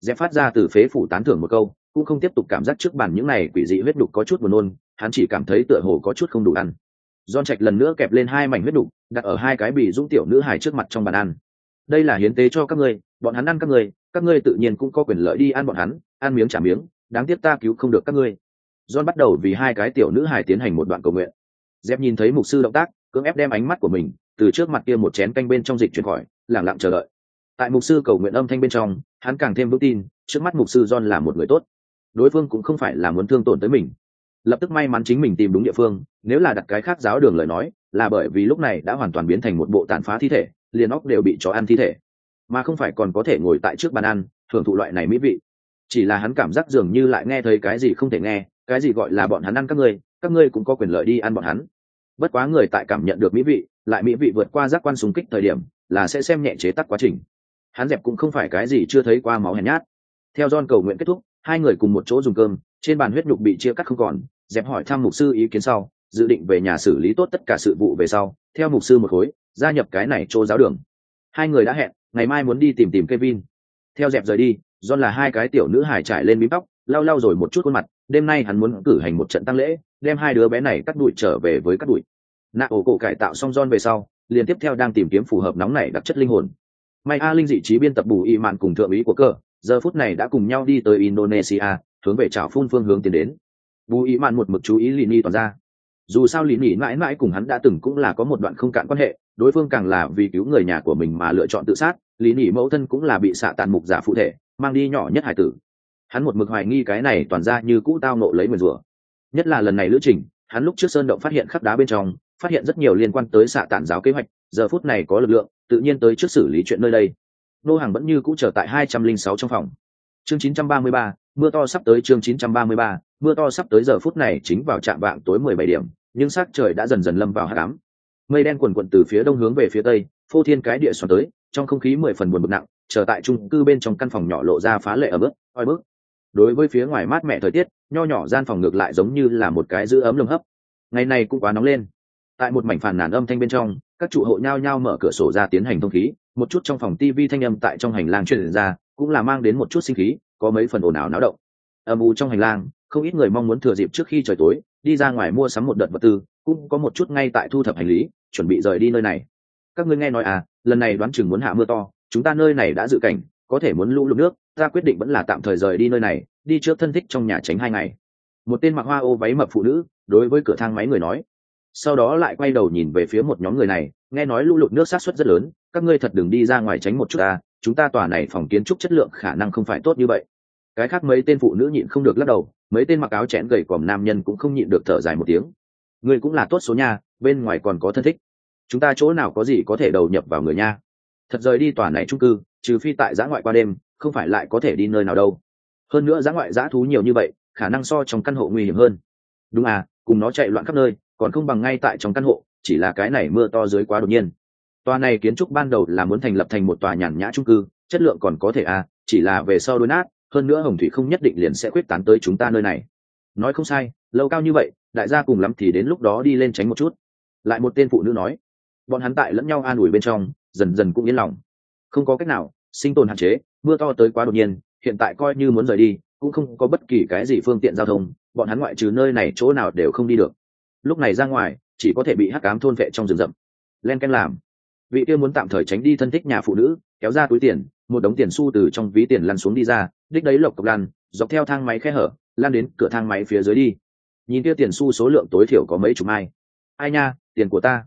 Dẹp phát ra từ phế phủ tán thưởng một câu, cũng không tiếp tục cảm giác trước bàn những này quỷ dị huyết đục có chút buồn nôn, hắn chỉ cảm thấy tựa hồ có chút không đủ ăn. Don trạch lần nữa kẹp lên hai mảnh huyết đục, đặt ở hai cái bị dũng tiểu nữ hài trước mặt trong bàn ăn. Đây là hiến tế cho các ngươi, bọn hắn ăn các ngươi các ngươi tự nhiên cũng có quyền lợi đi ăn bọn hắn, ăn miếng trả miếng đáng tiếc ta cứu không được các ngươi. John bắt đầu vì hai cái tiểu nữ hài tiến hành một đoạn cầu nguyện. Dép nhìn thấy mục sư động tác, cưỡng ép đem ánh mắt của mình từ trước mặt kia một chén canh bên trong dịch chuyển khỏi lẳng lặng chờ đợi. Tại mục sư cầu nguyện âm thanh bên trong, hắn càng thêm vững tin, trước mắt mục sư john là một người tốt. Đối phương cũng không phải là muốn thương tổn tới mình. Lập tức may mắn chính mình tìm đúng địa phương, nếu là đặt cái khác giáo đường lời nói, là bởi vì lúc này đã hoàn toàn biến thành một bộ tàn phá thi thể, liền óc đều bị chó ăn thi thể. Mà không phải còn có thể ngồi tại trước bàn ăn, thưởng thụ loại này mỹ vị chỉ là hắn cảm giác dường như lại nghe thấy cái gì không thể nghe cái gì gọi là bọn hắn ăn các ngươi các ngươi cũng có quyền lợi đi ăn bọn hắn. Bất quá người tại cảm nhận được mỹ vị lại mỹ vị vượt qua giác quan súng kích thời điểm là sẽ xem nhẹ chế tắc quá trình. Hắn dẹp cũng không phải cái gì chưa thấy qua máu hèn nhát. Theo don cầu nguyện kết thúc hai người cùng một chỗ dùng cơm trên bàn huyết nhục bị chia cắt không còn dẹp hỏi thăm mục sư ý kiến sau dự định về nhà xử lý tốt tất cả sự vụ về sau theo mục sư một khối gia nhập cái này chỗ giáo đường. Hai người đã hẹn ngày mai muốn đi tìm tìm Kevin. Theo dẹp rời đi, do là hai cái tiểu nữ hải trải lên bím tóc, lau lau rồi một chút khuôn mặt, đêm nay hắn muốn cử hành một trận tăng lễ, đem hai đứa bé này cắt đuổi trở về với cắt đuổi. Nạ ổ cổ cải tạo xong John về sau, liền tiếp theo đang tìm kiếm phù hợp nóng này đặc chất linh hồn. May A linh dị trí biên tập bù y mạn cùng thượng úy của cơ, giờ phút này đã cùng nhau đi tới Indonesia, hướng về trào phun phương hướng tiến đến. Bù y mạn một mực chú ý Lini toàn ra. Dù sao Lini mãi mãi cùng hắn đã từng cũng là có một đoạn không cạn quan hệ, đối phương càng là vì cứu người nhà của mình mà lựa chọn tự sát lì ni mẫu thân cũng là bị xạ tàn mục giả phụ thể mang đi nhỏ nhất hải tử. Hắn một mực hoài nghi cái này toàn ra như cũ tao nộ lấy nguyền rủa. Nhất là lần này lữ trình, hắn lúc trước sơn động phát hiện khắp đá bên trong, phát hiện rất nhiều liên quan tới xạ tản giáo kế hoạch, giờ phút này có lực lượng, tự nhiên tới trước xử lý chuyện nơi đây. Nô hàng vẫn như cũ chờ tại hai trăm linh sáu trong phòng. Chương chín trăm ba mươi ba, mưa to sắp tới chương chín trăm ba mươi ba, mưa to sắp tới giờ phút này chính vào trạm vạng tối mười bảy điểm, nhưng sắc trời đã dần dần lâm vào hạ cám. Mây đen quần quận từ phía đông hướng về phía tây, phô thiên cái địa xoắn tới, trong không khí mười phần buồn bực nặng chờ tại trung cư bên trong căn phòng nhỏ lộ ra phá lệ ở bước oi bước đối với phía ngoài mát mẻ thời tiết, nho nhỏ gian phòng ngược lại giống như là một cái giữ ấm lồng hấp. Ngày này cũng quá nóng lên. Tại một mảnh phản nàn âm thanh bên trong, các trụ hộ nhao nhao mở cửa sổ ra tiến hành thông khí, một chút trong phòng tv thanh âm tại trong hành lang truyền ra, cũng là mang đến một chút sinh khí, có mấy phần ồn ào náo động. Âm u trong hành lang, không ít người mong muốn thừa dịp trước khi trời tối, đi ra ngoài mua sắm một đợt vật tư, cũng có một chút ngay tại thu thập hành lý, chuẩn bị rời đi nơi này. Các ngươi nghe nói à lần này đoán chừng muốn hạ mưa to chúng ta nơi này đã dự cảnh, có thể muốn lũ lụt nước, ta quyết định vẫn là tạm thời rời đi nơi này, đi trước thân thích trong nhà tránh hai ngày. Một tên mặc hoa ô váy mập phụ nữ, đối với cửa thang máy người nói. Sau đó lại quay đầu nhìn về phía một nhóm người này, nghe nói lũ lụt nước sát xuất rất lớn, các ngươi thật đừng đi ra ngoài tránh một chút ta, chúng ta tòa này phòng kiến trúc chất lượng khả năng không phải tốt như vậy. Cái khác mấy tên phụ nữ nhịn không được lắc đầu, mấy tên mặc áo chẽn gầy còm nam nhân cũng không nhịn được thở dài một tiếng. Người cũng là tốt số nha, bên ngoài còn có thân thích. Chúng ta chỗ nào có gì có thể đầu nhập vào người nha? Thật rời đi tòa này trung cư, trừ phi tại giã ngoại qua đêm, không phải lại có thể đi nơi nào đâu. Hơn nữa giã ngoại giã thú nhiều như vậy, khả năng so trong căn hộ nguy hiểm hơn. Đúng à cùng nó chạy loạn khắp nơi, còn không bằng ngay tại trong căn hộ, chỉ là cái này mưa to dưới quá đột nhiên. Tòa này kiến trúc ban đầu là muốn thành lập thành một tòa nhàn nhã trung cư, chất lượng còn có thể à chỉ là về sau đôi nát, hơn nữa hồng thủy không nhất định liền sẽ quyết tán tới chúng ta nơi này. Nói không sai, lâu cao như vậy, đại gia cùng lắm thì đến lúc đó đi lên tránh một chút. Lại một tên phụ nữ nói, bọn hắn tại lẫn nhau an ủi bên trong dần dần cũng yên lòng. Không có cách nào, sinh tồn hạn chế, mưa to tới quá đột nhiên, hiện tại coi như muốn rời đi, cũng không có bất kỳ cái gì phương tiện giao thông, bọn hắn ngoại trừ nơi này chỗ nào đều không đi được. Lúc này ra ngoài, chỉ có thể bị hắc cám thôn vệ trong rừng rậm. Len ken làm. Vị kia muốn tạm thời tránh đi thân thích nhà phụ nữ, kéo ra túi tiền, một đống tiền xu từ trong ví tiền lăn xuống đi ra, đích đấy lộc cộc lăn, dọc theo thang máy khe hở lan đến cửa thang máy phía dưới đi. Nhìn kia tiền xu số lượng tối thiểu có mấy chục mai. Ai nha, tiền của ta.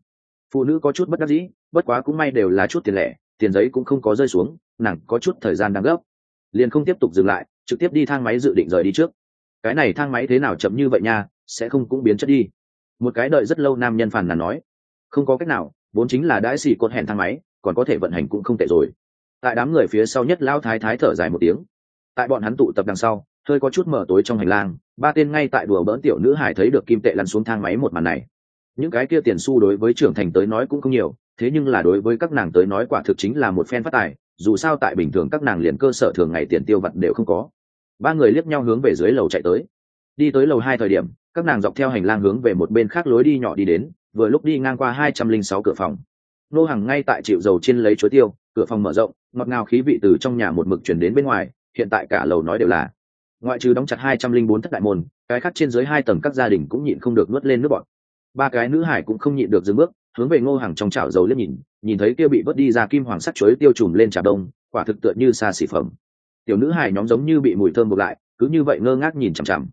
Phụ nữ có chút bất đắc dĩ bất quá cũng may đều là chút tiền lẻ, tiền giấy cũng không có rơi xuống, nàng có chút thời gian đang gấp. Liền không tiếp tục dừng lại, trực tiếp đi thang máy dự định rời đi trước. Cái này thang máy thế nào chậm như vậy nha, sẽ không cũng biến chất đi. Một cái đợi rất lâu nam nhân phàn nàn nói. Không có cách nào, vốn chính là đãi xì cột hẹn thang máy, còn có thể vận hành cũng không tệ rồi. Tại đám người phía sau nhất lao thái thái thở dài một tiếng. Tại bọn hắn tụ tập đằng sau, hơi có chút mở tối trong hành lang, ba tên ngay tại đùa bỡn tiểu nữ hải thấy được kim tệ lăn xuống thang máy một màn này. Những cái kia tiền xu đối với trưởng thành tới nói cũng không nhiều thế nhưng là đối với các nàng tới nói quả thực chính là một phen phát tài, dù sao tại bình thường các nàng liền cơ sở thường ngày tiền tiêu vặt đều không có. Ba người liếc nhau hướng về dưới lầu chạy tới. Đi tới lầu hai thời điểm, các nàng dọc theo hành lang hướng về một bên khác lối đi nhỏ đi đến, vừa lúc đi ngang qua hai trăm linh sáu cửa phòng. Nô hàng ngay tại chịu dầu trên lấy chuối tiêu, cửa phòng mở rộng, ngọt ngào khí vị từ trong nhà một mực chuyển đến bên ngoài, hiện tại cả lầu nói đều là. Ngoại trừ đóng chặt hai trăm linh bốn thất đại môn, cái khác trên dưới hai tầng các gia đình cũng nhịn không được nuốt lên nước bọt. Ba cái nữ hải cũng không nhịn được dừng bước hướng về ngô hàng trong chảo dầu liếc nhìn nhìn thấy kia bị vớt đi ra kim hoàng sắt chuối tiêu trùm lên trà đông, quả thực tựa như xa xỉ phẩm. Tiểu nữ hải nhóm giống như bị mùi thơm buộc lại, cứ như vậy ngơ ngác nhìn chằm chằm.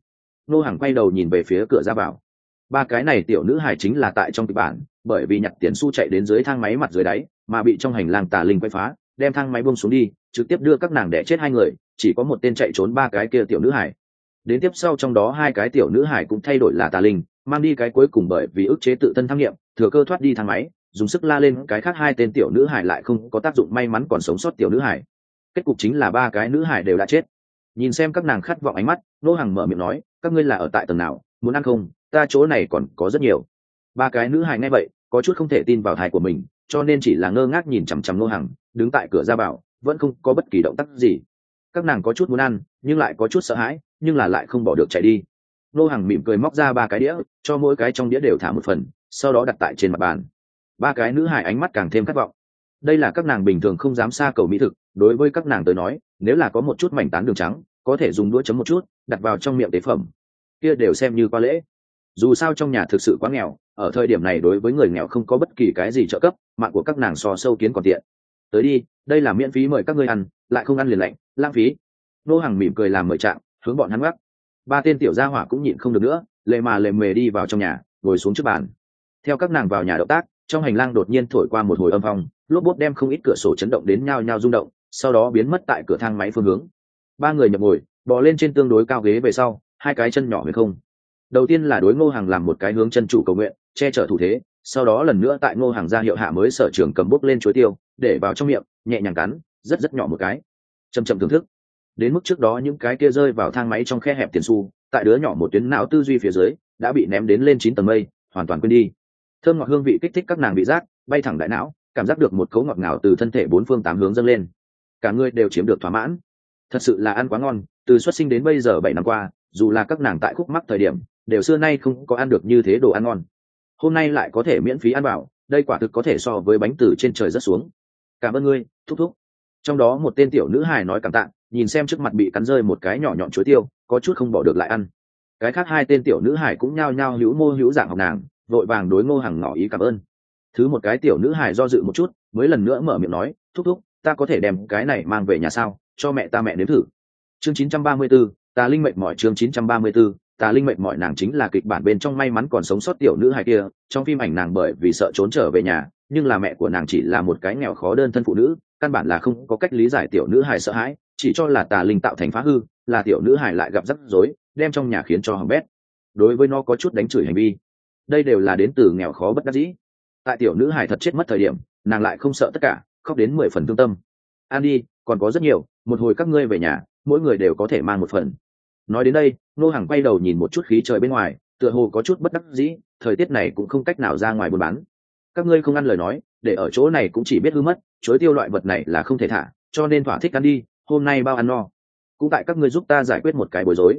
Ngô hàng quay đầu nhìn về phía cửa ra vào. Ba cái này tiểu nữ hải chính là tại trong kịch bản, bởi vì nhặt tiền xu chạy đến dưới thang máy mặt dưới đáy, mà bị trong hành lang tà linh quay phá, đem thang máy bông xuống đi, trực tiếp đưa các nàng đẻ chết hai người, chỉ có một tên chạy trốn ba cái kia tiểu nữ hải đến tiếp sau trong đó hai cái tiểu nữ hải cũng thay đổi là tà linh, mang đi cái cuối cùng bởi vì ức chế tự thân tham nghiệm thừa cơ thoát đi thang máy, dùng sức la lên cái khác hai tên tiểu nữ hải lại không có tác dụng, may mắn còn sống sót tiểu nữ hải. Kết cục chính là ba cái nữ hải đều đã chết. Nhìn xem các nàng khát vọng ánh mắt, nô hàng mở miệng nói, các ngươi là ở tại tầng nào, muốn ăn không? Ta chỗ này còn có rất nhiều. Ba cái nữ hải nghe vậy, có chút không thể tin vào thai của mình, cho nên chỉ là ngơ ngác nhìn chằm chằm nô hàng đứng tại cửa ra bảo vẫn không có bất kỳ động tác gì. Các nàng có chút muốn ăn, nhưng lại có chút sợ hãi, nhưng là lại không bỏ được chạy đi. Nô hàng mỉm cười móc ra ba cái đĩa, cho mỗi cái trong đĩa đều thả một phần sau đó đặt tại trên mặt bàn. Ba cái nữ hài ánh mắt càng thêm khát vọng. Đây là các nàng bình thường không dám xa cầu mỹ thực, đối với các nàng tới nói, nếu là có một chút mảnh tán đường trắng, có thể dùng đũa chấm một chút, đặt vào trong miệng tế phẩm. Kia đều xem như qua lễ. Dù sao trong nhà thực sự quá nghèo, ở thời điểm này đối với người nghèo không có bất kỳ cái gì trợ cấp, mạng của các nàng so sâu kiến còn tiện. Tới đi, đây là miễn phí mời các ngươi ăn, lại không ăn liền lạnh, lãng phí. Nô hàng mỉm cười làm mời trạng hướng bọn hắn gác. Ba tên tiểu gia hỏa cũng nhịn không được nữa, lệ mà lệ mề đi vào trong nhà, ngồi xuống trước bàn theo các nàng vào nhà động tác, trong hành lang đột nhiên thổi qua một hồi âm phong, lốp bốt đem không ít cửa sổ chấn động đến nhao nhao rung động, sau đó biến mất tại cửa thang máy phương hướng. Ba người nhập ngồi, bò lên trên tương đối cao ghế về sau, hai cái chân nhỏ về không. Đầu tiên là đối ngô hàng làm một cái hướng chân chủ cầu nguyện, che chở thủ thế, sau đó lần nữa tại ngô hàng ra hiệu hạ mới sở trường cầm bút lên chuối tiêu, để vào trong miệng, nhẹ nhàng cắn, rất rất nhỏ một cái. Chầm chậm thưởng thức. Đến mức trước đó những cái kia rơi vào thang máy trong khe hẹp tiền su tại đứa nhỏ một tuyến não tư duy phía dưới, đã bị ném đến lên chín tầng mây, hoàn toàn quên đi thơm ngọt hương vị kích thích các nàng bị giác, bay thẳng đại não, cảm giác được một cấu ngọt ngào từ thân thể bốn phương tám hướng dâng lên. Cả người đều chiếm được thỏa mãn. Thật sự là ăn quá ngon, từ xuất sinh đến bây giờ bảy năm qua, dù là các nàng tại khúc mắc thời điểm, đều xưa nay không có ăn được như thế đồ ăn ngon. Hôm nay lại có thể miễn phí ăn bảo đây quả thực có thể so với bánh từ trên trời rất xuống. Cảm ơn ngươi, thúc thúc. Trong đó một tên tiểu nữ hài nói cảm tạ, nhìn xem trước mặt bị cắn rơi một cái nhỏ nhọn chuối tiêu, có chút không bỏ được lại ăn. Cái khác hai tên tiểu nữ hải cũng nhao nhao hữu mô hữu dạng học nàng vội vàng đối ngô hàng ngỏ ý cảm ơn. Thứ một cái tiểu nữ hài do dự một chút mới lần nữa mở miệng nói thúc thúc ta có thể đem cái này mang về nhà sao? Cho mẹ ta mẹ nếm thử. Chương 934, tà linh mệnh mọi chương 934, tà linh mệnh mọi nàng chính là kịch bản bên trong may mắn còn sống sót tiểu nữ hài kia trong phim ảnh nàng bởi vì sợ trốn trở về nhà nhưng là mẹ của nàng chỉ là một cái nghèo khó đơn thân phụ nữ căn bản là không có cách lý giải tiểu nữ hài sợ hãi chỉ cho là tà linh tạo thành phá hư là tiểu nữ hài lại gặp rắc rối đem trong nhà khiến cho hỏng bét. Đối với nó có chút đánh chửi hành vi đây đều là đến từ nghèo khó bất đắc dĩ. Tại tiểu nữ hài thật chết mất thời điểm, nàng lại không sợ tất cả, khóc đến mười phần thương tâm. An đi, còn có rất nhiều, một hồi các ngươi về nhà, mỗi người đều có thể mang một phần. Nói đến đây nô hàng quay đầu nhìn một chút khí trời bên ngoài, tựa hồ có chút bất đắc dĩ, thời tiết này cũng không cách nào ra ngoài buôn bán. Các ngươi không ăn lời nói, để ở chỗ này cũng chỉ biết hư mất, chối tiêu loại vật này là không thể thả, cho nên thỏa thích ăn đi, hôm nay bao ăn no. Cũng tại các ngươi giúp ta giải quyết một cái bối rối.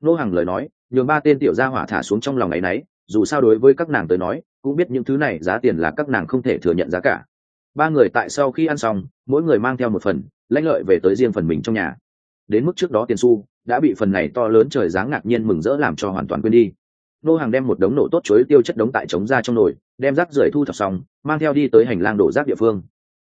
Nô hàng lời nói, nhường ba tên tiểu gia hỏa thả xuống trong lòng ấy nấy dù sao đối với các nàng tới nói, cũng biết những thứ này giá tiền là các nàng không thể thừa nhận giá cả. Ba người tại sau khi ăn xong, mỗi người mang theo một phần, lãnh lợi về tới riêng phần mình trong nhà. Đến mức trước đó tiền su đã bị phần này to lớn trời dáng ngạc nhiên mừng rỡ làm cho hoàn toàn quên đi. Nô hàng đem một đống nổ tốt chuối tiêu chất đống tại trống ra trong nồi, đem rác rưởi thu thập xong, mang theo đi tới hành lang đổ rác địa phương.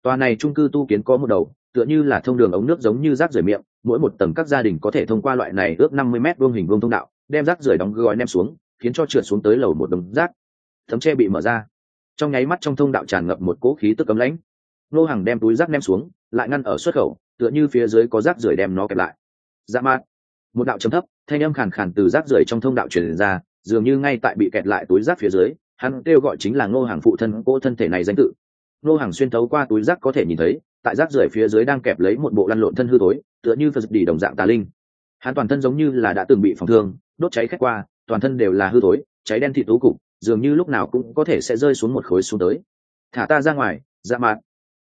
Tòa này trung cư tu kiến có một đầu, tựa như là thông đường ống nước giống như rác rưởi miệng, mỗi một tầng các gia đình có thể thông qua loại này ước năm mươi m vuông hình vuông thông đạo, đem rác rưởi đóng gói nem xuống khiến cho trượt xuống tới lầu một đống rác. Thấm tre bị mở ra. Trong nháy mắt trong thông đạo tràn ngập một cỗ khí tức cấm lãnh. Nô hàng đem túi rác ném xuống, lại ngăn ở xuất khẩu, tựa như phía dưới có rác rưởi đem nó kẹp lại. Dạ mát một đạo chấm thấp, thanh âm khàn khàn từ rác rưởi trong thông đạo truyền ra, dường như ngay tại bị kẹt lại túi rác phía dưới, hắn kêu gọi chính là ngô hàng phụ thân cỗ thân thể này danh tự. Ngô hàng xuyên thấu qua túi rác có thể nhìn thấy, tại rác rưởi phía dưới đang kẹp lấy một bộ lăn lộn thân hư tối, tựa như phật đi đồng dạng tà linh. Hắn toàn thân giống như là đã từng bị phòng thương, đốt cháy khét qua toàn thân đều là hư thối, cháy đen thịt tú cục dường như lúc nào cũng có thể sẽ rơi xuống một khối xuống tới. Thả ta ra ngoài dạ mạn.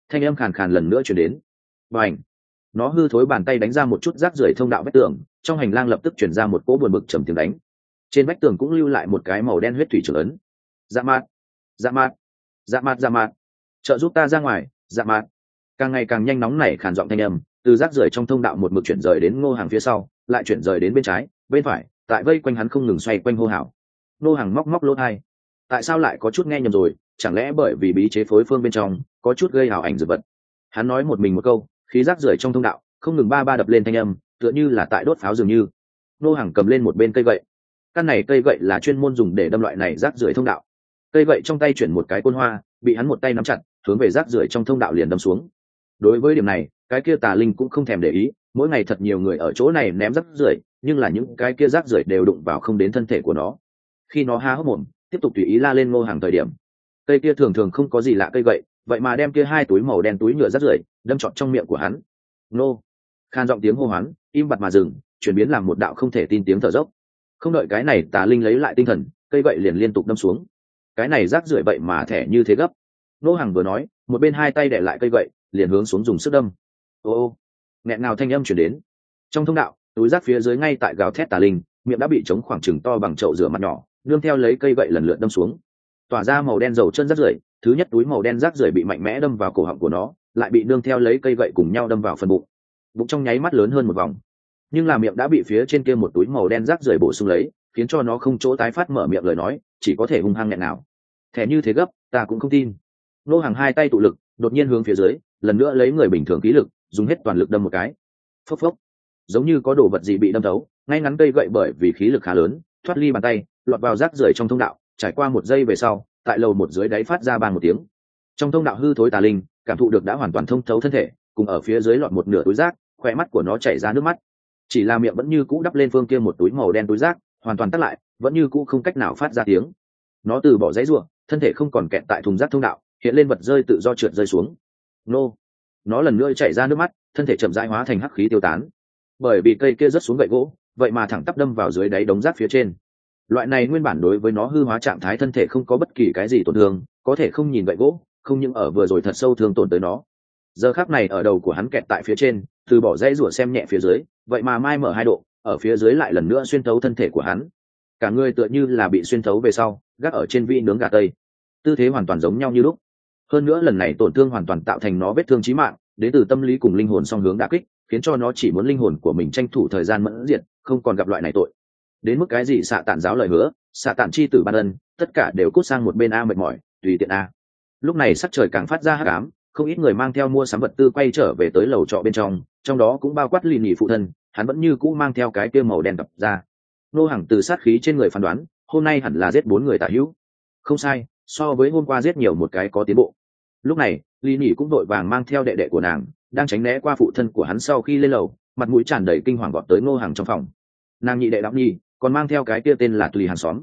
Thanh âm khàn khàn lần nữa chuyển đến. Và ảnh nó hư thối bàn tay đánh ra một chút rác rưởi thông đạo vách tường trong hành lang lập tức chuyển ra một cỗ buồn bực trầm tiếng đánh. Trên vách tường cũng lưu lại một cái màu đen huyết thủy trưởng ấn. Dạ mạt dạ mạt dạ mạt dạ mạt trợ giúp ta ra ngoài dạ mạt càng ngày càng nhanh nóng nảy khàn giọng thanh âm từ rác rưởi trong thông đạo một mực chuyển rời đến ngô hàng phía sau lại chuyển rời đến bên trái bên phải tại vây quanh hắn không ngừng xoay quanh hô hào. Nô hàng móc móc lỗ thai tại sao lại có chút nghe nhầm rồi? Chẳng lẽ bởi vì bí chế phối phương bên trong có chút gây hào ảnh dược vật? Hắn nói một mình một câu, khí rác rưởi trong thông đạo, không ngừng ba ba đập lên thanh âm, tựa như là tại đốt pháo dường như. Nô hàng cầm lên một bên cây gậy. Căn này cây gậy là chuyên môn dùng để đâm loại này rác rưởi thông đạo. Cây gậy trong tay chuyển một cái côn hoa, bị hắn một tay nắm chặt, hướng về rác rưởi trong thông đạo liền đâm xuống. Đối với điểm này, cái kia tà linh cũng không thèm để ý mỗi ngày thật nhiều người ở chỗ này ném rác rưởi, nhưng là những cái kia rác rưởi đều đụng vào không đến thân thể của nó. Khi nó há hốc mồm, tiếp tục tùy ý la lên ngô hàng thời điểm. Cây kia thường thường không có gì lạ cây gậy, vậy mà đem kia hai túi màu đen túi nhựa rác rưởi đâm trọt trong miệng của hắn. Nô. Khan giọng tiếng hô hoán, im bặt mà dừng, chuyển biến làm một đạo không thể tin tiếng thở dốc. Không đợi cái này, tà linh lấy lại tinh thần, cây gậy liền liên tục đâm xuống. Cái này rác rưởi vậy mà thẻ như thế gấp. Nô hàng vừa nói, một bên hai tay để lại cây gậy, liền hướng xuống dùng sức đâm. Ô ô nghẹn ngào thanh âm chuyển đến. Trong thông đạo, túi rác phía dưới ngay tại gào thét tà linh, miệng đã bị chống khoảng trừng to bằng chậu rửa mặt nhỏ, nương theo lấy cây gậy lần lượt đâm xuống. Tỏa ra màu đen dầu chân rác rưởi, thứ nhất túi màu đen rác rưởi bị mạnh mẽ đâm vào cổ họng của nó, lại bị nương theo lấy cây gậy cùng nhau đâm vào phần bụng. Bụng trong nháy mắt lớn hơn một vòng. Nhưng là miệng đã bị phía trên kia một túi màu đen rác rưởi bổ sung lấy, khiến cho nó không chỗ tái phát mở miệng lời nói, chỉ có thể hung hăng nghẹn nào. Thẻ như thế gấp, ta cũng không tin. Nô hàng hai tay tụ lực, đột nhiên hướng phía dưới, lần nữa lấy người bình thường ký lực dùng hết toàn lực đâm một cái. Phốc phốc. Giống như có đồ vật gì bị đâm thấu, ngay ngắn cây gậy bởi vì khí lực khá lớn, thoát ly bàn tay, lọt vào rác rưởi trong thông đạo, trải qua một giây về sau, tại lầu một dưới đáy phát ra bàn một tiếng. Trong thông đạo hư thối tà linh, cảm thụ được đã hoàn toàn thông thấu thân thể, cùng ở phía dưới lọt một nửa túi rác khoe mắt của nó chảy ra nước mắt. Chỉ là miệng vẫn như cũ đắp lên phương kia một túi màu đen túi rác, hoàn toàn tắt lại, vẫn như cũ không cách nào phát ra tiếng. Nó từ bỏ giấy ruộng thân thể không còn kẹt tại thùng rác thông đạo, hiện lên vật rơi tự do trượt rơi xuống. Nô nó lần nữa chảy ra nước mắt, thân thể chậm rãi hóa thành hắc khí tiêu tán. Bởi vì cây kia rớt xuống gậy gỗ, vậy mà thẳng tắp đâm vào dưới đáy đống rác phía trên. Loại này nguyên bản đối với nó hư hóa trạng thái thân thể không có bất kỳ cái gì tổn thương, có thể không nhìn gậy gỗ, không những ở vừa rồi thật sâu thương tổn tới nó. Giờ khác này ở đầu của hắn kẹt tại phía trên, từ bỏ dây rủa xem nhẹ phía dưới, vậy mà mai mở hai độ, ở phía dưới lại lần nữa xuyên thấu thân thể của hắn. Cả người tựa như là bị xuyên thấu về sau, gác ở trên vi nướng gà tây. Tư thế hoàn toàn giống nhau như lúc hơn nữa lần này tổn thương hoàn toàn tạo thành nó vết thương trí mạng, đến từ tâm lý cùng linh hồn song hướng đà kích, khiến cho nó chỉ muốn linh hồn của mình tranh thủ thời gian mẫn diện không còn gặp loại này tội. Đến mức cái gì xạ tản giáo lời hứa, xạ tản chi tử ban ân tất cả đều cút sang một bên a mệt mỏi, tùy tiện a. Lúc này sắc trời càng phát ra hắc ám, không ít người mang theo mua sắm vật tư quay trở về tới lầu trọ bên trong trong đó cũng bao quát lì nhì phụ thân, hắn vẫn như cũ mang theo cái kia màu đen đập ra. Nô hàng từ sát khí trên người phán đoán, hôm nay hẳn là giết bốn người tả hữu. Không sai so với hôm qua giết nhiều một cái có tiến bộ. Lúc này, Lý Nhĩ cũng đội vàng mang theo đệ đệ của nàng, đang tránh né qua phụ thân của hắn sau khi lên lầu, mặt mũi tràn đầy kinh hoàng gọt tới ngô hàng trong phòng. Nàng nhị đệ đặng nhi, còn mang theo cái kia tên là tùy hàng xóm.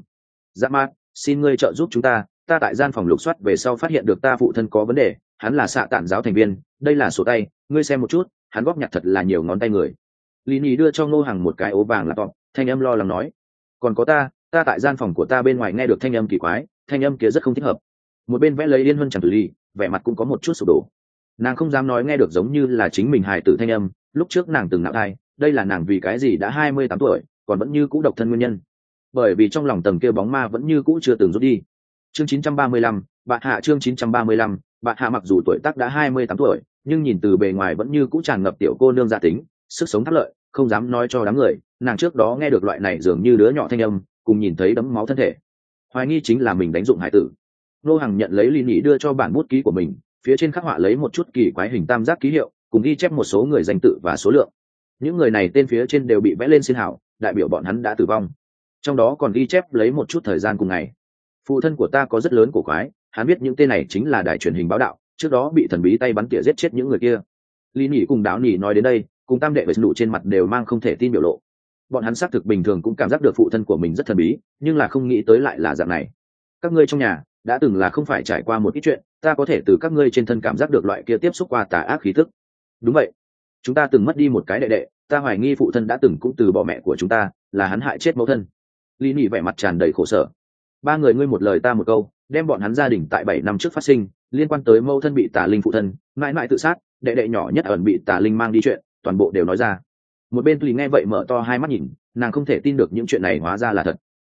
Dạ mát xin ngươi trợ giúp chúng ta ta tại gian phòng lục soát về sau phát hiện được ta phụ thân có vấn đề, hắn là xạ tản giáo thành viên, đây là sổ tay, ngươi xem một chút, hắn góp nhặt thật là nhiều ngón tay người. Lý Nhĩ đưa cho ngô hàng một cái ố vàng laptop, thanh âm lo lắng nói. Còn có ta ta tại gian phòng của ta bên ngoài nghe được thanh âm kỳ quái, thanh âm kia rất không thích hợp. Một bên vẽ lấy yên huân chẳng tử ly, vẻ mặt cũng có một chút sụp đổ. Nàng không dám nói nghe được giống như là chính mình hài tử thanh âm, lúc trước nàng từng nạo thai, đây là nàng vì cái gì đã hai mươi tám tuổi, còn vẫn như cũ độc thân nguyên nhân. Bởi vì trong lòng tầng kia bóng ma vẫn như cũ chưa từng rút đi. Chương chín trăm ba mươi lăm, bạn hạ chương chín trăm ba mươi lăm, bạn hạ mặc dù tuổi tác đã hai mươi tám tuổi, nhưng nhìn từ bề ngoài vẫn như cũ tràn ngập tiểu cô nương gia tính, sức sống thắt lợi, không dám nói cho đám người, nàng trước đó nghe được loại này dường như đứa nhỏ thanh âm cùng nhìn thấy đấm máu thân thể. Hoài nghi chính là mình đánh dụng hải tử. Nô hằng nhận lấy ly nhị đưa cho bản bút ký của mình, phía trên khắc họa lấy một chút kỳ quái hình tam giác ký hiệu, cùng ghi chép một số người danh tự và số lượng. Những người này tên phía trên đều bị vẽ lên xin hảo, đại biểu bọn hắn đã tử vong. Trong đó còn ghi chép lấy một chút thời gian cùng ngày. Phụ thân của ta có rất lớn cổ quái, hắn biết những tên này chính là đài truyền hình báo đạo, trước đó bị thần bí tay bắn tỉa giết chết những người kia. Lý nhị cùng đáo nhị nói đến đây, cùng tam đệ vệ nụ trên mặt đều mang không thể tin biểu lộ bọn hắn xác thực bình thường cũng cảm giác được phụ thân của mình rất thần bí, nhưng là không nghĩ tới lại là dạng này. Các ngươi trong nhà, đã từng là không phải trải qua một ít chuyện, ta có thể từ các ngươi trên thân cảm giác được loại kia tiếp xúc qua tà ác khí thức đúng vậy. Chúng ta từng mất đi một cái đệ đệ, ta hoài nghi phụ thân đã từng cũng từ bỏ mẹ của chúng ta, là hắn hại chết mẫu thân. Lý Nỉ vẻ mặt tràn đầy khổ sở. Ba người ngươi một lời ta một câu, đem bọn hắn gia đình tại bảy năm trước phát sinh, liên quan tới mẫu thân bị tà linh phụ thân, mãi mãi tự sát, đệ đệ nhỏ nhất ẩn bị tà linh mang đi chuyện, toàn bộ đều nói ra một bên tùy nghe vậy mở to hai mắt nhìn, nàng không thể tin được những chuyện này hóa ra là thật.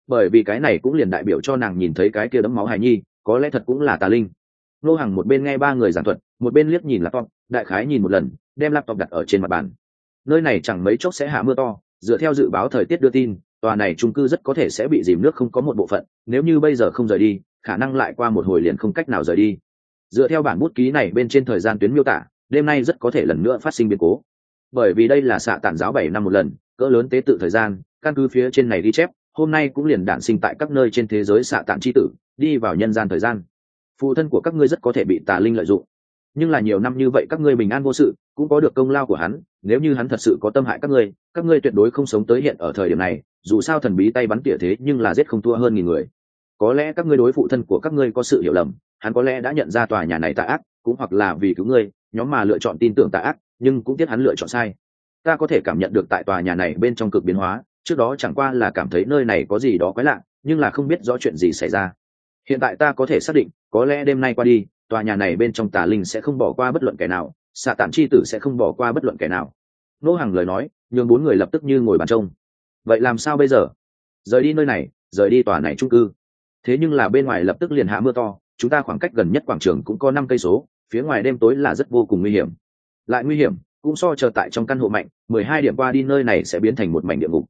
Bởi vì cái này cũng liền đại biểu cho nàng nhìn thấy cái kia đấm máu hài nhi, có lẽ thật cũng là tà linh. Nô hàng một bên nghe ba người giảng thuật, một bên liếc nhìn laptop, đại khái nhìn một lần, đem laptop đặt ở trên mặt bàn. Nơi này chẳng mấy chốc sẽ hạ mưa to, dựa theo dự báo thời tiết đưa tin, tòa này trung cư rất có thể sẽ bị dìm nước không có một bộ phận, nếu như bây giờ không rời đi, khả năng lại qua một hồi liền không cách nào rời đi. Dựa theo bản bút ký này bên trên thời gian tuyến miêu tả, đêm nay rất có thể lần nữa phát sinh biến cố bởi vì đây là xạ tản giáo bảy năm một lần, cỡ lớn tế tự thời gian, căn cứ phía trên này ghi chép, hôm nay cũng liền đản sinh tại các nơi trên thế giới xạ tản c h i tử, đi vào nhân gian thời gian. Phụ thân của các ngươi rất có thể bị tà linh lợi dụng. Nhưng là nhiều năm như vậy các ngươi bình an vô sự, cũng có được công lao của hắn, nếu như hắn thật sự có tâm hại các ngươi các ngươi tuyệt đối không sống tới hiện ở thời điểm này, dù sao thần bí tay bắn tỉa thế nhưng là giết không thua hơn nghìn người. Có lẽ các ngươi đối phụ thân của các ngươi có sự hiểu lầm, hắn có lẽ đã nhận ra tòa nhà này tà ác, cũng hoặc là vì cứu ngươi, nhóm mà lựa chọn tin tưởng tà ác nhưng cũng tiếc hắn lựa chọn sai. Ta có thể cảm nhận được tại tòa nhà này bên trong cực biến hóa, trước đó chẳng qua là cảm thấy nơi này có gì đó quái lạ, nhưng là không biết rõ chuyện gì xảy ra. Hiện tại ta có thể xác định, có lẽ đêm nay qua đi, tòa nhà này bên trong tà linh sẽ không bỏ qua bất luận kẻ nào, xạ tạm chi tử sẽ không bỏ qua bất luận kẻ nào. Nô hàng lời nói, nhường bốn người lập tức như ngồi bàn trông. Vậy làm sao bây giờ? Rời đi nơi này, rời đi tòa này trung cư. Thế nhưng là bên ngoài lập tức liền hạ mưa to, chúng ta khoảng cách gần nhất quảng trường cũng có năm cây số, phía ngoài đêm tối là rất vô cùng nguy hiểm lại nguy hiểm, cũng so chờ tại trong căn hộ mạnh, mười hai điểm qua đi nơi này sẽ biến thành một mảnh địa ngục.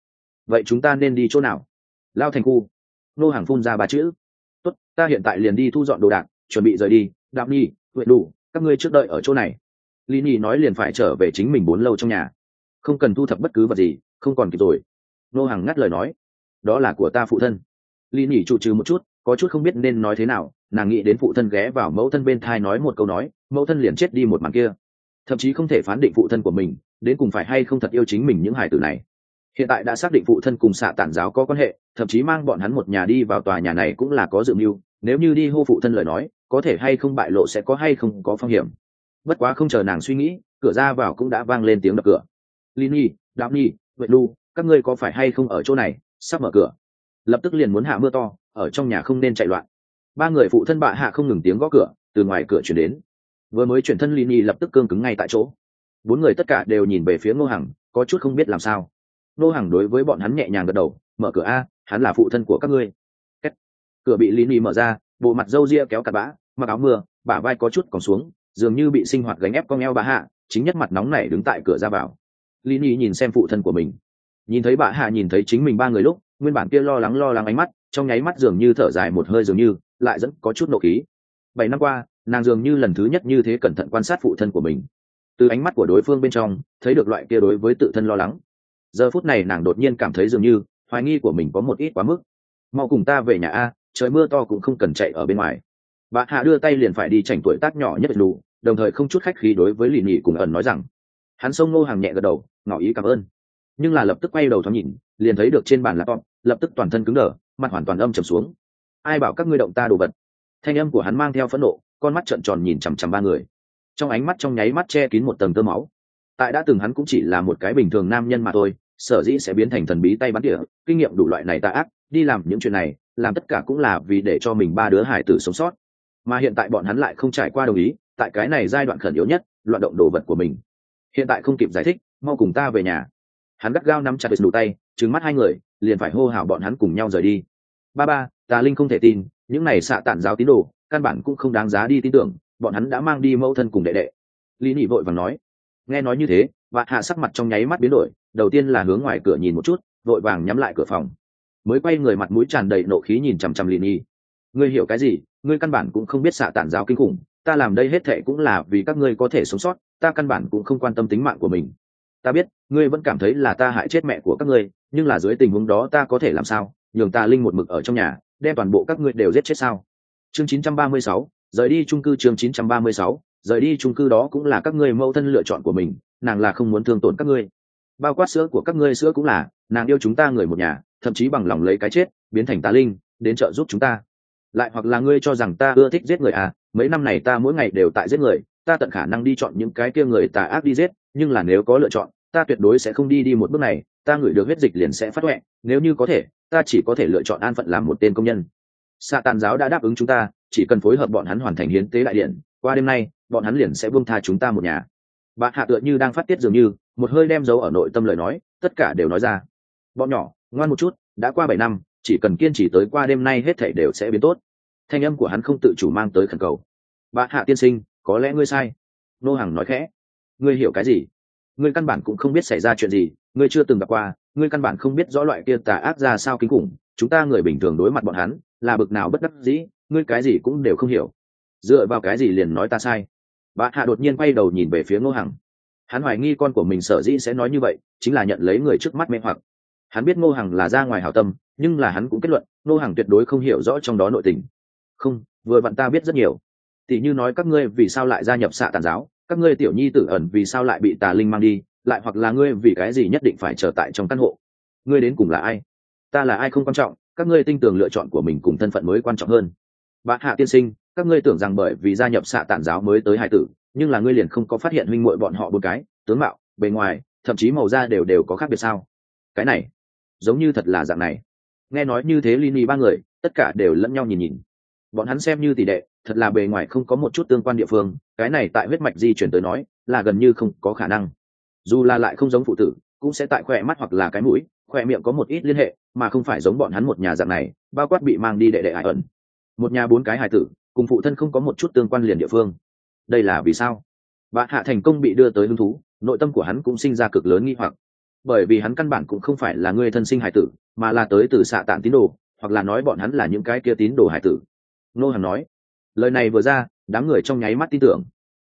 Vậy chúng ta nên đi chỗ nào? Lao thành khu. Nô hàng phun ra ba chữ. Tốt, ta hiện tại liền đi thu dọn đồ đạc, chuẩn bị rời đi. Đạp nhi huyện đủ, các ngươi trước đợi ở chỗ này. Lý nhi nói liền phải trở về chính mình bốn lâu trong nhà. Không cần thu thập bất cứ vật gì, không còn kịp rồi. Nô hàng ngắt lời nói. Đó là của ta phụ thân. Lý nhi trụ trừ một chút, có chút không biết nên nói thế nào. Nàng nghĩ đến phụ thân ghé vào mẫu thân bên thai nói một câu nói, mẫu thân liền chết đi một màn kia thậm chí không thể phán định phụ thân của mình, đến cùng phải hay không thật yêu chính mình những hải tử này. Hiện tại đã xác định phụ thân cùng xạ tản giáo có quan hệ, thậm chí mang bọn hắn một nhà đi vào tòa nhà này cũng là có dự mưu, nếu như đi hô phụ thân lời nói, có thể hay không bại lộ sẽ có hay không có phong hiểm. Bất quá không chờ nàng suy nghĩ, cửa ra vào cũng đã vang lên tiếng đập cửa. Lini đạo nhi, vệ lu các ngươi có phải hay không ở chỗ này? Sắp mở cửa. Lập tức liền muốn hạ mưa to, ở trong nhà không nên chạy loạn. Ba người phụ thân bạ hạ không ngừng tiếng gõ cửa, từ ngoài cửa chuyển đến vừa mới chuyển thân lini lập tức cương cứng ngay tại chỗ. Bốn người tất cả đều nhìn về phía ngô hằng, có chút không biết làm sao. Ngô hằng đối với bọn hắn nhẹ nhàng gật đầu, mở cửa a, hắn là phụ thân của các ngươi. Cửa bị lini mở ra, bộ mặt râu ria kéo cặp bã, mặc áo mưa, bả vai có chút còn xuống, dường như bị sinh hoạt gánh ép con eo bà hạ, chính nhất mặt nóng này đứng tại cửa ra vào. Lini nhìn xem phụ thân của mình. Nhìn thấy bà hạ, nhìn thấy chính mình ba người lúc, nguyên bản kia lo lắng lo lắng ánh mắt, trong nháy mắt dường như thở dài một hơi dường như, lại dẫn có chút nộ khí. Bảy năm qua nàng dường như lần thứ nhất như thế cẩn thận quan sát phụ thân của mình. Từ ánh mắt của đối phương bên trong thấy được loại kia đối với tự thân lo lắng. Giờ phút này nàng đột nhiên cảm thấy dường như hoài nghi của mình có một ít quá mức. Mau cùng ta về nhà a trời mưa to cũng không cần chạy ở bên ngoài. Bà hạ đưa tay liền phải đi chảnh tuổi tác nhỏ nhất lù, đồng thời không chút khách khí đối với lì nhị cùng ẩn nói rằng hắn sông ngô hàng nhẹ gật đầu ngỏ ý cảm ơn. Nhưng là lập tức quay đầu thoáng nhìn liền thấy được trên bàn laptop lập tức toàn thân cứng đờ mặt hoàn toàn âm trầm xuống. Ai bảo các ngươi động ta đồ vật? Thanh âm của hắn mang theo phẫn nộ con mắt trợn tròn nhìn chằm chằm ba người. Trong ánh mắt trong nháy mắt che kín một tầng tơ máu. Tại đã từng hắn cũng chỉ là một cái bình thường nam nhân mà thôi, sở dĩ sẽ biến thành thần bí tay bắn tỉa, kinh nghiệm đủ loại này tạ ác, đi làm những chuyện này, làm tất cả cũng là vì để cho mình ba đứa hải tử sống sót. Mà hiện tại bọn hắn lại không trải qua đồng ý, tại cái này giai đoạn khẩn yếu nhất, loạn động đồ vật của mình. Hiện tại không kịp giải thích, mau cùng ta về nhà. Hắn gắt gao nắm chặt đủ tay trứng mắt hai người, liền phải hô hào bọn hắn cùng nhau rời đi. Ba ba, tà linh không thể tin, những này xạ tản giáo tín đồ căn bản cũng không đáng giá đi tin tưởng, bọn hắn đã mang đi mẫu thân cùng đệ đệ. Lý nhị vội vàng nói, nghe nói như thế và hạ sắc mặt trong nháy mắt biến đổi, đầu tiên là hướng ngoài cửa nhìn một chút, vội vàng nhắm lại cửa phòng. Mới quay người mặt mũi tràn đầy nộ khí nhìn chằm chằm lì nhi ngươi hiểu cái gì? Ngươi căn bản cũng không biết xạ tản giáo kinh khủng, ta làm đây hết thệ cũng là vì các ngươi có thể sống sót, ta căn bản cũng không quan tâm tính mạng của mình. Ta biết, ngươi vẫn cảm thấy là ta hại chết mẹ của các ngươi, nhưng là dưới tình huống đó ta có thể làm sao? Nhường ta linh một mực ở trong nhà, đem toàn bộ các ngươi đều giết chết sao? Chương 936, rời đi trung cư chương 936, rời đi trung cư đó cũng là các ngươi mâu thân lựa chọn của mình nàng là không muốn thương tổn các ngươi. Bao quát sữa của các ngươi sữa cũng là nàng yêu chúng ta người một nhà thậm chí bằng lòng lấy cái chết biến thành tà linh đến trợ giúp chúng ta. Lại hoặc là ngươi cho rằng ta ưa thích giết người à mấy năm này ta mỗi ngày đều tại giết người ta tận khả năng đi chọn những cái kia người tà ác đi giết nhưng là nếu có lựa chọn ta tuyệt đối sẽ không đi đi một bước này ta ngửi được huyết dịch liền sẽ phát hoẹ nếu như có thể ta chỉ có thể lựa chọn an phận làm một tên công nhân xạ tàn giáo đã đáp ứng chúng ta, chỉ cần phối hợp bọn hắn hoàn thành hiến tế đại điện, qua đêm nay, bọn hắn liền sẽ buông tha chúng ta một nhà. Bạn hạ tựa như đang phát tiết dường như, một hơi đem dấu ở nội tâm lời nói, tất cả đều nói ra. Bọn nhỏ, ngoan một chút, đã qua bảy năm, chỉ cần kiên trì tới qua đêm nay hết thảy đều sẽ biến tốt. Thanh âm của hắn không tự chủ mang tới khẩn cầu. Bạn hạ tiên sinh, có lẽ ngươi sai. Nô hàng nói khẽ. Ngươi hiểu cái gì? Ngươi căn bản cũng không biết xảy ra chuyện gì, ngươi chưa từng gặp qua, ngươi căn bản không biết rõ loại kia tà ác ra sao kinh khủng, chúng ta người bình thường đối mặt bọn hắn là bực nào bất đắc dĩ, ngươi cái gì cũng đều không hiểu. Dựa vào cái gì liền nói ta sai? Bạn hạ đột nhiên quay đầu nhìn về phía ngô hằng. Hắn hoài nghi con của mình sở dĩ sẽ nói như vậy, chính là nhận lấy người trước mắt mê hoặc. Hắn biết ngô hằng là ra ngoài hảo tâm, nhưng là hắn cũng kết luận, ngô hằng tuyệt đối không hiểu rõ trong đó nội tình. Không, vừa vặn ta biết rất nhiều. Tỷ như nói các ngươi vì sao lại gia nhập xạ tàn giáo, các ngươi tiểu nhi tử ẩn vì sao lại bị tà linh mang đi, lại hoặc là ngươi vì cái gì nhất định phải trở tại trong căn hộ. Ngươi đến cùng là ai? Ta là ai không quan trọng các ngươi tin tưởng lựa chọn của mình cùng thân phận mới quan trọng hơn. Bạn hạ tiên sinh, các ngươi tưởng rằng bởi vì gia nhập xạ tản giáo mới tới hải tử, nhưng là ngươi liền không có phát hiện huynh muội bọn họ bốn cái, tướng mạo, bề ngoài, thậm chí màu da đều đều có khác biệt sao? Cái này, giống như thật là dạng này. Nghe nói như thế lini ba người, tất cả đều lẫn nhau nhìn nhìn. Bọn hắn xem như tỷ đệ, thật là bề ngoài không có một chút tương quan địa phương, cái này tại huyết mạch di chuyển tới nói, là gần như không có khả năng. Dù là lại không giống phụ tử, cũng sẽ tại khỏe mắt hoặc là cái mũi, khỏe miệng có một ít liên hệ mà không phải giống bọn hắn một nhà dạng này, bao quát bị mang đi đệ đệ hải ẩn. Một nhà bốn cái hài tử, cùng phụ thân không có một chút tương quan liền địa phương. Đây là vì sao? Bạn hạ thành công bị đưa tới hứng thú, nội tâm của hắn cũng sinh ra cực lớn nghi hoặc. Bởi vì hắn căn bản cũng không phải là người thân sinh hải tử, mà là tới từ xạ tản tín đồ, hoặc là nói bọn hắn là những cái kia tín đồ hải tử. Nô hằng nói, lời này vừa ra, đám người trong nháy mắt tin tưởng.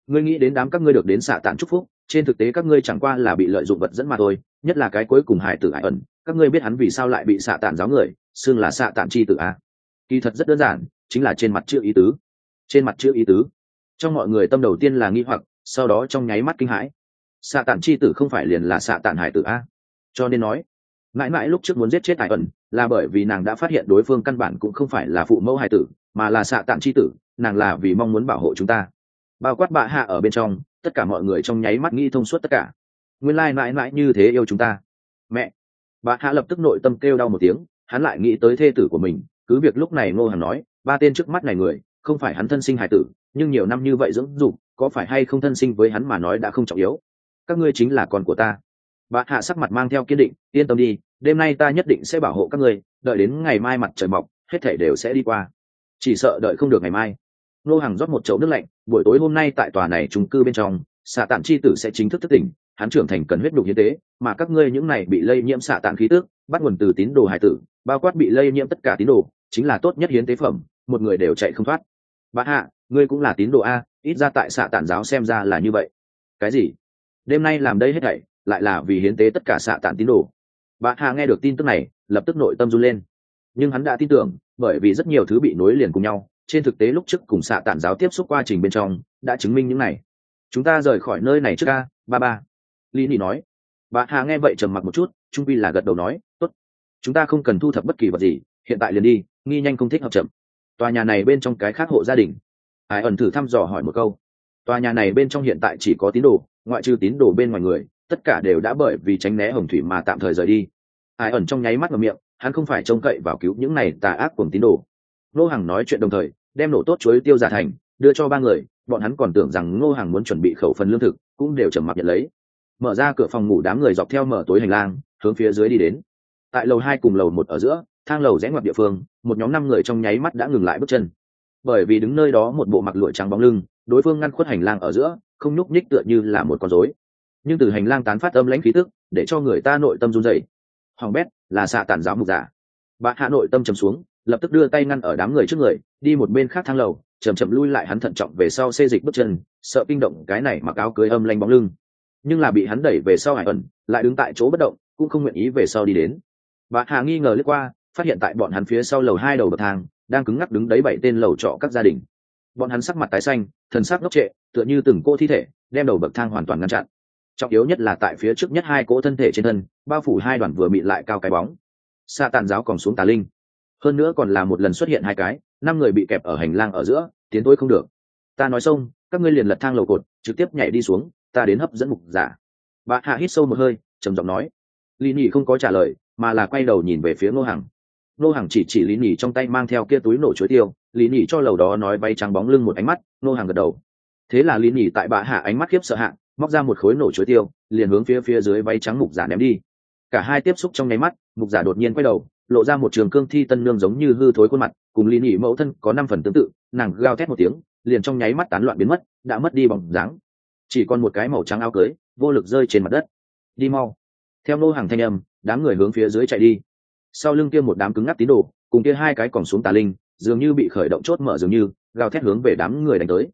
Ngươi nghĩ đến đám các ngươi được đến xạ tản chúc phúc, trên thực tế các ngươi chẳng qua là bị lợi dụng vật dẫn mà thôi, nhất là cái cuối cùng hải tử hải ẩn các ngươi biết hắn vì sao lại bị xạ tản giáo người, xưng là xạ tản chi tử a kỳ thật rất đơn giản, chính là trên mặt chưa ý tứ. Trên mặt chưa ý tứ. Trong mọi người tâm đầu tiên là nghi hoặc, sau đó trong nháy mắt kinh hãi. Xạ tản chi tử không phải liền là xạ tản hải tử a cho nên nói, mãi mãi lúc trước muốn giết chết hải ẩn, là bởi vì nàng đã phát hiện đối phương căn bản cũng không phải là phụ mẫu hải tử, mà là xạ tản chi tử, nàng là vì mong muốn bảo hộ chúng ta. Bao quát bạ hạ ở bên trong, tất cả mọi người trong nháy mắt nghĩ thông suốt tất cả. Nguyên lai mãi mãi như thế yêu chúng ta. Mẹ bà hạ lập tức nội tâm kêu đau một tiếng, hắn lại nghĩ tới thê tử của mình, cứ việc lúc này ngô hằng nói, ba tên trước mắt này người, không phải hắn thân sinh hải tử, nhưng nhiều năm như vậy dưỡng dục, có phải hay không thân sinh với hắn mà nói đã không trọng yếu. Các ngươi chính là con của ta. Bà hạ sắc mặt mang theo kiên định, yên tâm đi, đêm nay ta nhất định sẽ bảo hộ các ngươi, đợi đến ngày mai mặt trời mọc, hết thể đều sẽ đi qua. Chỉ sợ đợi không được ngày mai. Nô hàng rót một chậu nước lạnh, buổi tối hôm nay tại tòa này trung cư bên trong, xạ tạm chi tử sẽ chính thức thức tỉnh hắn trưởng thành cần huyết đục hiến tế mà các ngươi những này bị lây nhiễm xạ tạng khí tước bắt nguồn từ tín đồ hải tử bao quát bị lây nhiễm tất cả tín đồ chính là tốt nhất hiến tế phẩm một người đều chạy không thoát. Bà hạ ngươi cũng là tín đồ a ít ra tại xạ tản giáo xem ra là như vậy. Cái gì? Đêm nay làm đây hết thảy lại là vì hiến tế tất cả xạ tản tín đồ. Bà hạ nghe được tin tức này lập tức nội tâm run lên. Nhưng hắn đã tin tưởng bởi vì rất nhiều thứ bị nối liền cùng nhau trên thực tế lúc trước cùng xạ tản giáo tiếp xúc quá trình bên trong đã chứng minh những này. Chúng ta rời khỏi nơi này trước a, ba ba lý nị nói. Bà hà nghe vậy trầm mặc một chút, trung vi là gật đầu nói, tốt. Chúng ta không cần thu thập bất kỳ vật gì, hiện tại liền đi, nghi nhanh không thích hợp chậm. Tòa nhà này bên trong cái khác hộ gia đình. Ai ẩn thử thăm dò hỏi một câu. Tòa nhà này bên trong hiện tại chỉ có tín đồ, ngoại trừ tín đồ bên ngoài người, tất cả đều đã bởi vì tránh né hồng thủy mà tạm thời rời đi. Ai ẩn trong nháy mắt vào miệng, hắn không phải trông cậy vào cứu những này tà ác cùng tín đồ. Ngô Hằng nói chuyện đồng thời, đem nổ tốt chuối tiêu giả thành, đưa cho ba người, bọn hắn còn tưởng rằng ngô Hằng muốn chuẩn bị khẩu phần lương thực, cũng đều trầm mặc nhận lấy mở ra cửa phòng ngủ đám người dọc theo mở tối hành lang, hướng phía dưới đi đến. Tại lầu hai cùng lầu một ở giữa, thang lầu rẽ ngoặt địa phương, một nhóm năm người trong nháy mắt đã ngừng lại bước chân. Bởi vì đứng nơi đó một bộ mặc lụa trắng bóng lưng, đối phương ngăn khuất hành lang ở giữa, không nhúc nhích tựa như là một con rối. Nhưng từ hành lang tán phát âm lãnh khí tức, để cho người ta nội tâm run dậy hoàng bét là xạ tản giáo mục giả. Bà hạ nội tâm chầm xuống, lập tức đưa tay ngăn ở đám người trước người, đi một bên khác thang lầu chầm chậm lui lại hắn thận trọng về sau xê dịch bước chân, sợ kinh động cái này mặc áo cưới âm lanh bóng lưng nhưng là bị hắn đẩy về sau hải ẩn, lại đứng tại chỗ bất động, cũng không nguyện ý về sau đi đến. Bà hà nghi ngờ lướt qua, phát hiện tại bọn hắn phía sau lầu hai đầu bậc thang, đang cứng ngắc đứng đấy bảy tên lầu trọ các gia đình. Bọn hắn sắc mặt tái xanh, thần sắc ngốc trệ, tựa như từng cô thi thể, đem đầu bậc thang hoàn toàn ngăn chặn. Trọng yếu nhất là tại phía trước nhất hai cỗ thân thể trên thân, bao phủ hai đoàn vừa bị lại cao cái bóng. Sa tàn giáo còn xuống tà linh. Hơn nữa còn là một lần xuất hiện hai cái, năm người bị kẹp ở hành lang ở giữa, tiến tôi không được. Ta nói xong, các ngươi liền lật thang lầu cột, trực tiếp nhảy đi xuống ta đến hấp dẫn mục giả. Bà hạ hít sâu một hơi, trầm giọng nói. Lý nhì không có trả lời, mà là quay đầu nhìn về phía ngô hằng. Ngô hằng chỉ chỉ lý nhì trong tay mang theo kia túi nổ chuối tiêu. Lý nhì cho lầu đó nói bay trắng bóng lưng một ánh mắt, ngô hằng gật đầu. Thế là lý nhì tại bà hạ ánh mắt khiếp sợ hạ, móc ra một khối nổ chuối tiêu, liền hướng phía phía dưới bay trắng mục giả ném đi. Cả hai tiếp xúc trong nháy mắt, mục giả đột nhiên quay đầu, lộ ra một trường cương thi tân nương giống như hư thối khuôn mặt, cùng lý nhì mẫu thân có năm phần tương tự, nàng gào thét một tiếng, liền trong nháy mắt tán loạn biến mất, đã mất đi bóng dáng chỉ còn một cái màu trắng áo cưới, vô lực rơi trên mặt đất. Đi mau. Theo nô hàng thanh âm, đám người hướng phía dưới chạy đi. Sau lưng kia một đám cứng ngắc tín đồ, cùng kia hai cái còn xuống tà linh, dường như bị khởi động chốt mở dường như, gào thét hướng về đám người đánh tới.